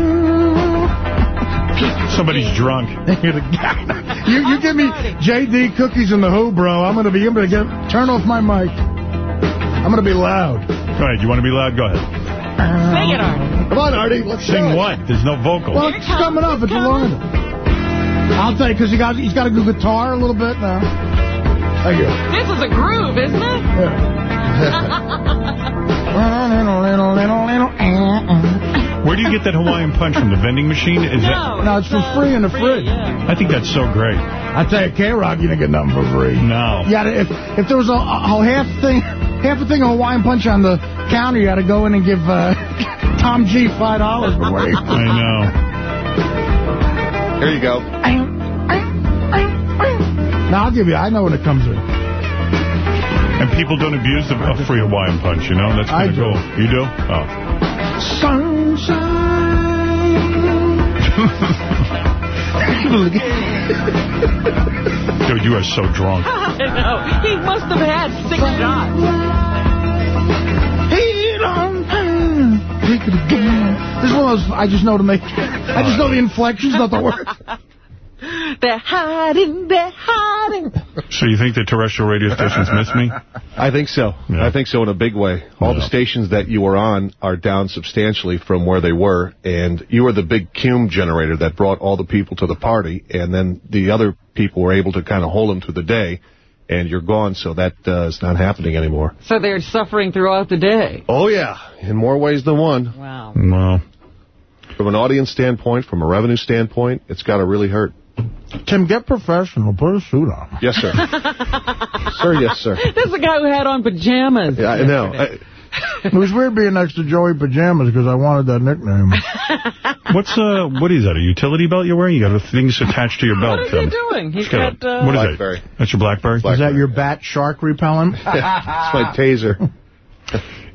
Somebody's drunk. you you give me JD cookies in the Who, bro. I'm gonna be I'm gonna get turn off my mic. I'm gonna be loud. All right, you want to be loud? Go ahead. Sing it, Artie. Come on, Artie. Let's Sing do it. what? There's no vocal. Well, it's coming up. It's a long. I'll tell you because he got he's got a do guitar a little bit now. Thank you. This is a groove, isn't it? Eh, eh. Where do you get that Hawaiian punch from? The vending machine? Is No, No, it's for free in the fridge. that? I think that's so great. I tell you, K-Rock, you didn't get nothing for free. No. Yeah, if if there was a, a half thing, half a thing of Hawaiian punch on the counter, you had to go in and give uh, Tom G five dollars for free. I know. Here you go. Now I'll give you. I know when it comes in. And people don't abuse the a free Hawaiian punch, you know? That's I do. cool. You do? Oh. Dude, you are so drunk. I know. He must have had six shots. Take it again. This is one of those I just know to make. I just know the inflections, not the words. They're hiding, they're hiding. So you think the terrestrial radio stations miss me? I think so. Yeah. I think so in a big way. All the stations that you were on are down substantially from where they were, and you were the big cume generator that brought all the people to the party, and then the other people were able to kind of hold them through the day, and you're gone, so that uh, is not happening anymore. So they're suffering throughout the day. Oh, yeah, in more ways than one. Wow. Well, From an audience standpoint, from a revenue standpoint, it's got to really hurt. Tim, get professional. Put a suit on. Yes, sir. sir, yes, sir. This is the guy who had on pajamas. Yeah, I know. I, It was weird being next to Joey Pajamas because I wanted that nickname. what's uh, what is that? A utility belt you're wearing? You got things attached to your belt. What is Tim. he doing? He's It's got got, uh, what is Blackberry. that? That's your BlackBerry? Is that your bat shark repellent? it's my taser.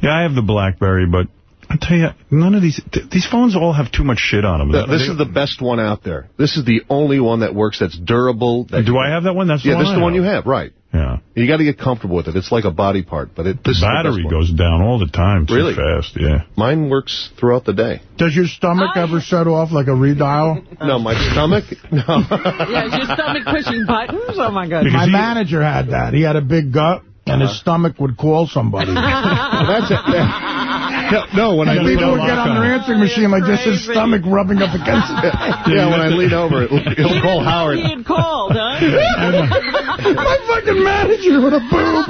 Yeah, I have the BlackBerry, but I tell you, none of these th these phones all have too much shit on them. Th- This is the best one out there. This is the only one that works that's durable. That Do I have that one? That's the yeah, one this is I the one you have, right. Yeah. You got to get comfortable with it. It's like a body part, but it, this is the best Battery one. goes down all the time too Really? fast. Yeah. Mine works throughout the day. Does your stomach ever shut off like a redial? No, my stomach, no. Yeah, is your stomach pushing buttons? Oh, my God. My manager had that. He had a big gut, and his uh-huh. stomach would call somebody. that's it. No, when I lean People would over, get on their answering machine like just his stomach rubbing up against it. yeah, when I lean over, it'll, it'll call Howard. He had called, huh? My fucking manager would have boomed.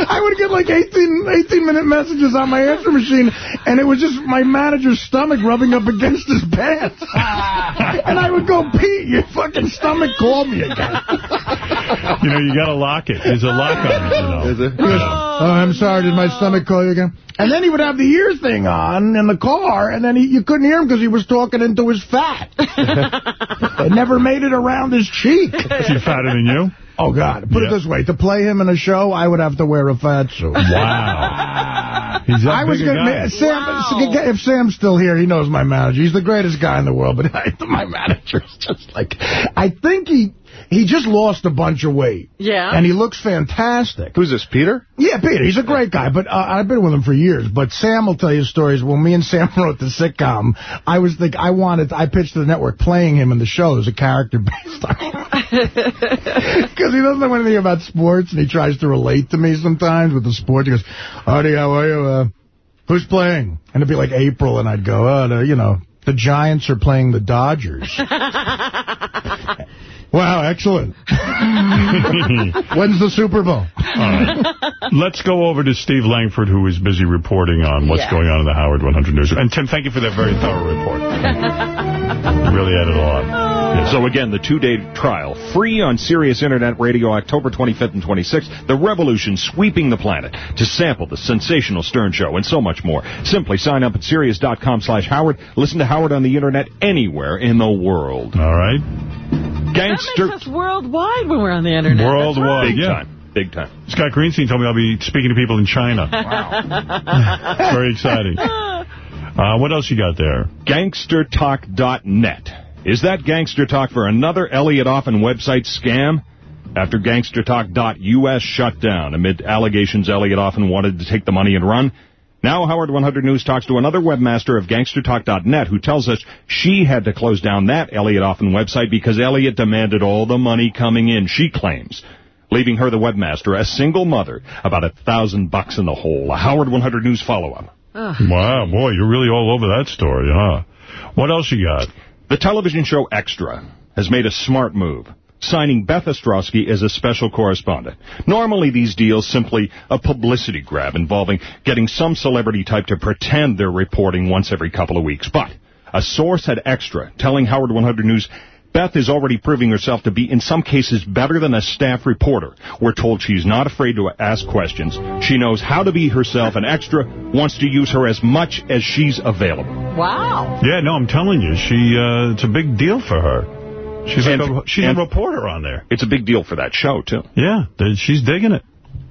I would get like 18, 18 minute messages on my answer machine, and it was just my manager's stomach rubbing up against his pants. and I would go, Pete, your fucking stomach called me again. You know, you got to lock it. There's a lock on it, you know. Is it? Oh, oh, I'm sorry, did my stomach call you again? And then he would have the ear thing on in the car, and then he, you couldn't hear him because he was talking into his fat. it never made it around his cheek. Is he fatter than you? Oh, God. Put Yeah. it this way. To play him in a show, I would have to wear a fat suit. Wow. He's that I was a gonna, guy. Sam, if Sam's still here, he knows my manager. He's the greatest guy in the world, but my manager's just like, I think he he just lost a bunch of weight. Yeah. And he looks fantastic. Who's this, Peter? Yeah, Peter. He's a great guy, but uh, I've been with him for years. But Sam will tell you stories. When me and Sam wrote the sitcom, I was think I wanted, I pitched to the network playing him in the show as a character based on him. Because he doesn't know anything about sports, and he tries to relate to me sometimes with the sports. He goes, Artie, how are you? Uh, who's playing? And it'd be like April, and I'd go, oh, the, you know, the Giants are playing the Dodgers. wow, excellent. When's the Super Bowl? All right. Let's go over to Steve Langford, who is busy reporting on what's Yeah. going on in the Howard 100 News. And Tim, thank you for that very thorough report. You really added a lot. Oh. So again, the two-day trial, free on Sirius Internet Radio, October 25th and 26th. The revolution sweeping the planet to sample the sensational Stern Show and so much more. Simply sign up at Sirius.com slash Howard. Listen to Howard on the Internet anywhere in the world. All right. Gangster. That makes us worldwide when we're on the Internet. Worldwide, right. Big yeah. time. Big time. Scott Greenstein told me I'll be speaking to people in China. Wow. very exciting. Uh, what else you got there? GangsterTalk.net. Is that Gangster Talk for another Elliot Offen website scam? After GangsterTalk.us shut down amid allegations Elliot Offen wanted to take the money and run, now Howard 100 News talks to another webmaster of GangsterTalk.net who tells us she had to close down that Elliot Offen website because Elliot demanded all the money coming in, she claims. Leaving her, the webmaster, a single mother, about a thousand bucks in the hole. A Howard 100 News follow-up. Wow, boy, you're really all over that story, huh? What else you got? The television show Extra has made a smart move, signing Beth Ostrowski as a special correspondent. Normally, these deals simply a publicity grab involving getting some celebrity type to pretend they're reporting once every couple of weeks. But a source at Extra telling Howard 100 News Beth is already proving herself to be, in some cases, better than a staff reporter. We're told she's not afraid to ask questions. She knows how to be herself, and Extra wants to use her as much as she's available. Wow. Yeah, no, I'm telling you, she uh, it's a big deal for her. She's like a, she's a reporter on there. It's a big deal for that show, too. Yeah, she's digging it.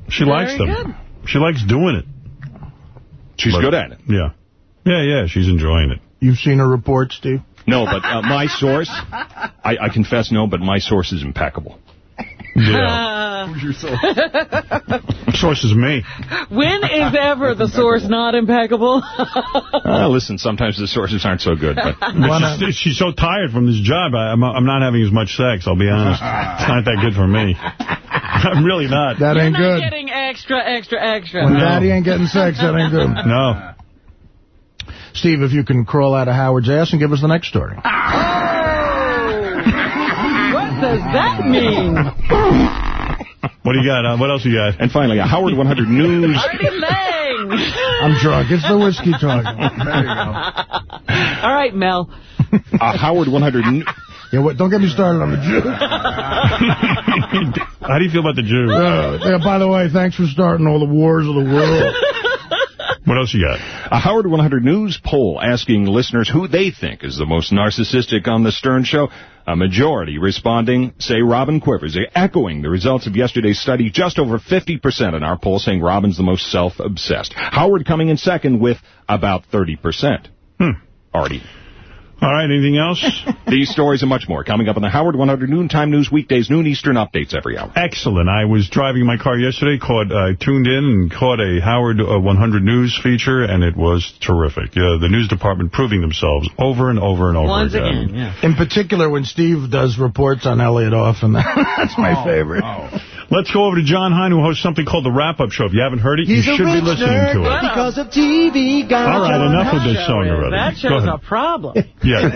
She Very likes them. good. She likes doing it. She's But- good at it. Yeah. Yeah, yeah, she's enjoying it. You've seen her report, Steve? No, but uh, my source, I, I confess no, but my source is impeccable. Yeah. Source is me. when is ever the source not impeccable? Uh, listen, sometimes the sources aren't so good, but But she's, she's so tired from this job, I, I'm, I'm not having as much sex, I'll be honest. It's not that good for me. I'm really not. That You're ain't not good. getting extra, extra, extra. When daddy ain't getting sex, that ain't good. No. Steve, if you can crawl out of Howard's ass and give us the next story. What does that mean? What do you got? Uh, what else you got? And finally, a Howard 100 News. I'm drunk. It's the whiskey talking. All right, Mel. A Howard 100 News. Yeah, what, don't get me started on the Jew. How do you feel about the Jew? Uh, yeah, by the way, thanks for starting all the wars of the world. What else you got? A Howard 100 News poll asking listeners who they think is the most narcissistic on The Stern Show. A majority responding say Robin Quivers, echoing the results of yesterday's study. Just over 50% in our poll saying Robin's the most self-obsessed. Howard coming in second with about 30%. Hmm. Already. All right, anything else? These stories and much more coming up on the Howard 100 Noontime News weekdays, noon Eastern updates every hour. Excellent. I was driving my car yesterday, caught, I tuned in and caught a Howard uh, 100 News feature, and it was terrific. Yeah, the news department proving themselves over and over and over Once again. again, yeah. In particular, when Steve does reports on Elliot Off, and that's my favorite. Let's go over to Jon Hein, who hosts something called The Wrap-Up Show. If you haven't heard it, He's you should be listening to it. because of TV. Got All right, John enough of this song already. That Go show's ahead. a problem. Yeah.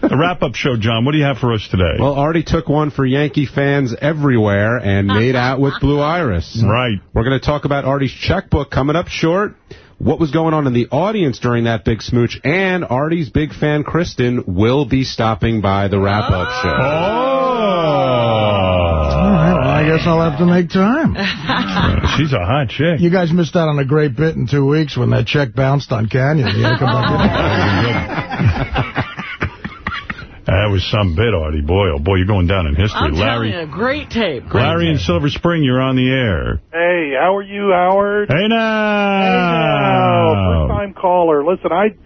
the wrap-up show, John. What do you have for us today? Well, Artie took one for Yankee fans everywhere and made out with Blue Iris. Right. We're going to talk about Artie's checkbook coming up short, what was going on in the audience during that big smooch, and Artie's big fan, Kristen, will be stopping by the wrap-up show. All right, well, I guess I'll have to make time. She's a hot chick. You guys missed out on a great bit in two weeks when that check bounced on Kanyon. You gotta come back in. That was some bit, Artie. Boy, oh boy, you're going down in history. I'm Larry, telling you, great tape. Great Larry in. Silver Spring, you're on the air. Hey, how are you, Howard? Hey now! Hey now, first time caller. Listen, I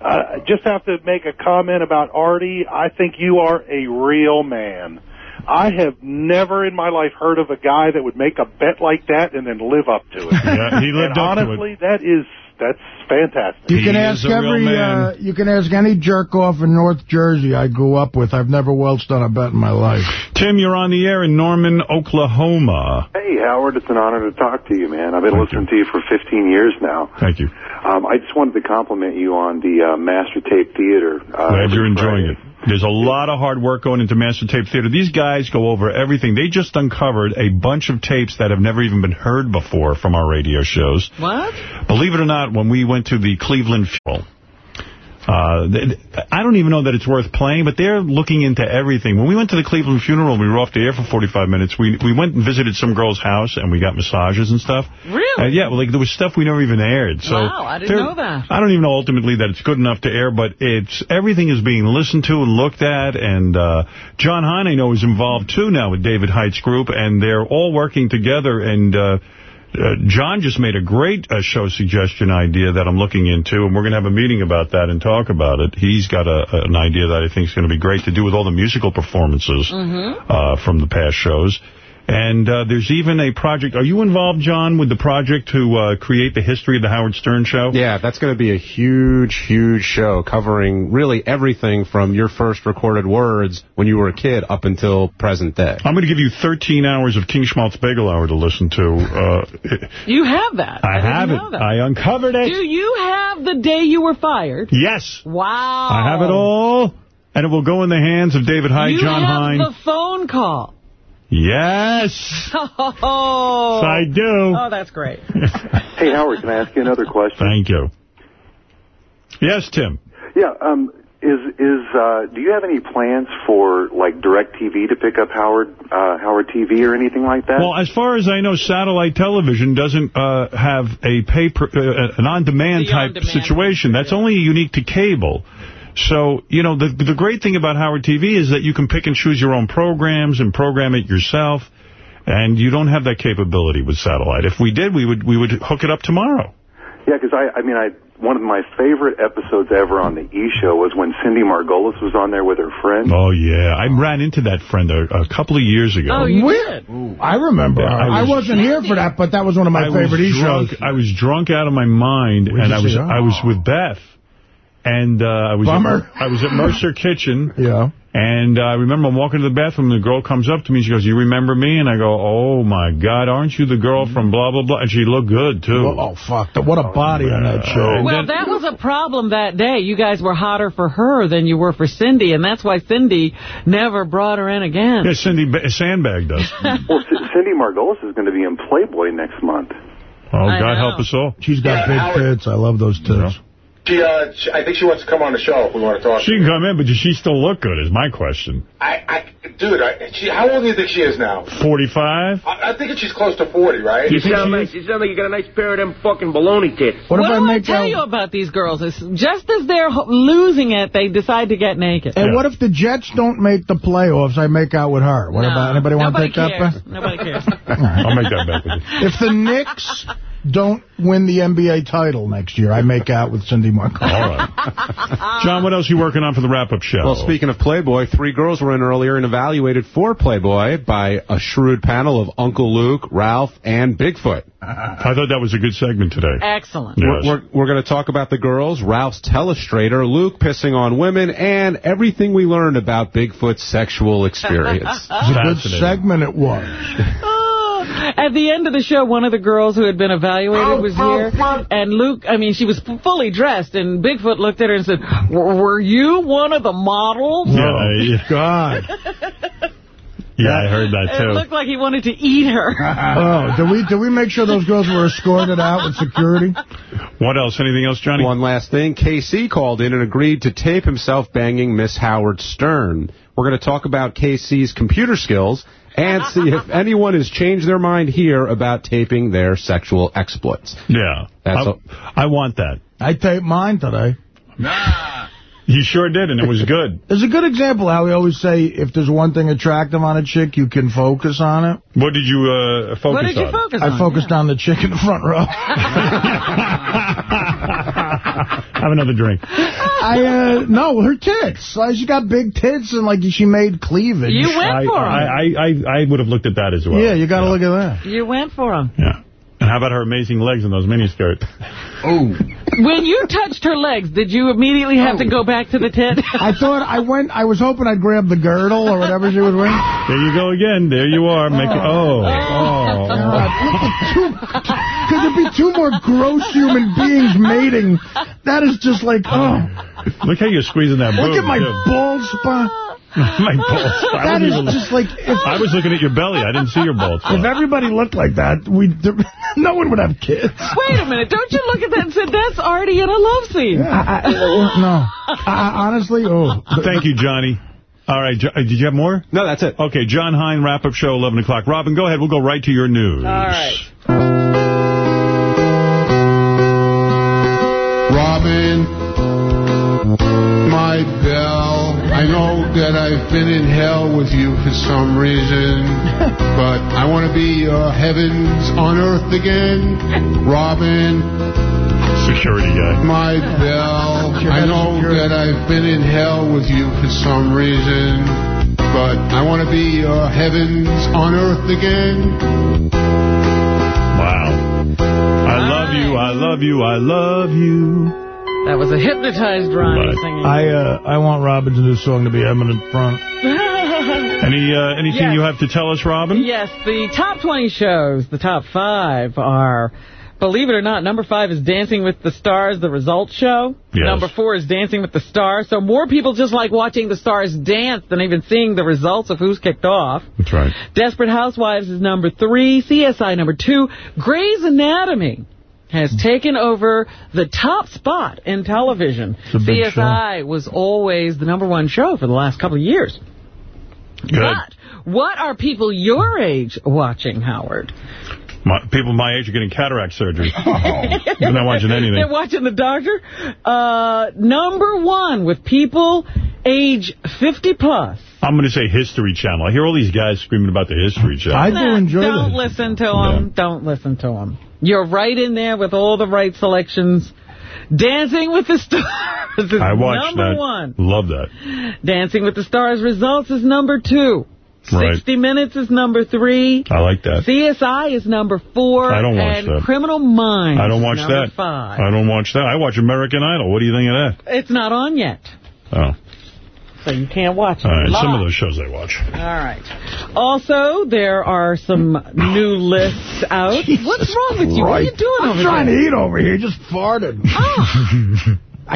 uh, just have to make a comment about Artie. I think you are a real man. I have never in my life heard of a guy that would make a bet like that and then live up to it. Yeah, he lived and up to it. honestly, that is that's fantastic. You can ask every, uh, you can ask any jerk off in North Jersey I grew up with. I've never welched on a bet in my life. Tim, you're on the air in Norman, Oklahoma. Hey, Howard, it's an honor to talk to you, man. I've been listening to you for 15 years now. Thank you. Um, I just wanted to compliment you on the uh, Master Tape Theater. Uh, Glad you're enjoying Friday. it. There's a lot of hard work going into Master Tape Theater. These guys go over everything. They just uncovered a bunch of tapes that have never even been heard before from our radio shows. What? Believe it or not, when we went to the Cleveland funeral, uh, I don't even know that it's worth playing, but they're looking into everything. When we went to the Cleveland funeral, we were off the air for 45 minutes. We we went and visited some girl's house, and we got massages and stuff. Really? And yeah, well, like there was stuff we never even aired. So Wow, I didn't know that. I don't even know ultimately that it's good enough to air, but it's everything is being listened to and looked at. And uh, Jon Hein, I know, is involved too now with David Height's group, and they're all working together. And uh, uh, John just made a great uh, show suggestion idea that I'm looking into, and we're going to have a meeting about that and talk about it. He's got a, an idea that I think is going to be great to do with all the musical performances Mm-hmm. uh, from the past shows. And uh, there's even a project. Are you involved, John, with the project to uh, create the history of the Howard Stern Show? Yeah, that's going to be a huge, huge show covering really everything from your first recorded words when you were a kid up until present day. I'm going to give you 13 hours of King Schmaltz Bagel Hour to listen to. Uh, You have that. I didn't have it. that. I uncovered it. Do you have the day you were fired? Yes. Wow. I have it all, and it will go in the hands of David Hyde, You John have Hein. the phone call. Yes. Oh. I do. Oh, that's great. Hey, Howard, can I ask you another question? Thank you. Yes, Tim. Yeah, um, is is uh, do you have any plans for like Direct TV to pick up Howard uh, Howard TV or anything like that? Well, as far as I know, satellite television doesn't uh, have a pay per, uh, an on-demand type on-demand situation. That's only unique to cable. So, you know, the the great thing about Howard TV is that you can pick and choose your own programs and program it yourself, and you don't have that capability with satellite. If we did, we would we would hook it up tomorrow. Yeah, because I, I mean, I one of my favorite episodes ever on the E Show was when Cindy Margolis was on there with her friend. Oh, yeah. I ran into that friend a, a couple of years ago. Oh, you Weird. did? I remember. Yeah, I I, was- wasn't here for that, but that was one of my I favorite was E-shows. I was drunk out of my mind, Where'd and I was? I was with Beth, and uh, I was Bummer. At, I was at Mercer Kitchen. Yeah. And uh, I remember I'm walking to the bathroom, and the girl comes up to me, she goes, you remember me? And I go, oh, my God, aren't you the girl from blah, blah, blah? And she looked good, too. Oh, fuck. What a body on that show. Well, that was a problem that day. You guys were hotter for her than you were for Cindy, and that's why Cindy never brought her in again. Yeah, Cindy ba sandbagged us. well, Cindy Margolis is going to be in Playboy next month. Oh, I God know. help us all. She's got Yeah, big Howard. tits. I love those tits. She, uh, she, I think she wants to come on the show if we want to talk. She can come in, but does she still look good, is my question. I, I, dude, I, she, how old do you think she is now? 45? I, I think she's close to 40, right? You think sound she like you sound like you got a nice pair of them fucking baloney tits. What, What if I do I tell that- you about these girls? It's just as they're losing it, they decide to get naked. And what if the Jets don't make the playoffs? I make out with her. What No, about anybody want to nobody take that cares. bet? Nobody cares. I'll make that bet with you. If the Knicks don't win the NBA title next year, I make out with Cindy Marco. All right. John, what else are you working on for the wrap-up show? Well, speaking of Playboy, three girls were in earlier and evaluated for Playboy by a shrewd panel of Uncle Luke, Ralph, and Bigfoot. I thought that was a good segment today. Excellent. Yes. We're, we're, we're going to talk about the girls, Ralph's telestrator, Luke pissing on women, and everything we learned about Bigfoot's sexual experience. It's a good segment it was. At the end of the show, one of the girls who had been evaluated oh, was oh, here, oh. and Luke, I mean, she was fully dressed, and Bigfoot looked at her and said, were you one of the models? Yeah, yeah. God. Yeah, I heard that, too. It looked like he wanted to eat her. oh, did we did we make sure those girls were escorted out with security? What else? Anything else, Johnny? One last thing. KC called in and agreed to tape himself banging Miss Howard Stern. We're going to talk about KC's computer skills and see if anyone has changed their mind here about taping their sexual exploits. Yeah. That's I, a- I want that. I taped mine today. Nah. You sure did, and it was good. There's a good example how we always say if there's one thing attractive on a chick, you can focus on it. What did you uh, focus on? What did you focus I on? focused on the chick in the front row. Have another drink. I uh no, her tits. She got big tits and like she made cleavage. You went I, for him. I, I, I, I would have looked at that as well. Yeah, you got to look at that. You went for him. Yeah. And how about her amazing legs in those miniskirts? Oh. When you touched her legs, did you immediately have to oh. go back to the tent? I thought I went. I was hoping I'd grab the girdle or whatever she was wearing. There you go again. There you are. Make it, oh, oh. oh. Could there be two more gross human beings mating? That is just like, oh. Look how you're squeezing that Look at my too. bald spot. my balls. I That wasn't is even- just like, if, I was looking at your belly. I didn't see your balls. if everybody looked like that, we no one would have kids. Wait a minute. Don't you look at that and say, that's Artie in a love scene. I, I, no. I, honestly, oh. Thank you, Johnny. All right. Jo- uh, Did you have more? No, that's it. Okay, Jon Hein, wrap-up show, 11 o'clock. Robin, go ahead. We'll go right to your news. All right. Robin, my bell. I know that I've been in hell with you for some reason, but I want to be your heavens on earth again. Robin, Security guy. my bell. I know that I've been in hell with you for some reason, but I want to be your heavens on earth again. Wow. I love you. I love you. I love you. That was a hypnotized Ronnie singing. I uh, I want Robin's new song to be Eminence Front. Any uh, anything Yes. you have to tell us, Robin? Yes, the top 20 shows, the top five are, believe it or not, number five is Dancing with the Stars, the results show. Yes. Number four is Dancing with the Stars. So more people just like watching the stars dance than even seeing the results of who's kicked off. That's right. Desperate Housewives is number three. CSI number two. Grey's Anatomy has taken over the top spot in television. CSI was always the number one show for the last couple of years. Good. But what are people your age watching, Howard? My, people my age are getting cataract surgery. They're not watching anything. They're watching the doctor. Uh, number one with people age 50 plus. I'm going to say History Channel. I hear all these guys screaming about the History Channel. I do Nah, enjoy it. Don't that. listen to them. Don't listen to them. You're right in there with all the right selections. Dancing with the Stars is I watched number that. one. Love that. Dancing with the Stars results is number two. Right. 60 Minutes is number three. I like that. CSI is number four. I don't watch and that. Criminal Minds I don't is watch number that. five. I don't watch that. I watch American Idol. What do you think of that? It's not on yet, Oh, so you can't watch it. all right. Some of those shows I watch. All right. Also, there are some new lists out. What's wrong with you? What are you Right. doing I'm over trying there? to eat over here. Just farted. Oh.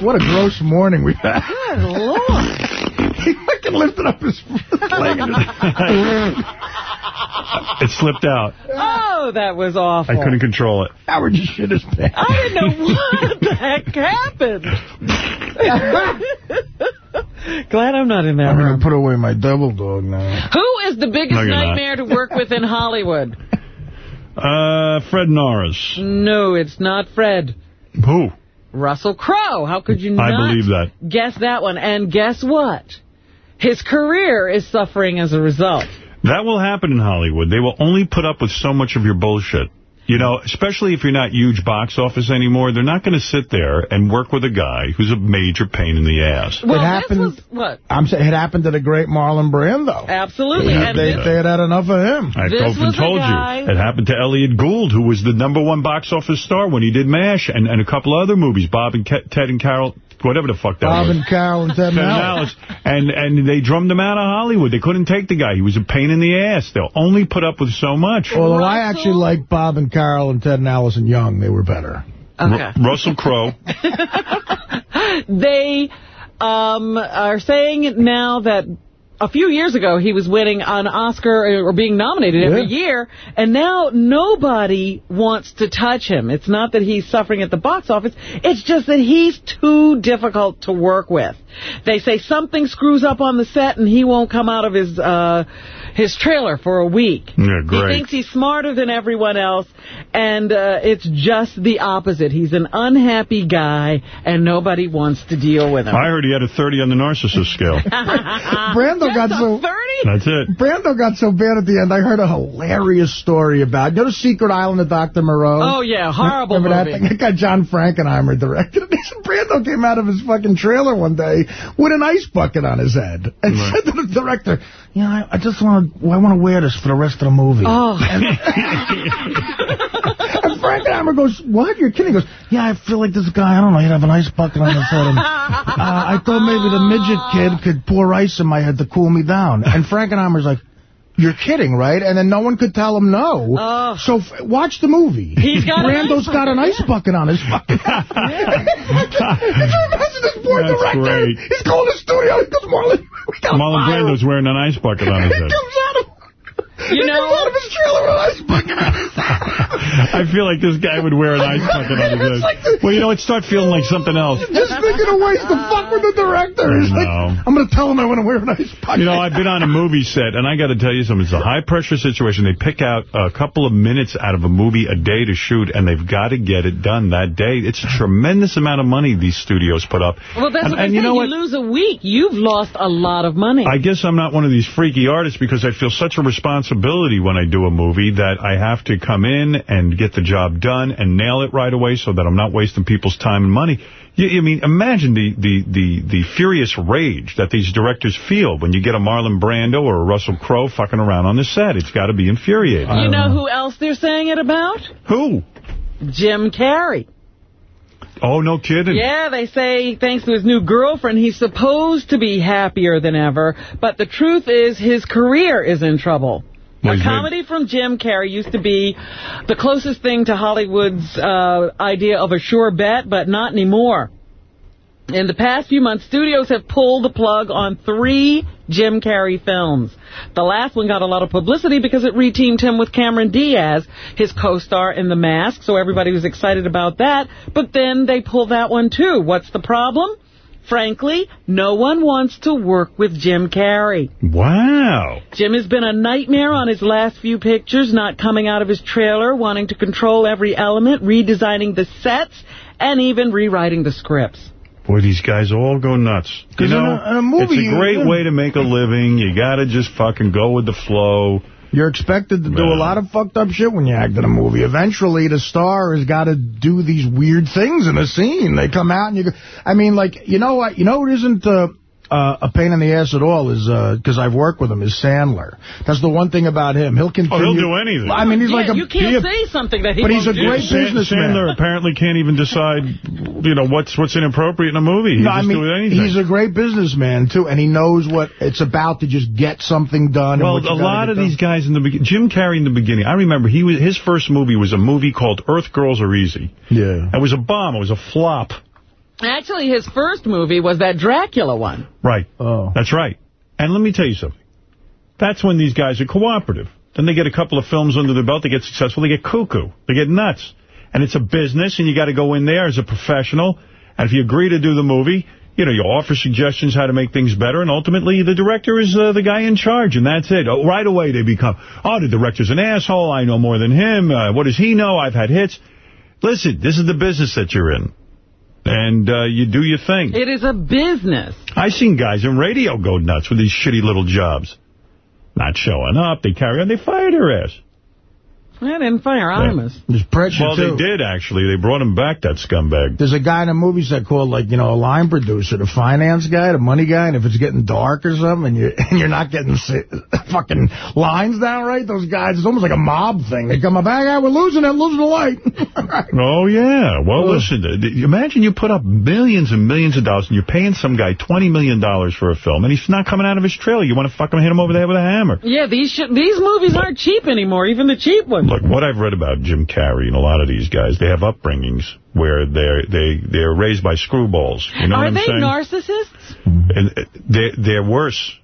what a gross morning we've had. Good Lord. He fucking lifted up his leg It slipped out. Oh, that was awful. I couldn't control it. Howard just shit his pants. I didn't know what the heck happened. Glad I'm not in that I'm room. going to put away my double dog now. Who is the biggest No, you're not. nightmare to work with in Hollywood? Uh, Fred Norris. No, it's not Fred. Who? Russell Crowe. How could you I believe that. guess that one? And guess what? His career is suffering as a result. That will happen in Hollywood. They will only put up with so much of your bullshit. You know, especially if you're not huge box office anymore, they're not going to sit there and work with a guy who's a major pain in the ass. Well, it happened. was what? I'm saying it happened to the great Marlon Brando. Absolutely. Yeah, and They, this, they had had enough of him. I've This often was a told guy- you. It happened to Elliott Gould, who was the number one box office star when he did MASH and, and a couple other movies, Bob and Ke Ted and Carol whatever the fuck that Bob was. and Carol and Ted Ted Malice. And, and they drummed him out of Hollywood. They couldn't take the guy. He was a pain in the ass. They'll only put up with so much. Although I actually like Bob and Carol and Ted and Allison Young. They were better. Okay. Ru- Russell Crowe. they um, are saying now that a few years ago he was winning an Oscar or being nominated every year, and now nobody wants to touch him. It's not that he's suffering at the box office, it's just that he's too difficult to work with. They say something screws up on the set and he won't come out of his uh, his trailer for a week. Yeah, He thinks he's smarter than everyone else, and uh, it's just the opposite. He's an unhappy guy, and nobody wants to deal with him. I heard he had a 30 on the narcissist scale. Brando got so 30? That's it. Brando got so bad at the end. I heard a hilarious story about. You know the Secret Island of Dr. Moreau? Oh, yeah, horrible Remember movie. that thing? That guy John Frankenheimer directed it. They said Brando came out of his fucking trailer one day with an ice bucket on his head and Right. said to the director, "You know, I, I just want to. I want to wear this for the rest of the movie." Oh. And, and Frankenheimer goes, "What? You're kidding?" He goes, "Yeah, I feel like this guy. I don't know. He'd have an ice bucket on his head." And, uh, I thought maybe the midget kid could pour ice in my head to cool me down. And Frankenheimer's like. You're kidding, right? And then no one could tell him no. So f watch the movie. He's got an Brando's ice got an ice bucket on his fucking Could you imagine this poor That's director? great. He's going to the studio. He goes, Marlon, we got Marlon Brando's wearing an ice bucket on his He head. comes out of, You know- comes out of his trailer with ice bucket on his head. I feel like this guy would wear an ice bucket on his head. Well, you know, what? start feeling like something else. Just thinking of ways to fuck with the director. He's like, know. I'm going to tell him I want to wear an ice bucket. You know, I've been on a movie set, and I got to tell you something. It's a high-pressure situation. They pick out a couple of minutes out of a movie a day to shoot, and they've got to get it done that day. It's a tremendous amount of money these studios put up. Well, that's and, what I and you know You what? lose a week, you've lost a lot of money. I guess I'm not one of these freaky artists because I feel such a responsibility when I do a movie that I have to come in and get the job done and nail it right away so that I'm not wasting people's time and money. You, I mean, imagine the, the, the, the furious rage that these directors feel when you get a Marlon Brando or a Russell Crowe fucking around on the set. It's got to be infuriating. you know who else they're saying it about? Who? Jim Carrey. Oh, no kidding. Yeah, they say thanks to his new girlfriend, he's supposed to be happier than ever. But the truth is his career is in trouble. Well, a comedy from Jim Carrey used to be the closest thing to Hollywood's uh, idea of a sure bet, but not anymore. In the past few months, studios have pulled the plug on three Jim Carrey films. The last one got a lot of publicity because it reteamed him with Cameron Diaz, his co-star in The Mask, so everybody was excited about that. But then they pulled that one too. What's the problem? Frankly, no one wants to work with Jim Carrey. Wow. Jim has been a nightmare on his last few pictures, not coming out of his trailer, wanting to control every element, redesigning the sets, and even rewriting the scripts. Boy, these guys all go nuts. You 'Cause in know, a- in a movie, it's a great yeah. way to make a living. You got to just fucking go with the flow. You're expected to do a lot of fucked up shit when you act in a movie. Eventually, the star has got to do these weird things in a scene. They come out and you go... I mean, like, you know what? You know what isn't uh, uh, a pain in the ass at all is, because I've worked with him, is Sandler. That's the one thing about him. He'll continue... Oh, he'll do anything. I mean, he's yeah, like a... you can't say something that he but he's won't a do. great San- businessman. Sandler apparently can't even decide, you know, what's what's inappropriate in a movie. He No, just I mean, do anything. he's a great businessman, too, and he knows what it's about to just get something done. well, a lot of done. these guys in the beginning, Jim Carrey in the beginning, I remember he was his first movie was a movie called Earth Girls Are Easy. Yeah. It was a bomb. It was a flop. Actually, his first movie was that Dracula one. Right. Oh. That's right. And let me tell you something. That's when these guys are cooperative. Then they get a couple of films under their belt, they get successful, they get cuckoo, they get nuts. And it's a business, and you got to go in there as a professional. And if you agree to do the movie, you know, you offer suggestions how to make things better, and ultimately the director is uh, the guy in charge, and that's it. Oh, right away they become, oh, the director's an asshole, I know more than him, uh, what does he know, I've had hits. Listen, this is the business that you're in. And uh, you do your thing. It is a business. I've seen guys in radio go nuts with these shitty little jobs. Not showing up, they carry on, they fire her ass. I didn't fire Imus. There's pressure, Well, too. they did, actually. They brought him back, that scumbag. There's a guy in a movie that called, like, you know, a line producer, the finance guy, the money guy, and if it's getting dark or something and you're, and you're not getting si- fucking lines down right, those guys, it's almost like a mob thing. They come up, hey, guy, we're losing it, losing the light. Oh, yeah. Well, listen, uh, imagine you put up millions and millions of dollars and you're paying some guy $20 million for a film and he's not coming out of his trailer. You want to fucking hit him over the head with a hammer. Yeah, these sh these movies aren't cheap anymore, even the cheap ones. Look, what I've read about Jim Carrey and a lot of these guys, they have upbringings where they're they they're raised by screwballs. You know Are what I'm they saying? narcissists? and uh, they're they're worse.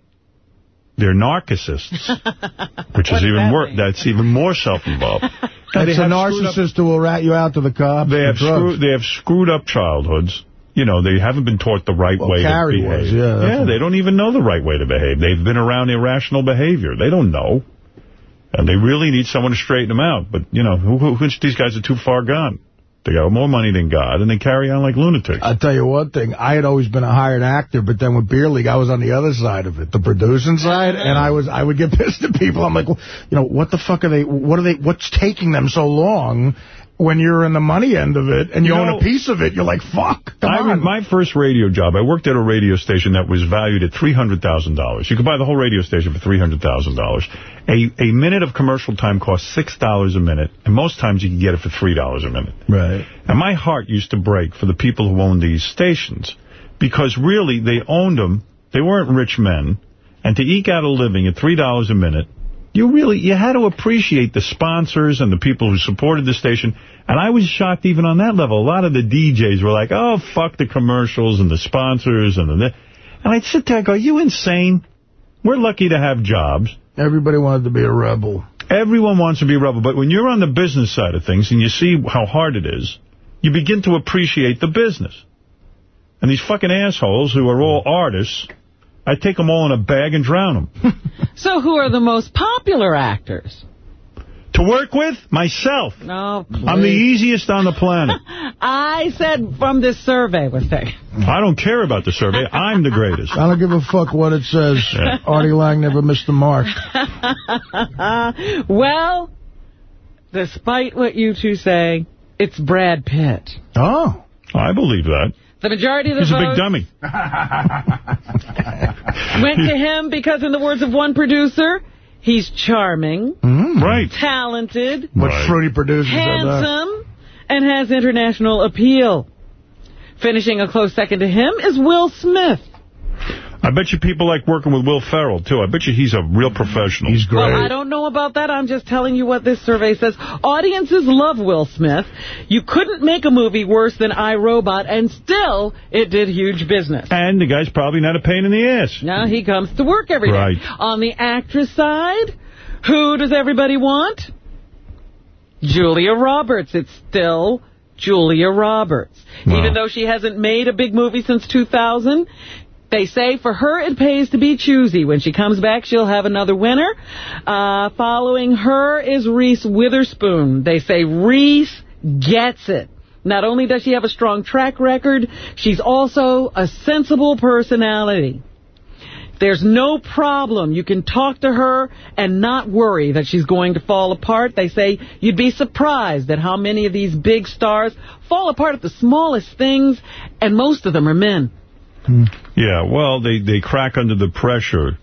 They're narcissists, which is even worse. That's even more self-involved. Now, It's a have screwed up- narcissist who will rat you out to the cops. They have drugs. screwed, they have screwed up childhoods. You know, they haven't been taught the right Well, way Carrie to behave. was, yeah, yeah, they don't even know the right way to behave. They've been around irrational behavior. They don't know. And they really need someone to straighten them out. But, you know, who, who, these guys are too far gone. They got more money than God, and they carry on like lunatics. I'll tell you one thing. I had always been a hired actor, but then with Beer League, I was on the other side of it, the producing side, and I was I would get pissed at people. I'm like, well, you know, what the fuck are they? What are they? What's taking them so long? When you're in the money end of it and you, You own a piece of it, you're like, fuck. Come I on. mean, my first radio job, I worked at a radio station that was valued at $300,000. You could buy the whole radio station for $300,000. A, a minute of commercial time costs $6 a minute, and most times you can get it for $3 a minute. Right. And my heart used to break for the people who owned these stations, because really, they owned them, they weren't rich men, and to eke out a living at $3 a minute, you really, you had to appreciate the sponsors and the people who supported the station. And I was shocked even on that level. A lot of the DJs were like, oh, fuck the commercials and the sponsors and the... And I'd sit there and go, are you insane? We're lucky to have jobs. Everybody wanted to be a rebel. Everyone wants to be a rebel. But when you're on the business side of things and you see how hard it is, you begin to appreciate the business. And these fucking assholes who are all artists, I take them all in a bag and drown them. So who are the most popular actors? to work with? Myself. No, please. I'm the easiest on the planet. I said from this survey was taken. I don't care about the survey. I'm the greatest. I don't give a fuck what it says. Yeah. Artie Lange never missed the mark. well, despite what you two say, it's Brad Pitt. Oh. I believe that. The majority of the He's a big dummy. went to him because, in the words of one producer, he's charming, mm. Right. talented, What fruity producer said that? handsome, and has international appeal. Finishing a close second to him is Will Smith. I bet you people like working with Will Ferrell, too. I bet you he's a real professional. He's great. Well, I don't know about that. I'm just telling you what this survey says. Audiences love Will Smith. You couldn't make a movie worse than I, Robot, and still it did huge business. And the guy's probably not a pain in the ass. Now he comes to work every day. Right. On the actress side, who does everybody want? Julia Roberts. It's still Julia Roberts. Even though she hasn't made a big movie since 2000, they say for her it pays to be choosy. When she comes back, she'll have another winner. Uh, following her is Reese Witherspoon. They say Reese gets it. Not only does she have a strong track record, she's also a sensible personality. There's no problem. You can talk to her and not worry that she's going to fall apart. They say you'd be surprised at how many of these big stars fall apart at the smallest things, and most of them are men. Yeah, well, they, they crack under the pressure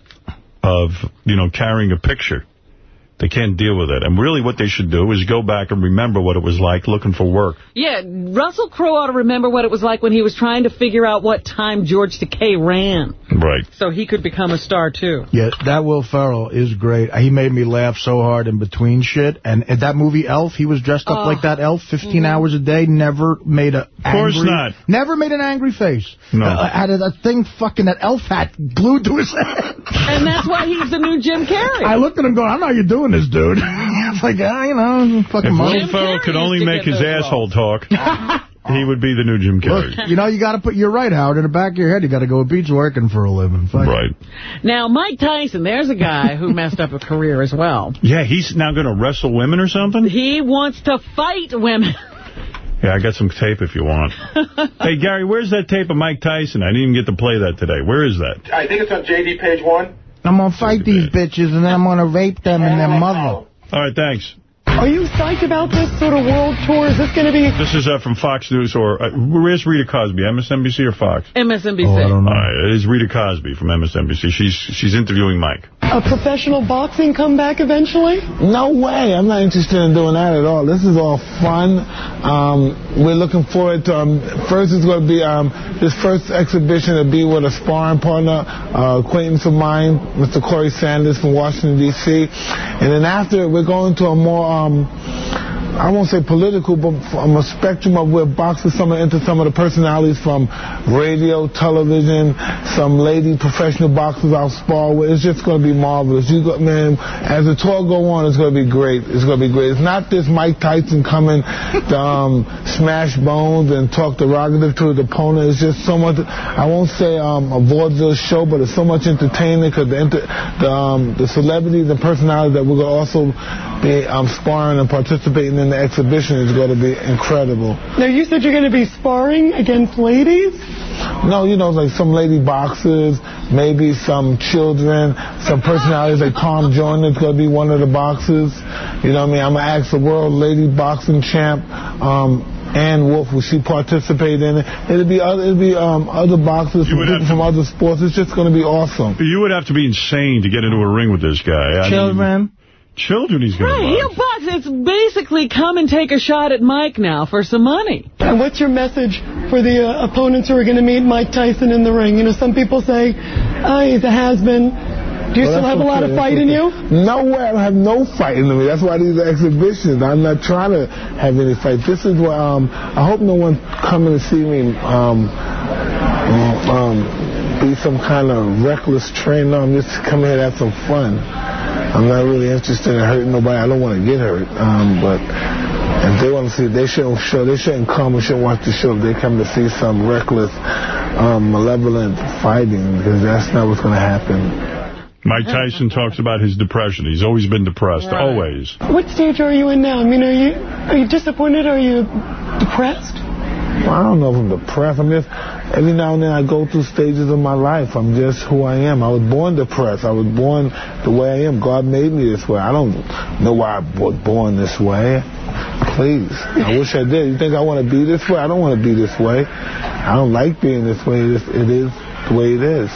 of, you know, carrying a picture. They can't deal with it. And really what they should do is go back and remember what it was like looking for work. Yeah, Russell Crowe ought to remember what it was like when he was trying to figure out what time George Takei ran, Right. so he could become a star, too. Yeah, that Will Ferrell is great. He made me laugh so hard in between shit. And that movie Elf, he was dressed up Oh. like that elf 15 hours a day, never made a Of course angry- not. Never made an angry face. No. Uh, had a, a thing fucking that elf hat glued to his head. And that's why he's the new Jim Carrey. I looked at him going, I know you're doing this, dude. it's like, ah, you know, fucking If money. Will Ferrell could only make his those asshole talk, he would be the new Jim Carrey. Look, you know, you got to put, you're right, Howard, in the back of your head, you got to go, Beats working for a living. Fuck. Right. Now, Mike Tyson, there's a guy who messed up a career as well. Yeah, he's now going to wrestle women or something? He wants to fight women. Yeah, I got some tape if you want. hey, Gary, where's that tape of Mike Tyson? I didn't even get to play that today. Where is that? I think it's on JD page one. I'm going to fight these bitches, and then I'm going to rape them and their mother. All right, thanks. Are you psyched about this sort of world tour? Is this going to be... This is uh, from Fox News, or uh, where's Rita Cosby, MSNBC or Fox? MSNBC. Oh, I don't know. Uh, it is Rita Cosby from MSNBC. She's she's interviewing Mike. A professional boxing comeback eventually? No way. I'm not interested in doing that at all. This is all fun. Um, we're looking forward to, um, first it's going to be um, this first exhibition to be with a sparring partner, uh, acquaintance of mine, Mr. Corey Sanders from Washington, D.C. And then after, we're going to a more, um, yeah. I won't say political, but from a spectrum of where boxers some into some of the personalities from radio, television, some lady professional boxers I'll spar with. It's just going to be marvelous. You man, as the tour go on, it's going to be great. It's going to be great. It's not this Mike Tyson coming to um, smash bones and talk derogative to the opponent. It's just so much, I won't say um, a vaudeville show, but it's so much entertainment because the, the, um, the celebrities and personalities that we're going to also be um, sparring and participating in the exhibition is going to be incredible. Now, you said you're going to be sparring against ladies? No, you know, like some lady boxers, maybe some children, some personalities like Tom Joyner is going to be one of the boxers. You know what I mean? I'm going to ask the world lady boxing champ, um, Ann Wolfe, will she participate in it? It'll be other, it'll be um, other boxers from, people from other sports. It's just going to be awesome. You would have to be insane to get into a ring with this guy. I Children. Mean, children he's going right, to he'll box. It's basically come and take a shot at Mike now for some money. And what's your message for the uh, opponents who are going to meet Mike Tyson in the ring? You know, some people say, oh, he's a has-been. Do you well, still have okay. a lot of fight in you? No way. I don't have no fight in me. That's why these are exhibitions. I'm not trying to have any fight. This is what um, I hope no one coming to see me um, um, be some kind of reckless trainer. I'm just coming here to have some fun. I'm not really interested in hurting nobody. I don't want to get hurt. Um, but if they want to see, they shouldn't show. They shouldn't come and shouldn't watch the show. If they come to see some reckless, um, malevolent fighting, because that's not what's going to happen. Mike Tyson talks about his depression. He's always been depressed, right. always. What stage are you in now? I mean, are you are you disappointed? Are you depressed? I don't know if I'm depressed. I'm just, every now and then I go through stages of my life. I'm just who I am. I was born depressed. I was born the way I am. God made me this way. I don't know why I was born this way. Please. I wish I did. You think I want to be this way? I don't want to be this way. I don't like being this way. It is, it is the way it is.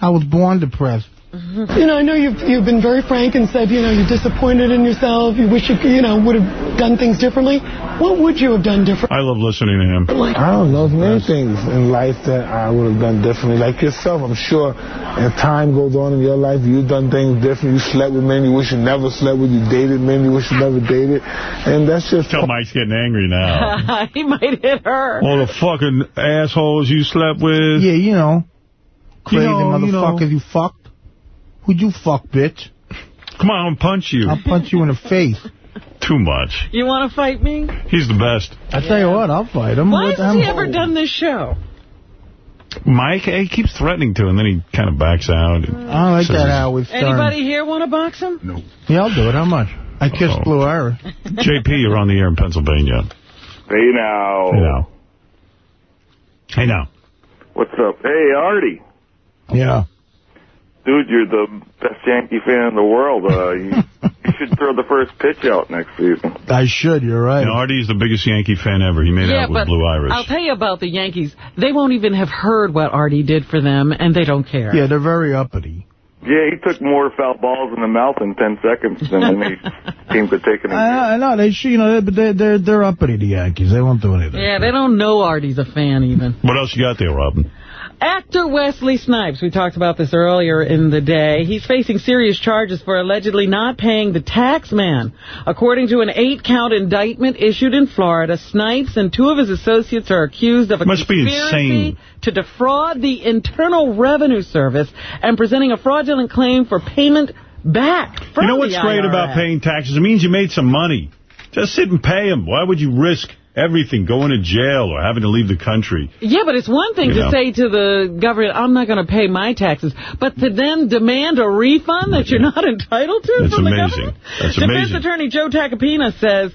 I was born depressed. You know, I know you've you've been very frank and said, you know, you're disappointed in yourself. You wish you, you know, would have done things differently. What would you have done different? I love listening to him. I don't know. There's many things in life that I would have done differently. Like yourself, I'm sure as time goes on in your life, you've done things different. You slept with men you wish you never slept with. You dated men you wish you never dated. And that's just... Tell Mike's getting angry now. he might hit her. All the fucking assholes you slept with. Yeah, you know. Crazy you know, motherfuckers you, know. you fucked. Who'd you fuck, bitch? Come on, I'll punch you. I'll punch you in the face. Too much. You want to fight me? He's the best. I tell you what, I'll fight him. Why hasn't he ever done this show? Mike, he keeps threatening to, and then he kind of backs out. I like that Howard Stern. Anybody here want to box him? No. Yeah, I'll do it. How much? I kissed uh -oh. Blue Iris. JP, you're on the air in Pennsylvania. Hey, now. Hey, now. Hey, now. What's up? Hey, Artie. Yeah. Dude, you're the best Yankee fan in the world. Uh, you, you should throw the first pitch out next season. I should, you're right. You know, Artie's the biggest Yankee fan ever. He made yeah, out with Blue Iris. I'll tell you about the Yankees. They won't even have heard what Artie did for them, and they don't care. Yeah, they're very uppity. Yeah, he took more foul balls in the mouth in 10 seconds than any team could take in a I, I know, they, you know, but they're, they're, they're uppity, the Yankees. They won't do anything. Yeah, they don't know Artie's a fan, even. What else you got there, Robin? Actor Wesley Snipes, we talked about this earlier in the day. He's facing serious charges for allegedly not paying the tax man. According to an eight-count indictment issued in Florida, Snipes and two of his associates are accused of a Must conspiracy to defraud the Internal Revenue Service and presenting a fraudulent claim for payment back You know what's great about paying taxes? It means you made some money. Just sit and pay them. Why would you risk everything, going to jail or having to leave the country. Yeah, but it's one thing You to know. say to the government, I'm not going to pay my taxes, but to then demand a refund that you're not entitled to That's from the government? That's Defense amazing. attorney Joe Tacopina says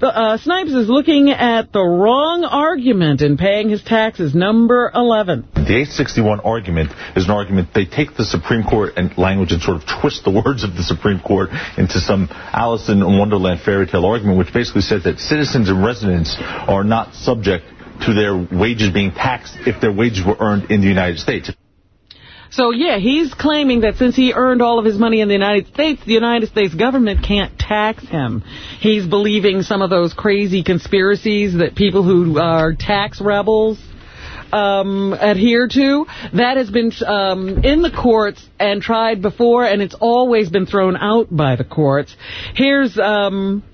uh, Snipes is looking at the wrong argument in paying his taxes, number 11. The 861 argument is an argument they take the Supreme Court and language and sort of twist the words of the Supreme Court into some Alice in Wonderland fairy tale argument, which basically says that citizens and residents are not subject to their wages being taxed if their wages were earned in the United States. So, yeah, he's claiming that since he earned all of his money in the United States, the United States government can't tax him. He's believing some of those crazy conspiracies that people who are tax rebels um, adhere to. That has been um, in the courts and tried before, and it's always been thrown out by the courts. Here's... Um,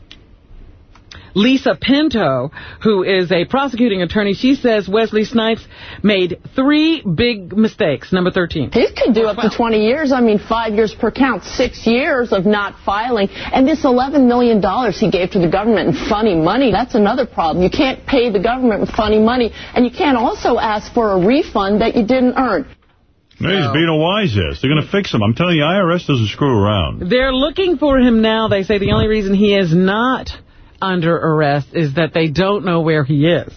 Lisa Pinto, who is a prosecuting attorney, she says Wesley Snipes made three big mistakes. Number 13. He could do up to 20 years. I mean, five years per count, six years of not filing. And this $11 million he gave to the government in funny money, that's another problem. You can't pay the government with funny money, and you can't also ask for a refund that you didn't earn. Hey, he's being a wise ass. They're going to fix him. I'm telling you, IRS doesn't screw around. They're looking for him now. They say the only reason he is not under arrest is that they don't know where he is.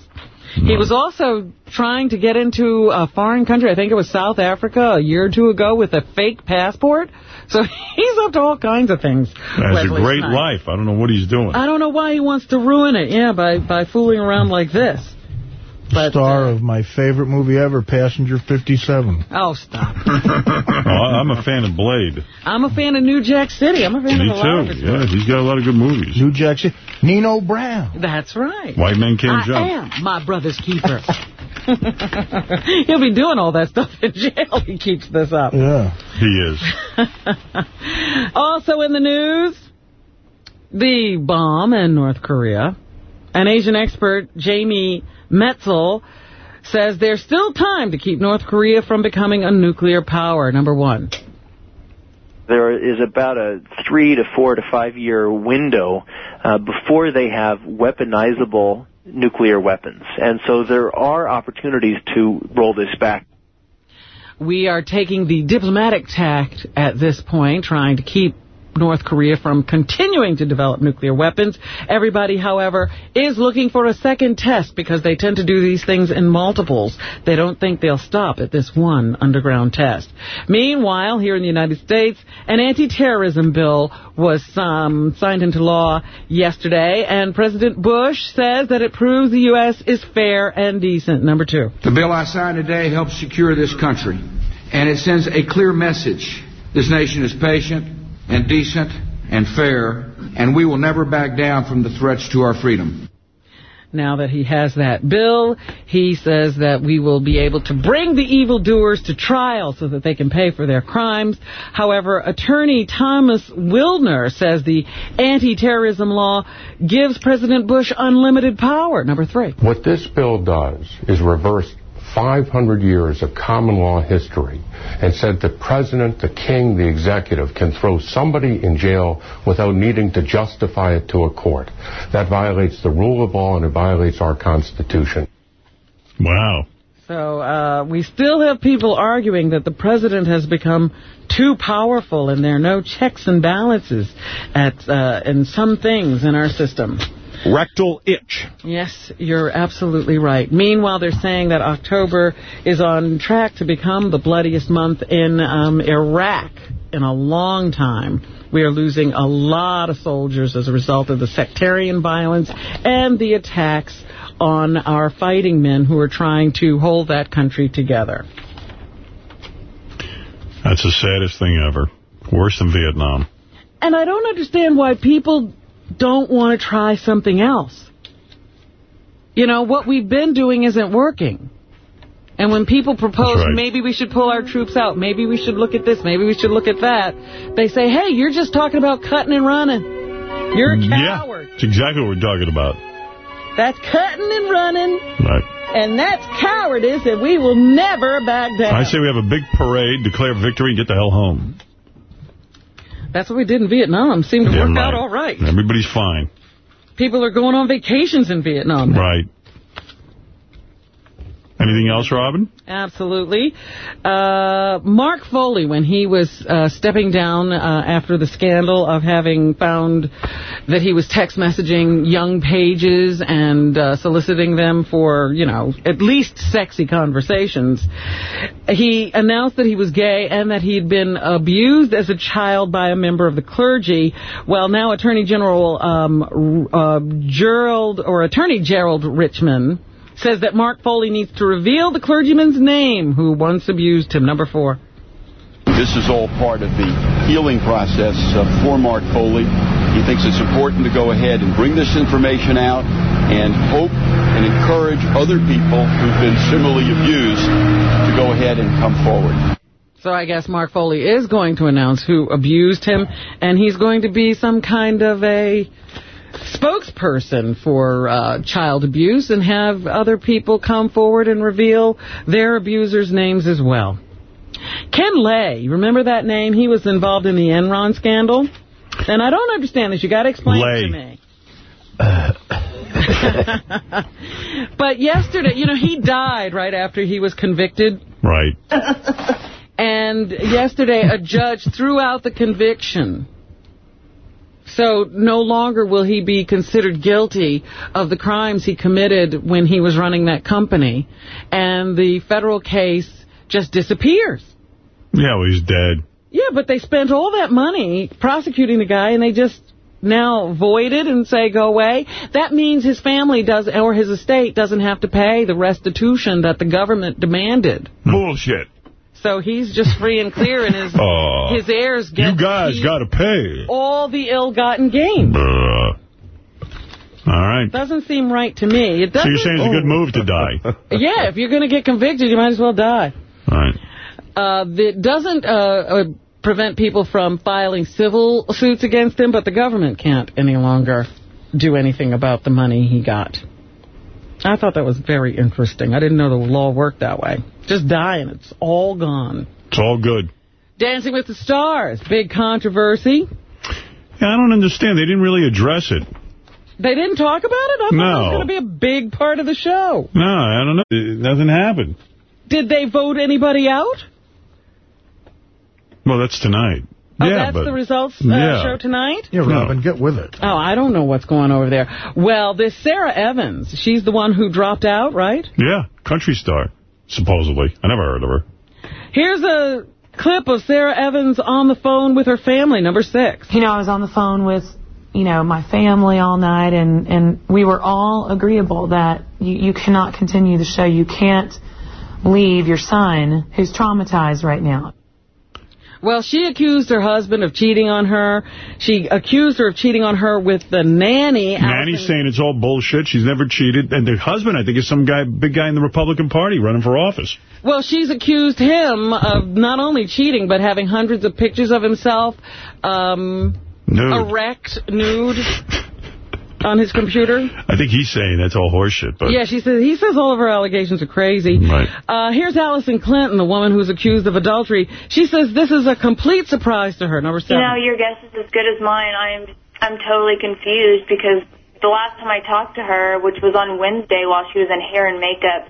He was also trying to get into a foreign country, I think it was South Africa, a year or two ago with a fake passport. So he's up to all kinds of things. Has a great life. I don't know what he's doing. I don't know why he wants to ruin it, yeah, by, by fooling around like this. But, Star uh, of my favorite movie ever, Passenger 57. Oh, stop. Oh, I'm a fan of Blade. I'm a fan of New Jack City. I'm a fan Me of a lot of too. his Yeah, he's got a lot of good movies. New Jack City. Nino Brown. That's right. White Man Can't I Jump. am my brother's keeper. He'll be doing all that stuff in jail. He keeps this up. Yeah. He is. Also in the news, the bomb in North Korea. An Asian expert, Jamie Metzl, says there's still time to keep North Korea from becoming a nuclear power, number one. there is about a three to four to five year window uh, before they have weaponizable nuclear weapons. And so there are opportunities to roll this back. We are taking the diplomatic tact at this point, trying to keep North Korea from continuing to develop nuclear weapons. Everybody, however, is looking for a second test because they tend to do these things in multiples. They don't think they'll stop at this one underground test. Meanwhile, here in the United States, an anti-terrorism bill was um, signed into law yesterday, and President Bush says that it proves the U.S. is fair and decent. Number two. The bill I signed today helps secure this country, and it sends a clear message. This nation is patient and decent and fair, and we will never back down from the threats to our freedom. Now that he has that bill, he says that we will be able to bring the evildoers to trial so that they can pay for their crimes. However, attorney Thomas Wilner says the anti-terrorism law gives President Bush unlimited power. Number three. What this bill does is reverse 500 years of common law history and said the president, the king, the executive can throw somebody in jail without needing to justify it to a court. That violates the rule of law and it violates our Constitution. Wow. So uh, we still have people arguing that the president has become too powerful and there are no checks and balances at uh, in some things in our system. Rectal itch. Yes, you're absolutely right. Meanwhile, they're saying that October is on track to become the bloodiest month in um, Iraq in a long time. We are losing a lot of soldiers as a result of the sectarian violence and the attacks on our fighting men who are trying to hold that country together. That's the saddest thing ever. Worse than Vietnam. And I don't understand why people don't want to try something else. You know, what we've been doing isn't working. And when people propose, right. maybe we should pull our troops out, maybe we should look at this, maybe we should look at that, they say, hey, you're just talking about cutting and running. You're a coward. Yeah, it's exactly what we're talking about. That's cutting and running, Right. and that's cowardice, and we will never back down. I say we have a big parade, declare victory, and get the hell home. That's what we did in Vietnam. Seemed to Damn work out all right. Everybody's fine. People are going on vacations in Vietnam. Right. Anything else, Robin? Absolutely. Uh, Mark Foley, when he was uh, stepping down uh, after the scandal of having found that he was text messaging young pages and uh, soliciting them for, you know, at least sexy conversations, he announced that he was gay and that he'd been abused as a child by a member of the clergy. Well, now Attorney General um, uh, Gerald, or Attorney Gerald Richman, says that Mark Foley needs to reveal the clergyman's name who once abused him. Number four. This is all part of the healing process uh, for Mark Foley. He thinks it's important to go ahead and bring this information out and hope and encourage other people who've been similarly abused to go ahead and come forward. So I guess Mark Foley is going to announce who abused him, and he's going to be some kind of a spokesperson for uh, child abuse and have other people come forward and reveal their abusers' names as well. Ken Lay, remember that name? He was involved in the Enron scandal. And I don't understand this. You got to explain Lay. it to me. but yesterday, you know, he died right after he was convicted. Right. And yesterday, a judge threw out the conviction. So no longer will he be considered guilty of the crimes he committed when he was running that company. And the federal case just disappears. Yeah, well, he's dead. Yeah, but they spent all that money prosecuting the guy, and they just now void it and say go away. That means his family does, or his estate doesn't have to pay the restitution that the government demanded. Bullshit. So he's just free and clear, and his Oh. his heirs get You guys got to pay. all the ill-gotten gains. Bruh. All right. Doesn't seem right to me. It So doesn't. you're saying it's a good move to die? Yeah, if you're going to get convicted, you might as well die. All right. Uh, it doesn't uh, uh, prevent people from filing civil suits against him, but the government can't any longer do anything about the money he got. I thought that was very interesting. I didn't know the law worked that way. Just die and it's all gone. It's all good. Dancing with the Stars, big controversy. Yeah, I don't understand. They didn't really address it. They didn't talk about it? I thought No. it was going to be a big part of the show. No, I don't know. It doesn't happen. Did they vote anybody out? Well, that's tonight. Oh, yeah, that's but the results uh, yeah. show tonight? Yeah, Robin, get with it. Oh, I don't know what's going over there. Well, this Sara Evans, she's the one who dropped out, right? Yeah, country star, supposedly. I never heard of her. Here's a clip of Sara Evans on the phone with her family, number six. You know, I was on the phone with, you know, my family all night, and, and we were all agreeable that you, you cannot continue the show. You can't leave your son, who's traumatized right now. Well, she accused her husband of cheating on her. She accused her of cheating on her with the nanny. Nanny's saying it's all bullshit. She's never cheated. And the husband, I think, is some guy, big guy in the Republican Party running for office. Well, she's accused him of not only cheating, but having hundreds of pictures of himself um, Nude. erect, nude, on his computer. I think he's saying that's all horseshit. But Yeah, she says he says all of her allegations are crazy. Right. Uh, here's Allison Clinton, the woman who's accused of adultery. She says this is a complete surprise to her. Number seven. You know, your guess is as good as mine. I'm I'm totally confused because the last time I talked to her, which was on Wednesday while she was in hair and makeup,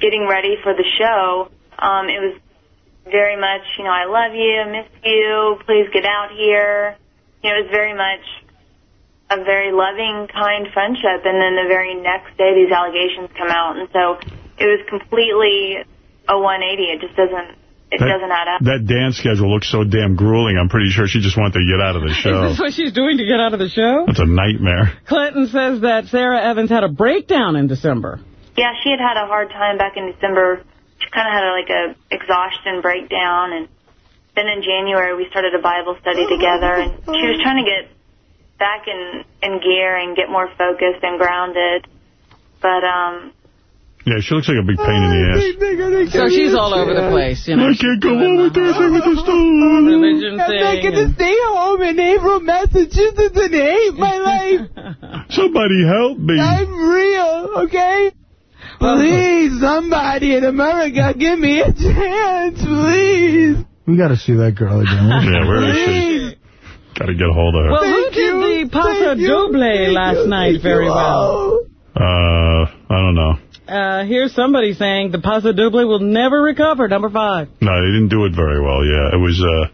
getting ready for the show, um, it was very much, you know, I love you, I miss you, please get out here. You know, it was very much a very loving, kind friendship. And then the very next day, these allegations come out, and so it was completely a 180. It just doesn't. It that, doesn't add up. That dance schedule looks so damn grueling. I'm pretty sure she just wanted to get out of the show. Is this what she's doing to get out of the show? That's a nightmare. Clinton says that Sara Evans had a breakdown in December. Yeah, she had had a hard time back in December. She kind of had a, like a exhaustion breakdown, and then in January we started a Bible study oh. together, and she was trying to get back in in gear and get more focused and grounded. But um, Yeah, she looks like a big pain in the ass. So she's all over the place, you know. I can't go home with dancing with the stars. Religion I'm not thing. going to stay home in April, Massachusetts and hate my life. Somebody help me. I'm real, okay? Please, somebody in America, give me a chance, please. We got to see that girl again. Yeah, where is she? Please. Got to get a hold of her. Well, who did you. the Paso Doble last night very well? Uh, I don't know. Uh, here's somebody saying the Paso Doble will never recover, number five. No, they didn't do it very well, yeah. It was, uh,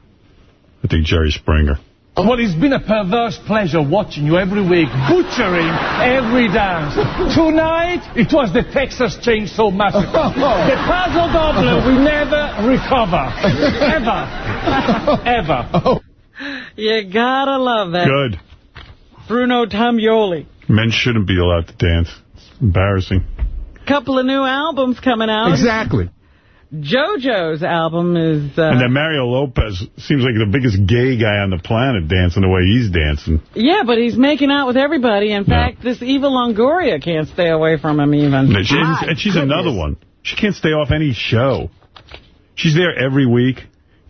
I think, Jerry Springer. Well, it's been a perverse pleasure watching you every week, butchering every dance. Tonight, it was the Texas Chainsaw Massacre. the Paso Doble will never recover. Ever. Ever. You gotta love that. Good. Bruno Tonioli. Men shouldn't be allowed to dance. It's embarrassing. Couple of new albums coming out. Exactly. JoJo's album is... Uh, And then Mario Lopez seems like the biggest gay guy on the planet dancing the way he's dancing. yeah, but he's making out with everybody. In fact, this Eva Longoria can't stay away from him even. And, she- and she's another one. She can't stay off any show. She's there every week.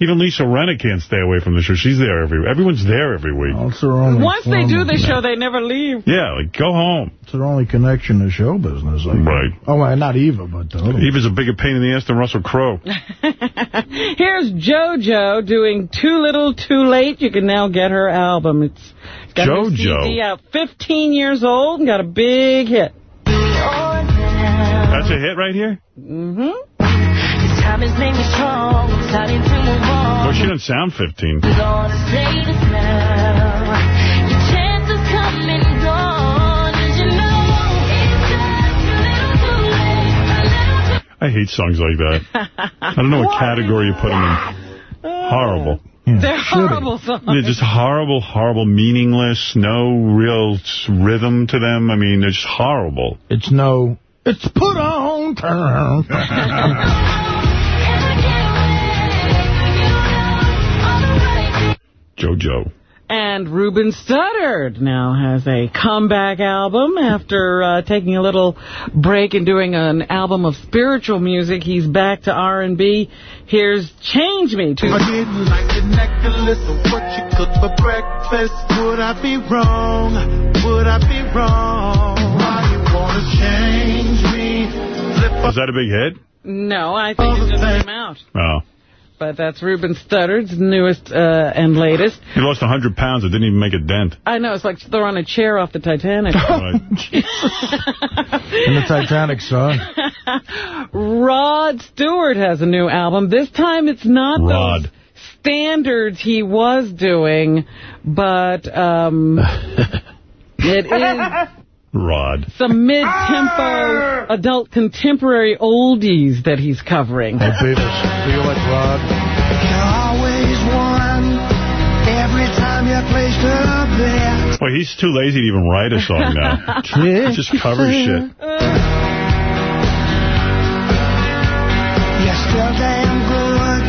Even Lisa Rinna can't stay away from the show. She's there every Everyone's there every week. It's their only Once they do the show, they never leave. Yeah, like, go home. It's their only connection to show business. I Right. Oh, well, not Eva, but the other one. Eva's a bigger pain in the ass than Russell Crowe. Here's JoJo doing Too Little, Too Late. You can now get her album. It's got JoJo? CD out 15 years old and got a big hit. That's a hit right here? Mm-hmm. This time has made me strong. I'm starting to move on. Well, she doesn't sound 15. Gonna say this now. Your chance is coming and gone. And you know it's just a little too late. A little too I hate songs like that. I don't know what category you put them in. Oh. Horrible. They're horrible songs. They're just horrible, horrible, meaningless, no real rhythm to them. I mean, they're horrible. It's no... It's put on turn. JoJo. And Ruben Studdard now has a comeback album after uh, taking a little break and doing an album of spiritual music. He's back to R&B. Here's Change Me. To I didn't like the necklace of what you cooked for breakfast. Would I be wrong? Would I be wrong? Why you wanna change me? Is that a big hit? no, I think it just came out. Oh. But that's Ruben Studdard's newest uh, and latest. He lost 100 pounds. It didn't even make a dent. I know, it's like throwing a chair off the Titanic. In the Titanic song. Rod Stewart has a new album. This time it's not Rod. those standards he was doing, but um, it is Rod. some mid-tempo ah! adult contemporary oldies that he's covering. Hey, Beavis, do you like Rod? You're always one. Every time you placed a bet. Well, he's too lazy to even write a song now. he just covers shit. You're still damn good.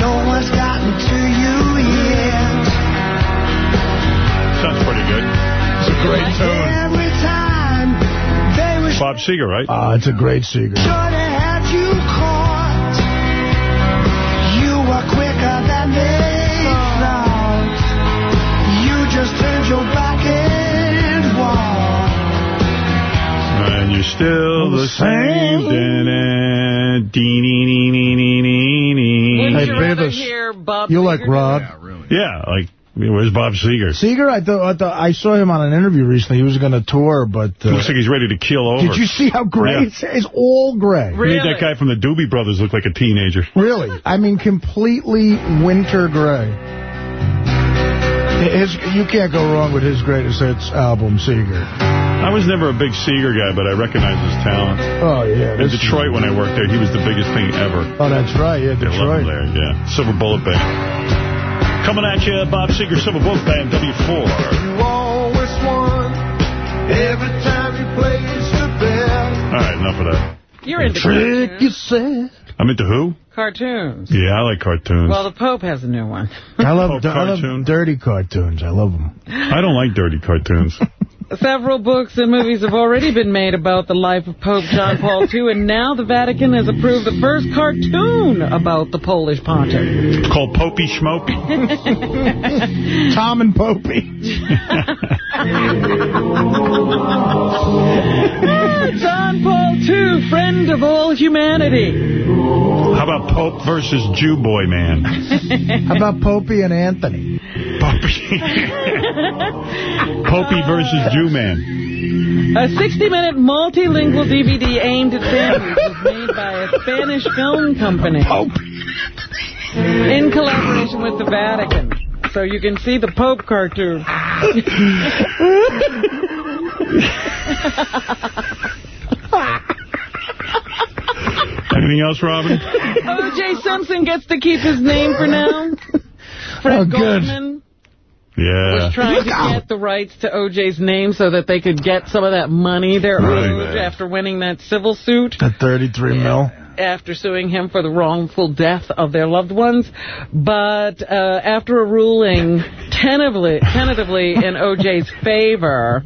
No one's gotten to you yet. Sounds pretty good. It's a great tune. Every time they were Bob Seger, right? Ah, it's a great Seger. sure to have you caught. You were quicker than they thought. You just turned your back and walked. And you're still the same. Hey, you rather Beavis, hear Bob You like Seger? Rod? Yeah, like, where's Bob Seger? Seeger, I thought, I thought I saw him on an interview recently. He was going to tour, but uh, looks like he's ready to keel over. did you see how gray Yeah. it's, it's all gray? He made that guy from the Doobie Brothers look like a teenager. Really? I mean, completely winter gray. His, you can't go wrong with his greatest hits album, Seger. I was never a big Seger guy, but I recognize his talent. Oh, yeah. In Detroit, when I worked there, he was the biggest thing ever. Oh, that's right. Yeah, They love him Detroit. there, yeah. Silver Bullet Band. Coming at you, Bob Seger, Silver Bullet Band, W4. You always won. Every time you placed a bet. All right, enough of that. You're into Trick cartoons. you said. I'm into who? cartoons. Yeah, I like cartoons. Well, the Pope has a new one. I love, I love cartoon. dirty cartoons. I love them. I don't like dirty cartoons. Several books and movies have already been made about the life of Pope John Paul II, and now the Vatican has approved the first cartoon about the Polish pontiff. It's called Popey Schmopey. Tom and Popey. John Paul II, friend of all humanity. How about Pope versus Jew Boy Man? How about Popey and Anthony? Popey Popey versus Jew Man. A 60-minute multilingual DVD aimed at families was made by a Spanish film company in collaboration with the Vatican. So you can see the Pope cartoon. Anything else, Robin? O.J. Simpson gets to keep his name for now. Fred Oh, good. Goldman Yeah. was trying to get the rights to O.J.'s name so that they could get some of that money they're Right. owed after winning that civil suit. At 33 mil. after suing him for the wrongful death of their loved ones. But uh, after a ruling tentatively, tentatively in O.J.'s favor,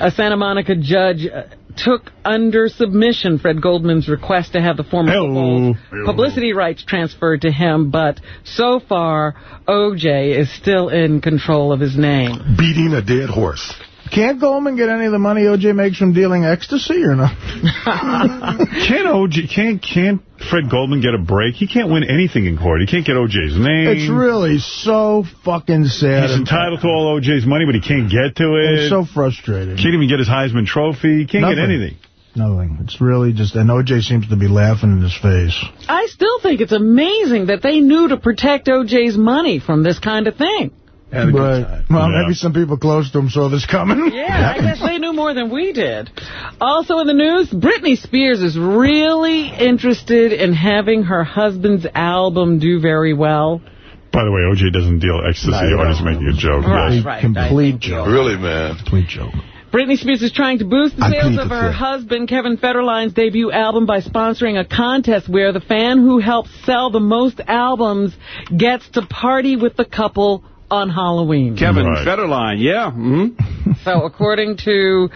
a Santa Monica judge uh, took under submission Fred Goldman's request to have the former football's publicity rights transferred to him. But so far, O.J. is still in control of his name. Beating a dead horse. Can't Goldman get any of the money O.J. makes from dealing ecstasy or no? Can't OJ, can't, can't Fred Goldman get a break? He can't win anything in court. He can't get OJ's name. It's really so fucking sad. He's entitled to all OJ's money, but he can't get to it. It's so frustrating. Can't even get his Heisman Trophy. Can't get anything. Nothing. It's really just, and O.J. seems to be laughing in his face. I still think it's amazing that they knew to protect O.J.'s money from this kind of thing. Right. Well, Yeah. maybe some people close to him saw this coming. Yeah, I guess they knew more than we did. Also in the news, Britney Spears is really interested in having her husband's album do very well. By the way, OJ doesn't deal ecstasy. No, I was making a joke. Right, yes. right. Complete joke. Really, man. Complete joke. Britney Spears is trying to boost the sales of her husband, Kevin Federline's debut album by sponsoring a contest where the fan who helps sell the most albums gets to party with the couple on Halloween. Kevin Federline, yeah. Mm-hmm. So according to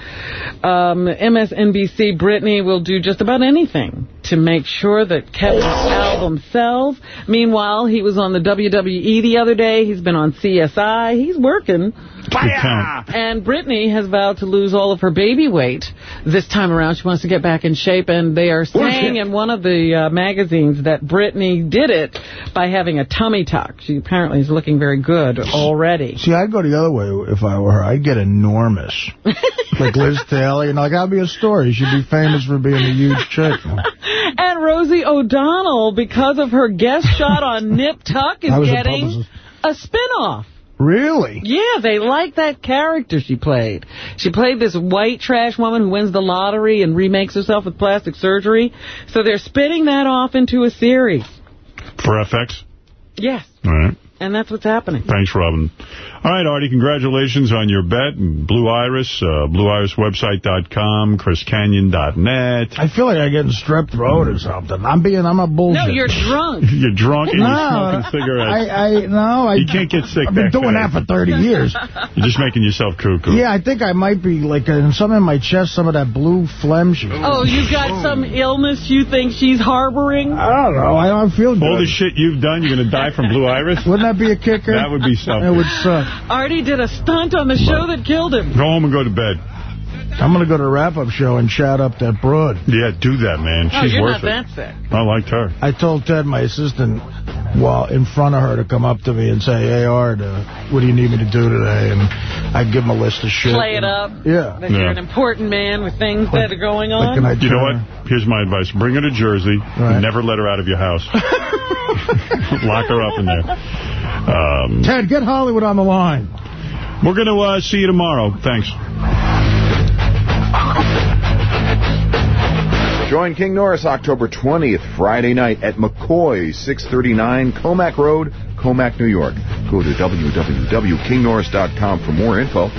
um, MSNBC, Britney will do just about anything to make sure that Kevin's album sells. Meanwhile, he was on the WWE the other day. He's been on CSI. He's working. And Britney has vowed to lose all of her baby weight this time around. She wants to get back in shape, and they are saying in one of the uh, magazines that Britney did it by having a tummy tuck. She apparently is looking very good already. See, I'd go the other way if I were her. I'd get enormous. like Liz Taylor. You know, like, that'd be a story. She'd be famous for being a huge chick. And Rosie O'Donnell, because of her guest shot on Nip Tuck, is I was a getting a spin-off. Really? Yeah, they like that character she played. She played this white trash woman who wins the lottery and remakes herself with plastic surgery. So they're spinning that off into a series. For FX? Yes, All right. And that's what's happening. Thanks, Robin. All right, Artie, congratulations on your bet. Blue Iris, uh, blueiriswebsite.com, chriskanyon.net. I feel like I'm getting strep throat or something. I'm being, I'm a bullshit. No, you're drunk. You're drunk and No, you're smoking cigarettes. I, I, no, I, you can't get sick I've been doing fast. that for 30 years. You're just making yourself cuckoo. Yeah, I think I might be, like, uh, something in my chest, some of that blue phlegm. Oh, you got some illness you think she's harboring? I don't know. I don't feel good. All the shit you've done, you're going to die from Blue Iris? Wouldn't that be a kicker? That would be something. It would suck. Artie did a stunt on the show that killed him. Go home and go to bed. I'm going to go to the wrap-up show and shout up that broad. Yeah, do that, man. Oh, She's you're not that sick. I liked her. I told Ted, my assistant, while in front of her to come up to me and say, hey, Art, uh, what do you need me to do today? And I'd give him a list of shit. Play it up. Yeah. That you're an important man with things that are going on. can I You know what? Here's my advice. Bring her to Jersey. Right. Never let her out of your house. Lock her up in there. Um, Ted, get Hollywood on the line. we're going to uh, see you tomorrow. Thanks. Join King Norris October 20th, Friday night at McCoy, 639 Commack Road, Commack, New York. Go to www.kingnorris.com for more info.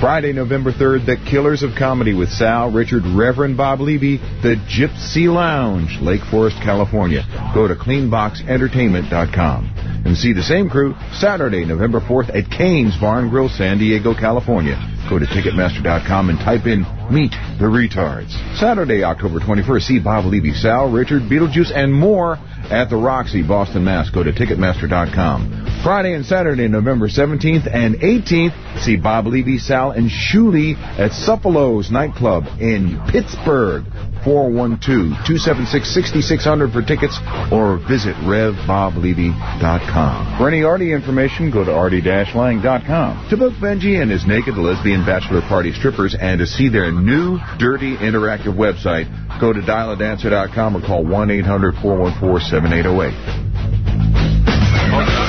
Friday, November 3rd, The Killers of Comedy with Sal, Richard, Reverend Bob Levy, The Gypsy Lounge, Lake Forest, California. Go to cleanboxentertainment.com. And see the same crew Saturday, November 4th at Kane's Barn Grill, San Diego, California. Go to Ticketmaster.com and type in Meet the Retards. Saturday, October 21st, see Bob Levy, Sal, Richard, Beetlejuice, and more at the Roxy, Boston, Mass. Go to Ticketmaster.com. Friday and Saturday, November 17th and 18th, see Bob Levy, Sal, and Shuli at Suffalo's nightclub in Pittsburgh. 412-276-6600 for tickets or visit RevBobLevy.com. For any Artie information, go to artie-lang.com. To book Benji and his naked lesbian bachelor party strippers and to see their new, dirty, interactive website, go to dialadancer.com or call 1-800-414-7808.